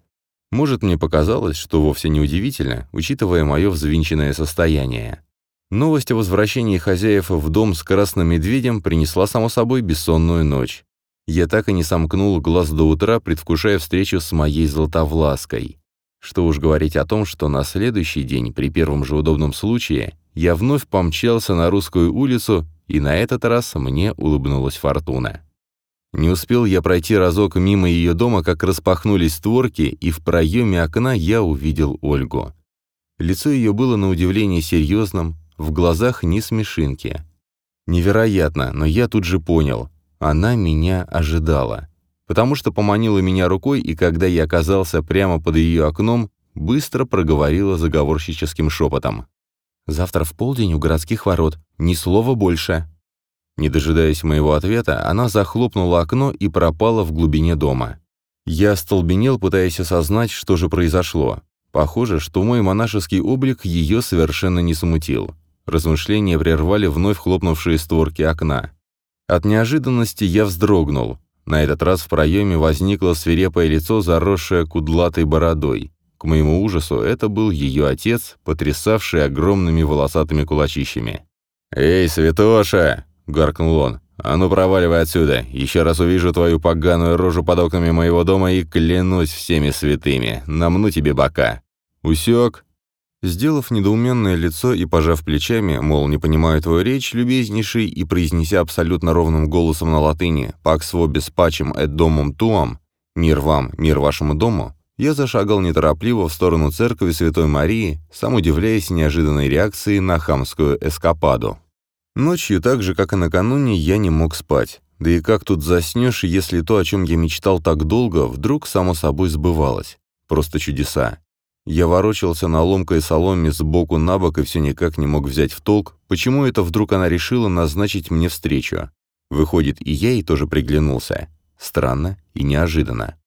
Может, мне показалось, что вовсе не удивительно, учитывая мое взвинченное состояние. Новость о возвращении хозяев в дом с красным медведем принесла, само собой, бессонную ночь. Я так и не сомкнул глаз до утра, предвкушая встречу с моей Златовлаской. Что уж говорить о том, что на следующий день, при первом же удобном случае, я вновь помчался на русскую улицу, и на этот раз мне улыбнулась фортуна. Не успел я пройти разок мимо ее дома, как распахнулись створки, и в проеме окна я увидел Ольгу. Лицо ее было на удивление серьезным, в глазах ни смешинки. Невероятно, но я тут же понял. Она меня ожидала, потому что поманила меня рукой, и когда я оказался прямо под ее окном, быстро проговорила заговорщическим шепотом. «Завтра в полдень у городских ворот. Ни слова больше». Не дожидаясь моего ответа, она захлопнула окно и пропала в глубине дома. Я остолбенел, пытаясь осознать, что же произошло. Похоже, что мой монашеский облик ее совершенно не смутил. Размышления прервали вновь хлопнувшие створки окна. От неожиданности я вздрогнул. На этот раз в проеме возникло свирепое лицо, заросшее кудлатой бородой. К моему ужасу, это был ее отец, потрясавший огромными волосатыми кулачищами. «Эй, святоша!» — гаркнул он. «А ну проваливай отсюда! Еще раз увижу твою поганую рожу под окнами моего дома и клянусь всеми святыми, намну тебе бока!» «Усек?» Сделав недоуменное лицо и пожав плечами, мол, не понимаю твою речь, любезнейший, и произнеся абсолютно ровным голосом на латыни «Pax vobis pacem et domum tuam» «Мир вам, мир вашему дому», я зашагал неторопливо в сторону церкви Святой Марии, сам удивляясь неожиданной реакции на хамскую эскападу. Ночью, так же, как и накануне, я не мог спать. Да и как тут заснешь, если то, о чем я мечтал так долго, вдруг само собой сбывалось? Просто чудеса. Я ворочался на ломкой соломе сбоку на бок и все никак не мог взять в толк, почему это вдруг она решила назначить мне встречу. Выходит, и я ей тоже приглянулся. Странно и неожиданно.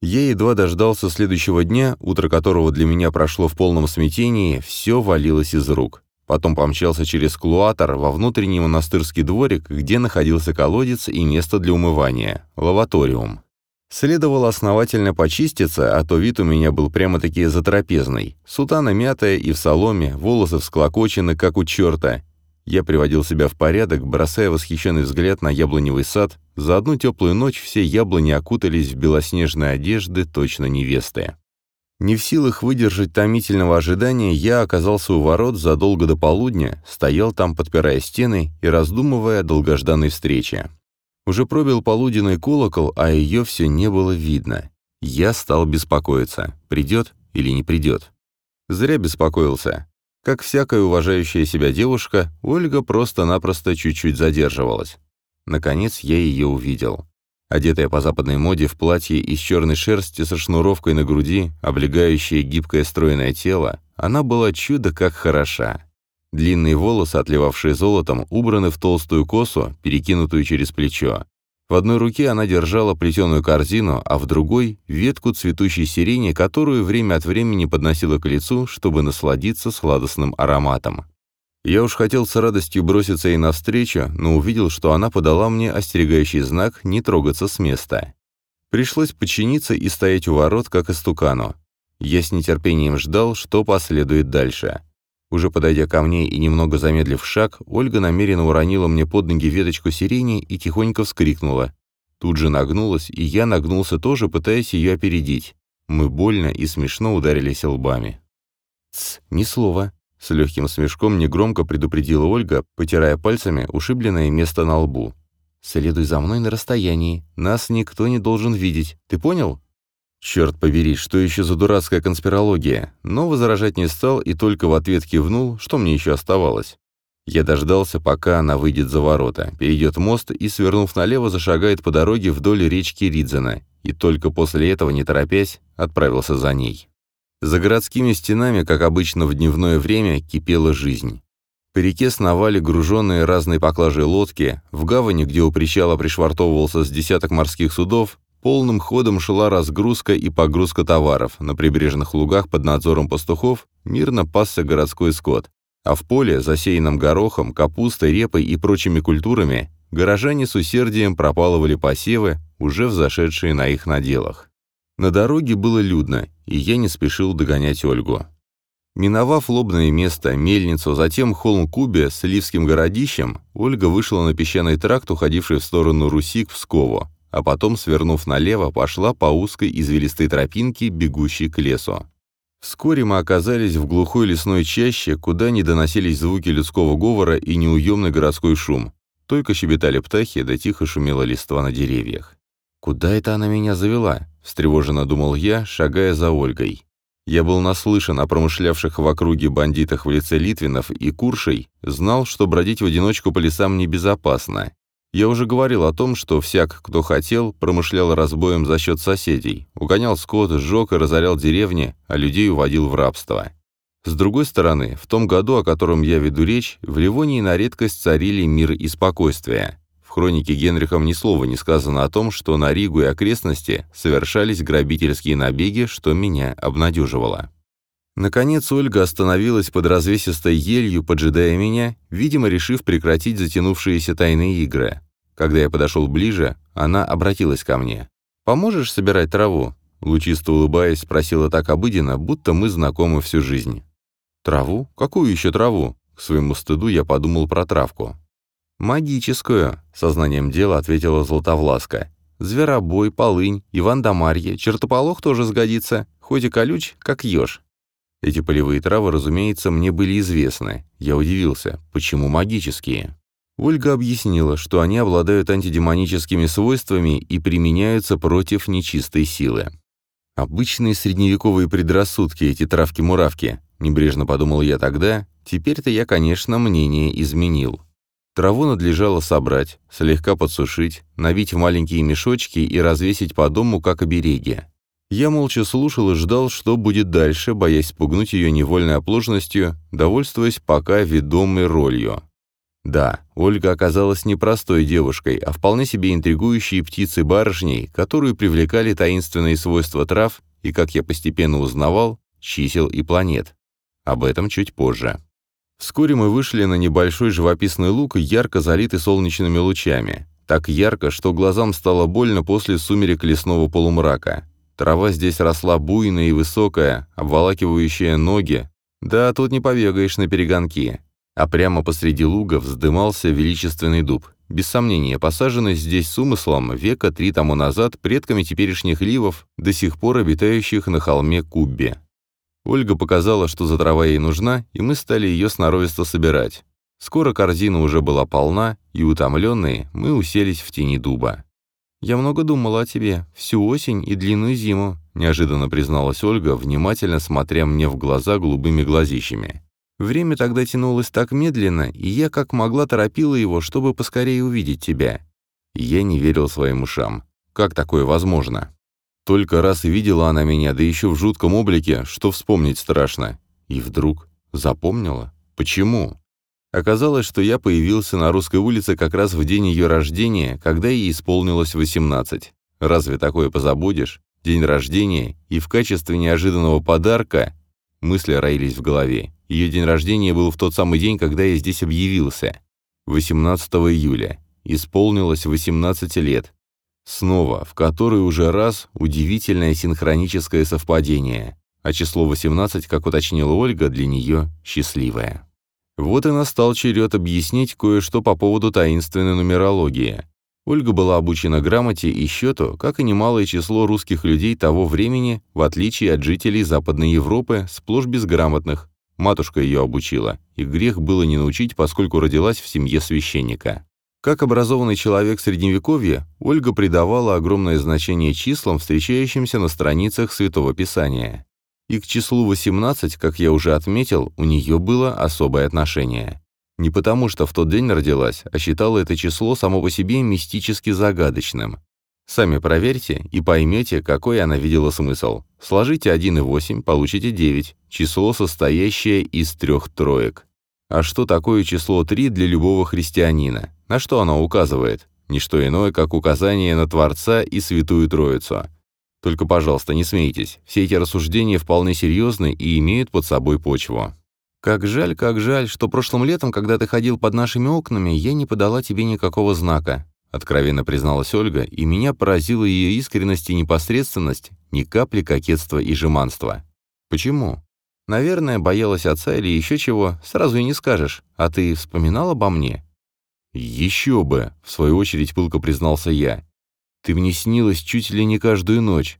Я едва дождался следующего дня, утро которого для меня прошло в полном смятении, все валилось из рук. Потом помчался через клуатор во внутренний монастырский дворик, где находился колодец и место для умывания – лаваториум. Следовало основательно почиститься, а то вид у меня был прямо-таки затрапезный. Сутана мятая и в соломе, волосы всклокочены, как у черта. Я приводил себя в порядок, бросая восхищенный взгляд на яблоневый сад. За одну теплую ночь все яблони окутались в белоснежные одежды точно невесты. Не в силах выдержать томительного ожидания, я оказался у ворот задолго до полудня, стоял там, подпирая стены и раздумывая о долгожданной встрече. Уже пробил полуденный колокол, а ее все не было видно. Я стал беспокоиться, придет или не придет. Зря беспокоился. Как всякая уважающая себя девушка, Ольга просто-напросто чуть-чуть задерживалась. Наконец я ее увидел. Одетая по западной моде в платье из черной шерсти со шнуровкой на груди, облегающее гибкое стройное тело, она была чудо как хороша. Длинные волосы, отливавшие золотом, убраны в толстую косу, перекинутую через плечо. В одной руке она держала плетеную корзину, а в другой — ветку цветущей сирени, которую время от времени подносила к лицу, чтобы насладиться сладостным ароматом. Я уж хотел с радостью броситься ей навстречу, но увидел, что она подала мне остерегающий знак не трогаться с места. Пришлось подчиниться и стоять у ворот, как истукану. Я с нетерпением ждал, что последует дальше. Уже подойдя ко мне и немного замедлив шаг, Ольга намеренно уронила мне под ноги веточку сирени и тихонько вскрикнула. Тут же нагнулась, и я нагнулся тоже, пытаясь ее опередить. Мы больно и смешно ударились лбами. «Тсс, ни слова», — с легким смешком негромко предупредила Ольга, потирая пальцами ушибленное место на лбу. «Следуй за мной на расстоянии. Нас никто не должен видеть. Ты понял?» Черт побери, что еще за дурацкая конспирология? Но возражать не стал и только в ответ кивнул, что мне еще оставалось. Я дождался, пока она выйдет за ворота, перейдет мост и, свернув налево, зашагает по дороге вдоль речки Ридзена, и только после этого, не торопясь, отправился за ней. За городскими стенами, как обычно в дневное время, кипела жизнь. По реке сновали груженные разной поклажей лодки, в гавани, где у причала пришвартовывался с десяток морских судов, Полным ходом шла разгрузка и погрузка товаров. На прибрежных лугах под надзором пастухов мирно пасся городской скот. А в поле, засеянном горохом, капустой, репой и прочими культурами, горожане с усердием пропалывали посевы, уже взошедшие на их наделах. На дороге было людно, и я не спешил догонять Ольгу. Миновав лобное место, мельницу, затем холм Кубе с Ливским городищем, Ольга вышла на песчаный тракт, уходивший в сторону Руси к Пскову а потом, свернув налево, пошла по узкой извилистой тропинке, бегущей к лесу. Вскоре мы оказались в глухой лесной чаще, куда не доносились звуки людского говора и неуемный городской шум. Только щебетали птахи, да тихо шумела листва на деревьях. «Куда это она меня завела?» — встревоженно думал я, шагая за Ольгой. Я был наслышан о промышлявших в округе бандитах в лице Литвинов и Куршей, знал, что бродить в одиночку по лесам небезопасно, я уже говорил о том, что всяк, кто хотел, промышлял разбоем за счет соседей, угонял скот, сжег и разорял деревни, а людей уводил в рабство. С другой стороны, в том году, о котором я веду речь, в Ливонии на редкость царили мир и спокойствие. В хронике Генрихом ни слова не сказано о том, что на Ригу и окрестности совершались грабительские набеги, что меня обнадеживало. Наконец Ольга остановилась под развесистой елью, поджидая меня, видимо, решив прекратить затянувшиеся тайные игры. Когда я подошел ближе, она обратилась ко мне. «Поможешь собирать траву?» Лучисто улыбаясь, спросила так обыденно, будто мы знакомы всю жизнь. «Траву? Какую еще траву?» К своему стыду я подумал про травку. «Магическую», — сознанием дела ответила Златовласка. «Зверобой, полынь, Иван да Марья, чертополох тоже сгодится, хоть и колюч, как еж». Эти полевые травы, разумеется, мне были известны. Я удивился, почему магические? Ольга объяснила, что они обладают антидемоническими свойствами и применяются против нечистой силы. Обычные средневековые предрассудки эти травки-муравки, небрежно подумал я тогда, теперь-то я, конечно, мнение изменил. Траву надлежало собрать, слегка подсушить, набить в маленькие мешочки и развесить по дому, как обереги. Я молча слушал и ждал, что будет дальше, боясь спугнуть ее невольной оплошностью, довольствуясь пока ведомой ролью. Да, Ольга оказалась не простой девушкой, а вполне себе интригующей птицей-барышней, которую привлекали таинственные свойства трав и, как я постепенно узнавал, чисел и планет. Об этом чуть позже. Вскоре мы вышли на небольшой живописный луг, ярко залитый солнечными лучами. Так ярко, что глазам стало больно после сумерек лесного полумрака. Трава здесь росла буйная и высокая, обволакивающая ноги. Да, тут не побегаешь на перегонки а прямо посреди луга вздымался величественный дуб, без сомнения посаженный здесь с умыслом века три тому назад предками теперешних ливов, до сих пор обитающих на холме Куббе. Ольга показала, что за трава ей нужна, и мы стали ее сноровисто собирать. Скоро корзина уже была полна, и, утомленные, мы уселись в тени дуба. «Я много думала о тебе, всю осень и длинную зиму», неожиданно призналась Ольга, внимательно смотря мне в глаза голубыми глазищами. Время тогда тянулось так медленно, и я как могла торопила его, чтобы поскорее увидеть тебя. я не верил своим ушам. Как такое возможно? Только раз и видела она меня, да еще в жутком облике, что вспомнить страшно. И вдруг запомнила. Почему? Оказалось, что я появился на русской улице как раз в день ее рождения, когда ей исполнилось 18. Разве такое позабудешь? День рождения, и в качестве неожиданного подарка мысли роились в голове. Ее день рождения был в тот самый день, когда я здесь объявился. 18 июля. Исполнилось 18 лет. Снова, в который уже раз, удивительное синхроническое совпадение. А число 18, как уточнила Ольга, для нее счастливое. Вот и настал черед объяснить кое-что по поводу таинственной нумерологии. Ольга была обучена грамоте и счету, как и немалое число русских людей того времени, в отличие от жителей Западной Европы, сплошь безграмотных, Матушка ее обучила, и грех было не научить, поскольку родилась в семье священника. Как образованный человек Средневековья, Ольга придавала огромное значение числам, встречающимся на страницах Святого Писания. И к числу 18, как я уже отметил, у нее было особое отношение. Не потому, что в тот день родилась, а считала это число само по себе мистически загадочным. Сами проверьте и поймете, какой она видела смысл. Сложите 1 и 8, получите 9, число, состоящее из трех троек. А что такое число 3 для любого христианина? На что оно указывает? Ничто иное, как указание на Творца и Святую Троицу. Только, пожалуйста, не смейтесь, все эти рассуждения вполне серьезны и имеют под собой почву. Как жаль, как жаль, что прошлым летом, когда ты ходил под нашими окнами, я не подала тебе никакого знака. Откровенно призналась Ольга, и меня поразила ее искренность и непосредственность, ни капли кокетства и жеманства. Почему? Наверное, боялась отца или еще чего, сразу и не скажешь. А ты вспоминал обо мне? Еще бы, в свою очередь пылко признался я. Ты мне снилась чуть ли не каждую ночь.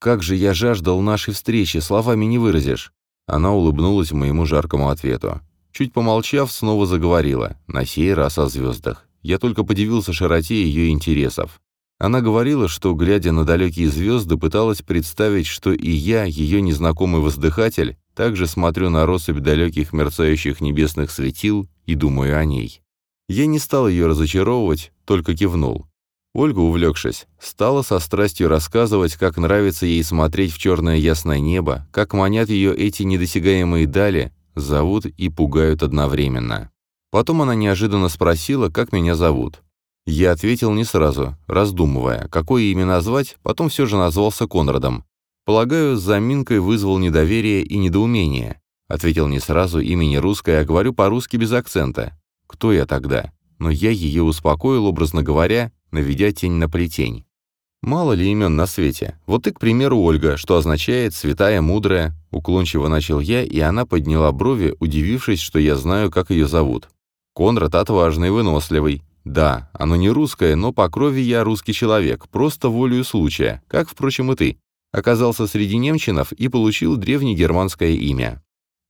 Как же я жаждал нашей встречи, словами не выразишь. Она улыбнулась моему жаркому ответу. Чуть помолчав, снова заговорила, на сей раз о звездах. Я только подивился широте ее интересов. Она говорила, что, глядя на далекие звезды, пыталась представить, что и я, ее незнакомый воздыхатель, также смотрю на россыпь далеких мерцающих небесных светил и думаю о ней. Я не стал ее разочаровывать, только кивнул. Ольга, увлекшись, стала со страстью рассказывать, как нравится ей смотреть в черное ясное небо, как манят ее эти недосягаемые дали, зовут и пугают одновременно. Потом она неожиданно спросила, как меня зовут. Я ответил не сразу, раздумывая, какое имя назвать, потом все же назвался Конрадом. Полагаю, с заминкой вызвал недоверие и недоумение. Ответил не сразу, имени русское, а говорю по-русски без акцента. Кто я тогда? Но я ее успокоил, образно говоря, наведя тень на плетень. Мало ли имен на свете. Вот и, к примеру, Ольга, что означает «святая, мудрая». Уклончиво начал я, и она подняла брови, удивившись, что я знаю, как ее зовут. Конрад отважный, выносливый. Да, оно не русское, но по крови я русский человек, просто волею случая, как, впрочем, и ты. Оказался среди немчинов и получил древнегерманское имя.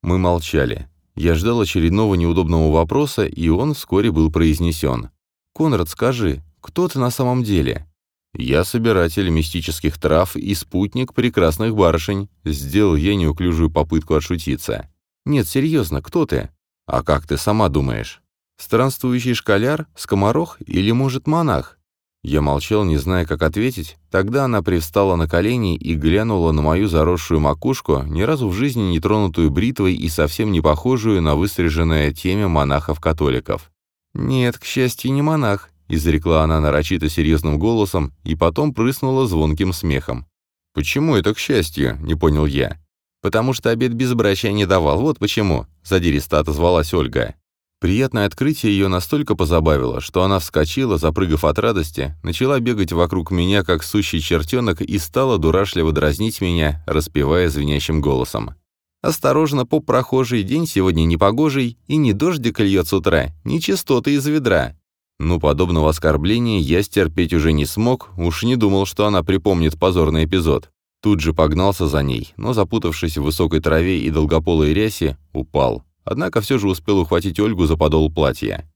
Мы молчали. Я ждал очередного неудобного вопроса, и он вскоре был произнесен. «Конрад, скажи, кто ты на самом деле?» «Я собиратель мистических трав и спутник прекрасных барышень», сделал я неуклюжую попытку отшутиться. «Нет, серьезно, кто ты?» «А как ты сама думаешь?» «Странствующий школяр? Скоморох? Или, может, монах?» Я молчал, не зная, как ответить. Тогда она привстала на колени и глянула на мою заросшую макушку, ни разу в жизни не тронутую бритвой и совсем не похожую на выстриженное темя монахов-католиков. «Нет, к счастью, не монах», — изрекла она нарочито серьезным голосом и потом прыснула звонким смехом. «Почему это к счастью?» — не понял я. «Потому что обед безбрачия не давал, вот почему», — задиристо отозвалась Ольга. Приятное открытие ее настолько позабавило, что она вскочила, запрыгав от радости, начала бегать вокруг меня, как сущий чертенок, и стала дурашливо дразнить меня, распевая звенящим голосом. «Осторожно, поп прохожий, день сегодня непогожий, и не дождик льет с утра, не частоты из ведра». Ну, подобного оскорбления я стерпеть уже не смог, уж не думал, что она припомнит позорный эпизод. Тут же погнался за ней, но, запутавшись в высокой траве и долгополой рясе, упал однако все же успел ухватить Ольгу за подол платья.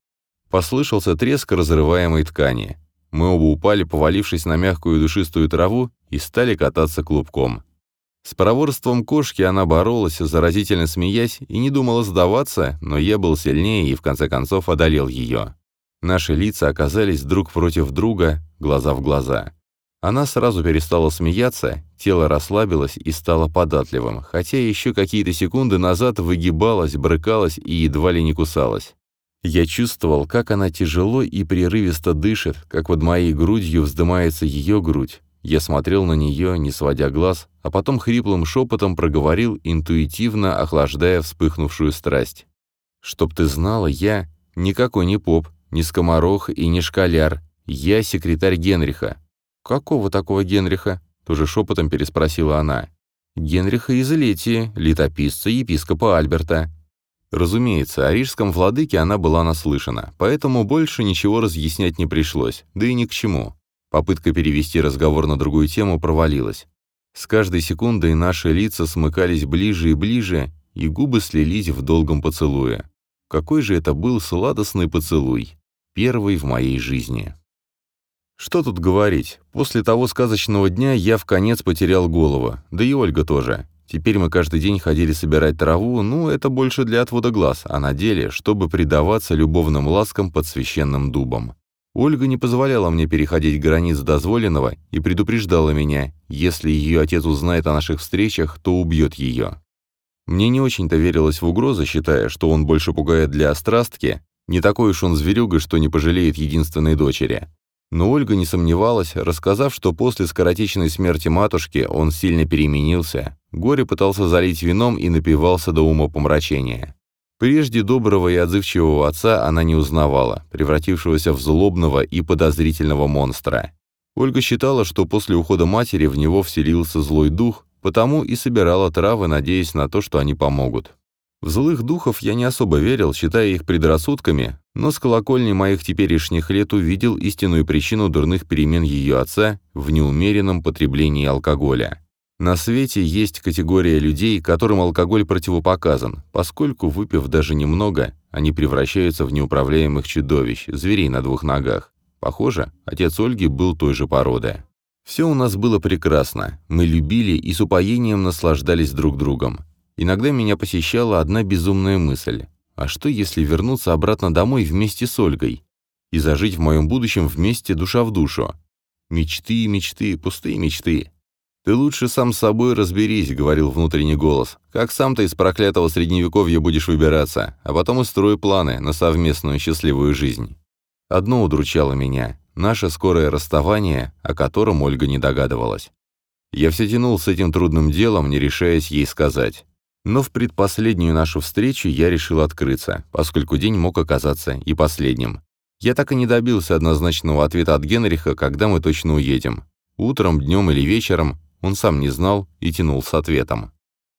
Послышался треск разрываемой ткани. Мы оба упали, повалившись на мягкую душистую траву, и стали кататься клубком. С проворством кошки она боролась, заразительно смеясь, и не думала сдаваться, но я был сильнее и в конце концов одолел ее. Наши лица оказались друг против друга, глаза в глаза. Она сразу перестала смеяться, тело расслабилось и стало податливым, хотя еще какие-то секунды назад выгибалась, брыкалась и едва ли не кусалась. Я чувствовал, как она тяжело и прерывисто дышит, как под моей грудью вздымается ее грудь. Я смотрел на нее, не сводя глаз, а потом хриплым шепотом проговорил, интуитивно охлаждая вспыхнувшую страсть. «Чтоб ты знала, я никакой не поп, не скоморох и не школяр. Я секретарь Генриха, «Какого такого Генриха?» — тоже шепотом переспросила она. «Генриха из Летии, летописца епископа Альберта». Разумеется, о рижском владыке она была наслышана, поэтому больше ничего разъяснять не пришлось, да и ни к чему. Попытка перевести разговор на другую тему провалилась. С каждой секундой наши лица смыкались ближе и ближе, и губы слились в долгом поцелуе. Какой же это был сладостный поцелуй, первый в моей жизни. Что тут говорить? После того сказочного дня я в конец потерял голову, да и Ольга тоже. Теперь мы каждый день ходили собирать траву, ну, это больше для отвода глаз, а на деле, чтобы предаваться любовным ласкам под священным дубом. Ольга не позволяла мне переходить границ дозволенного и предупреждала меня, если ее отец узнает о наших встречах, то убьет ее. Мне не очень-то верилось в угрозы, считая, что он больше пугает для острастки, не такой уж он зверюга, что не пожалеет единственной дочери. Но Ольга не сомневалась, рассказав, что после скоротечной смерти матушки он сильно переменился. Горе пытался залить вином и напивался до ума помрачения. Прежде доброго и отзывчивого отца она не узнавала, превратившегося в злобного и подозрительного монстра. Ольга считала, что после ухода матери в него вселился злой дух, потому и собирала травы, надеясь на то, что они помогут. В злых духов я не особо верил, считая их предрассудками, но с колокольни моих теперешних лет увидел истинную причину дурных перемен ее отца в неумеренном потреблении алкоголя. На свете есть категория людей, которым алкоголь противопоказан, поскольку, выпив даже немного, они превращаются в неуправляемых чудовищ, зверей на двух ногах. Похоже, отец Ольги был той же породы. Все у нас было прекрасно, мы любили и с упоением наслаждались друг другом. Иногда меня посещала одна безумная мысль. А что, если вернуться обратно домой вместе с Ольгой? И зажить в моем будущем вместе душа в душу? Мечты, мечты, пустые мечты. «Ты лучше сам с собой разберись», — говорил внутренний голос. «Как сам-то из проклятого средневековья будешь выбираться, а потом и строй планы на совместную счастливую жизнь». Одно удручало меня — наше скорое расставание, о котором Ольга не догадывалась. Я все тянул с этим трудным делом, не решаясь ей сказать. Но в предпоследнюю нашу встречу я решил открыться, поскольку день мог оказаться и последним. Я так и не добился однозначного ответа от Генриха, когда мы точно уедем. Утром, днем или вечером он сам не знал и тянул с ответом.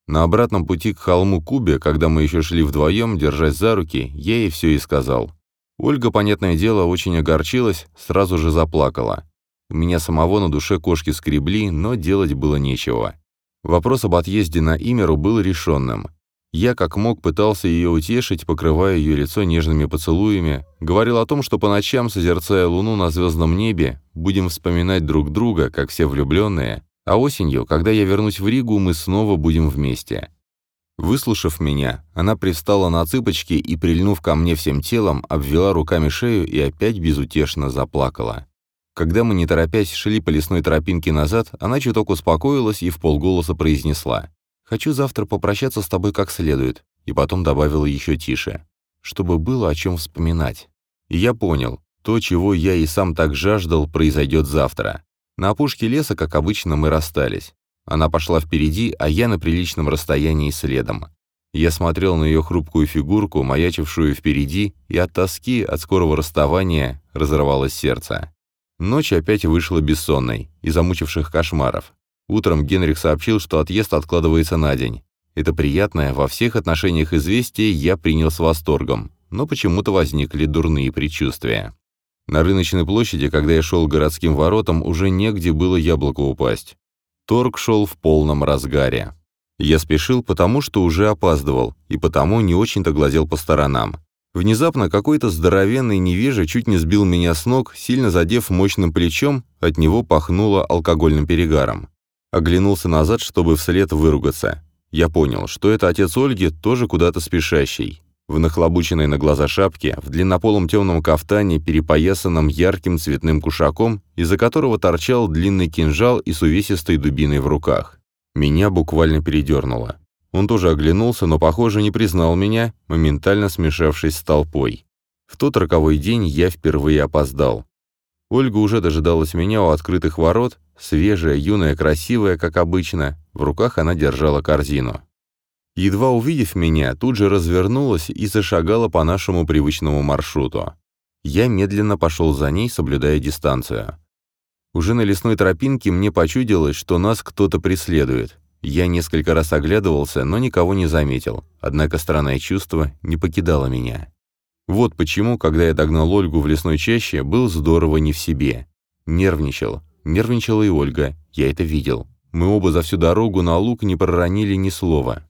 На обратном пути к холму Кубе, когда мы еще шли вдвоем, держась за руки, я ей все и сказал. Ольга, понятное дело, очень огорчилась, сразу же заплакала. У меня самого на душе кошки скребли, но делать было нечего. Вопрос об отъезде на Имеру был решенным. Я как мог пытался ее утешить, покрывая ее лицо нежными поцелуями, говорил о том, что по ночам, созерцая луну на звездном небе, будем вспоминать друг друга, как все влюбленные, а осенью, когда я вернусь в Ригу, мы снова будем вместе. Выслушав меня, она пристала на цыпочки и, прильнув ко мне всем телом, обвела руками шею и опять безутешно заплакала. Когда мы, не торопясь, шли по лесной тропинке назад, она чуток успокоилась и в полголоса произнесла «Хочу завтра попрощаться с тобой как следует», и потом добавила еще тише, чтобы было о чем вспоминать. И я понял, то, чего я и сам так жаждал, произойдет завтра. На опушке леса, как обычно, мы расстались. Она пошла впереди, а я на приличном расстоянии следом. Я смотрел на ее хрупкую фигурку, маячившую впереди, и от тоски, от скорого расставания, разорвалось сердце. Ночь опять вышла бессонной, из замучивших кошмаров. Утром Генрих сообщил, что отъезд откладывается на день. Это приятное во всех отношениях известие я принял с восторгом, но почему-то возникли дурные предчувствия. На рыночной площади, когда я шел к городским воротам, уже негде было яблоко упасть. Торг шел в полном разгаре. Я спешил, потому что уже опаздывал, и потому не очень-то глазел по сторонам. Внезапно какой-то здоровенный невежа чуть не сбил меня с ног, сильно задев мощным плечом, от него пахнуло алкогольным перегаром. Оглянулся назад, чтобы вслед выругаться. Я понял, что это отец Ольги, тоже куда-то спешащий. В нахлобученной на глаза шапке, в длиннополом темном кафтане, перепоясанном ярким цветным кушаком, из-за которого торчал длинный кинжал и с увесистой дубиной в руках. Меня буквально передернуло. Он тоже оглянулся, но, похоже, не признал меня, моментально смешавшись с толпой. В тот роковой день я впервые опоздал. Ольга уже дожидалась меня у открытых ворот, свежая, юная, красивая, как обычно. В руках она держала корзину. Едва увидев меня, тут же развернулась и зашагала по нашему привычному маршруту. Я медленно пошел за ней, соблюдая дистанцию. Уже на лесной тропинке мне почудилось, что нас кто-то преследует. Я несколько раз оглядывался, но никого не заметил, однако странное чувство не покидало меня. Вот почему, когда я догнал Ольгу в лесной чаще, был здорово не в себе. Нервничал. Нервничала и Ольга, я это видел. Мы оба за всю дорогу на луг не проронили ни слова.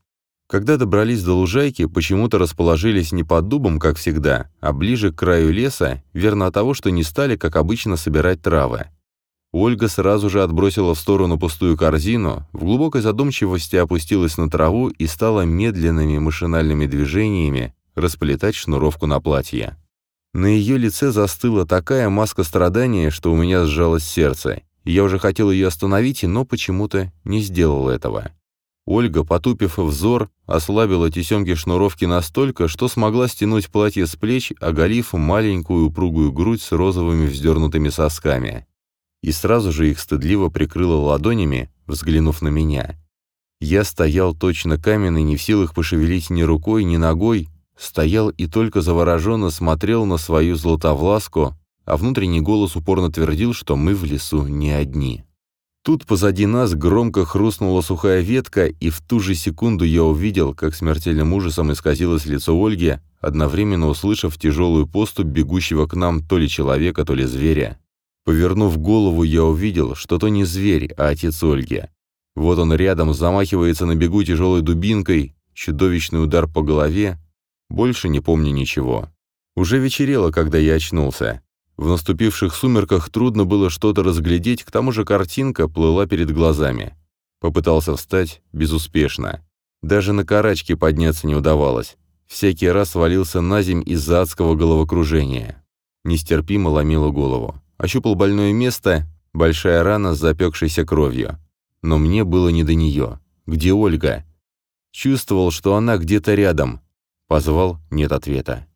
Когда добрались до лужайки, почему-то расположились не под дубом, как всегда, а ближе к краю леса, верно от того, что не стали, как обычно, собирать травы. Ольга сразу же отбросила в сторону пустую корзину, в глубокой задумчивости опустилась на траву и стала медленными машинальными движениями расплетать шнуровку на платье. На ее лице застыла такая маска страдания, что у меня сжалось сердце. Я уже хотел ее остановить, но почему-то не сделал этого. Ольга, потупив взор, ослабила тесемки шнуровки настолько, что смогла стянуть платье с плеч, оголив маленькую упругую грудь с розовыми вздернутыми сосками. И сразу же их стыдливо прикрыла ладонями, взглянув на меня. Я стоял точно каменный, не в силах пошевелить ни рукой, ни ногой, стоял и только завороженно смотрел на свою златовласку, а внутренний голос упорно твердил, что мы в лесу не одни. Тут позади нас громко хрустнула сухая ветка, и в ту же секунду я увидел, как смертельным ужасом исказилось лицо Ольги, одновременно услышав тяжелую поступь бегущего к нам то ли человека, то ли зверя. Повернув голову, я увидел, что то не зверь, а отец Ольги. Вот он рядом замахивается на бегу тяжелой дубинкой, чудовищный удар по голове. Больше не помню ничего. Уже вечерело, когда я очнулся. В наступивших сумерках трудно было что-то разглядеть, к тому же картинка плыла перед глазами. Попытался встать безуспешно. Даже на карачке подняться не удавалось. Всякий раз валился на земь из-за адского головокружения. Нестерпимо ломило голову. Ощупал больное место, большая рана с запекшейся кровью. Но мне было не до нее. Где Ольга? Чувствовал, что она где-то рядом. Позвал, нет ответа.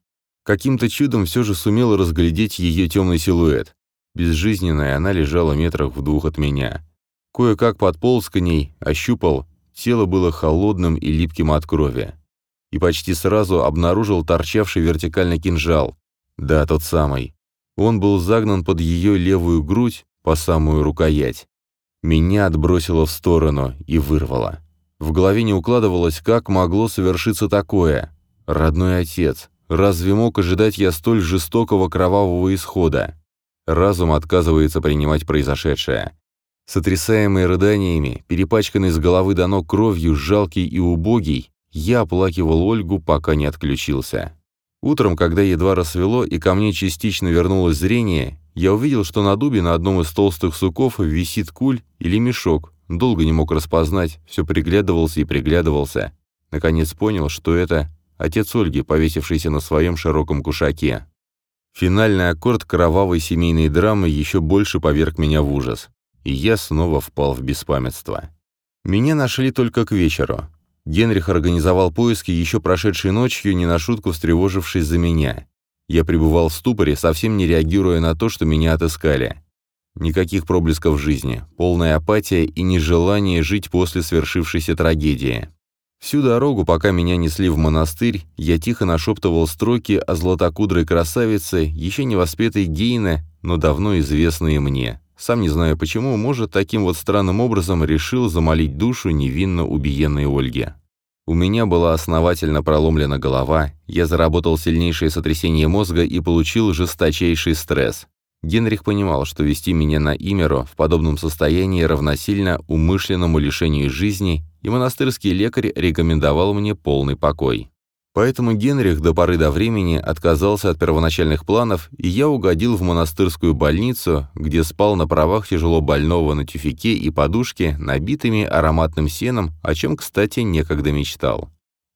Каким-то чудом все же сумел разглядеть ее темный силуэт. Безжизненная она лежала метрах в двух от меня. Кое-как подполз к ней, ощупал, тело было холодным и липким от крови. И почти сразу обнаружил торчавший вертикально кинжал. Да, тот самый. Он был загнан под ее левую грудь по самую рукоять. Меня отбросило в сторону и вырвало. В голове не укладывалось, как могло совершиться такое. Родной отец, Разве мог ожидать я столь жестокого кровавого исхода? Разум отказывается принимать произошедшее. Сотрясаемый рыданиями, перепачканный с головы до ног кровью, жалкий и убогий, Я оплакивал Ольгу, пока не отключился. Утром, когда едва рассвело и ко мне частично вернулось зрение, я увидел, что на дубе на одном из толстых суков висит куль или мешок. Долго не мог распознать, все приглядывался и приглядывался. Наконец понял, что это отец Ольги, повесившийся на своем широком кушаке. Финальный аккорд кровавой семейной драмы еще больше поверг меня в ужас, и я снова впал в беспамятство. Меня нашли только к вечеру. Генрих организовал поиски еще прошедшей ночью, не на шутку встревожившись за меня. Я пребывал в ступоре, совсем не реагируя на то, что меня отыскали. Никаких проблесков жизни, полная апатия и нежелание жить после свершившейся трагедии. Всю дорогу, пока меня несли в монастырь, я тихо нашептывал строки о златокудрой красавице, еще не воспетой Гейна, но давно известные мне. Сам не знаю почему, может, таким вот странным образом решил замолить душу невинно убиенной Ольги. У меня была основательно проломлена голова, я заработал сильнейшее сотрясение мозга и получил жесточайший стресс. Генрих понимал, что вести меня на Имеро в подобном состоянии равносильно умышленному лишению жизни, и монастырский лекарь рекомендовал мне полный покой. Поэтому Генрих до поры до времени отказался от первоначальных планов, и я угодил в монастырскую больницу, где спал на правах тяжело больного на тюфике и подушке, набитыми ароматным сеном, о чем, кстати, некогда мечтал.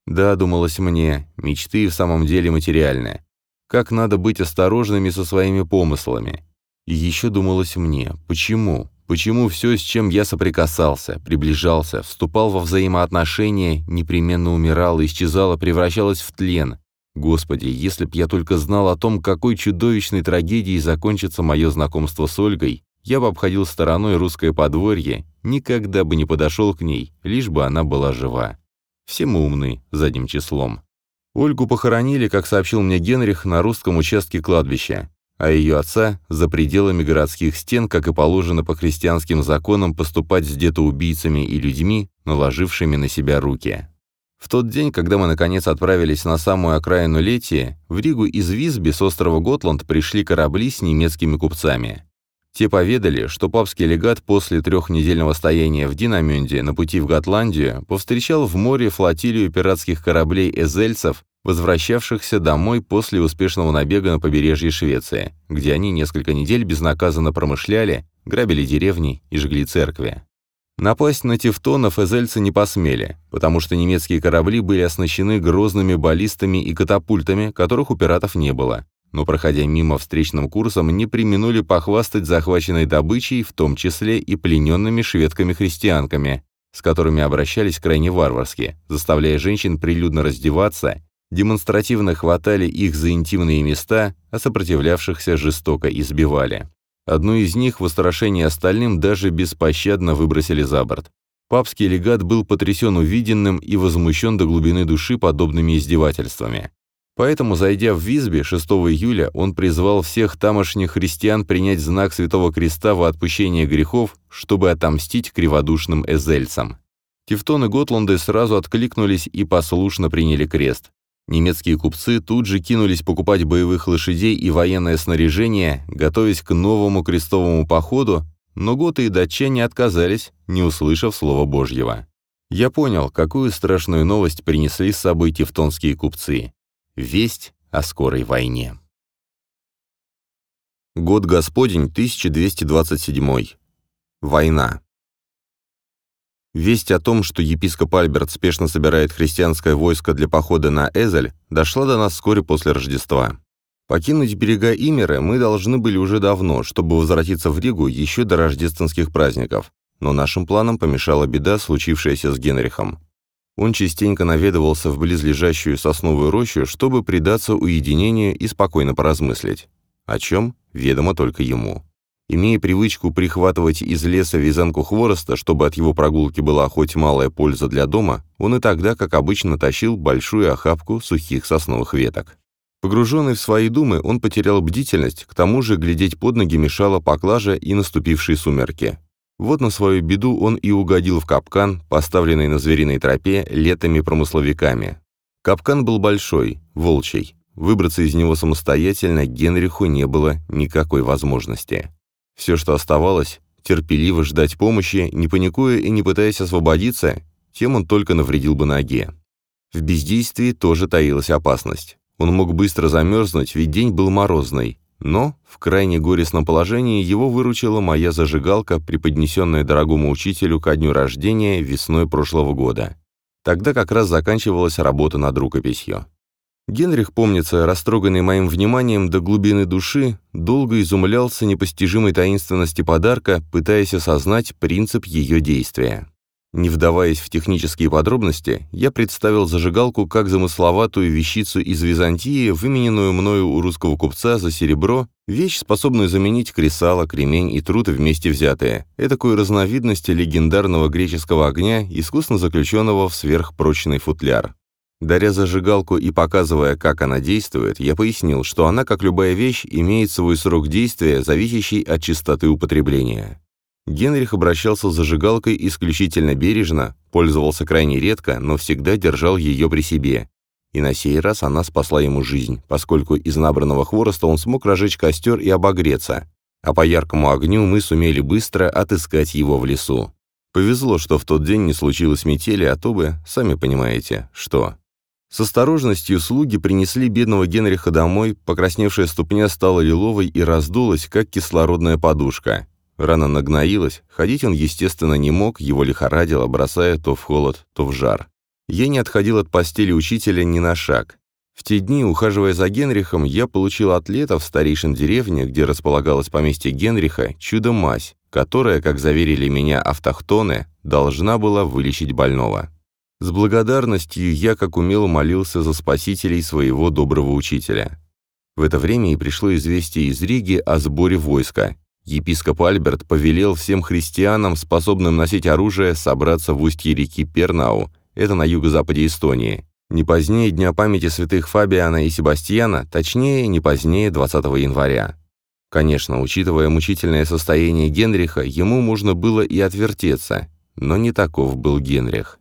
Да, думалось мне, мечты в самом деле материальные как надо быть осторожными со своими помыслами. И еще думалось мне, почему? Почему все, с чем я соприкасался, приближался, вступал во взаимоотношения, непременно умирало, исчезало, превращалось в тлен? Господи, если б я только знал о том, какой чудовищной трагедией закончится мое знакомство с Ольгой, я бы обходил стороной русское подворье, никогда бы не подошел к ней, лишь бы она была жива. Все мы умны, задним числом. Ольгу похоронили, как сообщил мне Генрих, на русском участке кладбища, а ее отца за пределами городских стен, как и положено по христианским законам поступать с детоубийцами и людьми, наложившими на себя руки. В тот день, когда мы наконец отправились на самую окраину Летии, в Ригу из Висби с острова Готланд пришли корабли с немецкими купцами. Те поведали, что папский легат после трехнедельного стояния в Динамюнде на пути в Готландию повстречал в море флотилию пиратских кораблей эзельцев, возвращавшихся домой после успешного набега на побережье Швеции, где они несколько недель безнаказанно промышляли, грабили деревни и жгли церкви. Напасть на тевтонов эзельцы не посмели, потому что немецкие корабли были оснащены грозными баллистами и катапультами, которых у пиратов не было но, проходя мимо встречным курсом, не применули похвастать захваченной добычей, в том числе и плененными шведками-христианками, с которыми обращались крайне варварски, заставляя женщин прилюдно раздеваться, демонстративно хватали их за интимные места, а сопротивлявшихся жестоко избивали. Одну из них в устрашении остальным даже беспощадно выбросили за борт. Папский легат был потрясен увиденным и возмущен до глубины души подобными издевательствами. Поэтому, зайдя в Визби 6 июля, он призвал всех тамошних христиан принять знак Святого Креста во отпущение грехов, чтобы отомстить криводушным эзельцам. Тевтоны Готланды сразу откликнулись и послушно приняли крест. Немецкие купцы тут же кинулись покупать боевых лошадей и военное снаряжение, готовясь к новому крестовому походу, но готы и датчане отказались, не услышав слова Божьего. Я понял, какую страшную новость принесли с собой тевтонские купцы. Весть о скорой войне. Год Господень, 1227. Война. Весть о том, что епископ Альберт спешно собирает христианское войско для похода на Эзель, дошла до нас вскоре после Рождества. Покинуть берега Имера мы должны были уже давно, чтобы возвратиться в Ригу еще до рождественских праздников, но нашим планам помешала беда, случившаяся с Генрихом. Он частенько наведывался в близлежащую сосновую рощу, чтобы предаться уединению и спокойно поразмыслить. О чем? Ведомо только ему. Имея привычку прихватывать из леса вязанку хвороста, чтобы от его прогулки была хоть малая польза для дома, он и тогда, как обычно, тащил большую охапку сухих сосновых веток. Погруженный в свои думы, он потерял бдительность, к тому же глядеть под ноги мешала поклажа и наступившие сумерки. Вот на свою беду он и угодил в капкан, поставленный на звериной тропе летами-промысловиками. Капкан был большой, волчий. Выбраться из него самостоятельно Генриху не было никакой возможности. Все, что оставалось, терпеливо ждать помощи, не паникуя и не пытаясь освободиться, тем он только навредил бы ноге. В бездействии тоже таилась опасность. Он мог быстро замерзнуть, ведь день был морозный. Но в крайне горестном положении его выручила моя зажигалка, преподнесенная дорогому учителю ко дню рождения весной прошлого года. Тогда как раз заканчивалась работа над рукописью. Генрих, помнится, растроганный моим вниманием до глубины души, долго изумлялся непостижимой таинственности подарка, пытаясь осознать принцип ее действия. Не вдаваясь в технические подробности, я представил зажигалку как замысловатую вещицу из Византии, вымененную мною у русского купца за серебро, вещь, способную заменить кресало, кремень и труд вместе взятые, этакую разновидность легендарного греческого огня, искусно заключенного в сверхпрочный футляр. Даря зажигалку и показывая, как она действует, я пояснил, что она, как любая вещь, имеет свой срок действия, зависящий от частоты употребления. Генрих обращался с зажигалкой исключительно бережно, пользовался крайне редко, но всегда держал ее при себе. И на сей раз она спасла ему жизнь, поскольку из набранного хвороста он смог разжечь костер и обогреться, а по яркому огню мы сумели быстро отыскать его в лесу. Повезло, что в тот день не случилось метели, а то бы, сами понимаете, что. С осторожностью слуги принесли бедного Генриха домой, покрасневшая ступня стала лиловой и раздулась, как кислородная подушка. Рана нагноилась, ходить он, естественно, не мог, его лихорадило, бросая то в холод, то в жар. Я не отходил от постели учителя ни на шаг. В те дни, ухаживая за Генрихом, я получил от лета в старейшин деревне, где располагалось поместье Генриха, чудо-мазь, которая, как заверили меня автохтоны, должна была вылечить больного. С благодарностью я, как умело, молился за спасителей своего доброго учителя. В это время и пришло известие из Риги о сборе войска, Епископ Альберт повелел всем христианам, способным носить оружие, собраться в устье реки Пернау, это на юго-западе Эстонии, не позднее Дня памяти святых Фабиана и Себастьяна, точнее, не позднее 20 января. Конечно, учитывая мучительное состояние Генриха, ему можно было и отвертеться, но не таков был Генрих.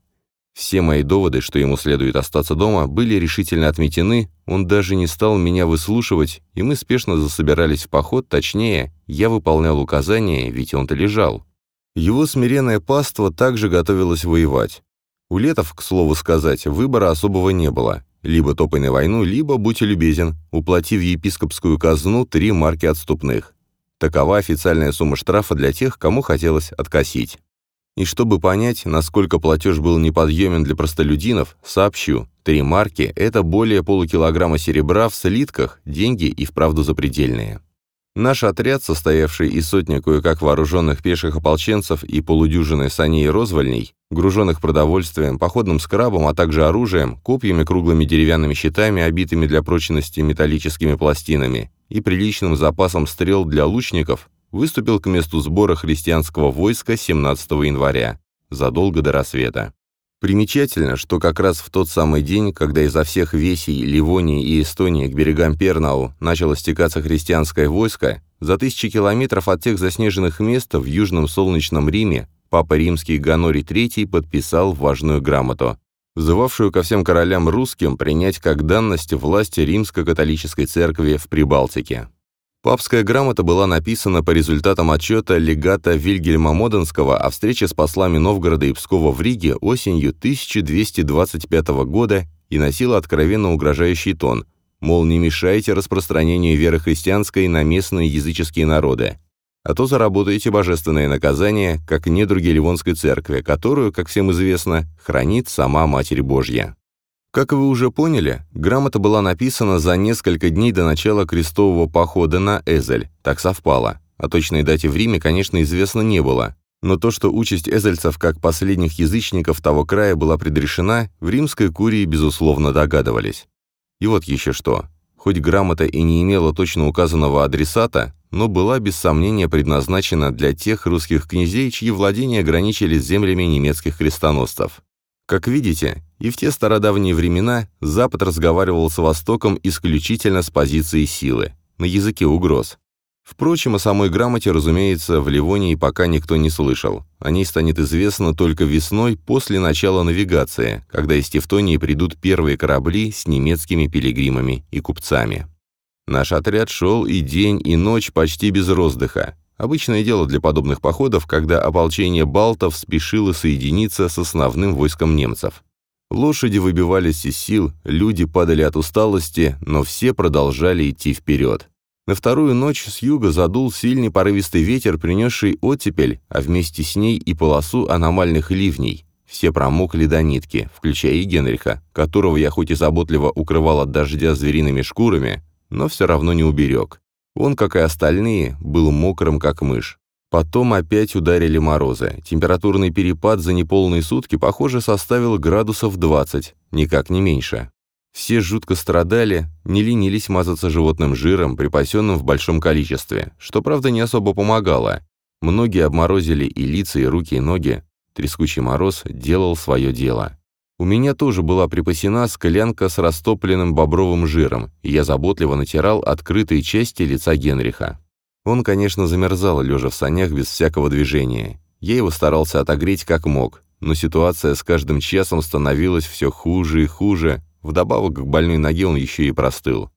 Все мои доводы, что ему следует остаться дома, были решительно отметены, он даже не стал меня выслушивать, и мы спешно засобирались в поход, точнее, я выполнял указания, ведь он-то лежал. Его смиренное паство также готовилось воевать. У летов, к слову сказать, выбора особого не было. Либо топай на войну, либо, будь любезен, уплати в епископскую казну три марки отступных. Такова официальная сумма штрафа для тех, кому хотелось откосить. И чтобы понять, насколько платеж был неподъемен для простолюдинов, сообщу, три марки – это более полукилограмма серебра в слитках, деньги и вправду запредельные. Наш отряд, состоявший из сотни кое-как вооруженных пеших ополченцев и полудюжины саней и розвольней, груженных продовольствием, походным скрабом, а также оружием, копьями, круглыми деревянными щитами, обитыми для прочности металлическими пластинами, и приличным запасом стрел для лучников, выступил к месту сбора христианского войска 17 января, задолго до рассвета. Примечательно, что как раз в тот самый день, когда изо всех весей Ливонии и Эстонии к берегам Пернау начало стекаться христианское войско, за тысячи километров от тех заснеженных мест в Южном Солнечном Риме Папа Римский Ганорий III подписал важную грамоту, взывавшую ко всем королям русским принять как данность власти римско-католической церкви в Прибалтике. Папская грамота была написана по результатам отчета легата Вильгельма Моденского о встрече с послами Новгорода и Пскова в Риге осенью 1225 года и носила откровенно угрожающий тон, мол, не мешайте распространению веры христианской на местные языческие народы, а то заработаете божественное наказание, как недруги Ливонской церкви, которую, как всем известно, хранит сама Матерь Божья. Как вы уже поняли, грамота была написана за несколько дней до начала крестового похода на Эзель, так совпало. О точной дате в Риме, конечно, известно не было. Но то, что участь эзельцев как последних язычников того края была предрешена, в римской курии, безусловно, догадывались. И вот еще что. Хоть грамота и не имела точно указанного адресата, но была без сомнения предназначена для тех русских князей, чьи владения граничили с землями немецких крестоносцев. Как видите, и в те стародавние времена Запад разговаривал с Востоком исключительно с позиции силы, на языке угроз. Впрочем, о самой грамоте, разумеется, в Ливонии пока никто не слышал. О ней станет известно только весной после начала навигации, когда из Тевтонии придут первые корабли с немецкими пилигримами и купцами. Наш отряд шел и день, и ночь почти без роздыха. Обычное дело для подобных походов, когда ополчение балтов спешило соединиться с основным войском немцев. Лошади выбивались из сил, люди падали от усталости, но все продолжали идти вперед. На вторую ночь с юга задул сильный порывистый ветер, принесший оттепель, а вместе с ней и полосу аномальных ливней. Все промокли до нитки, включая и Генриха, которого я хоть и заботливо укрывал от дождя звериными шкурами, но все равно не уберег. Он, как и остальные, был мокрым, как мышь. Потом опять ударили морозы. Температурный перепад за неполные сутки, похоже, составил градусов 20, никак не меньше. Все жутко страдали, не ленились мазаться животным жиром, припасенным в большом количестве, что, правда, не особо помогало. Многие обморозили и лица, и руки, и ноги. Трескучий мороз делал свое дело. У меня тоже была припасена склянка с растопленным бобровым жиром, и я заботливо натирал открытые части лица Генриха. Он, конечно, замерзал, лежа в санях без всякого движения. Я его старался отогреть как мог, но ситуация с каждым часом становилась все хуже и хуже, Вдобавок к больной ноге он еще и простыл.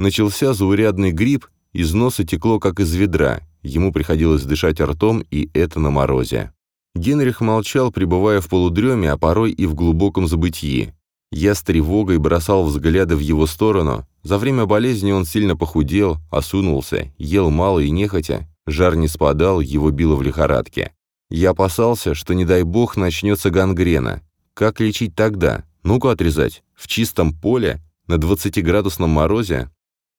Начался заурядный грипп, из носа текло, как из ведра. Ему приходилось дышать ртом, и это на морозе. Генрих молчал, пребывая в полудреме, а порой и в глубоком забытии. Я с тревогой бросал взгляды в его сторону. За время болезни он сильно похудел, осунулся, ел мало и нехотя. Жар не спадал, его било в лихорадке. Я опасался, что, не дай бог, начнется гангрена. Как лечить тогда? Ну-ка отрезать. В чистом поле? На 20-градусном морозе?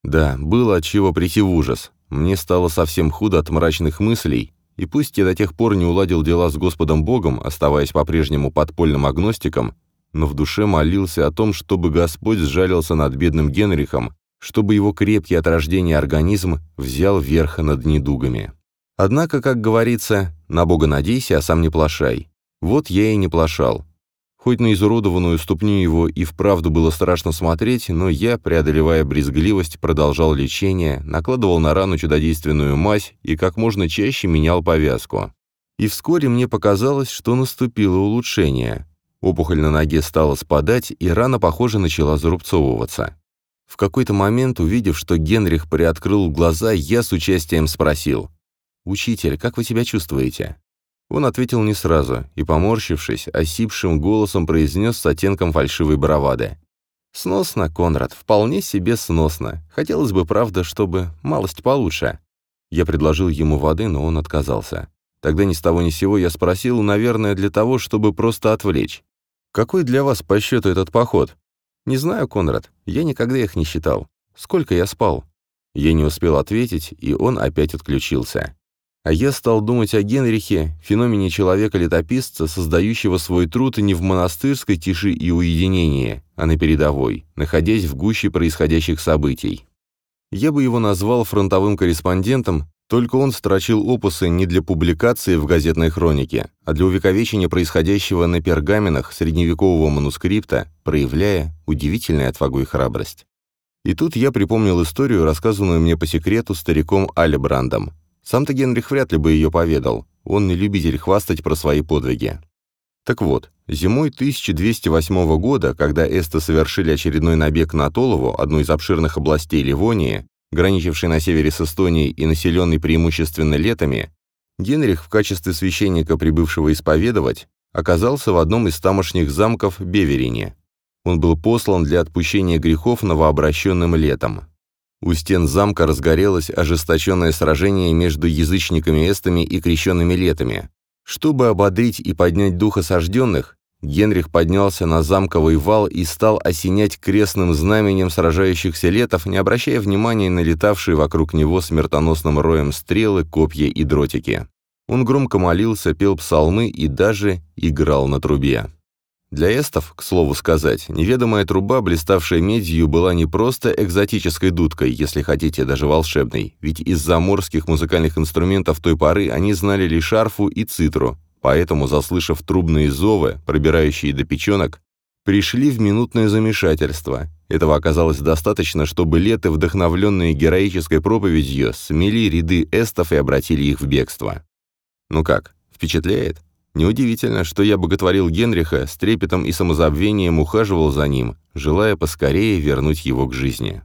Да, было от чего прийти в ужас. Мне стало совсем худо от мрачных мыслей, и пусть я до тех пор не уладил дела с Господом Богом, оставаясь по-прежнему подпольным агностиком, но в душе молился о том, чтобы Господь сжалился над бедным Генрихом, чтобы его крепкий от рождения организм взял верх над недугами. Однако, как говорится, на Бога надейся, а сам не плашай. Вот я и не плашал. Хоть на изуродованную ступню его и вправду было страшно смотреть, но я, преодолевая брезгливость, продолжал лечение, накладывал на рану чудодейственную мазь и как можно чаще менял повязку. И вскоре мне показалось, что наступило улучшение. Опухоль на ноге стала спадать, и рана, похоже, начала зарубцовываться. В какой-то момент, увидев, что Генрих приоткрыл глаза, я с участием спросил. «Учитель, как вы себя чувствуете?» Он ответил не сразу и, поморщившись, осипшим голосом произнес с оттенком фальшивой бравады. «Сносно, Конрад, вполне себе сносно. Хотелось бы, правда, чтобы малость получше». Я предложил ему воды, но он отказался. Тогда ни с того ни сего я спросил, наверное, для того, чтобы просто отвлечь. «Какой для вас по счету этот поход?» «Не знаю, Конрад. Я никогда их не считал. Сколько я спал?» Я не успел ответить, и он опять отключился. А я стал думать о Генрихе, феномене человека-летописца, создающего свой труд не в монастырской тиши и уединении, а на передовой, находясь в гуще происходящих событий. Я бы его назвал фронтовым корреспондентом, только он строчил опусы не для публикации в газетной хронике, а для увековечения происходящего на пергаменах средневекового манускрипта, проявляя удивительную отвагу и храбрость. И тут я припомнил историю, рассказанную мне по секрету стариком Алебрандом, сам-то Генрих вряд ли бы ее поведал, он не любитель хвастать про свои подвиги. Так вот, зимой 1208 года, когда эсты совершили очередной набег на Толову, одну из обширных областей Ливонии, граничившей на севере с Эстонией и населенной преимущественно летами, Генрих в качестве священника, прибывшего исповедовать, оказался в одном из тамошних замков Беверине. Он был послан для отпущения грехов новообращенным летом. У стен замка разгорелось ожесточенное сражение между язычниками-эстами и крещенными летами. Чтобы ободрить и поднять дух осажденных, Генрих поднялся на замковый вал и стал осенять крестным знаменем сражающихся летов, не обращая внимания на летавшие вокруг него смертоносным роем стрелы, копья и дротики. Он громко молился, пел псалмы и даже играл на трубе. Для эстов, к слову сказать, неведомая труба, блиставшая медью, была не просто экзотической дудкой, если хотите, даже волшебной, ведь из заморских музыкальных инструментов той поры они знали лишь арфу и цитру, поэтому, заслышав трубные зовы, пробирающие до печенок, пришли в минутное замешательство. Этого оказалось достаточно, чтобы леты, вдохновленные героической проповедью, смели ряды эстов и обратили их в бегство. Ну как, впечатляет? Неудивительно, что я боготворил Генриха, с трепетом и самозабвением ухаживал за ним, желая поскорее вернуть его к жизни.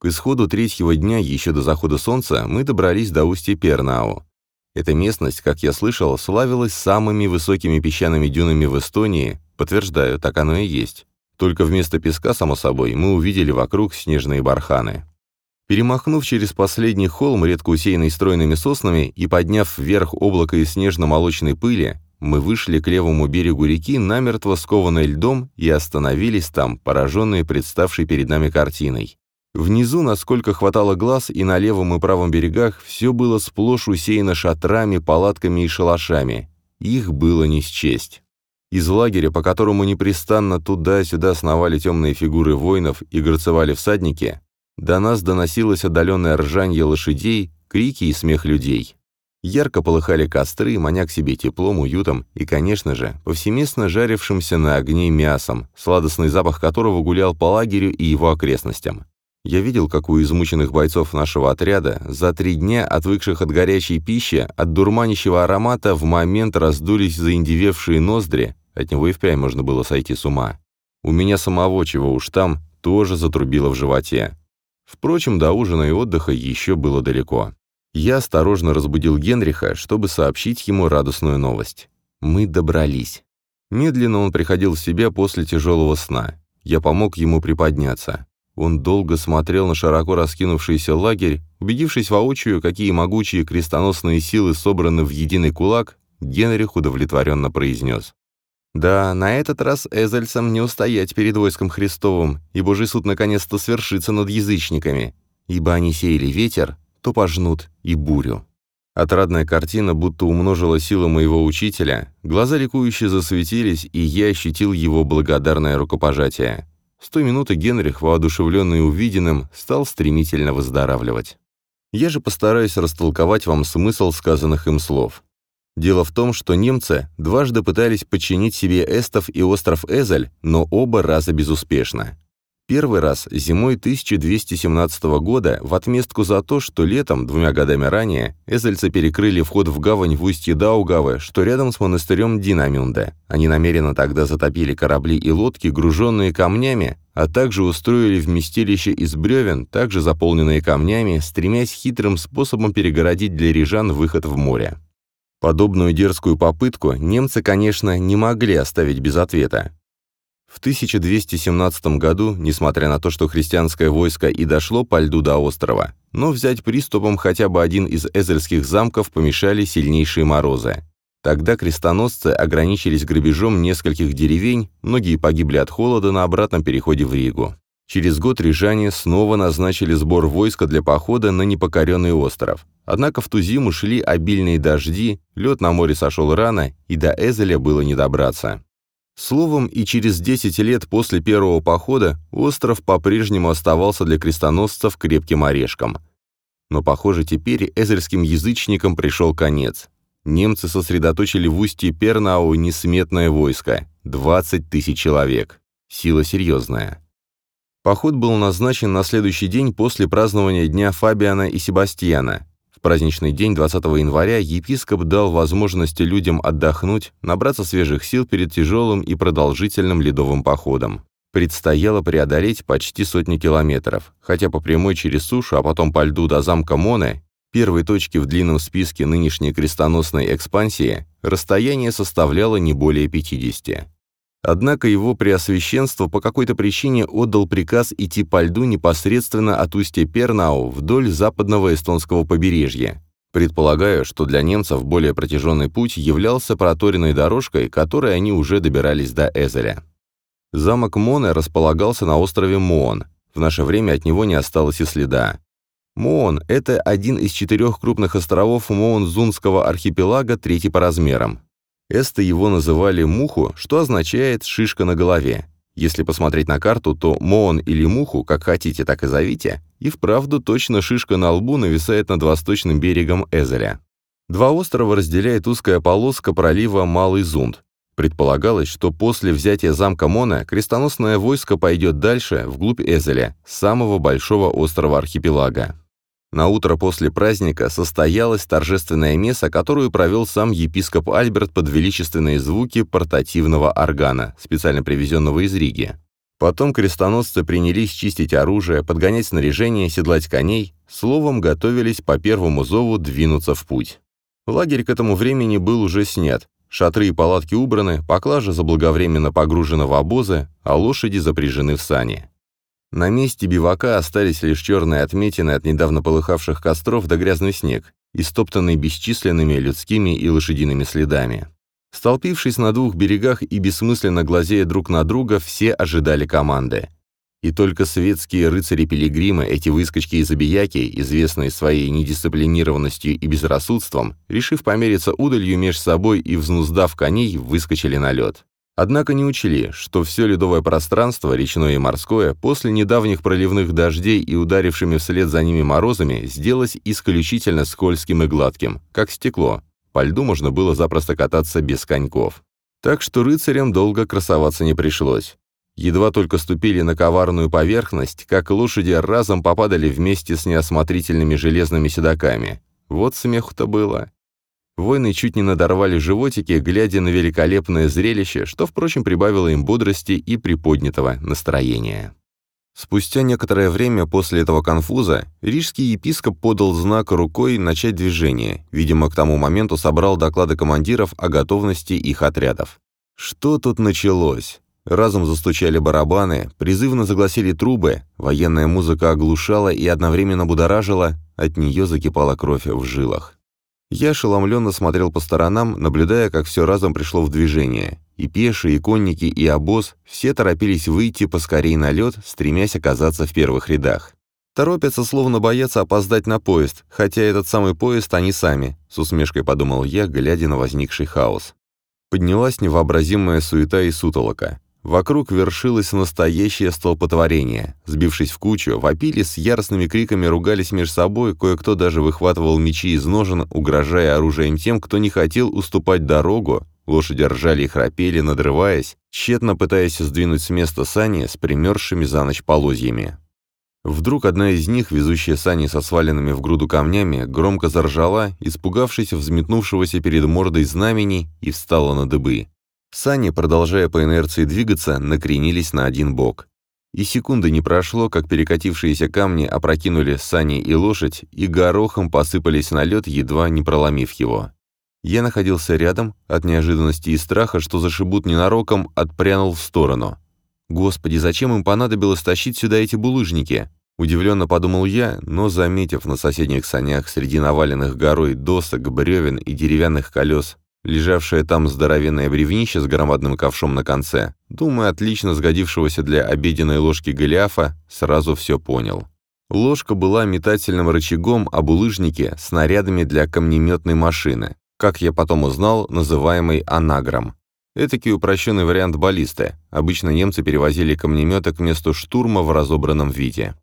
К исходу третьего дня, еще до захода солнца, мы добрались до устья Пернау. Эта местность, как я слышал, славилась самыми высокими песчаными дюнами в Эстонии, Подтверждаю, так оно и есть. Только вместо песка, само собой, мы увидели вокруг снежные барханы. Перемахнув через последний холм, редко усеянный стройными соснами, и подняв вверх облако из снежно-молочной пыли, мы вышли к левому берегу реки, намертво скованной льдом, и остановились там, пораженные представшей перед нами картиной. Внизу, насколько хватало глаз, и на левом и правом берегах все было сплошь усеяно шатрами, палатками и шалашами. Их было не счесть. Из лагеря, по которому непрестанно туда-сюда сновали темные фигуры воинов и горцевали всадники, до нас доносилось отдаленное ржанье лошадей, крики и смех людей. Ярко полыхали костры, маня к себе теплом, уютом и, конечно же, повсеместно жарившимся на огне мясом, сладостный запах которого гулял по лагерю и его окрестностям. Я видел, как у измученных бойцов нашего отряда за три дня, отвыкших от горячей пищи, от дурманящего аромата, в момент раздулись заиндевевшие ноздри, от него и впрямь можно было сойти с ума. У меня самого, чего уж там, тоже затрубило в животе. Впрочем, до ужина и отдыха еще было далеко. Я осторожно разбудил Генриха, чтобы сообщить ему радостную новость. Мы добрались. Медленно он приходил в себя после тяжелого сна. Я помог ему приподняться. Он долго смотрел на широко раскинувшийся лагерь, убедившись воочию, какие могучие крестоносные силы собраны в единый кулак, Генрих удовлетворенно произнес. «Да, на этот раз эзельцам не устоять перед войском Христовым, и Божий суд наконец-то свершится над язычниками, ибо они сеяли ветер, то пожнут и бурю». Отрадная картина будто умножила силы моего учителя, глаза ликующе засветились, и я ощутил его благодарное рукопожатие. С той минуты Генрих, воодушевленный увиденным, стал стремительно выздоравливать. Я же постараюсь растолковать вам смысл сказанных им слов. Дело в том, что немцы дважды пытались подчинить себе эстов и остров Эзель, но оба раза безуспешно. Первый раз зимой 1217 года в отместку за то, что летом, двумя годами ранее, эзельцы перекрыли вход в гавань в устье Даугавы, что рядом с монастырем Динамюнда. Они намеренно тогда затопили корабли и лодки, груженные камнями, а также устроили вместилище из бревен, также заполненные камнями, стремясь хитрым способом перегородить для рижан выход в море. Подобную дерзкую попытку немцы, конечно, не могли оставить без ответа. В 1217 году, несмотря на то, что христианское войско и дошло по льду до острова, но взять приступом хотя бы один из эзельских замков помешали сильнейшие морозы. Тогда крестоносцы ограничились грабежом нескольких деревень, многие погибли от холода на обратном переходе в Ригу. Через год рижане снова назначили сбор войска для похода на непокоренный остров. Однако в ту зиму шли обильные дожди, лед на море сошел рано, и до Эзеля было не добраться. Словом, и через 10 лет после первого похода остров по-прежнему оставался для крестоносцев крепким орешком. Но, похоже, теперь эзельским язычникам пришел конец. Немцы сосредоточили в устье Пернау несметное войско – 20 тысяч человек. Сила серьезная. Поход был назначен на следующий день после празднования Дня Фабиана и Себастьяна, праздничный день 20 января епископ дал возможность людям отдохнуть, набраться свежих сил перед тяжелым и продолжительным ледовым походом. Предстояло преодолеть почти сотни километров, хотя по прямой через сушу, а потом по льду до замка Моне, первой точки в длинном списке нынешней крестоносной экспансии, расстояние составляло не более 50. Однако его преосвященство по какой-то причине отдал приказ идти по льду непосредственно от устья Пернау вдоль западного эстонского побережья. Предполагаю, что для немцев более протяженный путь являлся проторенной дорожкой, которой они уже добирались до Эзеля. Замок Моне располагался на острове Моон. В наше время от него не осталось и следа. Моон – это один из четырех крупных островов Моон-Зунского архипелага, третий по размерам. Эсты его называли «муху», что означает «шишка на голове». Если посмотреть на карту, то Моон или Муху, как хотите, так и зовите, и вправду точно шишка на лбу нависает над восточным берегом Эзеля. Два острова разделяет узкая полоска пролива Малый Зунд. Предполагалось, что после взятия замка Мона крестоносное войско пойдет дальше, вглубь Эзеля, самого большого острова архипелага. На утро после праздника состоялась торжественная месса, которую провел сам епископ Альберт под величественные звуки портативного органа, специально привезенного из Риги. Потом крестоносцы принялись чистить оружие, подгонять снаряжение, седлать коней, словом, готовились по первому зову двинуться в путь. Лагерь к этому времени был уже снят. Шатры и палатки убраны, поклажа заблаговременно погружена в обозы, а лошади запряжены в сани. На месте бивака остались лишь черные отметины от недавно полыхавших костров да грязный снег, истоптанный бесчисленными людскими и лошадиными следами. Столпившись на двух берегах и бессмысленно глазея друг на друга, все ожидали команды. И только светские рыцари-пилигримы, эти выскочки и забияки, известные своей недисциплинированностью и безрассудством, решив помериться удалью меж собой и взнуздав коней, выскочили на лед. Однако не учли, что все ледовое пространство, речное и морское, после недавних проливных дождей и ударившими вслед за ними морозами, сделалось исключительно скользким и гладким, как стекло. По льду можно было запросто кататься без коньков. Так что рыцарям долго красоваться не пришлось. Едва только ступили на коварную поверхность, как лошади разом попадали вместе с неосмотрительными железными седаками. Вот смеху-то было. Воины чуть не надорвали животики, глядя на великолепное зрелище, что, впрочем, прибавило им бодрости и приподнятого настроения. Спустя некоторое время после этого конфуза рижский епископ подал знак рукой начать движение, видимо, к тому моменту собрал доклады командиров о готовности их отрядов. Что тут началось? Разом застучали барабаны, призывно загласили трубы, военная музыка оглушала и одновременно будоражила, от нее закипала кровь в жилах. Я ошеломленно смотрел по сторонам, наблюдая, как все разом пришло в движение. И пешие, и конники, и обоз все торопились выйти поскорей на лед, стремясь оказаться в первых рядах. Торопятся, словно боятся опоздать на поезд, хотя этот самый поезд они сами, с усмешкой подумал я, глядя на возникший хаос. Поднялась невообразимая суета и сутолока. Вокруг вершилось настоящее столпотворение. Сбившись в кучу, вопили с яростными криками, ругались между собой, кое-кто даже выхватывал мечи из ножен, угрожая оружием тем, кто не хотел уступать дорогу. Лошади ржали и храпели, надрываясь, тщетно пытаясь сдвинуть с места сани с примерзшими за ночь полозьями. Вдруг одна из них, везущая сани со сваленными в груду камнями, громко заржала, испугавшись взметнувшегося перед мордой знамени, и встала на дыбы. Сани, продолжая по инерции двигаться, накренились на один бок. И секунды не прошло, как перекатившиеся камни опрокинули сани и лошадь, и горохом посыпались на лед, едва не проломив его. Я находился рядом, от неожиданности и страха, что зашибут ненароком, отпрянул в сторону. «Господи, зачем им понадобилось тащить сюда эти булыжники?» Удивленно подумал я, но, заметив на соседних санях среди наваленных горой досок, бревен и деревянных колес Лежавшее там здоровенное бревнище с громадным ковшом на конце, думаю, отлично сгодившегося для обеденной ложки Голиафа, сразу все понял. Ложка была метательным рычагом, а булыжники — снарядами для камнеметной машины, как я потом узнал, называемый анагром. Этакий упрощенный вариант баллисты. Обычно немцы перевозили камнеметы к месту штурма в разобранном виде.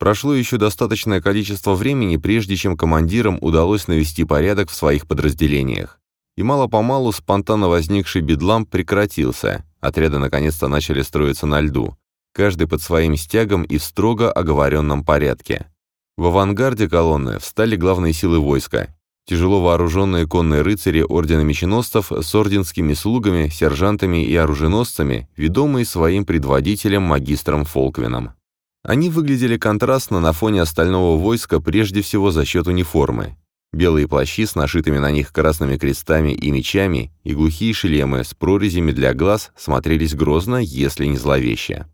Прошло еще достаточное количество времени, прежде чем командирам удалось навести порядок в своих подразделениях и мало-помалу спонтанно возникший бедлам прекратился, отряды наконец-то начали строиться на льду, каждый под своим стягом и в строго оговоренном порядке. В авангарде колонны встали главные силы войска, тяжело вооруженные конные рыцари ордена меченосцев с орденскими слугами, сержантами и оруженосцами, ведомые своим предводителем магистром Фолквином. Они выглядели контрастно на фоне остального войска прежде всего за счет униформы. Белые плащи с нашитыми на них красными крестами и мечами и глухие шлемы с прорезями для глаз смотрелись грозно, если не зловеще.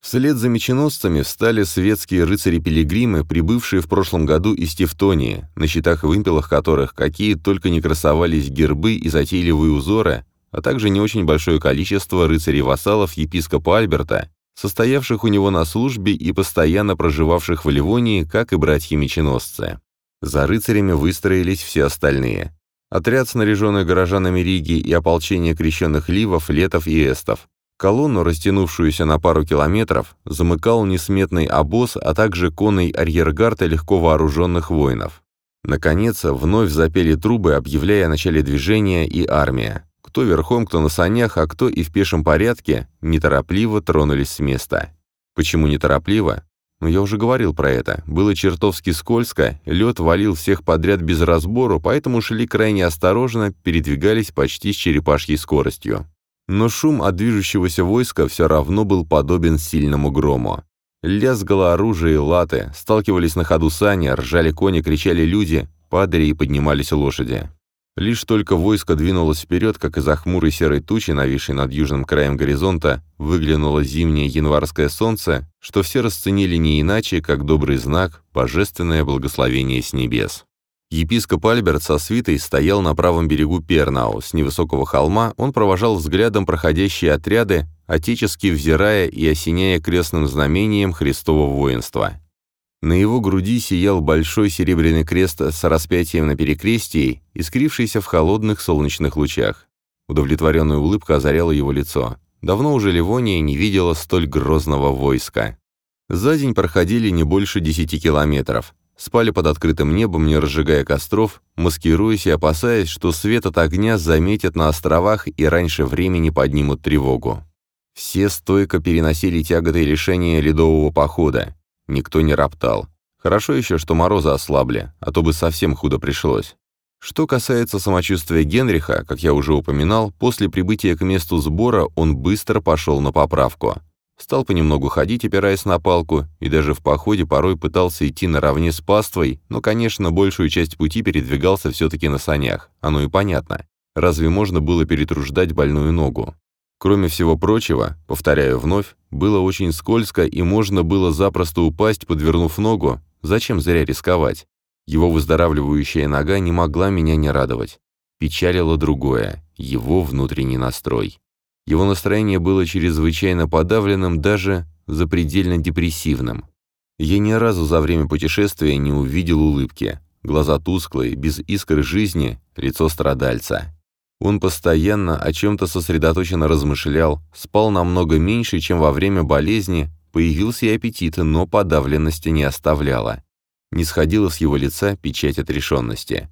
Вслед за меченосцами встали светские рыцари-пилигримы, прибывшие в прошлом году из Тевтонии, на щитах и вымпелах которых какие только не красовались гербы и затейливые узоры, а также не очень большое количество рыцарей-вассалов епископа Альберта, состоявших у него на службе и постоянно проживавших в Ливонии, как и братья-меченосцы. За рыцарями выстроились все остальные. Отряд, снаряженный горожанами Риги и ополчение крещенных ливов, летов и эстов. Колонну, растянувшуюся на пару километров, замыкал несметный обоз, а также конный арьергард и легко вооруженных воинов. Наконец, вновь запели трубы, объявляя о начале движения, и армия. Кто верхом, кто на санях, а кто и в пешем порядке, неторопливо тронулись с места. Почему неторопливо? Но я уже говорил про это. Было чертовски скользко, лед валил всех подряд без разбору, поэтому шли крайне осторожно, передвигались почти с черепашьей скоростью. Но шум от движущегося войска все равно был подобен сильному грому. Лязгало оружие и латы, сталкивались на ходу сани, ржали кони, кричали люди, падали и поднимались лошади. Лишь только войско двинулось вперед, как из-за хмурой серой тучи, нависшей над южным краем горизонта, выглянуло зимнее январское солнце, что все расценили не иначе, как добрый знак, божественное благословение с небес. Епископ Альберт со свитой стоял на правом берегу Пернау. С невысокого холма он провожал взглядом проходящие отряды, отечески взирая и осеняя крестным знамением Христового воинства. На его груди сиял большой серебряный крест с распятием на перекрестии, искрившийся в холодных солнечных лучах. Удовлетворенная улыбка озаряла его лицо. Давно уже Ливония не видела столь грозного войска. За день проходили не больше десяти километров. Спали под открытым небом, не разжигая костров, маскируясь и опасаясь, что свет от огня заметят на островах и раньше времени поднимут тревогу. Все стойко переносили тяготы и лишения ледового похода. Никто не роптал. Хорошо еще, что морозы ослабли, а то бы совсем худо пришлось. Что касается самочувствия Генриха, как я уже упоминал, после прибытия к месту сбора он быстро пошел на поправку. Стал понемногу ходить, опираясь на палку, и даже в походе порой пытался идти наравне с паствой, но, конечно, большую часть пути передвигался все-таки на санях. Оно и понятно. Разве можно было перетруждать больную ногу? Кроме всего прочего, повторяю вновь, было очень скользко и можно было запросто упасть, подвернув ногу. Зачем зря рисковать? Его выздоравливающая нога не могла меня не радовать. Печалило другое — его внутренний настрой. Его настроение было чрезвычайно подавленным, даже запредельно депрессивным. Я ни разу за время путешествия не увидел улыбки. Глаза тусклые, без искры жизни, лицо страдальца. Он постоянно о чем-то сосредоточенно размышлял, спал намного меньше, чем во время болезни, появился и аппетит, но подавленности не оставляла. Не сходила с его лица печать отрешенности.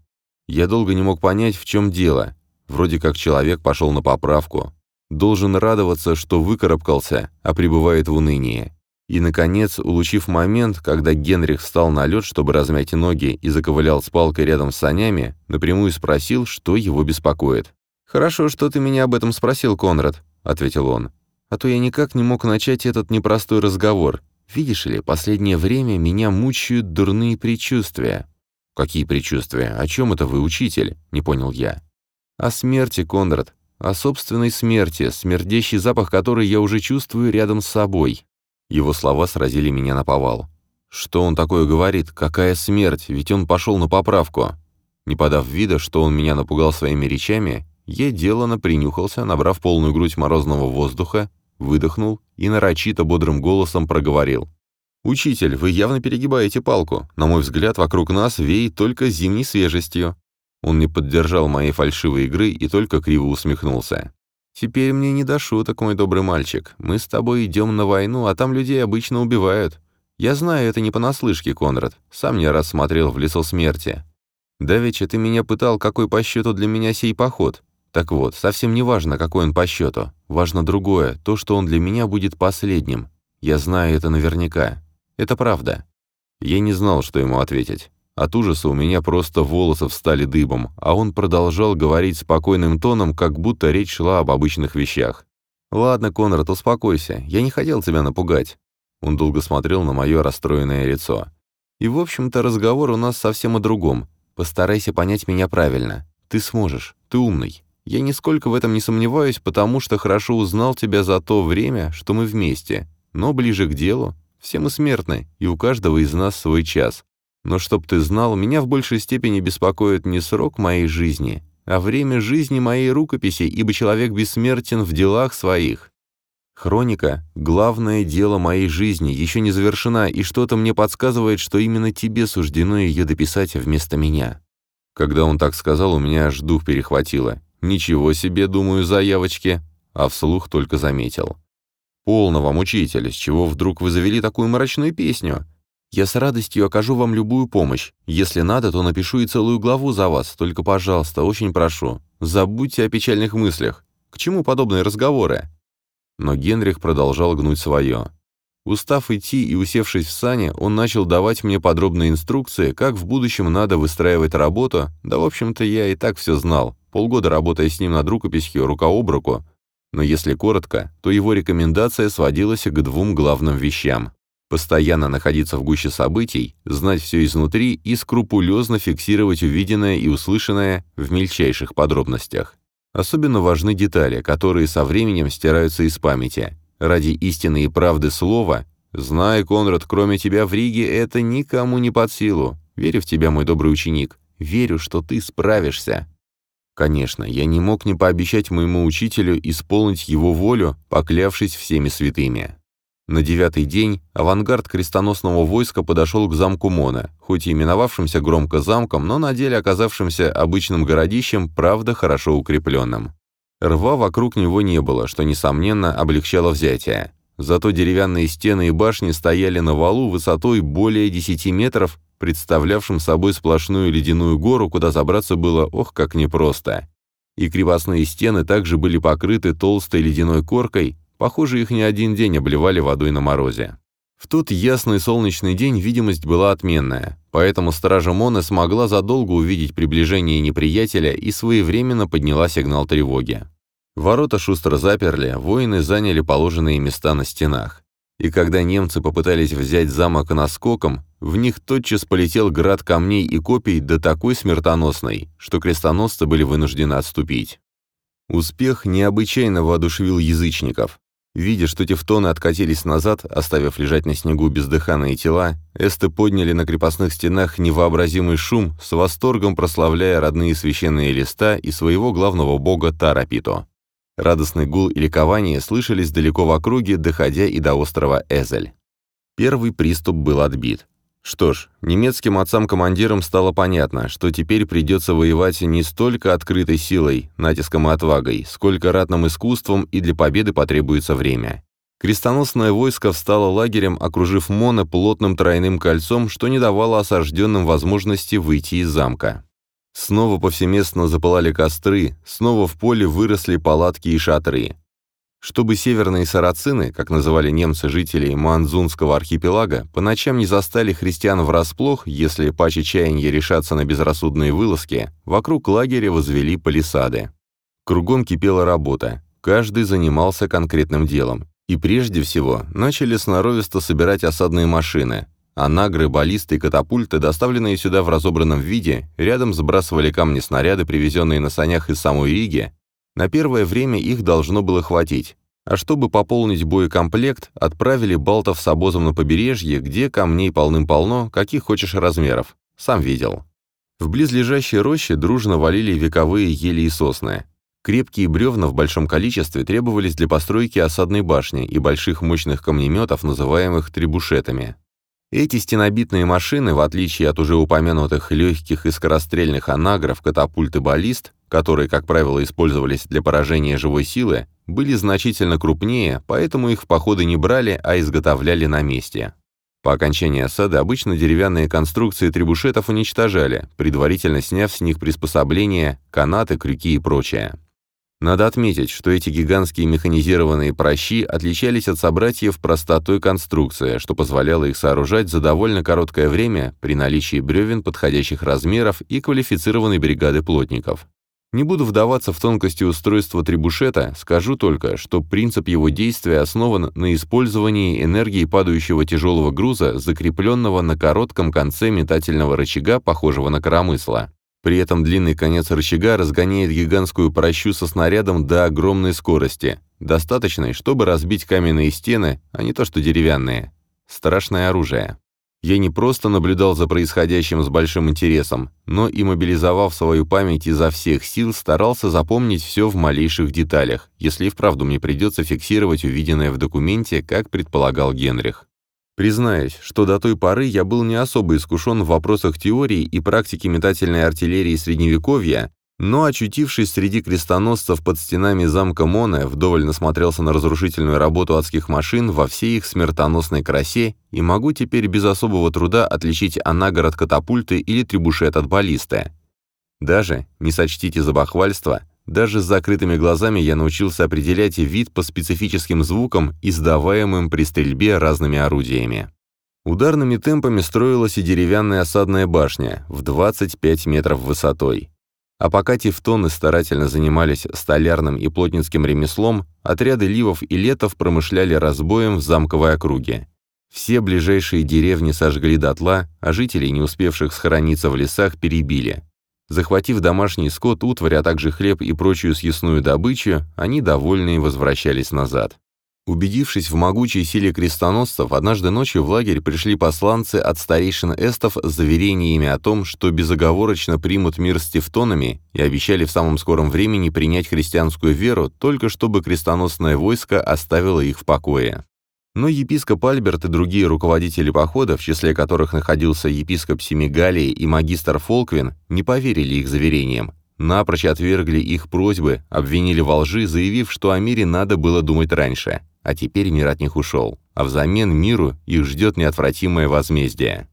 Я долго не мог понять, в чем дело. Вроде как человек пошел на поправку. Должен радоваться, что выкарабкался, а пребывает в унынии. И, наконец, улучив момент, когда Генрих встал на лед, чтобы размять ноги, и заковылял с палкой рядом с санями, напрямую спросил, что его беспокоит. «Хорошо, что ты меня об этом спросил, Конрад», — ответил он. «А то я никак не мог начать этот непростой разговор. Видишь ли, последнее время меня мучают дурные предчувствия». «Какие предчувствия? О чем это вы, учитель?» — не понял я. «О смерти, Конрад. О собственной смерти, смердящий запах которой я уже чувствую рядом с собой». Его слова сразили меня на повал. «Что он такое говорит? Какая смерть? Ведь он пошел на поправку». Не подав вида, что он меня напугал своими речами, я делано принюхался, набрав полную грудь морозного воздуха, выдохнул и нарочито бодрым голосом проговорил. «Учитель, вы явно перегибаете палку. На мой взгляд, вокруг нас веет только зимней свежестью». Он не поддержал моей фальшивой игры и только криво усмехнулся. «Теперь мне не до шуток, мой добрый мальчик. Мы с тобой идем на войну, а там людей обычно убивают. Я знаю это не понаслышке, Конрад. Сам не раз смотрел в лесо смерти. Давеча ты меня пытал, какой по счету для меня сей поход. Так вот, совсем не важно, какой он по счету. Важно другое, то, что он для меня будет последним. Я знаю это наверняка. Это правда. Я не знал, что ему ответить. От ужаса у меня просто волосы встали дыбом, а он продолжал говорить спокойным тоном, как будто речь шла об обычных вещах. «Ладно, Конрад, успокойся. Я не хотел тебя напугать». Он долго смотрел на мое расстроенное лицо. «И, в общем-то, разговор у нас совсем о другом. Постарайся понять меня правильно. Ты сможешь. Ты умный. Я нисколько в этом не сомневаюсь, потому что хорошо узнал тебя за то время, что мы вместе. Но ближе к делу. Все мы смертны, и у каждого из нас свой час. Но чтоб ты знал, меня в большей степени беспокоит не срок моей жизни, а время жизни моей рукописи, ибо человек бессмертен в делах своих. Хроника — главное дело моей жизни, еще не завершена, и что-то мне подсказывает, что именно тебе суждено ее дописать вместо меня. Когда он так сказал, у меня аж дух перехватило. «Ничего себе, думаю, заявочки», а вслух только заметил. «Полно вам, учитель, с чего вдруг вы завели такую мрачную песню? Я с радостью окажу вам любую помощь. Если надо, то напишу и целую главу за вас, только, пожалуйста, очень прошу, забудьте о печальных мыслях. К чему подобные разговоры?» Но Генрих продолжал гнуть свое. Устав идти и усевшись в сане, он начал давать мне подробные инструкции, как в будущем надо выстраивать работу, да, в общем-то, я и так все знал, полгода работая с ним над рукописью рука об руку, но если коротко, то его рекомендация сводилась к двум главным вещам. Постоянно находиться в гуще событий, знать все изнутри и скрупулезно фиксировать увиденное и услышанное в мельчайших подробностях. Особенно важны детали, которые со временем стираются из памяти. Ради истины и правды слова «Знай, Конрад, кроме тебя в Риге это никому не под силу. Верю в тебя, мой добрый ученик. Верю, что ты справишься». Конечно, я не мог не пообещать моему учителю исполнить его волю, поклявшись всеми святыми. На девятый день авангард крестоносного войска подошел к замку Мона, хоть и именовавшимся громко замком, но на деле оказавшимся обычным городищем, правда, хорошо укрепленным. Рва вокруг него не было, что, несомненно, облегчало взятие. Зато деревянные стены и башни стояли на валу высотой более 10 метров, представлявшим собой сплошную ледяную гору, куда забраться было ох как непросто. И крепостные стены также были покрыты толстой ледяной коркой, Похоже, их не один день обливали водой на морозе. В тот ясный солнечный день видимость была отменная, поэтому стража Моны смогла задолго увидеть приближение неприятеля и своевременно подняла сигнал тревоги. Ворота шустро заперли, воины заняли положенные места на стенах. И когда немцы попытались взять замок наскоком, в них тотчас полетел град камней и копий до такой смертоносной, что крестоносцы были вынуждены отступить. Успех необычайно воодушевил язычников. Видя, что тевтоны откатились назад, оставив лежать на снегу бездыханные тела, эсты подняли на крепостных стенах невообразимый шум, с восторгом прославляя родные священные листа и своего главного бога Тарапито. Радостный гул и ликование слышались далеко в округе, доходя и до острова Эзель. Первый приступ был отбит. Что ж, немецким отцам-командирам стало понятно, что теперь придется воевать не столько открытой силой, натиском и отвагой, сколько ратным искусством, и для победы потребуется время. Крестоносное войско встало лагерем, окружив Мона плотным тройным кольцом, что не давало осажденным возможности выйти из замка. Снова повсеместно запылали костры, снова в поле выросли палатки и шатры. Чтобы северные сарацины, как называли немцы жителей Манзунского архипелага, по ночам не застали христиан врасплох, если паче чаяния решаться на безрассудные вылазки, вокруг лагеря возвели палисады. Кругом кипела работа, каждый занимался конкретным делом. И прежде всего начали сноровисто собирать осадные машины, а нагры, баллисты и катапульты, доставленные сюда в разобранном виде, рядом сбрасывали камни-снаряды, привезенные на санях из самой Риги, на первое время их должно было хватить. А чтобы пополнить боекомплект, отправили балтов с обозом на побережье, где камней полным-полно, каких хочешь размеров. Сам видел. В близлежащей роще дружно валили вековые ели и сосны. Крепкие бревна в большом количестве требовались для постройки осадной башни и больших мощных камнеметов, называемых трибушетами. Эти стенобитные машины, в отличие от уже упомянутых легких и скорострельных анагров, катапульт и баллист, которые, как правило, использовались для поражения живой силы, были значительно крупнее, поэтому их в походы не брали, а изготовляли на месте. По окончании осады обычно деревянные конструкции требушетов уничтожали, предварительно сняв с них приспособления, канаты, крюки и прочее. Надо отметить, что эти гигантские механизированные прощи отличались от собратьев простотой конструкции, что позволяло их сооружать за довольно короткое время при наличии бревен подходящих размеров и квалифицированной бригады плотников. Не буду вдаваться в тонкости устройства трибушета, скажу только, что принцип его действия основан на использовании энергии падающего тяжелого груза, закрепленного на коротком конце метательного рычага, похожего на коромысло. При этом длинный конец рычага разгоняет гигантскую прощу со снарядом до огромной скорости, достаточной, чтобы разбить каменные стены, а не то что деревянные. Страшное оружие. Я не просто наблюдал за происходящим с большим интересом, но и, мобилизовав свою память изо всех сил, старался запомнить все в малейших деталях, если и вправду мне придется фиксировать увиденное в документе, как предполагал Генрих. Признаюсь, что до той поры я был не особо искушен в вопросах теории и практики метательной артиллерии Средневековья, но, очутившись среди крестоносцев под стенами замка Моне, вдоволь насмотрелся на разрушительную работу адских машин во всей их смертоносной красе и могу теперь без особого труда отличить анагар от катапульты или трибушет от баллисты. Даже, не сочтите за бахвальство, даже с закрытыми глазами я научился определять вид по специфическим звукам, издаваемым при стрельбе разными орудиями. Ударными темпами строилась и деревянная осадная башня в 25 метров высотой. А пока тевтоны старательно занимались столярным и плотницким ремеслом, отряды ливов и летов промышляли разбоем в замковой округе. Все ближайшие деревни сожгли дотла, а жителей, не успевших схорониться в лесах, перебили. Захватив домашний скот, утварь, а также хлеб и прочую съестную добычу, они, довольные, возвращались назад. Убедившись в могучей силе крестоносцев, однажды ночью в лагерь пришли посланцы от старейшин эстов с заверениями о том, что безоговорочно примут мир с тевтонами и обещали в самом скором времени принять христианскую веру, только чтобы крестоносное войско оставило их в покое. Но епископ Альберт и другие руководители похода, в числе которых находился епископ Семигалии и магистр Фолквин, не поверили их заверениям, напрочь отвергли их просьбы, обвинили во лжи, заявив, что о мире надо было думать раньше а теперь мир от них ушел, а взамен миру их ждет неотвратимое возмездие.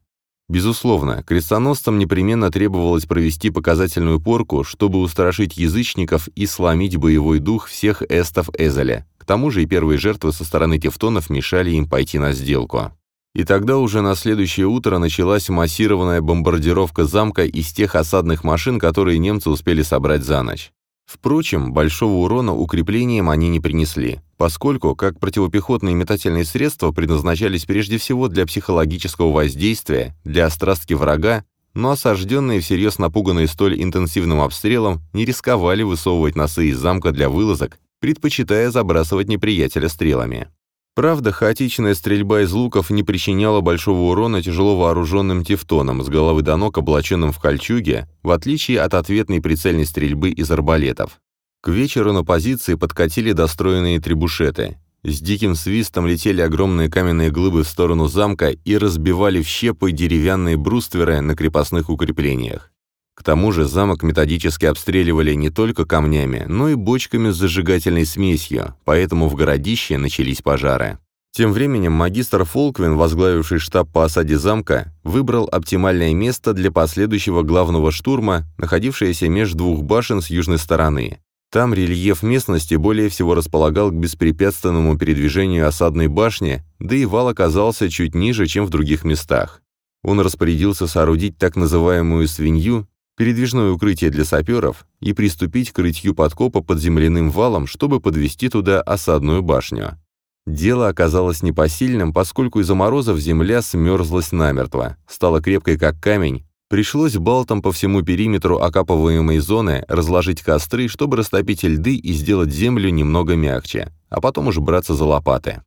Безусловно, крестоносцам непременно требовалось провести показательную порку, чтобы устрашить язычников и сломить боевой дух всех эстов Эзеля. К тому же и первые жертвы со стороны тевтонов мешали им пойти на сделку. И тогда уже на следующее утро началась массированная бомбардировка замка из тех осадных машин, которые немцы успели собрать за ночь. Впрочем, большого урона укреплениям они не принесли, поскольку, как противопехотные метательные средства, предназначались прежде всего для психологического воздействия, для острастки врага, но осажденные, всерьез напуганные столь интенсивным обстрелом, не рисковали высовывать носы из замка для вылазок, предпочитая забрасывать неприятеля стрелами. Правда, хаотичная стрельба из луков не причиняла большого урона тяжело вооруженным тефтонам с головы до ног, облаченным в кольчуге, в отличие от ответной прицельной стрельбы из арбалетов. К вечеру на позиции подкатили достроенные трибушеты. С диким свистом летели огромные каменные глыбы в сторону замка и разбивали в щепы деревянные брустверы на крепостных укреплениях. К тому же замок методически обстреливали не только камнями, но и бочками с зажигательной смесью, поэтому в городище начались пожары. Тем временем магистр Фолквин, возглавивший штаб по осаде замка, выбрал оптимальное место для последующего главного штурма, находившееся между двух башен с южной стороны. Там рельеф местности более всего располагал к беспрепятственному передвижению осадной башни, да и вал оказался чуть ниже, чем в других местах. Он распорядился соорудить так называемую «свинью», передвижное укрытие для саперов и приступить к рытью подкопа под земляным валом, чтобы подвести туда осадную башню. Дело оказалось непосильным, поскольку из-за морозов земля смерзлась намертво, стала крепкой как камень, пришлось балтам по всему периметру окапываемой зоны разложить костры, чтобы растопить льды и сделать землю немного мягче, а потом уже браться за лопаты.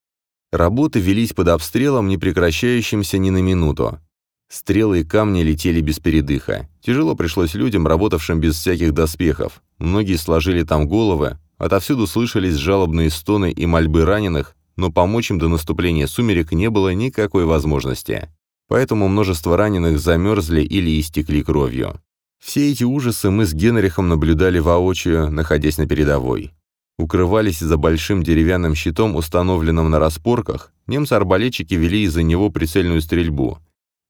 Работы велись под обстрелом, не прекращающимся ни на минуту. Стрелы и камни летели без передыха. Тяжело пришлось людям, работавшим без всяких доспехов. Многие сложили там головы, отовсюду слышались жалобные стоны и мольбы раненых, но помочь им до наступления сумерек не было никакой возможности. Поэтому множество раненых замерзли или истекли кровью. Все эти ужасы мы с Генрихом наблюдали воочию, находясь на передовой. Укрывались за большим деревянным щитом, установленным на распорках, немцы-арбалетчики вели из-за него прицельную стрельбу.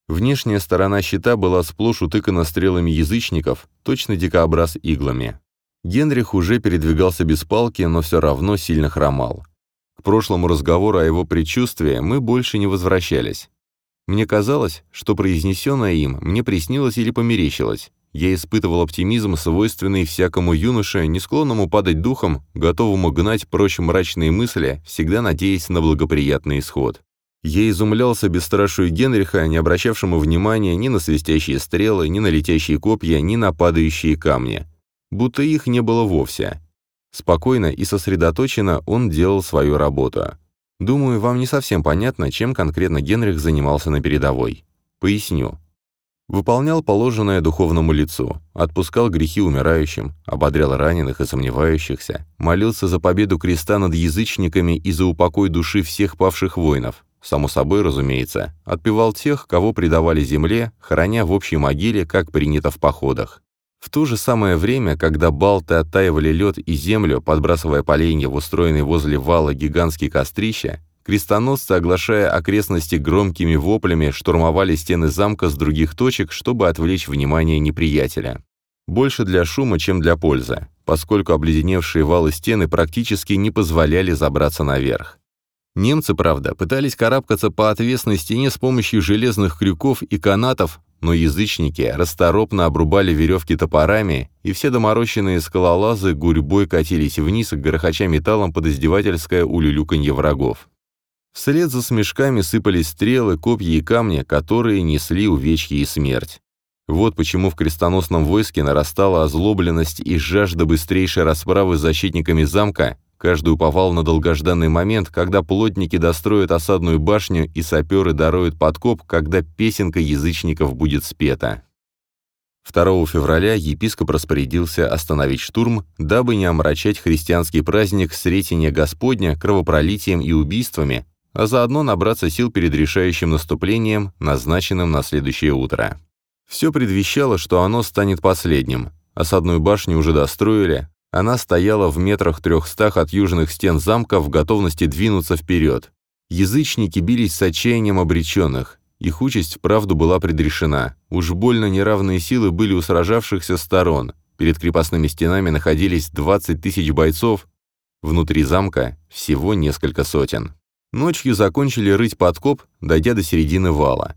Внешняя сторона щита была сплошь утыкана стрелами язычников, точно дикообраз иглами. Генрих уже передвигался без палки, но все равно сильно хромал. К прошлому разговору о его предчувствии мы больше не возвращались. Мне казалось, что произнесенное им мне приснилось или померещилось. Я испытывал оптимизм, свойственный всякому юноше, не склонному падать духом, готовому гнать прочь мрачные мысли, всегда надеясь на благоприятный исход. Я изумлялся бесстрашию Генриха, не обращавшему внимания ни на свистящие стрелы, ни на летящие копья, ни на падающие камни. Будто их не было вовсе. Спокойно и сосредоточенно он делал свою работу. Думаю, вам не совсем понятно, чем конкретно Генрих занимался на передовой. Поясню. Выполнял положенное духовному лицу, отпускал грехи умирающим, ободрял раненых и сомневающихся, молился за победу креста над язычниками и за упокой души всех павших воинов, Само собой, разумеется, отпевал тех, кого предавали земле, храня в общей могиле, как принято в походах. В то же самое время, когда балты оттаивали лед и землю, подбрасывая поленья в устроенный возле вала гигантский кострища, крестоносцы, оглашая окрестности громкими воплями, штурмовали стены замка с других точек, чтобы отвлечь внимание неприятеля. Больше для шума, чем для пользы, поскольку обледеневшие валы стены практически не позволяли забраться наверх. Немцы, правда, пытались карабкаться по отвесной стене с помощью железных крюков и канатов, но язычники расторопно обрубали веревки топорами, и все доморощенные скалолазы гурьбой катились вниз, грохоча металлом под издевательское улюлюканье врагов. Вслед за смешками сыпались стрелы, копья и камни, которые несли увечья и смерть. Вот почему в крестоносном войске нарастала озлобленность и жажда быстрейшей расправы с защитниками замка, каждый уповал на долгожданный момент, когда плотники достроят осадную башню и саперы даруют подкоп, когда песенка язычников будет спета. 2 февраля епископ распорядился остановить штурм, дабы не омрачать христианский праздник Сретения Господня кровопролитием и убийствами, а заодно набраться сил перед решающим наступлением, назначенным на следующее утро. Все предвещало, что оно станет последним. Осадную башню уже достроили, она стояла в метрах трехстах от южных стен замка в готовности двинуться вперед. Язычники бились с отчаянием обреченных. Их участь вправду была предрешена. Уж больно неравные силы были у сражавшихся сторон. Перед крепостными стенами находились 20 тысяч бойцов, внутри замка всего несколько сотен. Ночью закончили рыть подкоп, дойдя до середины вала.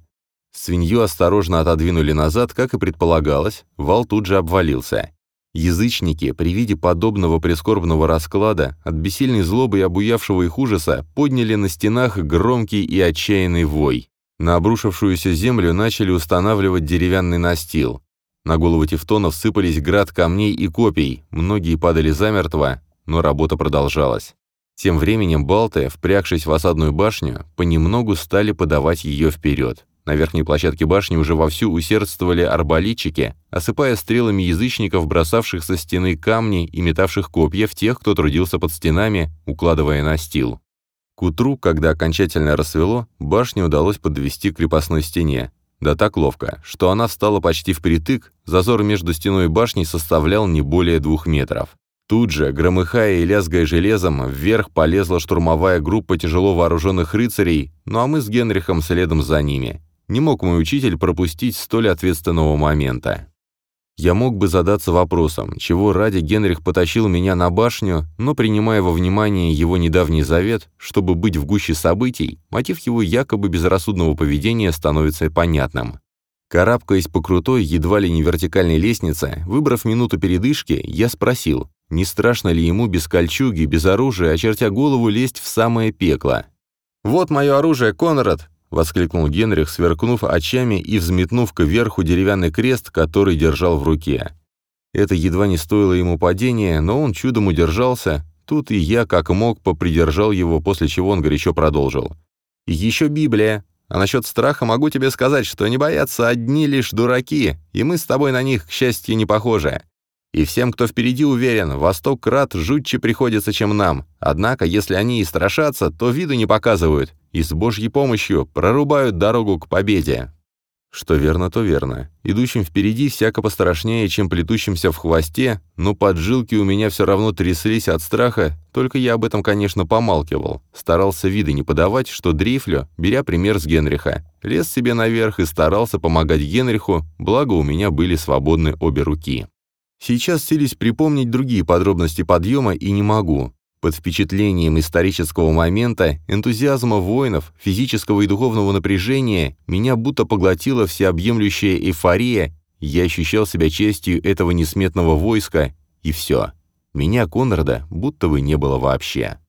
Свинью осторожно отодвинули назад, как и предполагалось, вал тут же обвалился. Язычники, при виде подобного прискорбного расклада, от бессильной злобы и обуявшего их ужаса, подняли на стенах громкий и отчаянный вой. На обрушившуюся землю начали устанавливать деревянный настил. На голову тевтонов сыпались град камней и копий, многие падали замертво, но работа продолжалась. Тем временем балты, впрягшись в осадную башню, понемногу стали подавать ее вперед. На верхней площадке башни уже вовсю усердствовали арбалетчики, осыпая стрелами язычников, бросавших со стены камни и метавших копья в тех, кто трудился под стенами, укладывая настил. К утру, когда окончательно рассвело, башню удалось подвести к крепостной стене. Да так ловко, что она встала почти впритык, зазор между стеной и башней составлял не более двух метров. Тут же, громыхая и лязгая железом, вверх полезла штурмовая группа тяжело вооруженных рыцарей, ну а мы с Генрихом следом за ними. Не мог мой учитель пропустить столь ответственного момента. Я мог бы задаться вопросом, чего ради Генрих потащил меня на башню, но принимая во внимание его недавний завет, чтобы быть в гуще событий, мотив его якобы безрассудного поведения становится понятным. Карабкаясь по крутой, едва ли не вертикальной лестнице, выбрав минуту передышки, я спросил, не страшно ли ему без кольчуги, без оружия, очертя голову, лезть в самое пекло. «Вот мое оружие, Конрад!» — воскликнул Генрих, сверкнув очами и взметнув кверху деревянный крест, который держал в руке. Это едва не стоило ему падения, но он чудом удержался. Тут и я, как мог, попридержал его, после чего он горячо продолжил. еще Библия. А насчет страха могу тебе сказать, что не боятся одни лишь дураки, и мы с тобой на них, к счастью, не похожи. И всем, кто впереди уверен, во сто крат жутче приходится, чем нам. Однако, если они и страшатся, то виду не показывают, и с Божьей помощью прорубают дорогу к победе. Что верно, то верно. Идущим впереди всяко пострашнее, чем плетущимся в хвосте, но поджилки у меня все равно тряслись от страха, только я об этом, конечно, помалкивал. Старался виды не подавать, что дрейфлю, беря пример с Генриха. Лез себе наверх и старался помогать Генриху, благо у меня были свободны обе руки. Сейчас селись припомнить другие подробности подъема и не могу. Под впечатлением исторического момента, энтузиазма воинов, физического и духовного напряжения меня будто поглотила всеобъемлющая эйфория, я ощущал себя частью этого несметного войска, и все. Меня, Конрада, будто бы не было вообще.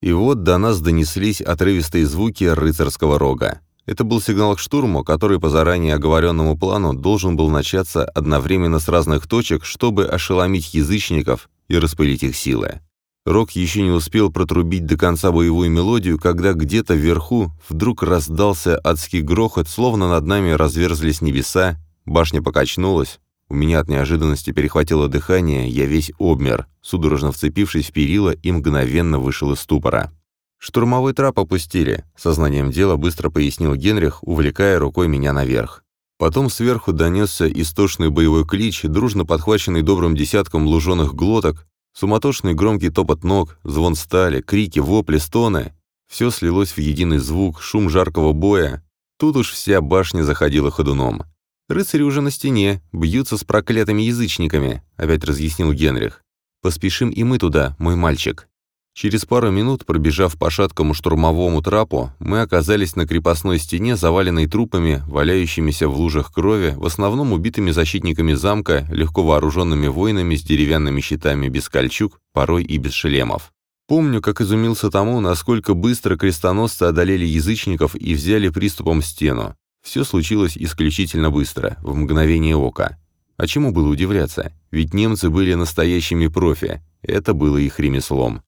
И вот до нас донеслись отрывистые звуки рыцарского рога. Это был сигнал к штурму, который по заранее оговоренному плану должен был начаться одновременно с разных точек, чтобы ошеломить язычников и распылить их силы. Рок еще не успел протрубить до конца боевую мелодию, когда где-то вверху вдруг раздался адский грохот, словно над нами разверзлись небеса, башня покачнулась. У меня от неожиданности перехватило дыхание, я весь обмер, судорожно вцепившись в перила и мгновенно вышел из ступора. «Штурмовой трап опустили», — сознанием дела быстро пояснил Генрих, увлекая рукой меня наверх. Потом сверху донесся истошный боевой клич, дружно подхваченный добрым десятком луженых глоток, Суматошный громкий топот ног, звон стали, крики, вопли, стоны. Все слилось в единый звук, шум жаркого боя. Тут уж вся башня заходила ходуном. «Рыцари уже на стене, бьются с проклятыми язычниками», — опять разъяснил Генрих. «Поспешим и мы туда, мой мальчик». Через пару минут, пробежав по шаткому штурмовому трапу, мы оказались на крепостной стене, заваленной трупами, валяющимися в лужах крови, в основном убитыми защитниками замка, легко вооруженными воинами с деревянными щитами без кольчуг, порой и без шлемов. Помню, как изумился тому, насколько быстро крестоносцы одолели язычников и взяли приступом стену. Все случилось исключительно быстро, в мгновение ока. А чему было удивляться? Ведь немцы были настоящими профи. Это было их ремеслом.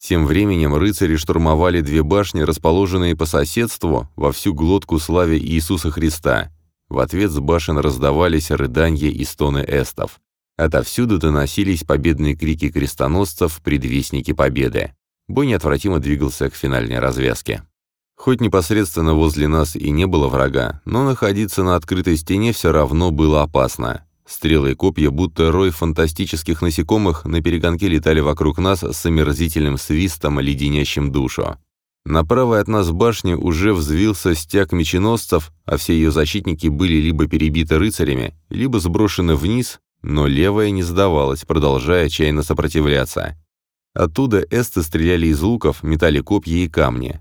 Тем временем рыцари штурмовали две башни, расположенные по соседству, во всю глотку славе Иисуса Христа. В ответ с башен раздавались рыданья и стоны эстов. Отовсюду доносились победные крики крестоносцев, предвестники победы. Бой неотвратимо двигался к финальной развязке. Хоть непосредственно возле нас и не было врага, но находиться на открытой стене все равно было опасно. Стрелы и копья, будто рой фантастических насекомых, на перегонке летали вокруг нас с омерзительным свистом, леденящим душу. На правой от нас башне уже взвился стяг меченосцев, а все ее защитники были либо перебиты рыцарями, либо сброшены вниз, но левая не сдавалась, продолжая отчаянно сопротивляться. Оттуда эсты стреляли из луков, метали копья и камни.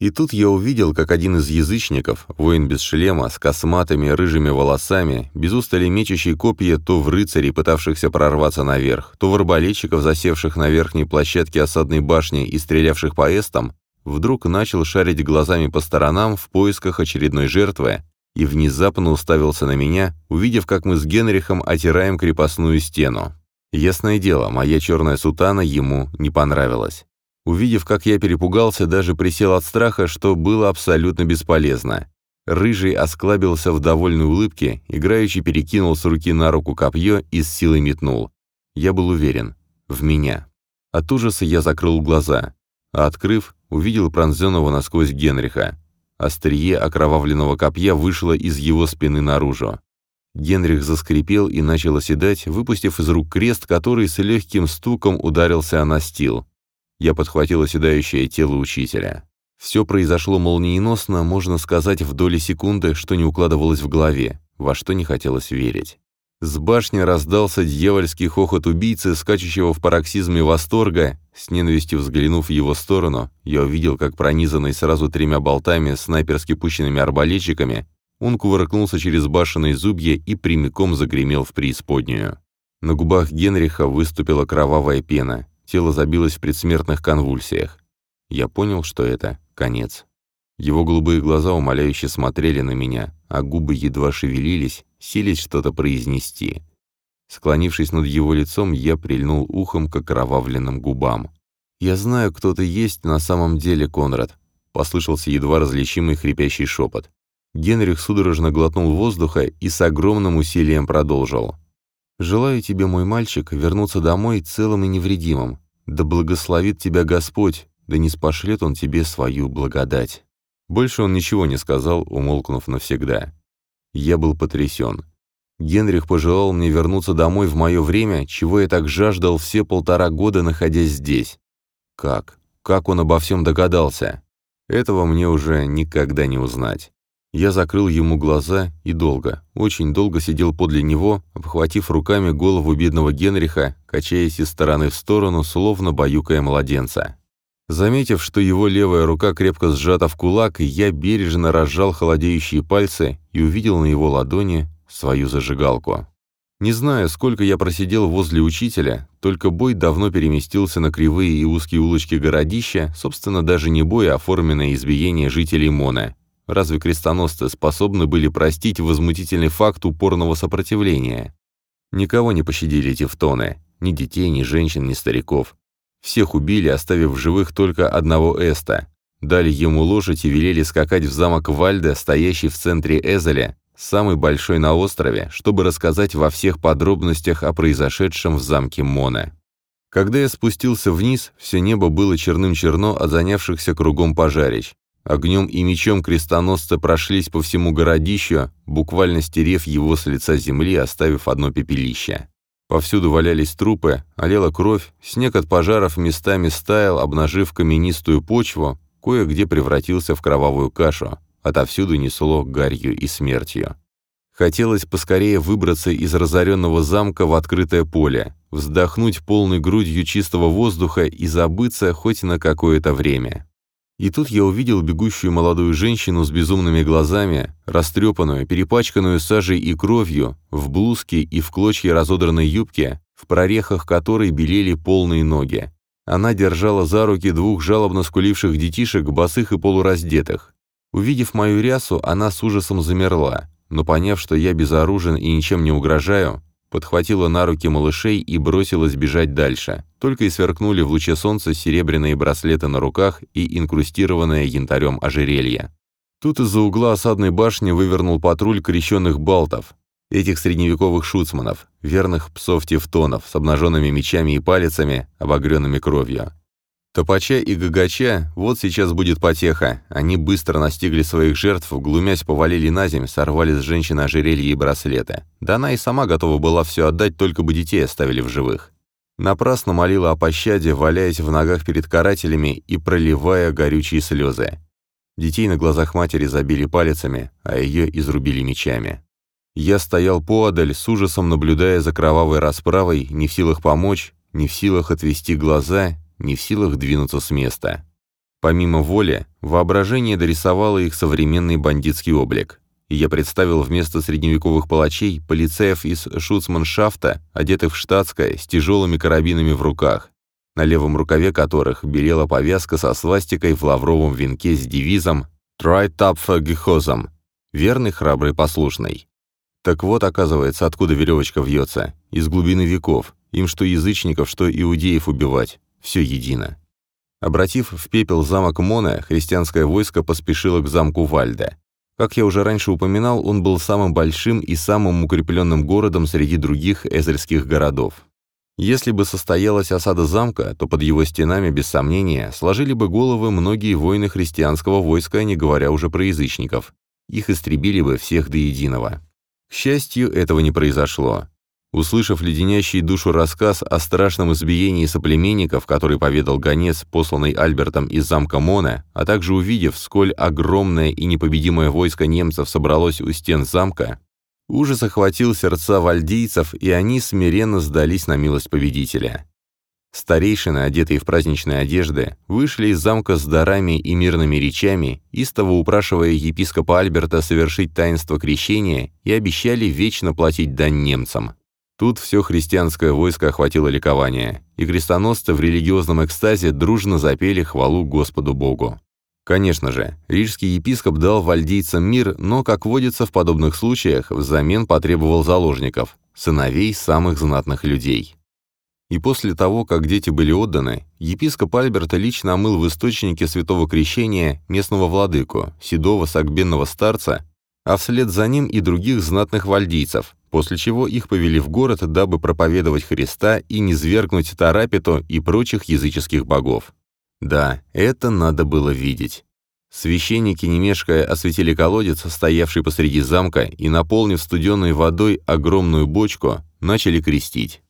И тут я увидел, как один из язычников, воин без шлема, с косматыми рыжими волосами, без устали мечущий копья то в рыцарей, пытавшихся прорваться наверх, то в арбалетчиков, засевших на верхней площадке осадной башни и стрелявших по эстам, вдруг начал шарить глазами по сторонам в поисках очередной жертвы, и внезапно уставился на меня, увидев, как мы с Генрихом отираем крепостную стену. Ясное дело, моя черная сутана ему не понравилась. Увидев, как я перепугался, даже присел от страха, что было абсолютно бесполезно. Рыжий осклабился в довольной улыбке, играючи перекинул с руки на руку копье и с силой метнул. Я был уверен. В меня. От ужаса я закрыл глаза, а открыв, увидел пронзенного насквозь Генриха. Острие окровавленного копья вышло из его спины наружу. Генрих заскрипел и начал оседать, выпустив из рук крест, который с легким стуком ударился о настил. Я подхватил оседающее тело учителя. Все произошло молниеносно, можно сказать, в доли секунды, что не укладывалось в голове, во что не хотелось верить. С башни раздался дьявольский хохот убийцы, скачущего в пароксизме восторга. С ненавистью взглянув в его сторону, я увидел, как пронизанный сразу тремя болтами снайперски пущенными арбалетчиками, он кувыркнулся через башенные зубья и прямиком загремел в преисподнюю. На губах Генриха выступила кровавая пена, тело забилось в предсмертных конвульсиях. Я понял, что это конец. Его голубые глаза умоляюще смотрели на меня, а губы едва шевелились, сились что-то произнести. Склонившись над его лицом, я прильнул ухом к окровавленным губам. «Я знаю, кто ты есть на самом деле, Конрад», — послышался едва различимый хрипящий шепот. Генрих судорожно глотнул воздуха и с огромным усилием продолжил. «Желаю тебе, мой мальчик, вернуться домой целым и невредимым. Да благословит тебя Господь, да не спошлет Он тебе свою благодать». Больше он ничего не сказал, умолкнув навсегда. Я был потрясен. Генрих пожелал мне вернуться домой в мое время, чего я так жаждал все полтора года, находясь здесь. Как? Как он обо всем догадался? Этого мне уже никогда не узнать. Я закрыл ему глаза и долго, очень долго сидел подле него, обхватив руками голову бедного Генриха, качаясь из стороны в сторону, словно баюкая младенца. Заметив, что его левая рука крепко сжата в кулак, я бережно разжал холодеющие пальцы и увидел на его ладони свою зажигалку. Не знаю, сколько я просидел возле учителя, только бой давно переместился на кривые и узкие улочки городища, собственно, даже не бой, а оформленное избиение жителей Мона. Разве крестоносцы способны были простить возмутительный факт упорного сопротивления? Никого не пощадили эти втоны, ни детей, ни женщин, ни стариков. Всех убили, оставив в живых только одного Эста. Дали ему лошадь и велели скакать в замок Вальда, стоящий в центре Эзеля, самый большой на острове, чтобы рассказать во всех подробностях о произошедшем в замке Мона. Когда я спустился вниз, все небо было черным-черно от занявшихся кругом пожарищ. Огнем и мечом крестоносцы прошлись по всему городищу, буквально стерев его с лица земли, оставив одно пепелище. Повсюду валялись трупы, олела кровь, снег от пожаров местами стаял, обнажив каменистую почву, кое-где превратился в кровавую кашу, отовсюду несло гарью и смертью. Хотелось поскорее выбраться из разоренного замка в открытое поле, вздохнуть полной грудью чистого воздуха и забыться хоть на какое-то время. И тут я увидел бегущую молодую женщину с безумными глазами, растрепанную, перепачканную сажей и кровью, в блузке и в клочья разодранной юбки, в прорехах которой белели полные ноги. Она держала за руки двух жалобно скуливших детишек, босых и полураздетых. Увидев мою рясу, она с ужасом замерла, но поняв, что я безоружен и ничем не угрожаю, подхватила на руки малышей и бросилась бежать дальше. Только и сверкнули в луче солнца серебряные браслеты на руках и инкрустированное янтарем ожерелье. Тут из-за угла осадной башни вывернул патруль крещенных балтов, этих средневековых шуцманов, верных псов-тевтонов с обнаженными мечами и палицами, обогренными кровью. Топача и Гагача, вот сейчас будет потеха. Они быстро настигли своих жертв, глумясь повалили на земь, сорвали с женщины ожерелья и браслеты. Да она и сама готова была все отдать, только бы детей оставили в живых. Напрасно молила о пощаде, валяясь в ногах перед карателями и проливая горючие слезы. Детей на глазах матери забили палицами, а ее изрубили мечами. Я стоял поодаль, с ужасом наблюдая за кровавой расправой, не в силах помочь, не в силах отвести глаза не в силах двинуться с места. Помимо воли, воображение дорисовало их современный бандитский облик. И я представил вместо средневековых палачей полицеев из шуцманшафта, одетых в штатское, с тяжелыми карабинами в руках, на левом рукаве которых белела повязка со свастикой в лавровом венке с девизом «Try tapfer gehosam» — «Верный, храбрый, послушный». Так вот, оказывается, откуда веревочка вьется. Из глубины веков. Им что язычников, что иудеев убивать все едино. Обратив в пепел замок Мона, христианское войско поспешило к замку Вальда. Как я уже раньше упоминал, он был самым большим и самым укрепленным городом среди других эзельских городов. Если бы состоялась осада замка, то под его стенами, без сомнения, сложили бы головы многие воины христианского войска, не говоря уже про язычников. Их истребили бы всех до единого. К счастью, этого не произошло. Услышав леденящий душу рассказ о страшном избиении соплеменников, который поведал гонец, посланный Альбертом из замка Мона, а также увидев, сколь огромное и непобедимое войско немцев собралось у стен замка, ужас охватил сердца вальдийцев, и они смиренно сдались на милость победителя. Старейшины, одетые в праздничные одежды, вышли из замка с дарами и мирными речами, истово упрашивая епископа Альберта совершить таинство крещения и обещали вечно платить дань немцам. Тут все христианское войско охватило ликование, и крестоносцы в религиозном экстазе дружно запели хвалу Господу Богу. Конечно же, рижский епископ дал вальдийцам мир, но, как водится в подобных случаях, взамен потребовал заложников, сыновей самых знатных людей. И после того, как дети были отданы, епископ Альберта лично омыл в источнике святого крещения местного владыку, седого сагбенного старца, а вслед за ним и других знатных вальдийцев, после чего их повели в город, дабы проповедовать Христа и низвергнуть Тарапиту и прочих языческих богов. Да, это надо было видеть. Священники, не мешкая, осветили колодец, стоявший посреди замка, и, наполнив студеной водой огромную бочку, начали крестить.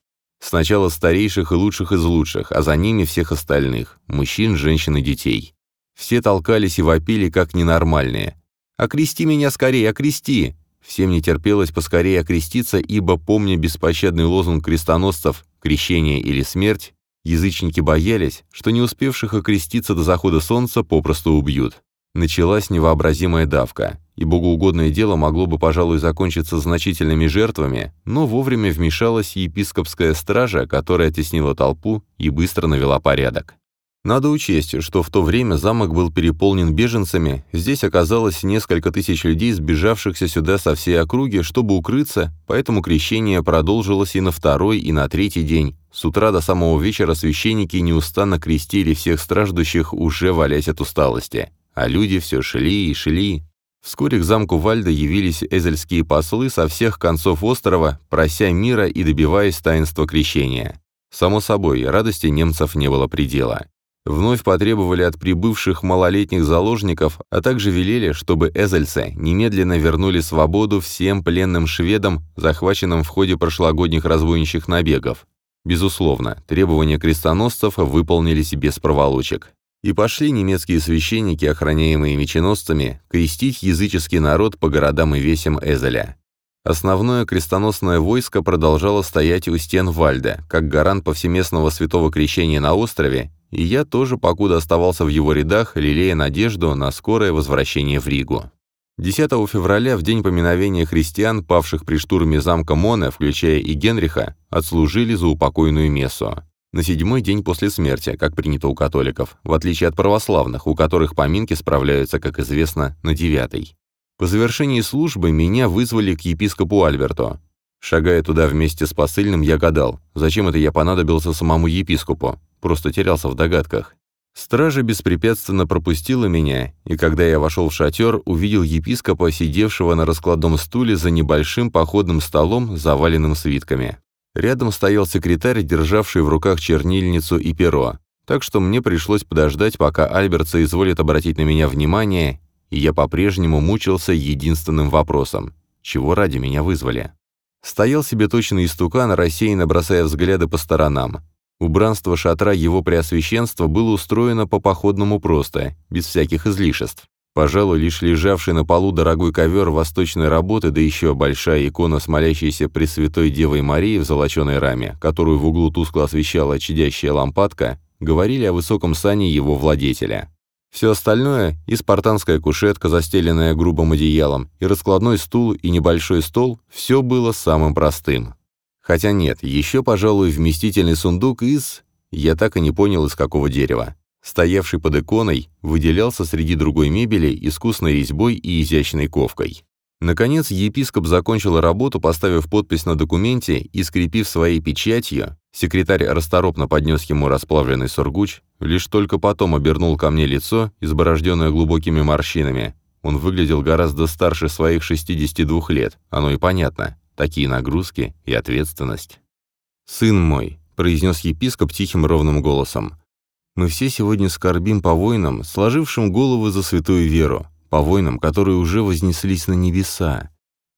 Сначала старейших и лучших из лучших, а за ними всех остальных – мужчин, женщин и детей. Все толкались и вопили, как ненормальные. «Окрести меня скорее, окрести!» Всем не терпелось поскорее окреститься, ибо, помня беспощадный лозунг крестоносцев «крещение или смерть», язычники боялись, что не успевших окреститься до захода солнца попросту убьют. Началась невообразимая давка, и богоугодное дело могло бы, пожалуй, закончиться значительными жертвами, но вовремя вмешалась епископская стража, которая оттеснила толпу и быстро навела порядок. Надо учесть, что в то время замок был переполнен беженцами, здесь оказалось несколько тысяч людей, сбежавшихся сюда со всей округи, чтобы укрыться, поэтому крещение продолжилось и на второй, и на третий день. С утра до самого вечера священники неустанно крестили всех страждущих, уже валясь от усталости. А люди все шли и шли. Вскоре к замку Вальда явились эзельские послы со всех концов острова, прося мира и добиваясь таинства крещения. Само собой, радости немцев не было предела. Вновь потребовали от прибывших малолетних заложников, а также велели, чтобы эзельцы немедленно вернули свободу всем пленным шведам, захваченным в ходе прошлогодних разбойничьих набегов. Безусловно, требования крестоносцев выполнились без проволочек. И пошли немецкие священники, охраняемые меченосцами, крестить языческий народ по городам и весям Эзеля. Основное крестоносное войско продолжало стоять у стен Вальда, как гарант повсеместного святого крещения на острове и я тоже, покуда оставался в его рядах, лелея надежду на скорое возвращение в Ригу. 10 февраля, в день поминовения христиан, павших при штурме замка Моне, включая и Генриха, отслужили за упокойную мессу. на седьмой день после смерти, как принято у католиков, в отличие от православных, у которых поминки справляются, как известно, на девятый. По завершении службы меня вызвали к епископу Альберту. Шагая туда вместе с посыльным, я гадал, зачем это я понадобился самому епископу, просто терялся в догадках. Стража беспрепятственно пропустила меня, и когда я вошел в шатер, увидел епископа, сидевшего на раскладном стуле за небольшим походным столом, заваленным свитками. Рядом стоял секретарь, державший в руках чернильницу и перо, так что мне пришлось подождать, пока Альберт соизволит обратить на меня внимание, и я по-прежнему мучился единственным вопросом – чего ради меня вызвали? Стоял себе точно истукан, рассеянно бросая взгляды по сторонам. Убранство шатра его преосвященства было устроено по-походному просто, без всяких излишеств. Пожалуй, лишь лежавший на полу дорогой ковер восточной работы, да еще большая икона с молящейся Пресвятой Девой Марии в золоченой раме, которую в углу тускло освещала чадящая лампадка, говорили о высоком сане его владетеля. Все остальное – и спартанская кушетка, застеленная грубым одеялом, и раскладной стул, и небольшой стол – все было самым простым. Хотя нет, еще, пожалуй, вместительный сундук из... Я так и не понял, из какого дерева. Стоявший под иконой, выделялся среди другой мебели искусной резьбой и изящной ковкой. Наконец, епископ закончил работу, поставив подпись на документе и скрепив своей печатью. Секретарь расторопно поднес ему расплавленный сургуч, лишь только потом обернул ко мне лицо, изборожденное глубокими морщинами. Он выглядел гораздо старше своих 62 лет, оно и понятно такие нагрузки и ответственность. «Сын мой», — произнес епископ тихим ровным голосом, «мы все сегодня скорбим по воинам, сложившим головы за святую веру, по воинам, которые уже вознеслись на небеса.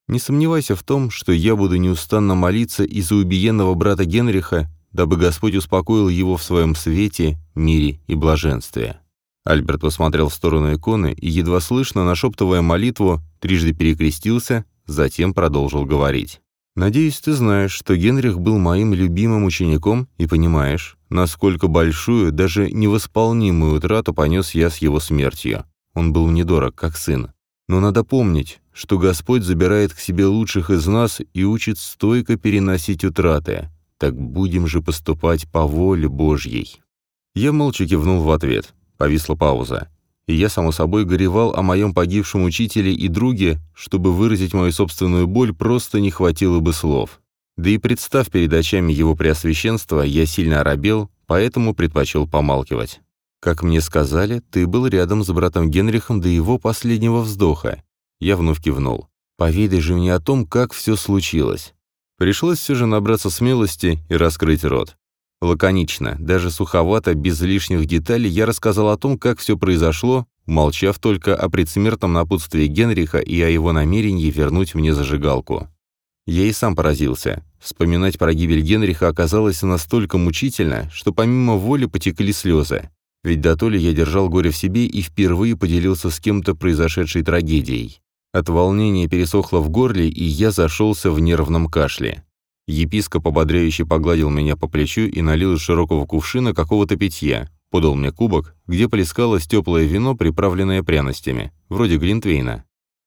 Не сомневайся в том, что я буду неустанно молиться и за убиенного брата Генриха, дабы Господь успокоил его в своем свете, мире и блаженстве». Альберт посмотрел в сторону иконы и, едва слышно, нашептывая молитву, трижды перекрестился, затем продолжил говорить. «Надеюсь, ты знаешь, что Генрих был моим любимым учеником и понимаешь, насколько большую, даже невосполнимую утрату понес я с его смертью. Он был мне как сын. Но надо помнить, что Господь забирает к себе лучших из нас и учит стойко переносить утраты. Так будем же поступать по воле Божьей». Я молча кивнул в ответ. Повисла пауза и я, само собой, горевал о моем погибшем учителе и друге, чтобы выразить мою собственную боль, просто не хватило бы слов. Да и представь перед очами его преосвященства, я сильно оробел, поэтому предпочел помалкивать. «Как мне сказали, ты был рядом с братом Генрихом до его последнего вздоха». Я вновь кивнул. «Поведай же мне о том, как все случилось». Пришлось все же набраться смелости и раскрыть рот. Лаконично, даже суховато, без лишних деталей, я рассказал о том, как все произошло, молчав только о предсмертном напутствии Генриха и о его намерении вернуть мне зажигалку. Я и сам поразился. Вспоминать про гибель Генриха оказалось настолько мучительно, что помимо воли потекли слезы. Ведь до то ли я держал горе в себе и впервые поделился с кем-то произошедшей трагедией. От волнения пересохло в горле, и я зашелся в нервном кашле. Епископ ободряюще погладил меня по плечу и налил из широкого кувшина какого-то питья. Подал мне кубок, где плескалось теплое вино, приправленное пряностями, вроде глинтвейна.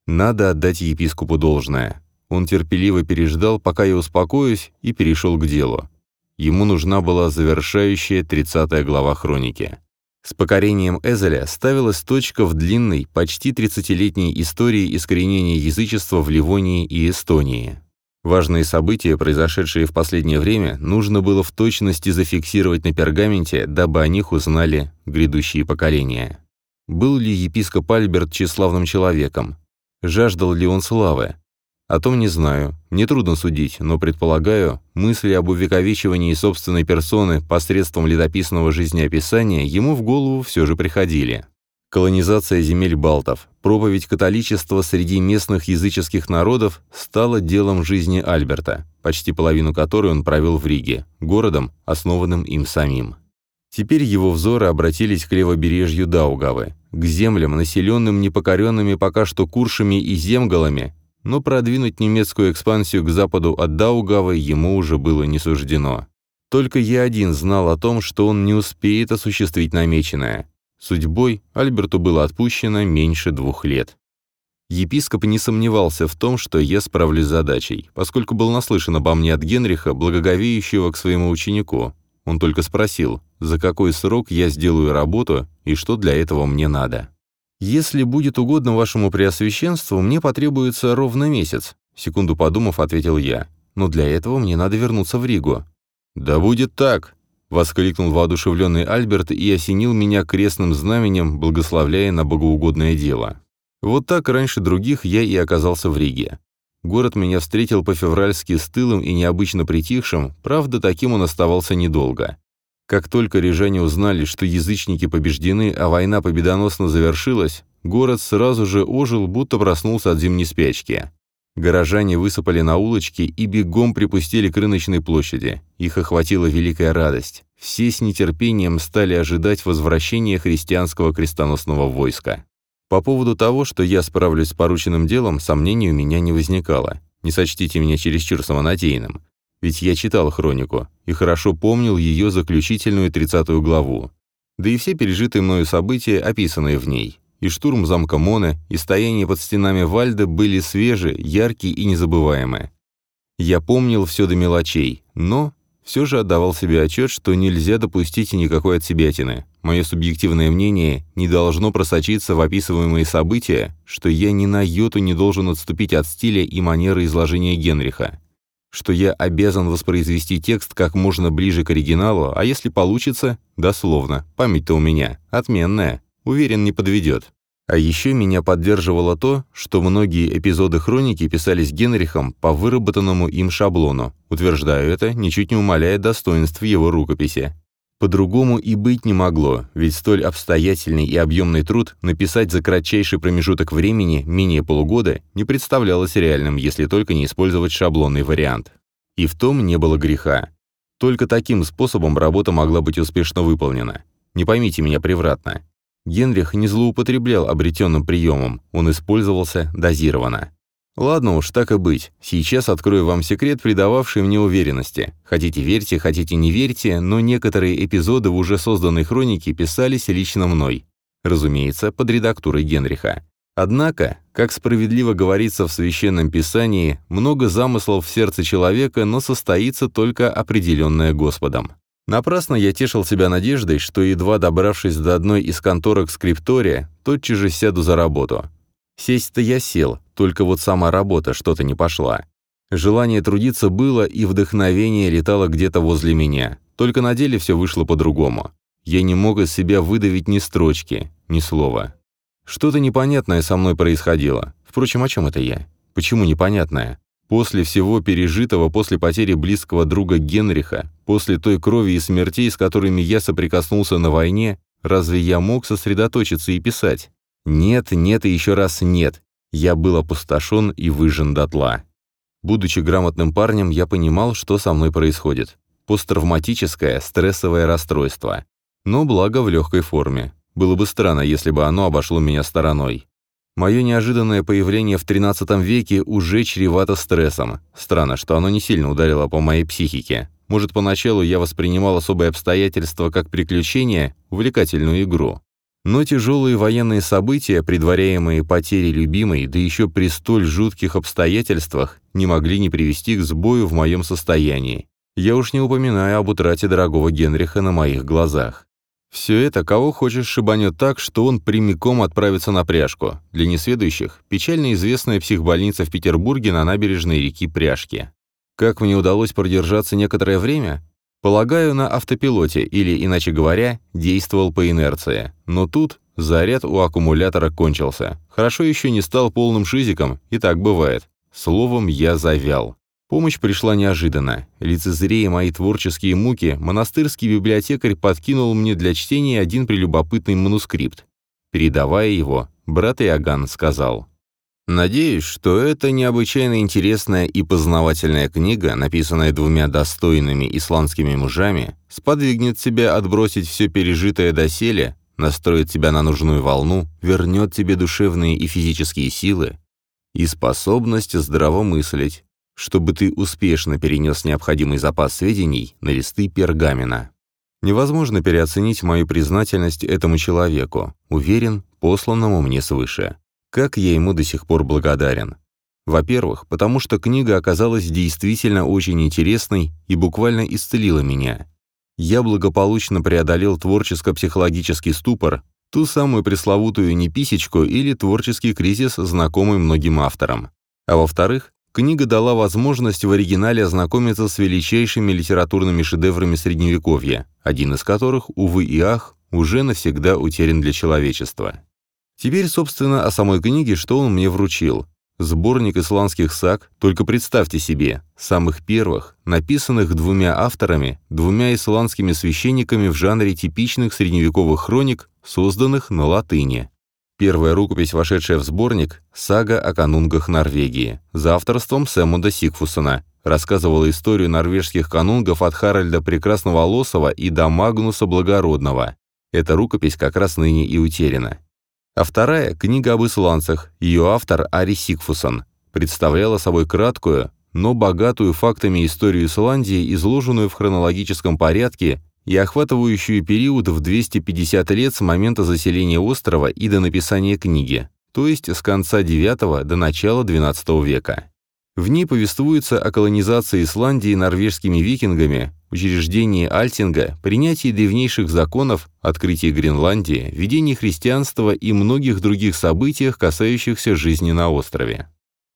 Надо отдать епископу должное. Он терпеливо переждал, пока я успокоюсь, и перешел к делу. Ему нужна была завершающая 30 глава хроники. С покорением Эзеля ставилась точка в длинной, почти 30-летней истории искоренения язычества в Ливонии и Эстонии. Важные события, произошедшие в последнее время, нужно было в точности зафиксировать на пергаменте, дабы о них узнали грядущие поколения. Был ли епископ Альберт тщеславным человеком? Жаждал ли он славы? О том не знаю, мне трудно судить, но предполагаю, мысли об увековечивании собственной персоны посредством летописного жизнеописания ему в голову все же приходили. Колонизация земель балтов, проповедь католичества среди местных языческих народов стала делом жизни Альберта, почти половину которой он провел в Риге, городом, основанным им самим. Теперь его взоры обратились к левобережью Даугавы, к землям, населенным непокоренными пока что куршами и земгалами, но продвинуть немецкую экспансию к западу от Даугавы ему уже было не суждено. Только я один знал о том, что он не успеет осуществить намеченное. Судьбой Альберту было отпущено меньше двух лет. Епископ не сомневался в том, что я справлюсь с задачей, поскольку был наслышан обо мне от Генриха, благоговеющего к своему ученику. Он только спросил, за какой срок я сделаю работу и что для этого мне надо. «Если будет угодно вашему преосвященству, мне потребуется ровно месяц», секунду подумав, ответил я. «Но для этого мне надо вернуться в Ригу». «Да будет так», — воскликнул воодушевленный Альберт и осенил меня крестным знаменем, благословляя на богоугодное дело. Вот так раньше других я и оказался в Риге. Город меня встретил по-февральски стылым и необычно притихшим, правда, таким он оставался недолго. Как только рижане узнали, что язычники побеждены, а война победоносно завершилась, город сразу же ожил, будто проснулся от зимней спячки. Горожане высыпали на улочки и бегом припустили к рыночной площади. Их охватила великая радость. Все с нетерпением стали ожидать возвращения христианского крестоносного войска. По поводу того, что я справлюсь с порученным делом, сомнений у меня не возникало. Не сочтите меня чересчур самонадеянным. Ведь я читал хронику и хорошо помнил ее заключительную тридцатую главу. Да и все пережитые мною события, описанные в ней. И штурм замка Моне, и стояние под стенами Вальда были свежие, яркие и незабываемые. Я помнил все до мелочей, но все же отдавал себе отчет, что нельзя допустить никакой отсебятины. Мое субъективное мнение не должно просочиться в описываемые события, что я ни на йоту не должен отступить от стиля и манеры изложения Генриха что я обязан воспроизвести текст как можно ближе к оригиналу, а если получится, дословно, память-то у меня отменная, уверен, не подведет. А еще меня поддерживало то, что многие эпизоды хроники писались Генрихом по выработанному им шаблону. Утверждаю это, ничуть не умаляя достоинств его рукописи. По-другому и быть не могло, ведь столь обстоятельный и объемный труд написать за кратчайший промежуток времени, менее полугода, не представлялось реальным, если только не использовать шаблонный вариант. И в том не было греха. Только таким способом работа могла быть успешно выполнена. Не поймите меня превратно. Генрих не злоупотреблял обретенным приемом, он использовался дозированно. Ладно уж, так и быть. Сейчас открою вам секрет, придававший мне уверенности. Хотите верьте, хотите не верьте, но некоторые эпизоды в уже созданной хронике писались лично мной. Разумеется, под редактурой Генриха. Однако, как справедливо говорится в Священном Писании, много замыслов в сердце человека, но состоится только определенное Господом. Напрасно я тешил себя надеждой, что, едва добравшись до одной из конторок скриптория, тотчас же сяду за работу. Сесть-то я сел, только вот сама работа что-то не пошла. Желание трудиться было, и вдохновение летало где-то возле меня. Только на деле все вышло по-другому. Я не мог из себя выдавить ни строчки, ни слова. Что-то непонятное со мной происходило. Впрочем, о чем это я? Почему непонятное? После всего пережитого, после потери близкого друга Генриха, после той крови и смертей, с которыми я соприкоснулся на войне, разве я мог сосредоточиться и писать? Нет, нет и еще раз нет. Я был опустошен и выжжен дотла. Будучи грамотным парнем, я понимал, что со мной происходит. Посттравматическое стрессовое расстройство. Но благо в легкой форме. Было бы странно, если бы оно обошло меня стороной. Мое неожиданное появление в XIII веке уже чревато стрессом. Странно, что оно не сильно ударило по моей психике. Может, поначалу я воспринимал особые обстоятельства как приключение, увлекательную игру. Но тяжелые военные события, предваряемые потерей любимой, да еще при столь жутких обстоятельствах, не могли не привести к сбою в моем состоянии. Я уж не упоминаю об утрате дорогого Генриха на моих глазах. Все это кого хочешь шибанет так, что он прямиком отправится на пряжку. Для несведущих – печально известная психбольница в Петербурге на набережной реки Пряжки. Как мне удалось продержаться некоторое время? Полагаю, на автопилоте, или, иначе говоря, действовал по инерции. Но тут заряд у аккумулятора кончился. Хорошо еще не стал полным шизиком, и так бывает. Словом, я завял. Помощь пришла неожиданно. Лицезрея мои творческие муки, монастырский библиотекарь подкинул мне для чтения один прелюбопытный манускрипт. Передавая его, брат Иоганн сказал — Надеюсь, что эта необычайно интересная и познавательная книга, написанная двумя достойными исландскими мужами, сподвигнет тебя отбросить все пережитое доселе, настроит тебя на нужную волну, вернет тебе душевные и физические силы и способность здраво мыслить, чтобы ты успешно перенес необходимый запас сведений на листы пергамена. Невозможно переоценить мою признательность этому человеку, уверен, посланному мне свыше. Как я ему до сих пор благодарен. Во-первых, потому что книга оказалась действительно очень интересной и буквально исцелила меня. Я благополучно преодолел творческо-психологический ступор, ту самую пресловутую неписечку или творческий кризис, знакомый многим авторам. А во-вторых, книга дала возможность в оригинале ознакомиться с величайшими литературными шедеврами Средневековья, один из которых, увы и ах, уже навсегда утерян для человечества. Теперь, собственно, о самой книге, что он мне вручил. Сборник исландских саг, только представьте себе, самых первых, написанных двумя авторами, двумя исландскими священниками в жанре типичных средневековых хроник, созданных на латыни. Первая рукопись, вошедшая в сборник, «Сага о канунгах Норвегии», за авторством Сэмуда Сигфусона, рассказывала историю норвежских канунгов от Харальда Прекрасноволосого и до Магнуса Благородного. Эта рукопись как раз ныне и утеряна. А вторая — книга об исландцах, ее автор Ари Сигфусон, представляла собой краткую, но богатую фактами историю Исландии, изложенную в хронологическом порядке и охватывающую период в 250 лет с момента заселения острова и до написания книги, то есть с конца IX до начала XII века. В ней повествуется о колонизации Исландии норвежскими викингами, учреждении Альтинга, принятии древнейших законов, открытии Гренландии, введении христианства и многих других событиях, касающихся жизни на острове.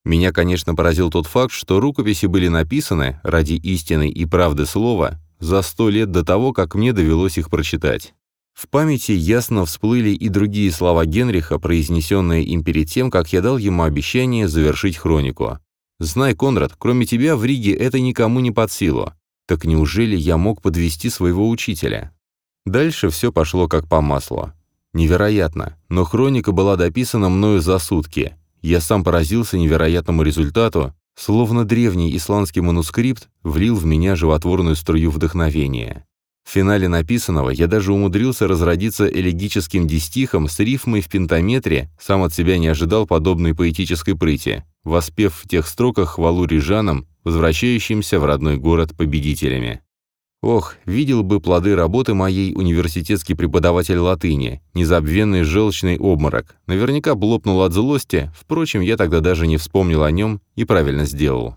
Меня, конечно, поразил тот факт, что рукописи были написаны ради истины и правды слова за сто лет до того, как мне довелось их прочитать. В памяти ясно всплыли и другие слова Генриха, произнесенные им перед тем, как я дал ему обещание завершить хронику. Знай, Конрад, кроме тебя в Риге это никому не под силу. Так неужели я мог подвести своего учителя? Дальше все пошло как по маслу. Невероятно, но хроника была дописана мною за сутки. Я сам поразился невероятному результату, словно древний исландский манускрипт влил в меня животворную струю вдохновения. В финале написанного я даже умудрился разродиться элегическим дистихом с рифмой в пентаметре, сам от себя не ожидал подобной поэтической прыти, воспев в тех строках хвалу рижанам, возвращающимся в родной город победителями. Ох, видел бы плоды работы моей университетский преподаватель латыни, незабвенный желчный обморок. Наверняка блопнул от злости, впрочем, я тогда даже не вспомнил о нем и правильно сделал.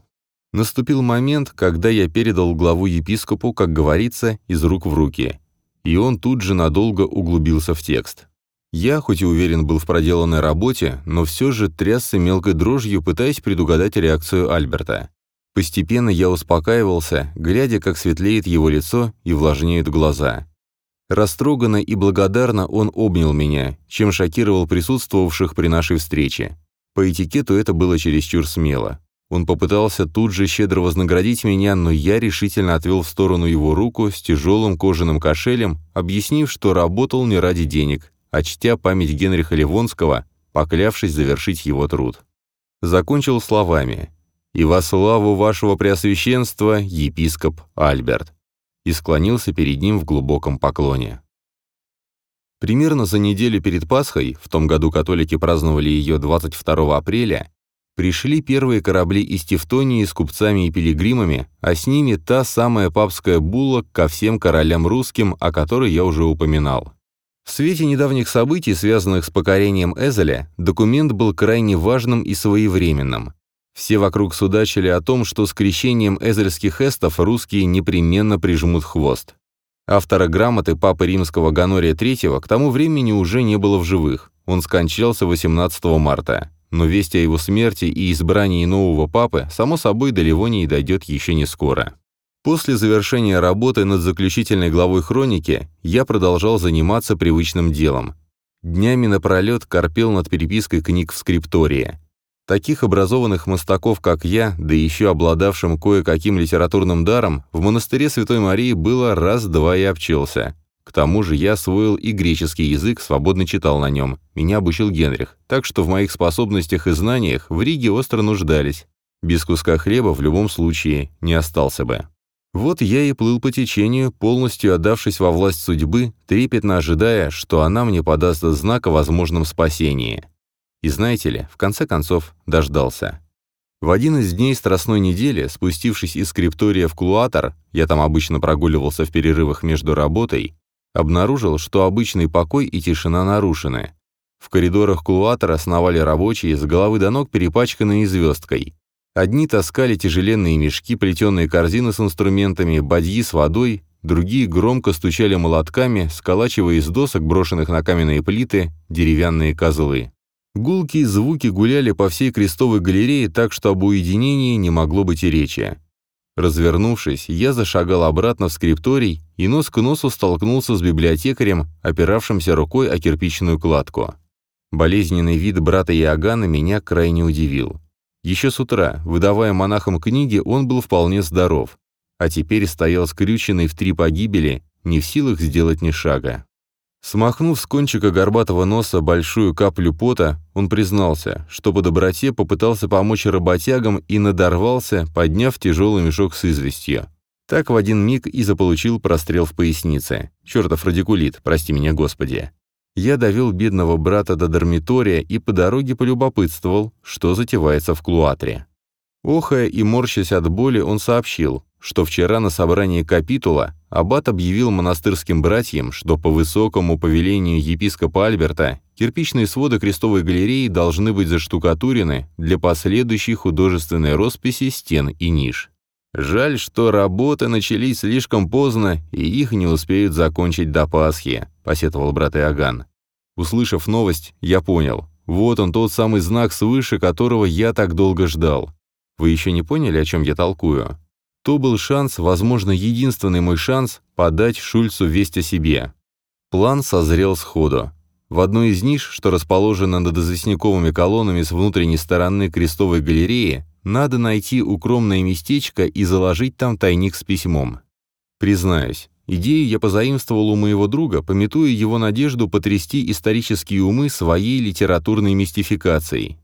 Наступил момент, когда я передал главу епископу, как говорится, из рук в руки. И он тут же надолго углубился в текст. Я, хоть и уверен был в проделанной работе, но все же трясся мелкой дрожью, пытаясь предугадать реакцию Альберта. Постепенно я успокаивался, глядя, как светлеет его лицо и влажнеют глаза. Растроганно и благодарно он обнял меня, чем шокировал присутствовавших при нашей встрече. По этикету это было чересчур смело. Он попытался тут же щедро вознаградить меня, но я решительно отвел в сторону его руку с тяжелым кожаным кошелем, объяснив, что работал не ради денег, а чтя память Генриха Ливонского, поклявшись завершить его труд. Закончил словами «И во славу вашего преосвященства, епископ Альберт», и склонился перед ним в глубоком поклоне. Примерно за неделю перед Пасхой, в том году католики праздновали ее 22 апреля, Пришли первые корабли из Тевтонии с купцами и пилигримами, а с ними та самая папская булла ко всем королям русским, о которой я уже упоминал. В свете недавних событий, связанных с покорением Эзеля, документ был крайне важным и своевременным. Все вокруг судачили о том, что с крещением эзельских эстов русские непременно прижмут хвост. Автора грамоты Папы Римского Ганория III к тому времени уже не было в живых, он скончался 18 марта но весть о его смерти и избрании нового папы, само собой, до Ливонии дойдет еще не скоро. После завершения работы над заключительной главой хроники я продолжал заниматься привычным делом. Днями напролет корпел над перепиской книг в скриптории. Таких образованных мастаков, как я, да еще обладавшим кое-каким литературным даром, в монастыре Святой Марии было раз-два и обчелся. К тому же я освоил и греческий язык, свободно читал на нем. Меня обучил Генрих, так что в моих способностях и знаниях в Риге остро нуждались. Без куска хлеба в любом случае не остался бы. Вот я и плыл по течению, полностью отдавшись во власть судьбы, трепетно ожидая, что она мне подаст знак о возможном спасении. И знаете ли, в конце концов, дождался. В один из дней страстной недели, спустившись из скриптория в Клуатор, я там обычно прогуливался в перерывах между работой, Обнаружил, что обычный покой и тишина нарушены. В коридорах кулуатора сновали рабочие, с головы до ног перепачканные звездкой. Одни таскали тяжеленные мешки, плетеные корзины с инструментами, бадьи с водой, другие громко стучали молотками, сколачивая из досок, брошенных на каменные плиты, деревянные козлы. Гулкие звуки гуляли по всей крестовой галерее так, что об уединении не могло быть и речи. Развернувшись, я зашагал обратно в скрипторий и нос к носу столкнулся с библиотекарем, опиравшимся рукой о кирпичную кладку. Болезненный вид брата Иоганна меня крайне удивил. Еще с утра, выдавая монахам книги, он был вполне здоров, а теперь стоял скрюченный в три погибели, не в силах сделать ни шага. Смахнув с кончика горбатого носа большую каплю пота, он признался, что по доброте попытался помочь работягам и надорвался, подняв тяжелый мешок с известью. Так в один миг и заполучил прострел в пояснице. Чертов радикулит, прости меня, Господи. Я довел бедного брата до дармитория и по дороге полюбопытствовал, что затевается в клуатре. Охая и морщась от боли, он сообщил, что вчера на собрании капитула аббат объявил монастырским братьям, что по высокому повелению епископа Альберта кирпичные своды крестовой галереи должны быть заштукатурены для последующей художественной росписи стен и ниш. Жаль, что работы начались слишком поздно, и их не успеют закончить до Пасхи, посетовал брат Иоганн. Услышав новость, я понял. Вот он тот самый знак свыше, которого я так долго ждал. Вы еще не поняли, о чем я толкую? То был шанс, возможно, единственный мой шанс, подать Шульцу весть о себе. План созрел сходу. В одной из ниш, что расположена над известняковыми колоннами с внутренней стороны крестовой галереи, надо найти укромное местечко и заложить там тайник с письмом. Признаюсь, идею я позаимствовал у моего друга, пометуя его надежду потрясти исторические умы своей литературной мистификацией.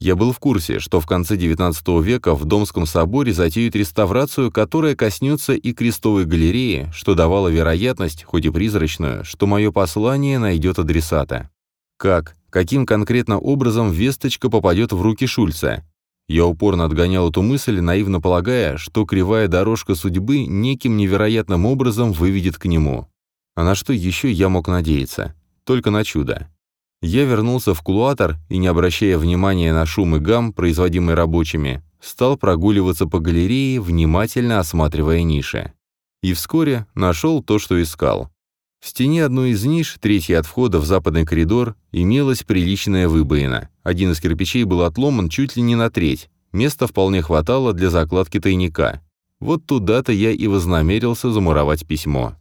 Я был в курсе, что в конце XIX века в Домском соборе затеют реставрацию, которая коснется и крестовой галереи, что давало вероятность, хоть и призрачную, что мое послание найдет адресата. Как, каким конкретно образом весточка попадет в руки Шульца? Я упорно отгонял эту мысль, наивно полагая, что кривая дорожка судьбы неким невероятным образом выведет к нему. А на что еще я мог надеяться? Только на чудо. Я вернулся в кулуатор и, не обращая внимания на шум и гам, производимый рабочими, стал прогуливаться по галерее, внимательно осматривая ниши. И вскоре нашел то, что искал. В стене одной из ниш, третьей от входа в западный коридор, имелась приличная выбоина. Один из кирпичей был отломан чуть ли не на треть. Места вполне хватало для закладки тайника. Вот туда-то я и вознамерился замуровать письмо.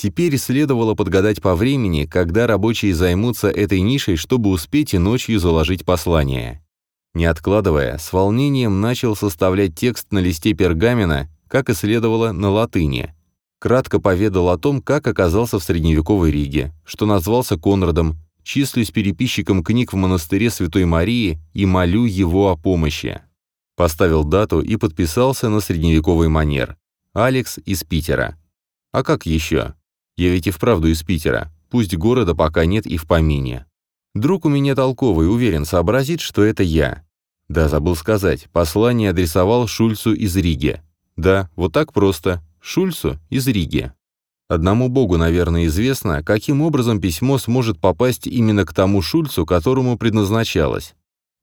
Теперь следовало подгадать по времени, когда рабочие займутся этой нишей, чтобы успеть и ночью заложить послание. Не откладывая, с волнением начал составлять текст на листе пергамена, как и следовало на латыни. Кратко поведал о том, как оказался в средневековой Риге, что назвался Конрадом, числюсь переписчиком книг в монастыре Святой Марии и молю его о помощи. Поставил дату и подписался на средневековый манер. Алекс из Питера. А как еще? Я ведь и вправду из Питера, пусть города пока нет и в помине. Друг у меня толковый, уверен, сообразит, что это я. Да, забыл сказать, послание адресовал Шульцу из Риги. Да, вот так просто. Шульцу из Риги. Одному богу, наверное, известно, каким образом письмо сможет попасть именно к тому Шульцу, которому предназначалось.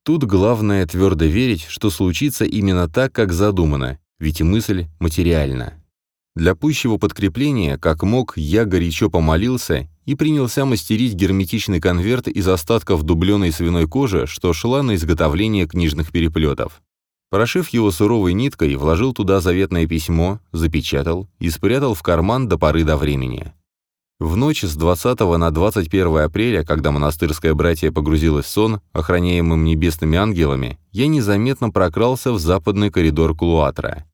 Тут главное твердо верить, что случится именно так, как задумано, ведь мысль материальна. Для пущего подкрепления, как мог, я горячо помолился и принялся мастерить герметичный конверт из остатков дубленой свиной кожи, что шла на изготовление книжных переплетов. Прошив его суровой ниткой, вложил туда заветное письмо, запечатал и спрятал в карман до поры до времени. В ночь с 20 на 21 апреля, когда монастырское братье погрузилось в сон, охраняемым небесными ангелами, я незаметно прокрался в западный коридор Клуатра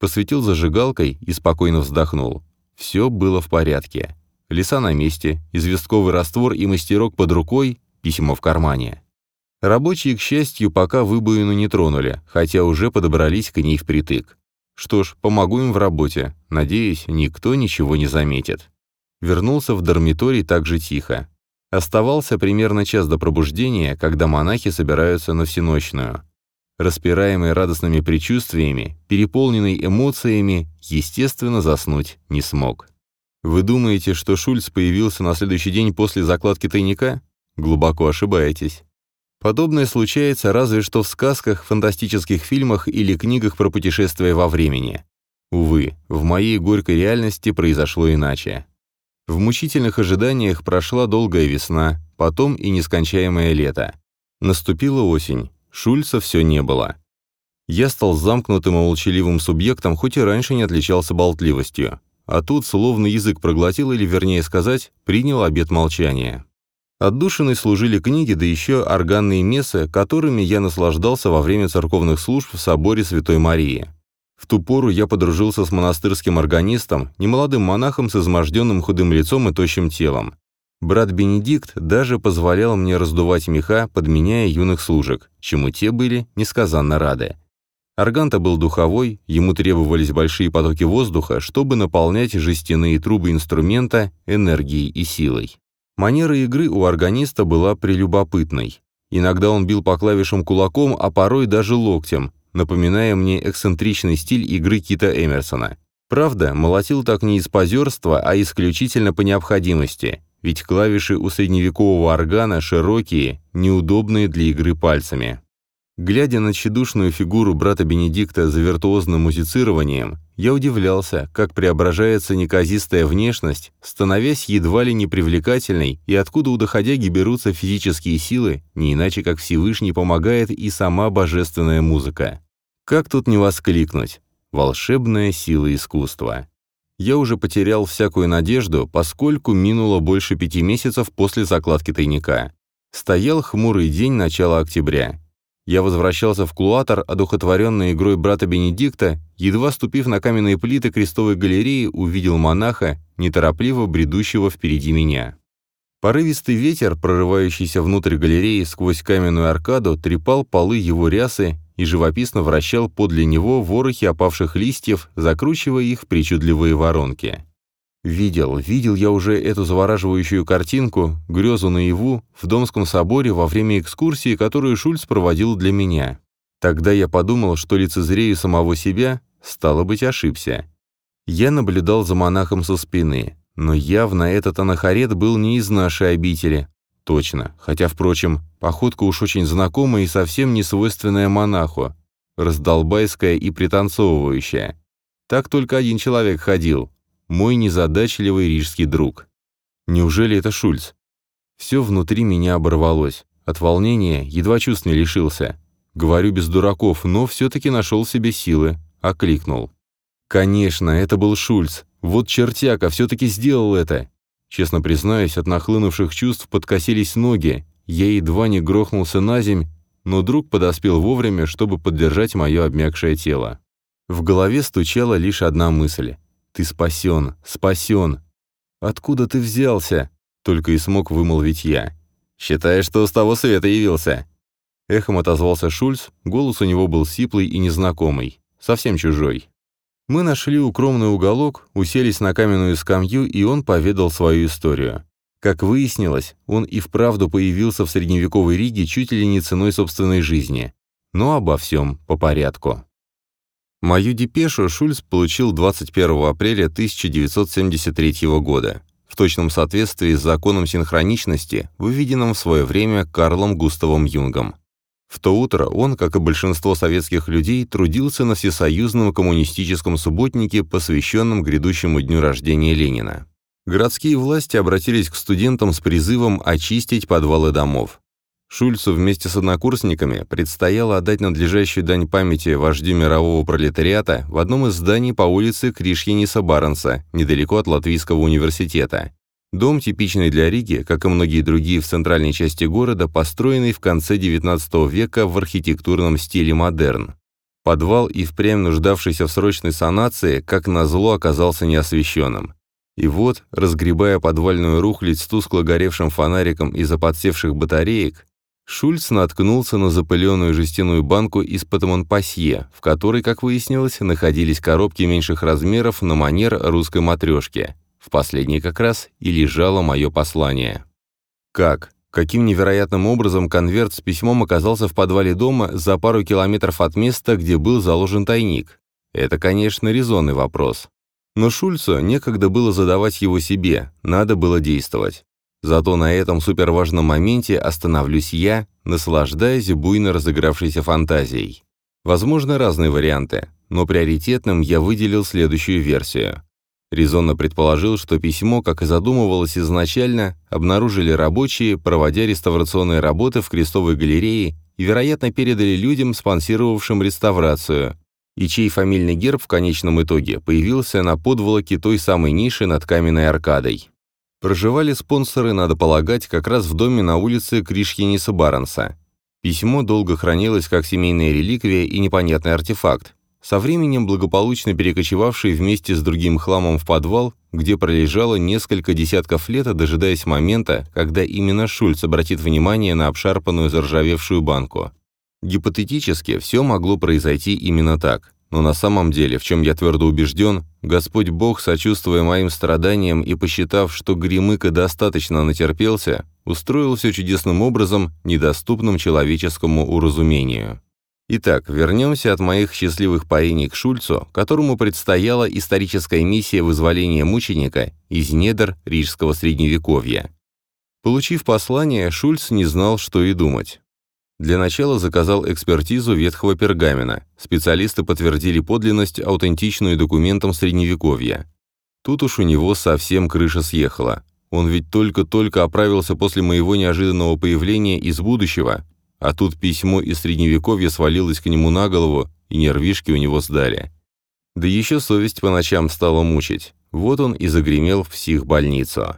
посветил зажигалкой и спокойно вздохнул. Все было в порядке. Леса на месте, известковый раствор и мастерок под рукой, письмо в кармане. Рабочие, к счастью, пока выбоину не тронули, хотя уже подобрались к ней впритык. Что ж, помогу им в работе. Надеюсь, никто ничего не заметит. Вернулся в дармиторий так же тихо. Оставался примерно час до пробуждения, когда монахи собираются на всеночную распираемый радостными предчувствиями, переполненный эмоциями, естественно, заснуть не смог. Вы думаете, что Шульц появился на следующий день после закладки тайника? Глубоко ошибаетесь. Подобное случается разве что в сказках, фантастических фильмах или книгах про путешествия во времени. Увы, в моей горькой реальности произошло иначе. В мучительных ожиданиях прошла долгая весна, потом и нескончаемое лето. Наступила осень, Шульца все не было. Я стал замкнутым и молчаливым субъектом, хоть и раньше не отличался болтливостью. А тут словно язык проглотил, или, вернее сказать, принял обет молчания. Отдушиной служили книги, да еще органные мессы, которыми я наслаждался во время церковных служб в соборе Святой Марии. В ту пору я подружился с монастырским органистом, немолодым монахом с изможденным худым лицом и тощим телом. Брат Бенедикт даже позволял мне раздувать меха, подменяя юных служек, чему те были несказанно рады. Органта был духовой, ему требовались большие потоки воздуха, чтобы наполнять жестяные трубы инструмента энергией и силой. Манера игры у органиста была прелюбопытной. Иногда он бил по клавишам кулаком, а порой даже локтем, напоминая мне эксцентричный стиль игры Кита Эмерсона. Правда, молотил так не из позерства, а исключительно по необходимости, ведь клавиши у средневекового органа широкие, неудобные для игры пальцами. Глядя на тщедушную фигуру брата Бенедикта за виртуозным музицированием, я удивлялся, как преображается неказистая внешность, становясь едва ли непривлекательной, и откуда у доходяги берутся физические силы, не иначе как Всевышний помогает и сама божественная музыка. Как тут не воскликнуть? Волшебная сила искусства. Я уже потерял всякую надежду, поскольку минуло больше пяти месяцев после закладки тайника. Стоял хмурый день начала октября. Я возвращался в Клуатор, одухотворенный игрой брата Бенедикта, едва ступив на каменные плиты крестовой галереи, увидел монаха, неторопливо бредущего впереди меня. Порывистый ветер, прорывающийся внутрь галереи сквозь каменную аркаду, трепал полы его рясы и живописно вращал подле него ворохи опавших листьев, закручивая их в причудливые воронки. Видел, видел я уже эту завораживающую картинку, грезу наяву, в Домском соборе во время экскурсии, которую Шульц проводил для меня. Тогда я подумал, что лицезрею самого себя, стало быть, ошибся. Я наблюдал за монахом со спины, но явно этот анахарет был не из нашей обители. Точно, хотя, впрочем, походка уж очень знакомая и совсем не свойственная монаху, раздолбайская и пританцовывающая. Так только один человек ходил, мой незадачливый рижский друг. Неужели это Шульц? Все внутри меня оборвалось. От волнения едва чувств не лишился. Говорю без дураков, но все-таки нашел себе силы. Окликнул. Конечно, это был Шульц. Вот чертяка все-таки сделал это. Честно признаюсь, от нахлынувших чувств подкосились ноги. Я едва не грохнулся на земь, но друг подоспел вовремя, чтобы поддержать мое обмякшее тело. В голове стучала лишь одна мысль. Ты спасен, спасен. Откуда ты взялся? Только и смог вымолвить я. Считаешь, что с того света явился? Эхом отозвался Шульц, голос у него был сиплый и незнакомый, совсем чужой. Мы нашли укромный уголок, уселись на каменную скамью, и он поведал свою историю. Как выяснилось, он и вправду появился в средневековой Риге чуть ли не ценой собственной жизни. Но обо всем по порядку. Мою депешу Шульц получил 21 апреля 1973 года, в точном соответствии с законом синхроничности, выведенным в свое время Карлом Густавом Юнгом. В то утро он, как и большинство советских людей, трудился на всесоюзном коммунистическом субботнике, посвященном грядущему дню рождения Ленина. Городские власти обратились к студентам с призывом очистить подвалы домов. Шульцу вместе с однокурсниками предстояло отдать надлежащую дань памяти вождю мирового пролетариата в одном из зданий по улице Кришьяниса Баренса, недалеко от Латвийского университета. Дом, типичный для Риги, как и многие другие в центральной части города, построенный в конце XIX века в архитектурном стиле модерн. Подвал и впрямь нуждавшийся в срочной санации, как назло, оказался неосвещенным. И вот, разгребая подвальную рухлядь с тускло горевшим фонариком из-за подсевших батареек, Шульц наткнулся на запыленную жестяную банку из-под Монпасье, в которой, как выяснилось, находились коробки меньших размеров на манер русской матрешки. В последней как раз и лежало мое послание. Как? Каким невероятным образом конверт с письмом оказался в подвале дома за пару километров от места, где был заложен тайник? Это, конечно, резонный вопрос. Но Шульцу некогда было задавать его себе, надо было действовать. Зато на этом суперважном моменте остановлюсь я, наслаждаясь буйно разыгравшейся фантазией. Возможно, разные варианты, но приоритетным я выделил следующую версию. Резонно предположил, что письмо, как и задумывалось изначально, обнаружили рабочие, проводя реставрационные работы в Крестовой галерее и, вероятно, передали людям, спонсировавшим реставрацию, и чей фамильный герб в конечном итоге появился на подволоке той самой ниши над каменной аркадой. Проживали спонсоры, надо полагать, как раз в доме на улице Кришхениса Барнса. Письмо долго хранилось как семейная реликвия и непонятный артефакт, со временем благополучно перекочевавший вместе с другим хламом в подвал, где пролежало несколько десятков лет, дожидаясь момента, когда именно Шульц обратит внимание на обшарпанную заржавевшую банку. Гипотетически все могло произойти именно так, но на самом деле, в чем я твердо убежден, Господь Бог, сочувствуя моим страданиям и посчитав, что Гремыка достаточно натерпелся, устроил все чудесным образом, недоступным человеческому уразумению. Итак, вернемся от моих счастливых парений к Шульцу, которому предстояла историческая миссия вызволения мученика из недр рижского средневековья. Получив послание, Шульц не знал, что и думать. Для начала заказал экспертизу ветхого пергамена. Специалисты подтвердили подлинность, аутентичную документам средневековья. Тут уж у него совсем крыша съехала. Он ведь только-только оправился после моего неожиданного появления из будущего, а тут письмо из Средневековья свалилось к нему на голову, и нервишки у него сдали. Да еще совесть по ночам стала мучить. Вот он и загремел в психбольницу.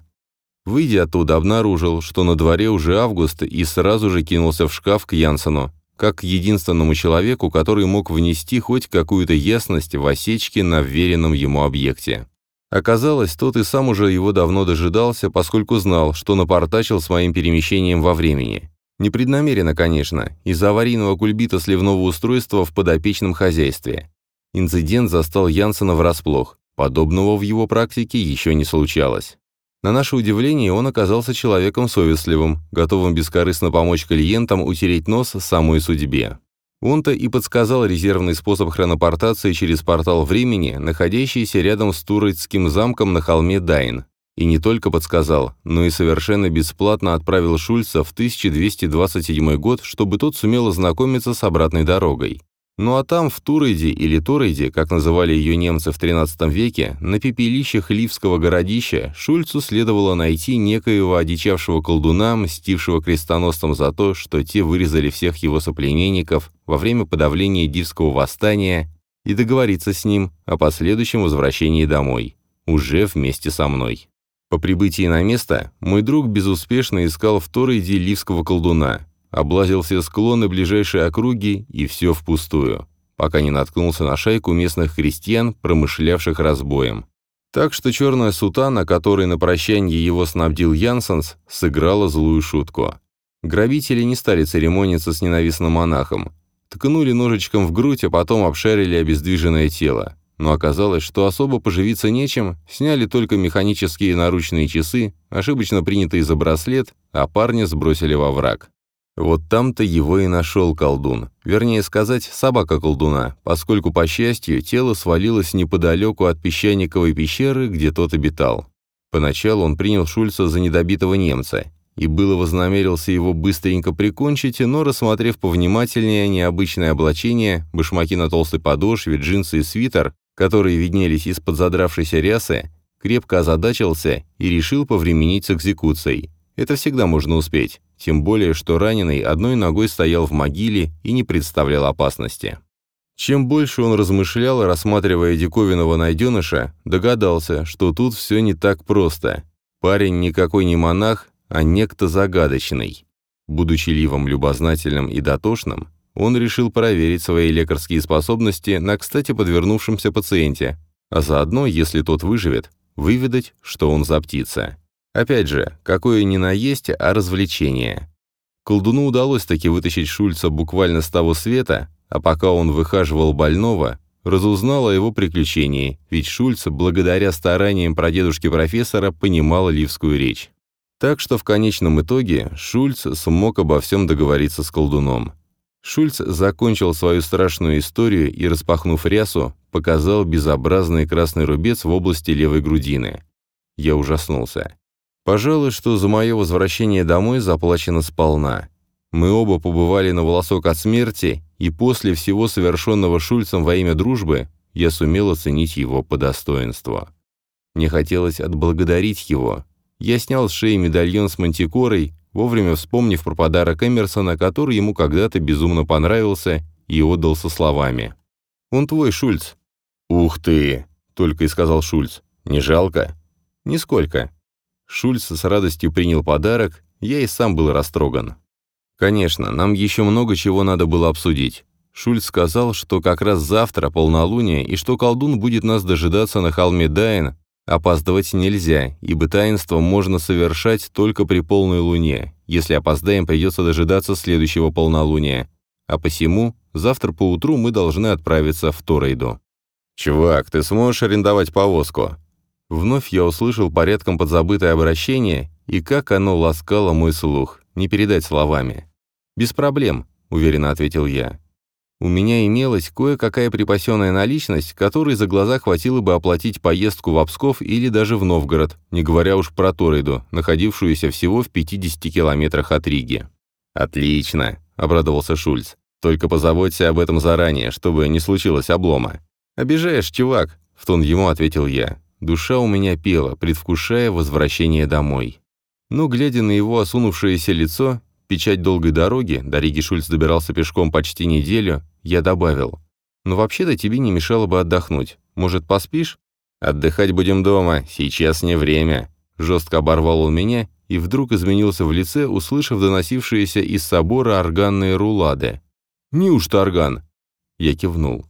Выйдя оттуда, обнаружил, что на дворе уже август, и сразу же кинулся в шкаф к Янсену, как к единственному человеку, который мог внести хоть какую-то ясность в осечки на вверенном ему объекте. Оказалось, тот и сам уже его давно дожидался, поскольку знал, что напортачил с моим перемещением во времени. Непреднамеренно, конечно, из-за аварийного кульбита сливного устройства в подопечном хозяйстве. Инцидент застал Янсена врасплох. Подобного в его практике еще не случалось. На наше удивление, он оказался человеком совестливым, готовым бескорыстно помочь клиентам утереть нос самой судьбе. Он-то и подсказал резервный способ хронопортации через портал времени, находящийся рядом с Туроцким замком на холме Дайн, и не только подсказал, но и совершенно бесплатно отправил Шульца в 1227 год, чтобы тот сумел ознакомиться с обратной дорогой. Ну а там, в Турейде или Торейде, как называли ее немцы в XIII веке, на пепелищах Ливского городища, Шульцу следовало найти некоего одичавшего колдуна, мстившего крестоносцам за то, что те вырезали всех его соплеменников во время подавления Дивского восстания, и договориться с ним о последующем возвращении домой, уже вместе со мной. По прибытии на место мой друг безуспешно искал в Торейде ливского колдуна, облазил все склоны ближайшей округи и все впустую, пока не наткнулся на шайку местных крестьян, промышлявших разбоем. Так что черная сутана, которой на прощанье его снабдил Янсенс, сыграла злую шутку. Грабители не стали церемониться с ненавистным монахом. Ткнули ножичком в грудь, а потом обшарили обездвиженное тело но оказалось, что особо поживиться нечем, сняли только механические наручные часы, ошибочно принятые за браслет, а парня сбросили во враг. Вот там-то его и нашел колдун. Вернее сказать, собака колдуна, поскольку, по счастью, тело свалилось неподалеку от песчаниковой пещеры, где тот обитал. Поначалу он принял Шульца за недобитого немца, и было вознамерился его быстренько прикончить, но, рассмотрев повнимательнее необычное облачение, башмаки на толстой подошве, джинсы и свитер, которые виднелись из-под задравшейся рясы, крепко озадачился и решил повременить с экзекуцией. Это всегда можно успеть, тем более, что раненый одной ногой стоял в могиле и не представлял опасности. Чем больше он размышлял, рассматривая диковинного найденыша, догадался, что тут все не так просто. Парень никакой не монах, а некто загадочный. Будучи ливом любознательным и дотошным, он решил проверить свои лекарские способности на кстати подвернувшемся пациенте, а заодно, если тот выживет, выведать, что он за птица. Опять же, какое не наесть, а развлечение. Колдуну удалось таки вытащить Шульца буквально с того света, а пока он выхаживал больного, разузнал о его приключении, ведь Шульц, благодаря стараниям прадедушки-профессора, понимал ливскую речь. Так что в конечном итоге Шульц смог обо всем договориться с колдуном. Шульц закончил свою страшную историю и, распахнув рясу, показал безобразный красный рубец в области левой грудины. Я ужаснулся. Пожалуй, что за мое возвращение домой заплачено сполна. Мы оба побывали на волосок от смерти, и после всего совершенного Шульцем во имя дружбы я сумел оценить его по достоинству. Мне хотелось отблагодарить его. Я снял с шеи медальон с мантикорой, вовремя вспомнив про подарок Эмерсона, который ему когда-то безумно понравился, и отдал со словами. «Он твой, Шульц». «Ух ты!» — только и сказал Шульц. «Не жалко?» «Нисколько». Шульц с радостью принял подарок, я и сам был растроган. Конечно, нам еще много чего надо было обсудить. Шульц сказал, что как раз завтра полнолуние и что колдун будет нас дожидаться на холме Дайн. Опаздывать нельзя, ибо таинство можно совершать только при полной луне. Если опоздаем, придется дожидаться следующего полнолуния. А посему завтра поутру мы должны отправиться в Торейду. «Чувак, ты сможешь арендовать повозку?» Вновь я услышал порядком подзабытое обращение, и как оно ласкало мой слух, не передать словами. «Без проблем», — уверенно ответил я. У меня имелась кое-какая припасенная наличность, которой за глаза хватило бы оплатить поездку в Псков или даже в Новгород, не говоря уж про Торейду, находившуюся всего в 50 километрах от Риги. «Отлично», — обрадовался Шульц. «Только позаботься об этом заранее, чтобы не случилось облома». «Обижаешь, чувак», — в тон ему ответил я. Душа у меня пела, предвкушая возвращение домой. Но, глядя на его осунувшееся лицо, печать долгой дороги, до Риги Шульц добирался пешком почти неделю, я добавил. «Но вообще-то тебе не мешало бы отдохнуть. Может, поспишь?» «Отдыхать будем дома, сейчас не время». Жестко оборвал он меня и вдруг изменился в лице, услышав доносившиеся из собора органные рулады. «Неужто орган?» Я кивнул.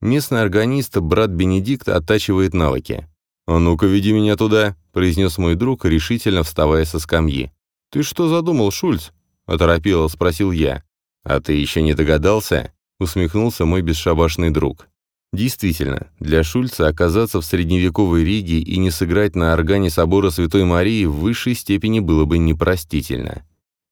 Местный органист, брат Бенедикт, оттачивает навыки. «А ну-ка, веди меня туда», — произнес мой друг, решительно вставая со скамьи. «Ты что задумал, Шульц?» — оторопело спросил я. «А ты еще не догадался?» — усмехнулся мой бесшабашный друг. Действительно, для Шульца оказаться в средневековой Риге и не сыграть на органе собора Святой Марии в высшей степени было бы непростительно.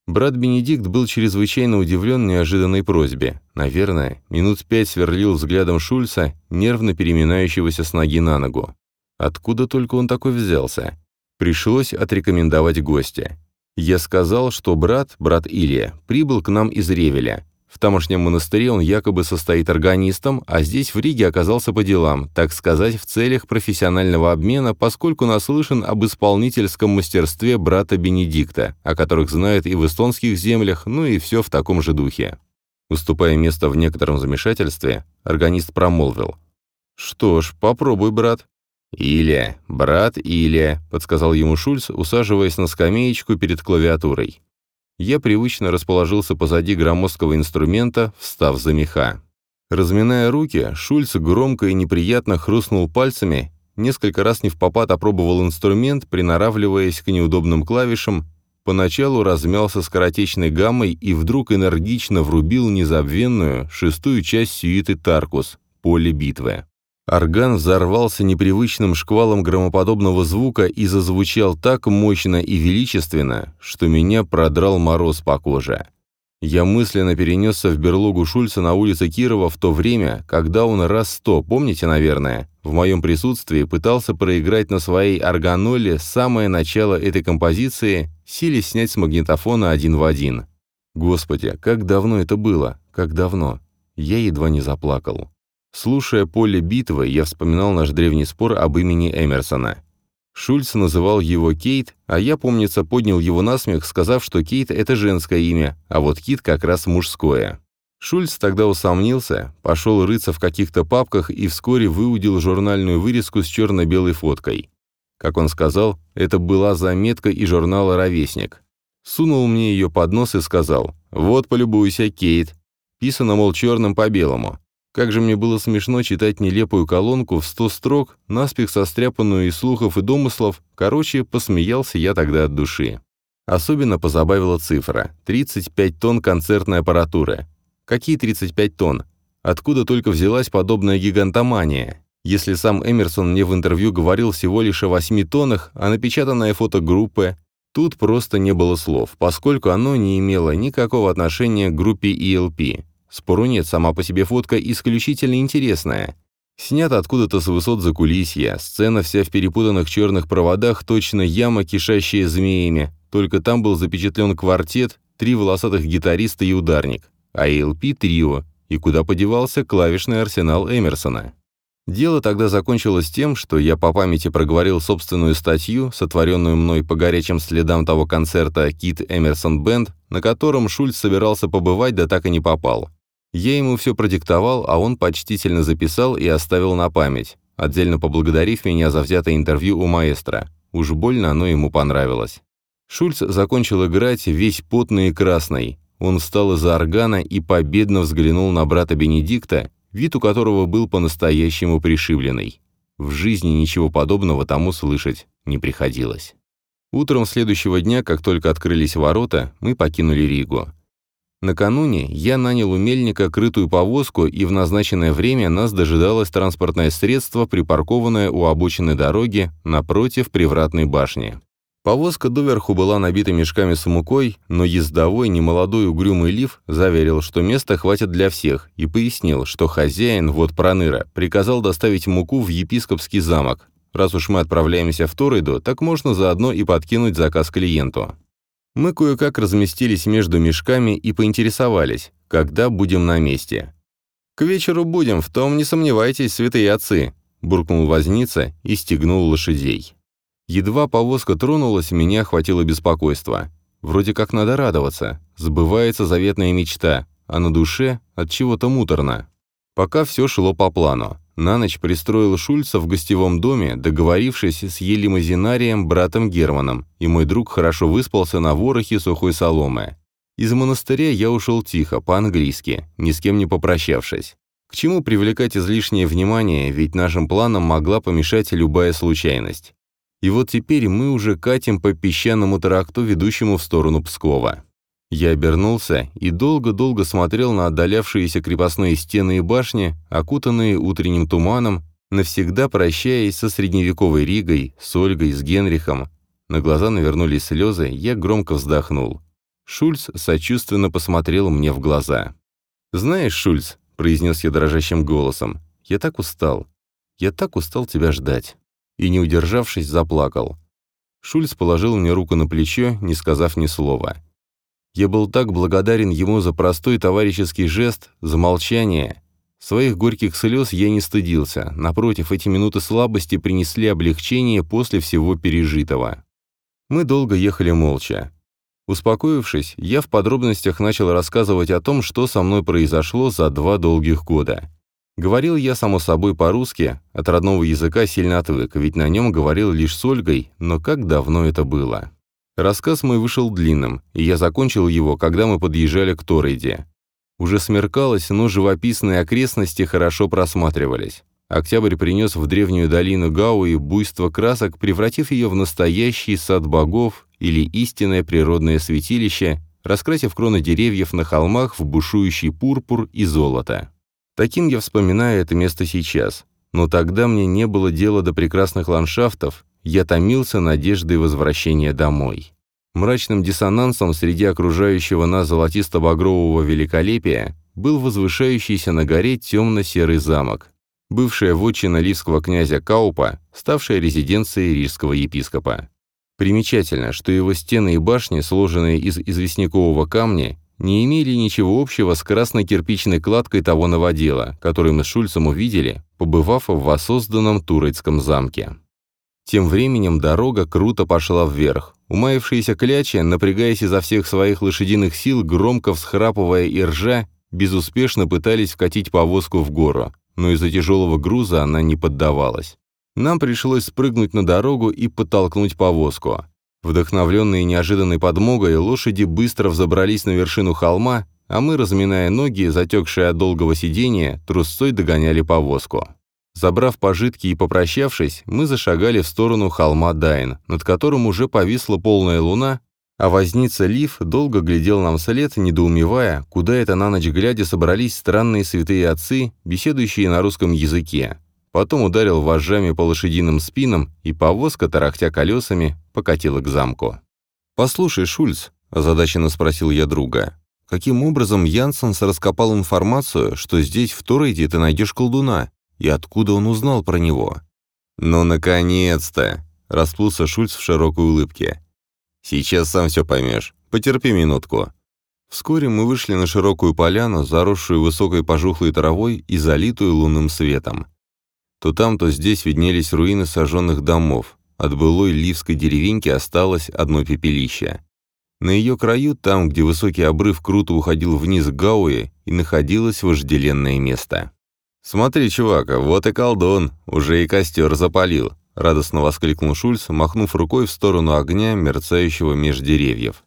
Брат Бенедикт был чрезвычайно удивлен неожиданной просьбе. Наверное, минут пять сверлил взглядом Шульца, нервно переминающегося с ноги на ногу. Откуда только он такой взялся? Пришлось отрекомендовать гостя. Я сказал, что брат, брат Илья, прибыл к нам из Ревеля. В тамошнем монастыре он якобы состоит органистом, а здесь в Риге оказался по делам, так сказать, в целях профессионального обмена, поскольку наслышан об исполнительском мастерстве брата Бенедикта, о которых знает и в эстонских землях, ну и все в таком же духе. Уступая место в некотором замешательстве, органист промолвил. «Что ж, попробуй, брат. «Илья, брат Илья», — подсказал ему Шульц, усаживаясь на скамеечку перед клавиатурой. Я привычно расположился позади громоздкого инструмента, встав за меха. Разминая руки, Шульц громко и неприятно хрустнул пальцами, несколько раз не в попад опробовал инструмент, приноравливаясь к неудобным клавишам, поначалу размялся скоротечной гаммой и вдруг энергично врубил незабвенную шестую часть сюиты «Таркус» — «Поле битвы». Орган взорвался непривычным шквалом громоподобного звука и зазвучал так мощно и величественно, что меня продрал мороз по коже. Я мысленно перенесся в берлогу Шульца на улице Кирова в то время, когда он раз сто, помните, наверное, в моем присутствии пытался проиграть на своей органоле самое начало этой композиции, силясь снять с магнитофона один в один. Господи, как давно это было, как давно. Я едва не заплакал. Слушая поле битвы, я вспоминал наш древний спор об имени Эмерсона. Шульц называл его Кейт, а я, помнится, поднял его на смех, сказав, что Кейт — это женское имя, а вот Кит как раз мужское. Шульц тогда усомнился, пошел рыться в каких-то папках и вскоре выудил журнальную вырезку с черно-белой фоткой. Как он сказал, это была заметка из журнала «Ровесник». Сунул мне ее под нос и сказал, «Вот, полюбуйся, Кейт». Писано, мол, черным по белому. Как же мне было смешно читать нелепую колонку в сто строк, наспех состряпанную из слухов и домыслов. Короче, посмеялся я тогда от души. Особенно позабавила цифра — 35 тонн концертной аппаратуры. Какие 35 тонн? Откуда только взялась подобная гигантомания? Если сам Эмерсон мне в интервью говорил всего лишь о 8 тоннах, а напечатанная фото группы, тут просто не было слов, поскольку оно не имело никакого отношения к группе ELP. Спору нет, сама по себе фотка исключительно интересная. Снята откуда-то с высот закулисья, сцена вся в перепутанных черных проводах, точно яма, кишащая змеями, только там был запечатлен квартет, три волосатых гитариста и ударник, а ELP — трио, и куда подевался клавишный арсенал Эмерсона. Дело тогда закончилось тем, что я по памяти проговорил собственную статью, сотворенную мной по горячим следам того концерта «Кит Эмерсон Бенд», на котором Шульц собирался побывать, да так и не попал. Я ему все продиктовал, а он почтительно записал и оставил на память, отдельно поблагодарив меня за взятое интервью у маэстро. Уж больно оно ему понравилось. Шульц закончил играть весь потный и красный. Он встал из-за органа и победно взглянул на брата Бенедикта, вид у которого был по-настоящему пришибленный. В жизни ничего подобного тому слышать не приходилось. Утром следующего дня, как только открылись ворота, мы покинули Ригу. Накануне я нанял у мельника крытую повозку, и в назначенное время нас дожидалось транспортное средство, припаркованное у обочины дороги напротив привратной башни. Повозка доверху была набита мешками с мукой, но ездовой, немолодой угрюмый лив заверил, что места хватит для всех, и пояснил, что хозяин, вот проныра, приказал доставить муку в епископский замок. Раз уж мы отправляемся в Торрейду, так можно заодно и подкинуть заказ клиенту. Мы кое-как разместились между мешками и поинтересовались, когда будем на месте. «К вечеру будем, в том не сомневайтесь, святые отцы», буркнул возница и стегнул лошадей. Едва повозка тронулась, меня охватило беспокойство. Вроде как надо радоваться. Сбывается заветная мечта, а на душе от чего-то муторно. Пока все шло по плану. На ночь пристроил Шульца в гостевом доме, договорившись с елимазинарием братом Германом, и мой друг хорошо выспался на ворохе сухой соломы. Из монастыря я ушел тихо, по-английски, ни с кем не попрощавшись. К чему привлекать излишнее внимание, ведь нашим планам могла помешать любая случайность. И вот теперь мы уже катим по песчаному тракту, ведущему в сторону Пскова. Я обернулся и долго-долго смотрел на отдалявшиеся крепостные стены и башни, окутанные утренним туманом, навсегда прощаясь со средневековой Ригой, с Ольгой, с Генрихом. На глаза навернулись слезы, я громко вздохнул. Шульц сочувственно посмотрел мне в глаза. «Знаешь, Шульц», — произнес я дрожащим голосом, — «я так устал. Я так устал тебя ждать» и, не удержавшись, заплакал. Шульц положил мне руку на плечо, не сказав ни слова. Я был так благодарен ему за простой товарищеский жест, за молчание. Своих горьких слез я не стыдился, напротив, эти минуты слабости принесли облегчение после всего пережитого. Мы долго ехали молча. Успокоившись, я в подробностях начал рассказывать о том, что со мной произошло за два долгих года. Говорил я, само собой, по-русски, от родного языка сильно отвык, ведь на нем говорил лишь с Ольгой, но как давно это было. Рассказ мой вышел длинным, и я закончил его, когда мы подъезжали к Торрейде. Уже смеркалось, но живописные окрестности хорошо просматривались. Октябрь принес в древнюю долину Гауи буйство красок, превратив ее в настоящий сад богов или истинное природное святилище, раскрасив кроны деревьев на холмах в бушующий пурпур и золото. Таким я вспоминаю это место сейчас. Но тогда мне не было дела до прекрасных ландшафтов, я томился надеждой возвращения домой. Мрачным диссонансом среди окружающего нас золотисто-багрового великолепия был возвышающийся на горе темно-серый замок, бывшая вотчина ливского князя Каупа, ставшая резиденцией рижского епископа. Примечательно, что его стены и башни, сложенные из известнякового камня, не имели ничего общего с красной кирпичной кладкой того новодела, который мы с Шульцем увидели, побывав в воссозданном Турецком замке. Тем временем дорога круто пошла вверх. Умаившиеся клячи, напрягаясь изо всех своих лошадиных сил, громко всхрапывая и ржа, безуспешно пытались вкатить повозку в гору, но из-за тяжелого груза она не поддавалась. Нам пришлось спрыгнуть на дорогу и подтолкнуть повозку. Вдохновленные неожиданной подмогой, лошади быстро взобрались на вершину холма, а мы, разминая ноги, затекшие от долгого сидения, трусцой догоняли повозку. Забрав пожитки и попрощавшись, мы зашагали в сторону холма Дайн, над которым уже повисла полная луна, а возница Лив долго глядел нам вслед, недоумевая, куда это на ночь глядя собрались странные святые отцы, беседующие на русском языке. Потом ударил вожжами по лошадиным спинам, и повозка, тарахтя колесами, покатила к замку. «Послушай, Шульц», – озадаченно спросил я друга, – «каким образом Янсенс раскопал информацию, что здесь, в Торрейде, ты найдешь колдуна, и откуда он узнал про него?» «Ну, наконец-то!» – расплылся Шульц в широкой улыбке. «Сейчас сам все поймешь. Потерпи минутку. Вскоре мы вышли на широкую поляну, заросшую высокой пожухлой травой и залитую лунным светом. То там, то здесь виднелись руины сожженных домов. От былой ливской деревеньки осталось одно пепелище. На ее краю, там, где высокий обрыв круто уходил вниз к Гауе, и находилось вожделенное место. «Смотри, чувак, вот и колдун, уже и костер запалил», — радостно воскликнул Шульц, махнув рукой в сторону огня, мерцающего меж деревьев.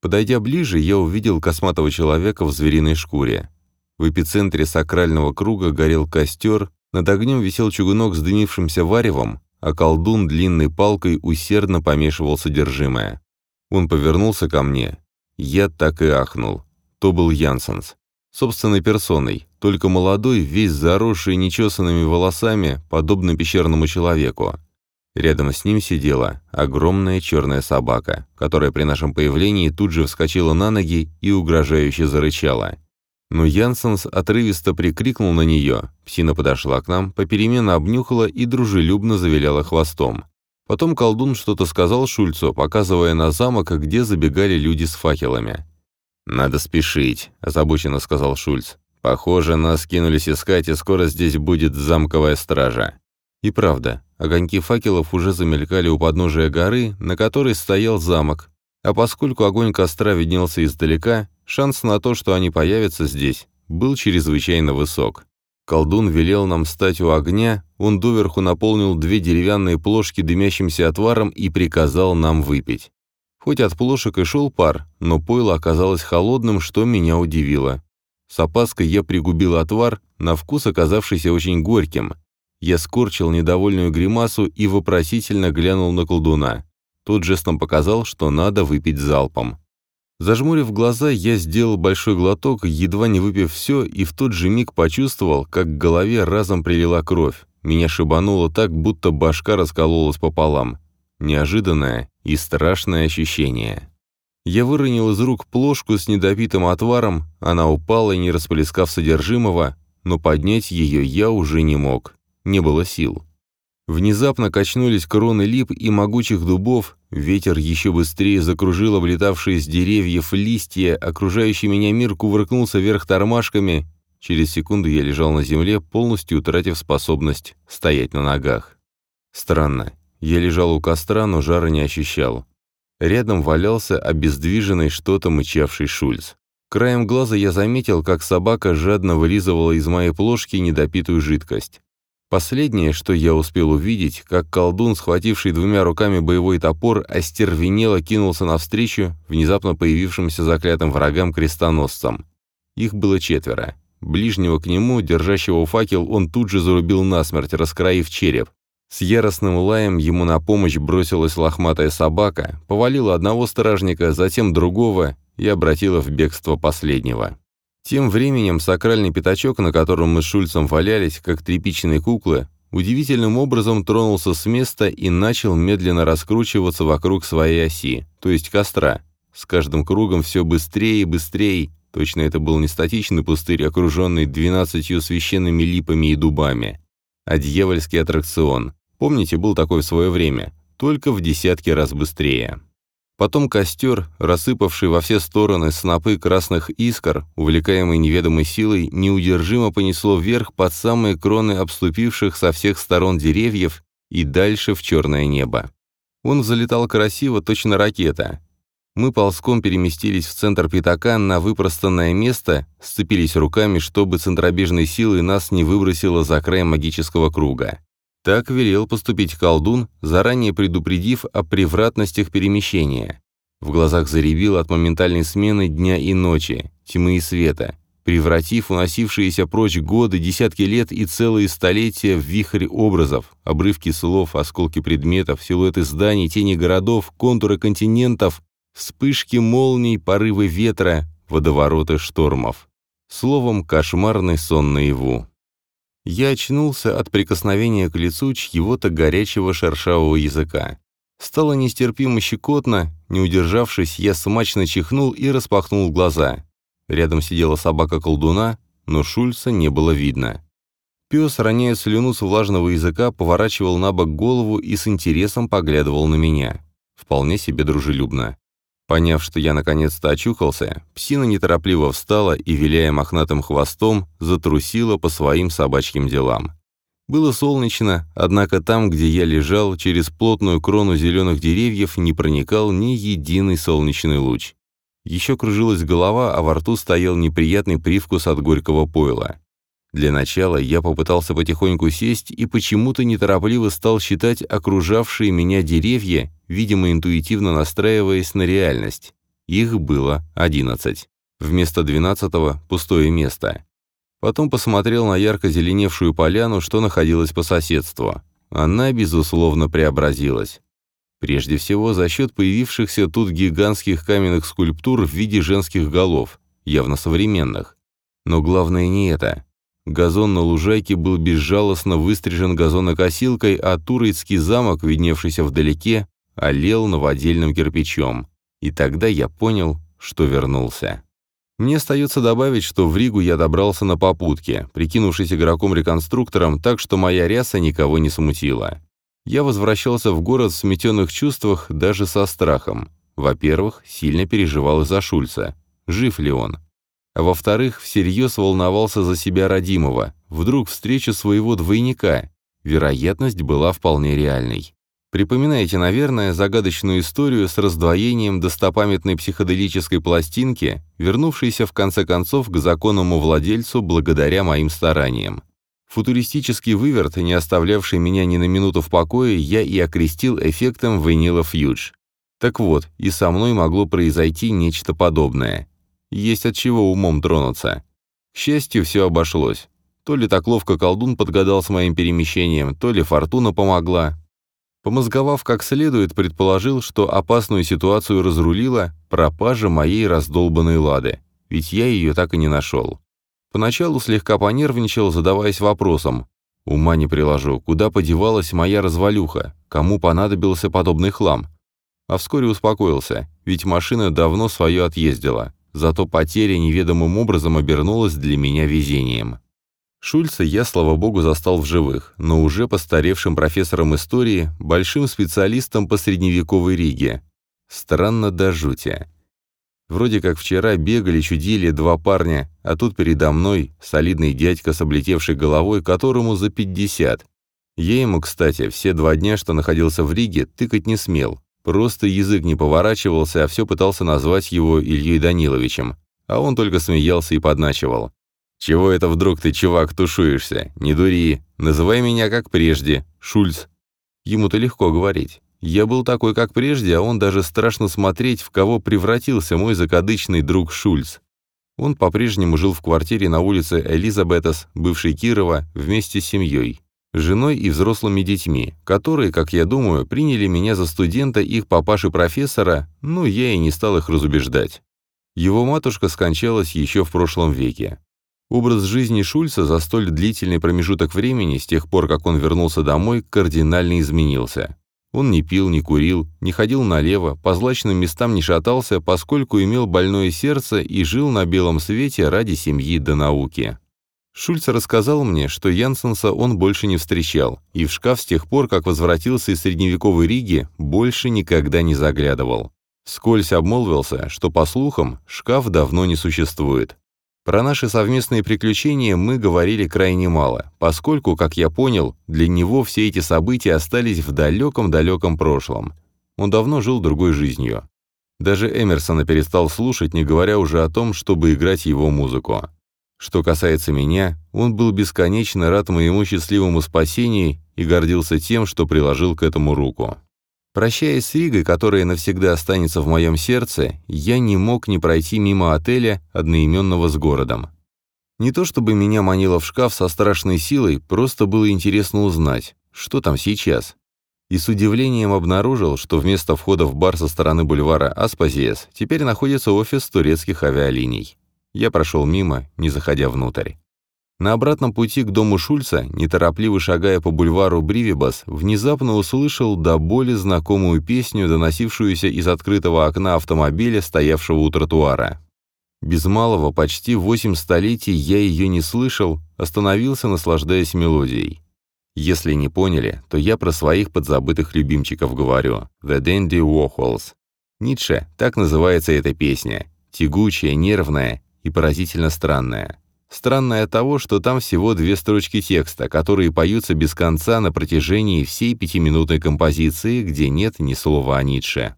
Подойдя ближе, я увидел косматого человека в звериной шкуре. В эпицентре сакрального круга горел костер, над огнем висел чугунок с дымившимся варевом, а колдун длинной палкой усердно помешивал содержимое. Он повернулся ко мне. Я так и ахнул. То был Янсенс. Собственной персоной, только молодой, весь заросший нечесанными волосами, подобно пещерному человеку. Рядом с ним сидела огромная черная собака, которая при нашем появлении тут же вскочила на ноги и угрожающе зарычала. Но Янсенс отрывисто прикрикнул на нее, псина подошла к нам, попеременно обнюхала и дружелюбно завиляла хвостом. Потом колдун что-то сказал Шульцу, показывая на замок, где забегали люди с факелами. «Надо спешить», — озабоченно сказал Шульц. «Похоже, нас кинулись искать, и скоро здесь будет замковая стража». И правда, огоньки факелов уже замелькали у подножия горы, на которой стоял замок, а поскольку огонь костра виднелся издалека, шанс на то, что они появятся здесь, был чрезвычайно высок. Колдун велел нам стать у огня, он доверху наполнил две деревянные плошки дымящимся отваром и приказал нам выпить. Хоть от плошек и шел пар, но пойло оказалось холодным, что меня удивило. С опаской я пригубил отвар, на вкус оказавшийся очень горьким, я скорчил недовольную гримасу и вопросительно глянул на колдуна. Тот жестом показал, что надо выпить залпом. Зажмурив глаза, я сделал большой глоток, едва не выпив все, и в тот же миг почувствовал, как к голове разом прилила кровь. Меня шибануло так, будто башка раскололась пополам. Неожиданное и страшное ощущение. Я выронил из рук плошку с недопитым отваром, она упала, не расплескав содержимого, но поднять ее я уже не мог не было сил. Внезапно качнулись кроны лип и могучих дубов, ветер еще быстрее закружил облетавшие с деревьев листья, окружающий меня мир кувыркнулся вверх тормашками. Через секунду я лежал на земле, полностью утратив способность стоять на ногах. Странно. Я лежал у костра, но жара не ощущал. Рядом валялся обездвиженный что-то мычавший Шульц. Краем глаза я заметил, как собака жадно вылизывала из моей плошки недопитую жидкость. Последнее, что я успел увидеть, как колдун, схвативший двумя руками боевой топор, остервенело кинулся навстречу внезапно появившимся заклятым врагам-крестоносцам. Их было четверо. Ближнего к нему, держащего факел, он тут же зарубил насмерть, раскроив череп. С яростным лаем ему на помощь бросилась лохматая собака, повалила одного стражника, затем другого и обратила в бегство последнего. Тем временем сакральный пятачок, на котором мы с Шульцем валялись, как тряпичные куклы, удивительным образом тронулся с места и начал медленно раскручиваться вокруг своей оси, то есть костра. С каждым кругом все быстрее и быстрее. Точно это был не статичный пустырь, окруженный двенадцатью священными липами и дубами, а дьявольский аттракцион. Помните, был такой в свое время, только в десятки раз быстрее. Потом костер, рассыпавший во все стороны снопы красных искр, увлекаемый неведомой силой, неудержимо понесло вверх под самые кроны обступивших со всех сторон деревьев и дальше в черное небо. Он залетал красиво, точно ракета. Мы ползком переместились в центр пятака на выпростанное место, сцепились руками, чтобы центробежной силой нас не выбросило за край магического круга. Так велел поступить колдун, заранее предупредив о превратностях перемещения. В глазах заребил от моментальной смены дня и ночи, тьмы и света, превратив уносившиеся прочь годы, десятки лет и целые столетия в вихрь образов, обрывки слов, осколки предметов, силуэты зданий, тени городов, контуры континентов, вспышки молний, порывы ветра, водовороты штормов. Словом, кошмарный сон наяву. Я очнулся от прикосновения к лицу чьего-то горячего шершавого языка. Стало нестерпимо щекотно, не удержавшись, я смачно чихнул и распахнул глаза. Рядом сидела собака колдуна, но Шульца не было видно. Пес, роняя слюну с влажного языка, поворачивал на бок голову и с интересом поглядывал на меня. Вполне себе дружелюбно. Поняв, что я наконец-то очухался, псина неторопливо встала и, виляя мохнатым хвостом, затрусила по своим собачьим делам. Было солнечно, однако там, где я лежал, через плотную крону зеленых деревьев не проникал ни единый солнечный луч. Еще кружилась голова, а во рту стоял неприятный привкус от горького пойла. Для начала я попытался потихоньку сесть и почему-то неторопливо стал считать окружавшие меня деревья, видимо, интуитивно настраиваясь на реальность. Их было одиннадцать. Вместо двенадцатого — пустое место. Потом посмотрел на ярко зеленевшую поляну, что находилась по соседству. Она, безусловно, преобразилась. Прежде всего, за счет появившихся тут гигантских каменных скульптур в виде женских голов, явно современных. Но главное не это. Газон на лужайке был безжалостно выстрижен газонокосилкой, а Туроицкий замок, видневшийся вдалеке, олел новодельным кирпичом. И тогда я понял, что вернулся. Мне остается добавить, что в Ригу я добрался на попутке, прикинувшись игроком-реконструктором так, что моя ряса никого не смутила. Я возвращался в город в сметенных чувствах, даже со страхом. Во-первых, сильно переживал из-за Шульца. Жив ли он? А во-вторых, всерьез волновался за себя родимого, вдруг встреча своего двойника. Вероятность была вполне реальной. Припоминаете, наверное, загадочную историю с раздвоением достопамятной психоделической пластинки, вернувшейся в конце концов к законному владельцу благодаря моим стараниям. Футуристический выверт, не оставлявший меня ни на минуту в покое, я и окрестил эффектом винила фьюдж. Так вот, и со мной могло произойти нечто подобное. Есть от чего умом тронуться. К счастью, все обошлось. То ли так ловко колдун подгадал с моим перемещением, то ли фортуна помогла. Помозговав как следует, предположил, что опасную ситуацию разрулила пропажа моей раздолбанной лады, ведь я ее так и не нашел. Поначалу слегка понервничал, задаваясь вопросом. Ума не приложу, куда подевалась моя развалюха, кому понадобился подобный хлам. А вскоре успокоился, ведь машина давно свое отъездила. Зато потеря неведомым образом обернулась для меня везением. Шульца я, слава богу, застал в живых, но уже постаревшим профессором истории, большим специалистом по средневековой Риге. Странно до жути. Вроде как вчера бегали, чудили два парня, а тут передо мной солидный дядька с облетевшей головой, которому за пятьдесят. Я ему, кстати, все два дня, что находился в Риге, тыкать не смел. Просто язык не поворачивался, а все пытался назвать его Ильей Даниловичем, а он только смеялся и подначивал. «Чего это вдруг ты, чувак, тушуешься? Не дури. Называй меня как прежде. Шульц». Ему-то легко говорить. Я был такой, как прежде, а он даже страшно смотреть, в кого превратился мой закадычный друг Шульц. Он по-прежнему жил в квартире на улице Элизабетас, бывшей Кирова, вместе с семьей женой и взрослыми детьми, которые, как я думаю, приняли меня за студента их папаши-профессора, но я и не стал их разубеждать. Его матушка скончалась еще в прошлом веке. Образ жизни Шульца за столь длительный промежуток времени, с тех пор, как он вернулся домой, кардинально изменился. Он не пил, не курил, не ходил налево, по злачным местам не шатался, поскольку имел больное сердце и жил на белом свете ради семьи до науки. Шульц рассказал мне, что Янсенса он больше не встречал, и в шкаф с тех пор, как возвратился из средневековой Риги, больше никогда не заглядывал. Скользь обмолвился, что, по слухам, шкаф давно не существует. Про наши совместные приключения мы говорили крайне мало, поскольку, как я понял, для него все эти события остались в далеком-далеком прошлом. Он давно жил другой жизнью. Даже Эмерсона перестал слушать, не говоря уже о том, чтобы играть его музыку. Что касается меня, он был бесконечно рад моему счастливому спасению и гордился тем, что приложил к этому руку. Прощаясь с Ригой, которая навсегда останется в моем сердце, я не мог не пройти мимо отеля, одноименного с городом. Не то чтобы меня манило в шкаф со страшной силой, просто было интересно узнать, что там сейчас. И с удивлением обнаружил, что вместо входа в бар со стороны бульвара Аспазиес теперь находится офис турецких авиалиний. Я прошел мимо, не заходя внутрь. На обратном пути к дому Шульца, неторопливо шагая по бульвару Бривибас, внезапно услышал до боли знакомую песню, доносившуюся из открытого окна автомобиля, стоявшего у тротуара. Без малого почти восемь столетий я ее не слышал, остановился, наслаждаясь мелодией. Если не поняли, то я про своих подзабытых любимчиков говорю. The Dandy Warhols. Ницше, так называется эта песня. Тягучая, нервная и поразительно странная. Странная от того, что там всего две строчки текста, которые поются без конца на протяжении всей пятиминутной композиции, где нет ни слова о Ницше.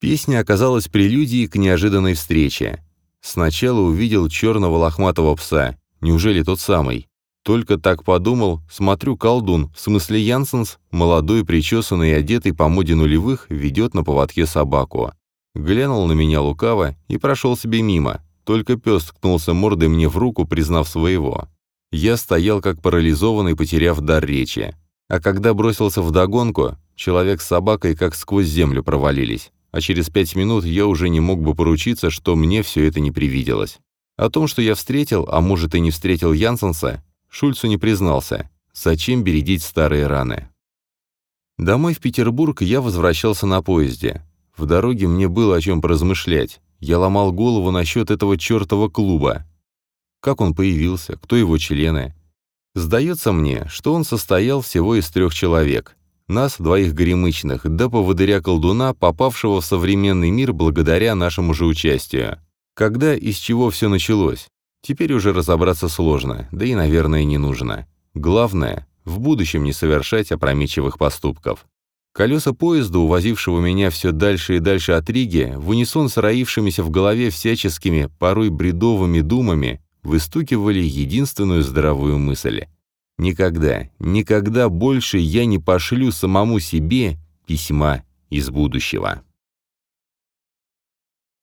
Песня оказалась прелюдией к неожиданной встрече. Сначала увидел черного лохматого пса. Неужели тот самый? Только так подумал, смотрю, колдун, в смысле Янсенс, молодой, причесанный и одетый по моде нулевых, ведет на поводке собаку. Глянул на меня лукаво и прошел себе мимо. Только пес ткнулся мордой мне в руку, признав своего. Я стоял как парализованный, потеряв дар речи. А когда бросился в догонку, человек с собакой как сквозь землю провалились. А через пять минут я уже не мог бы поручиться, что мне все это не привиделось. О том, что я встретил, а может и не встретил Янсенса, Шульцу не признался. Зачем бередить старые раны? Домой в Петербург я возвращался на поезде. В дороге мне было о чем поразмышлять. Я ломал голову насчет этого чертова клуба. Как он появился, кто его члены. Сдается мне, что он состоял всего из трех человек. Нас, двоих горемычных, да поводыря-колдуна, попавшего в современный мир благодаря нашему же участию. Когда и с чего все началось? Теперь уже разобраться сложно, да и, наверное, не нужно. Главное — в будущем не совершать опрометчивых поступков. Колеса поезда, увозившего меня все дальше и дальше от Риги, в унисон с роившимися в голове всяческими, порой бредовыми думами, выстукивали единственную здравую мысль. Никогда, никогда больше я не пошлю самому себе письма из будущего.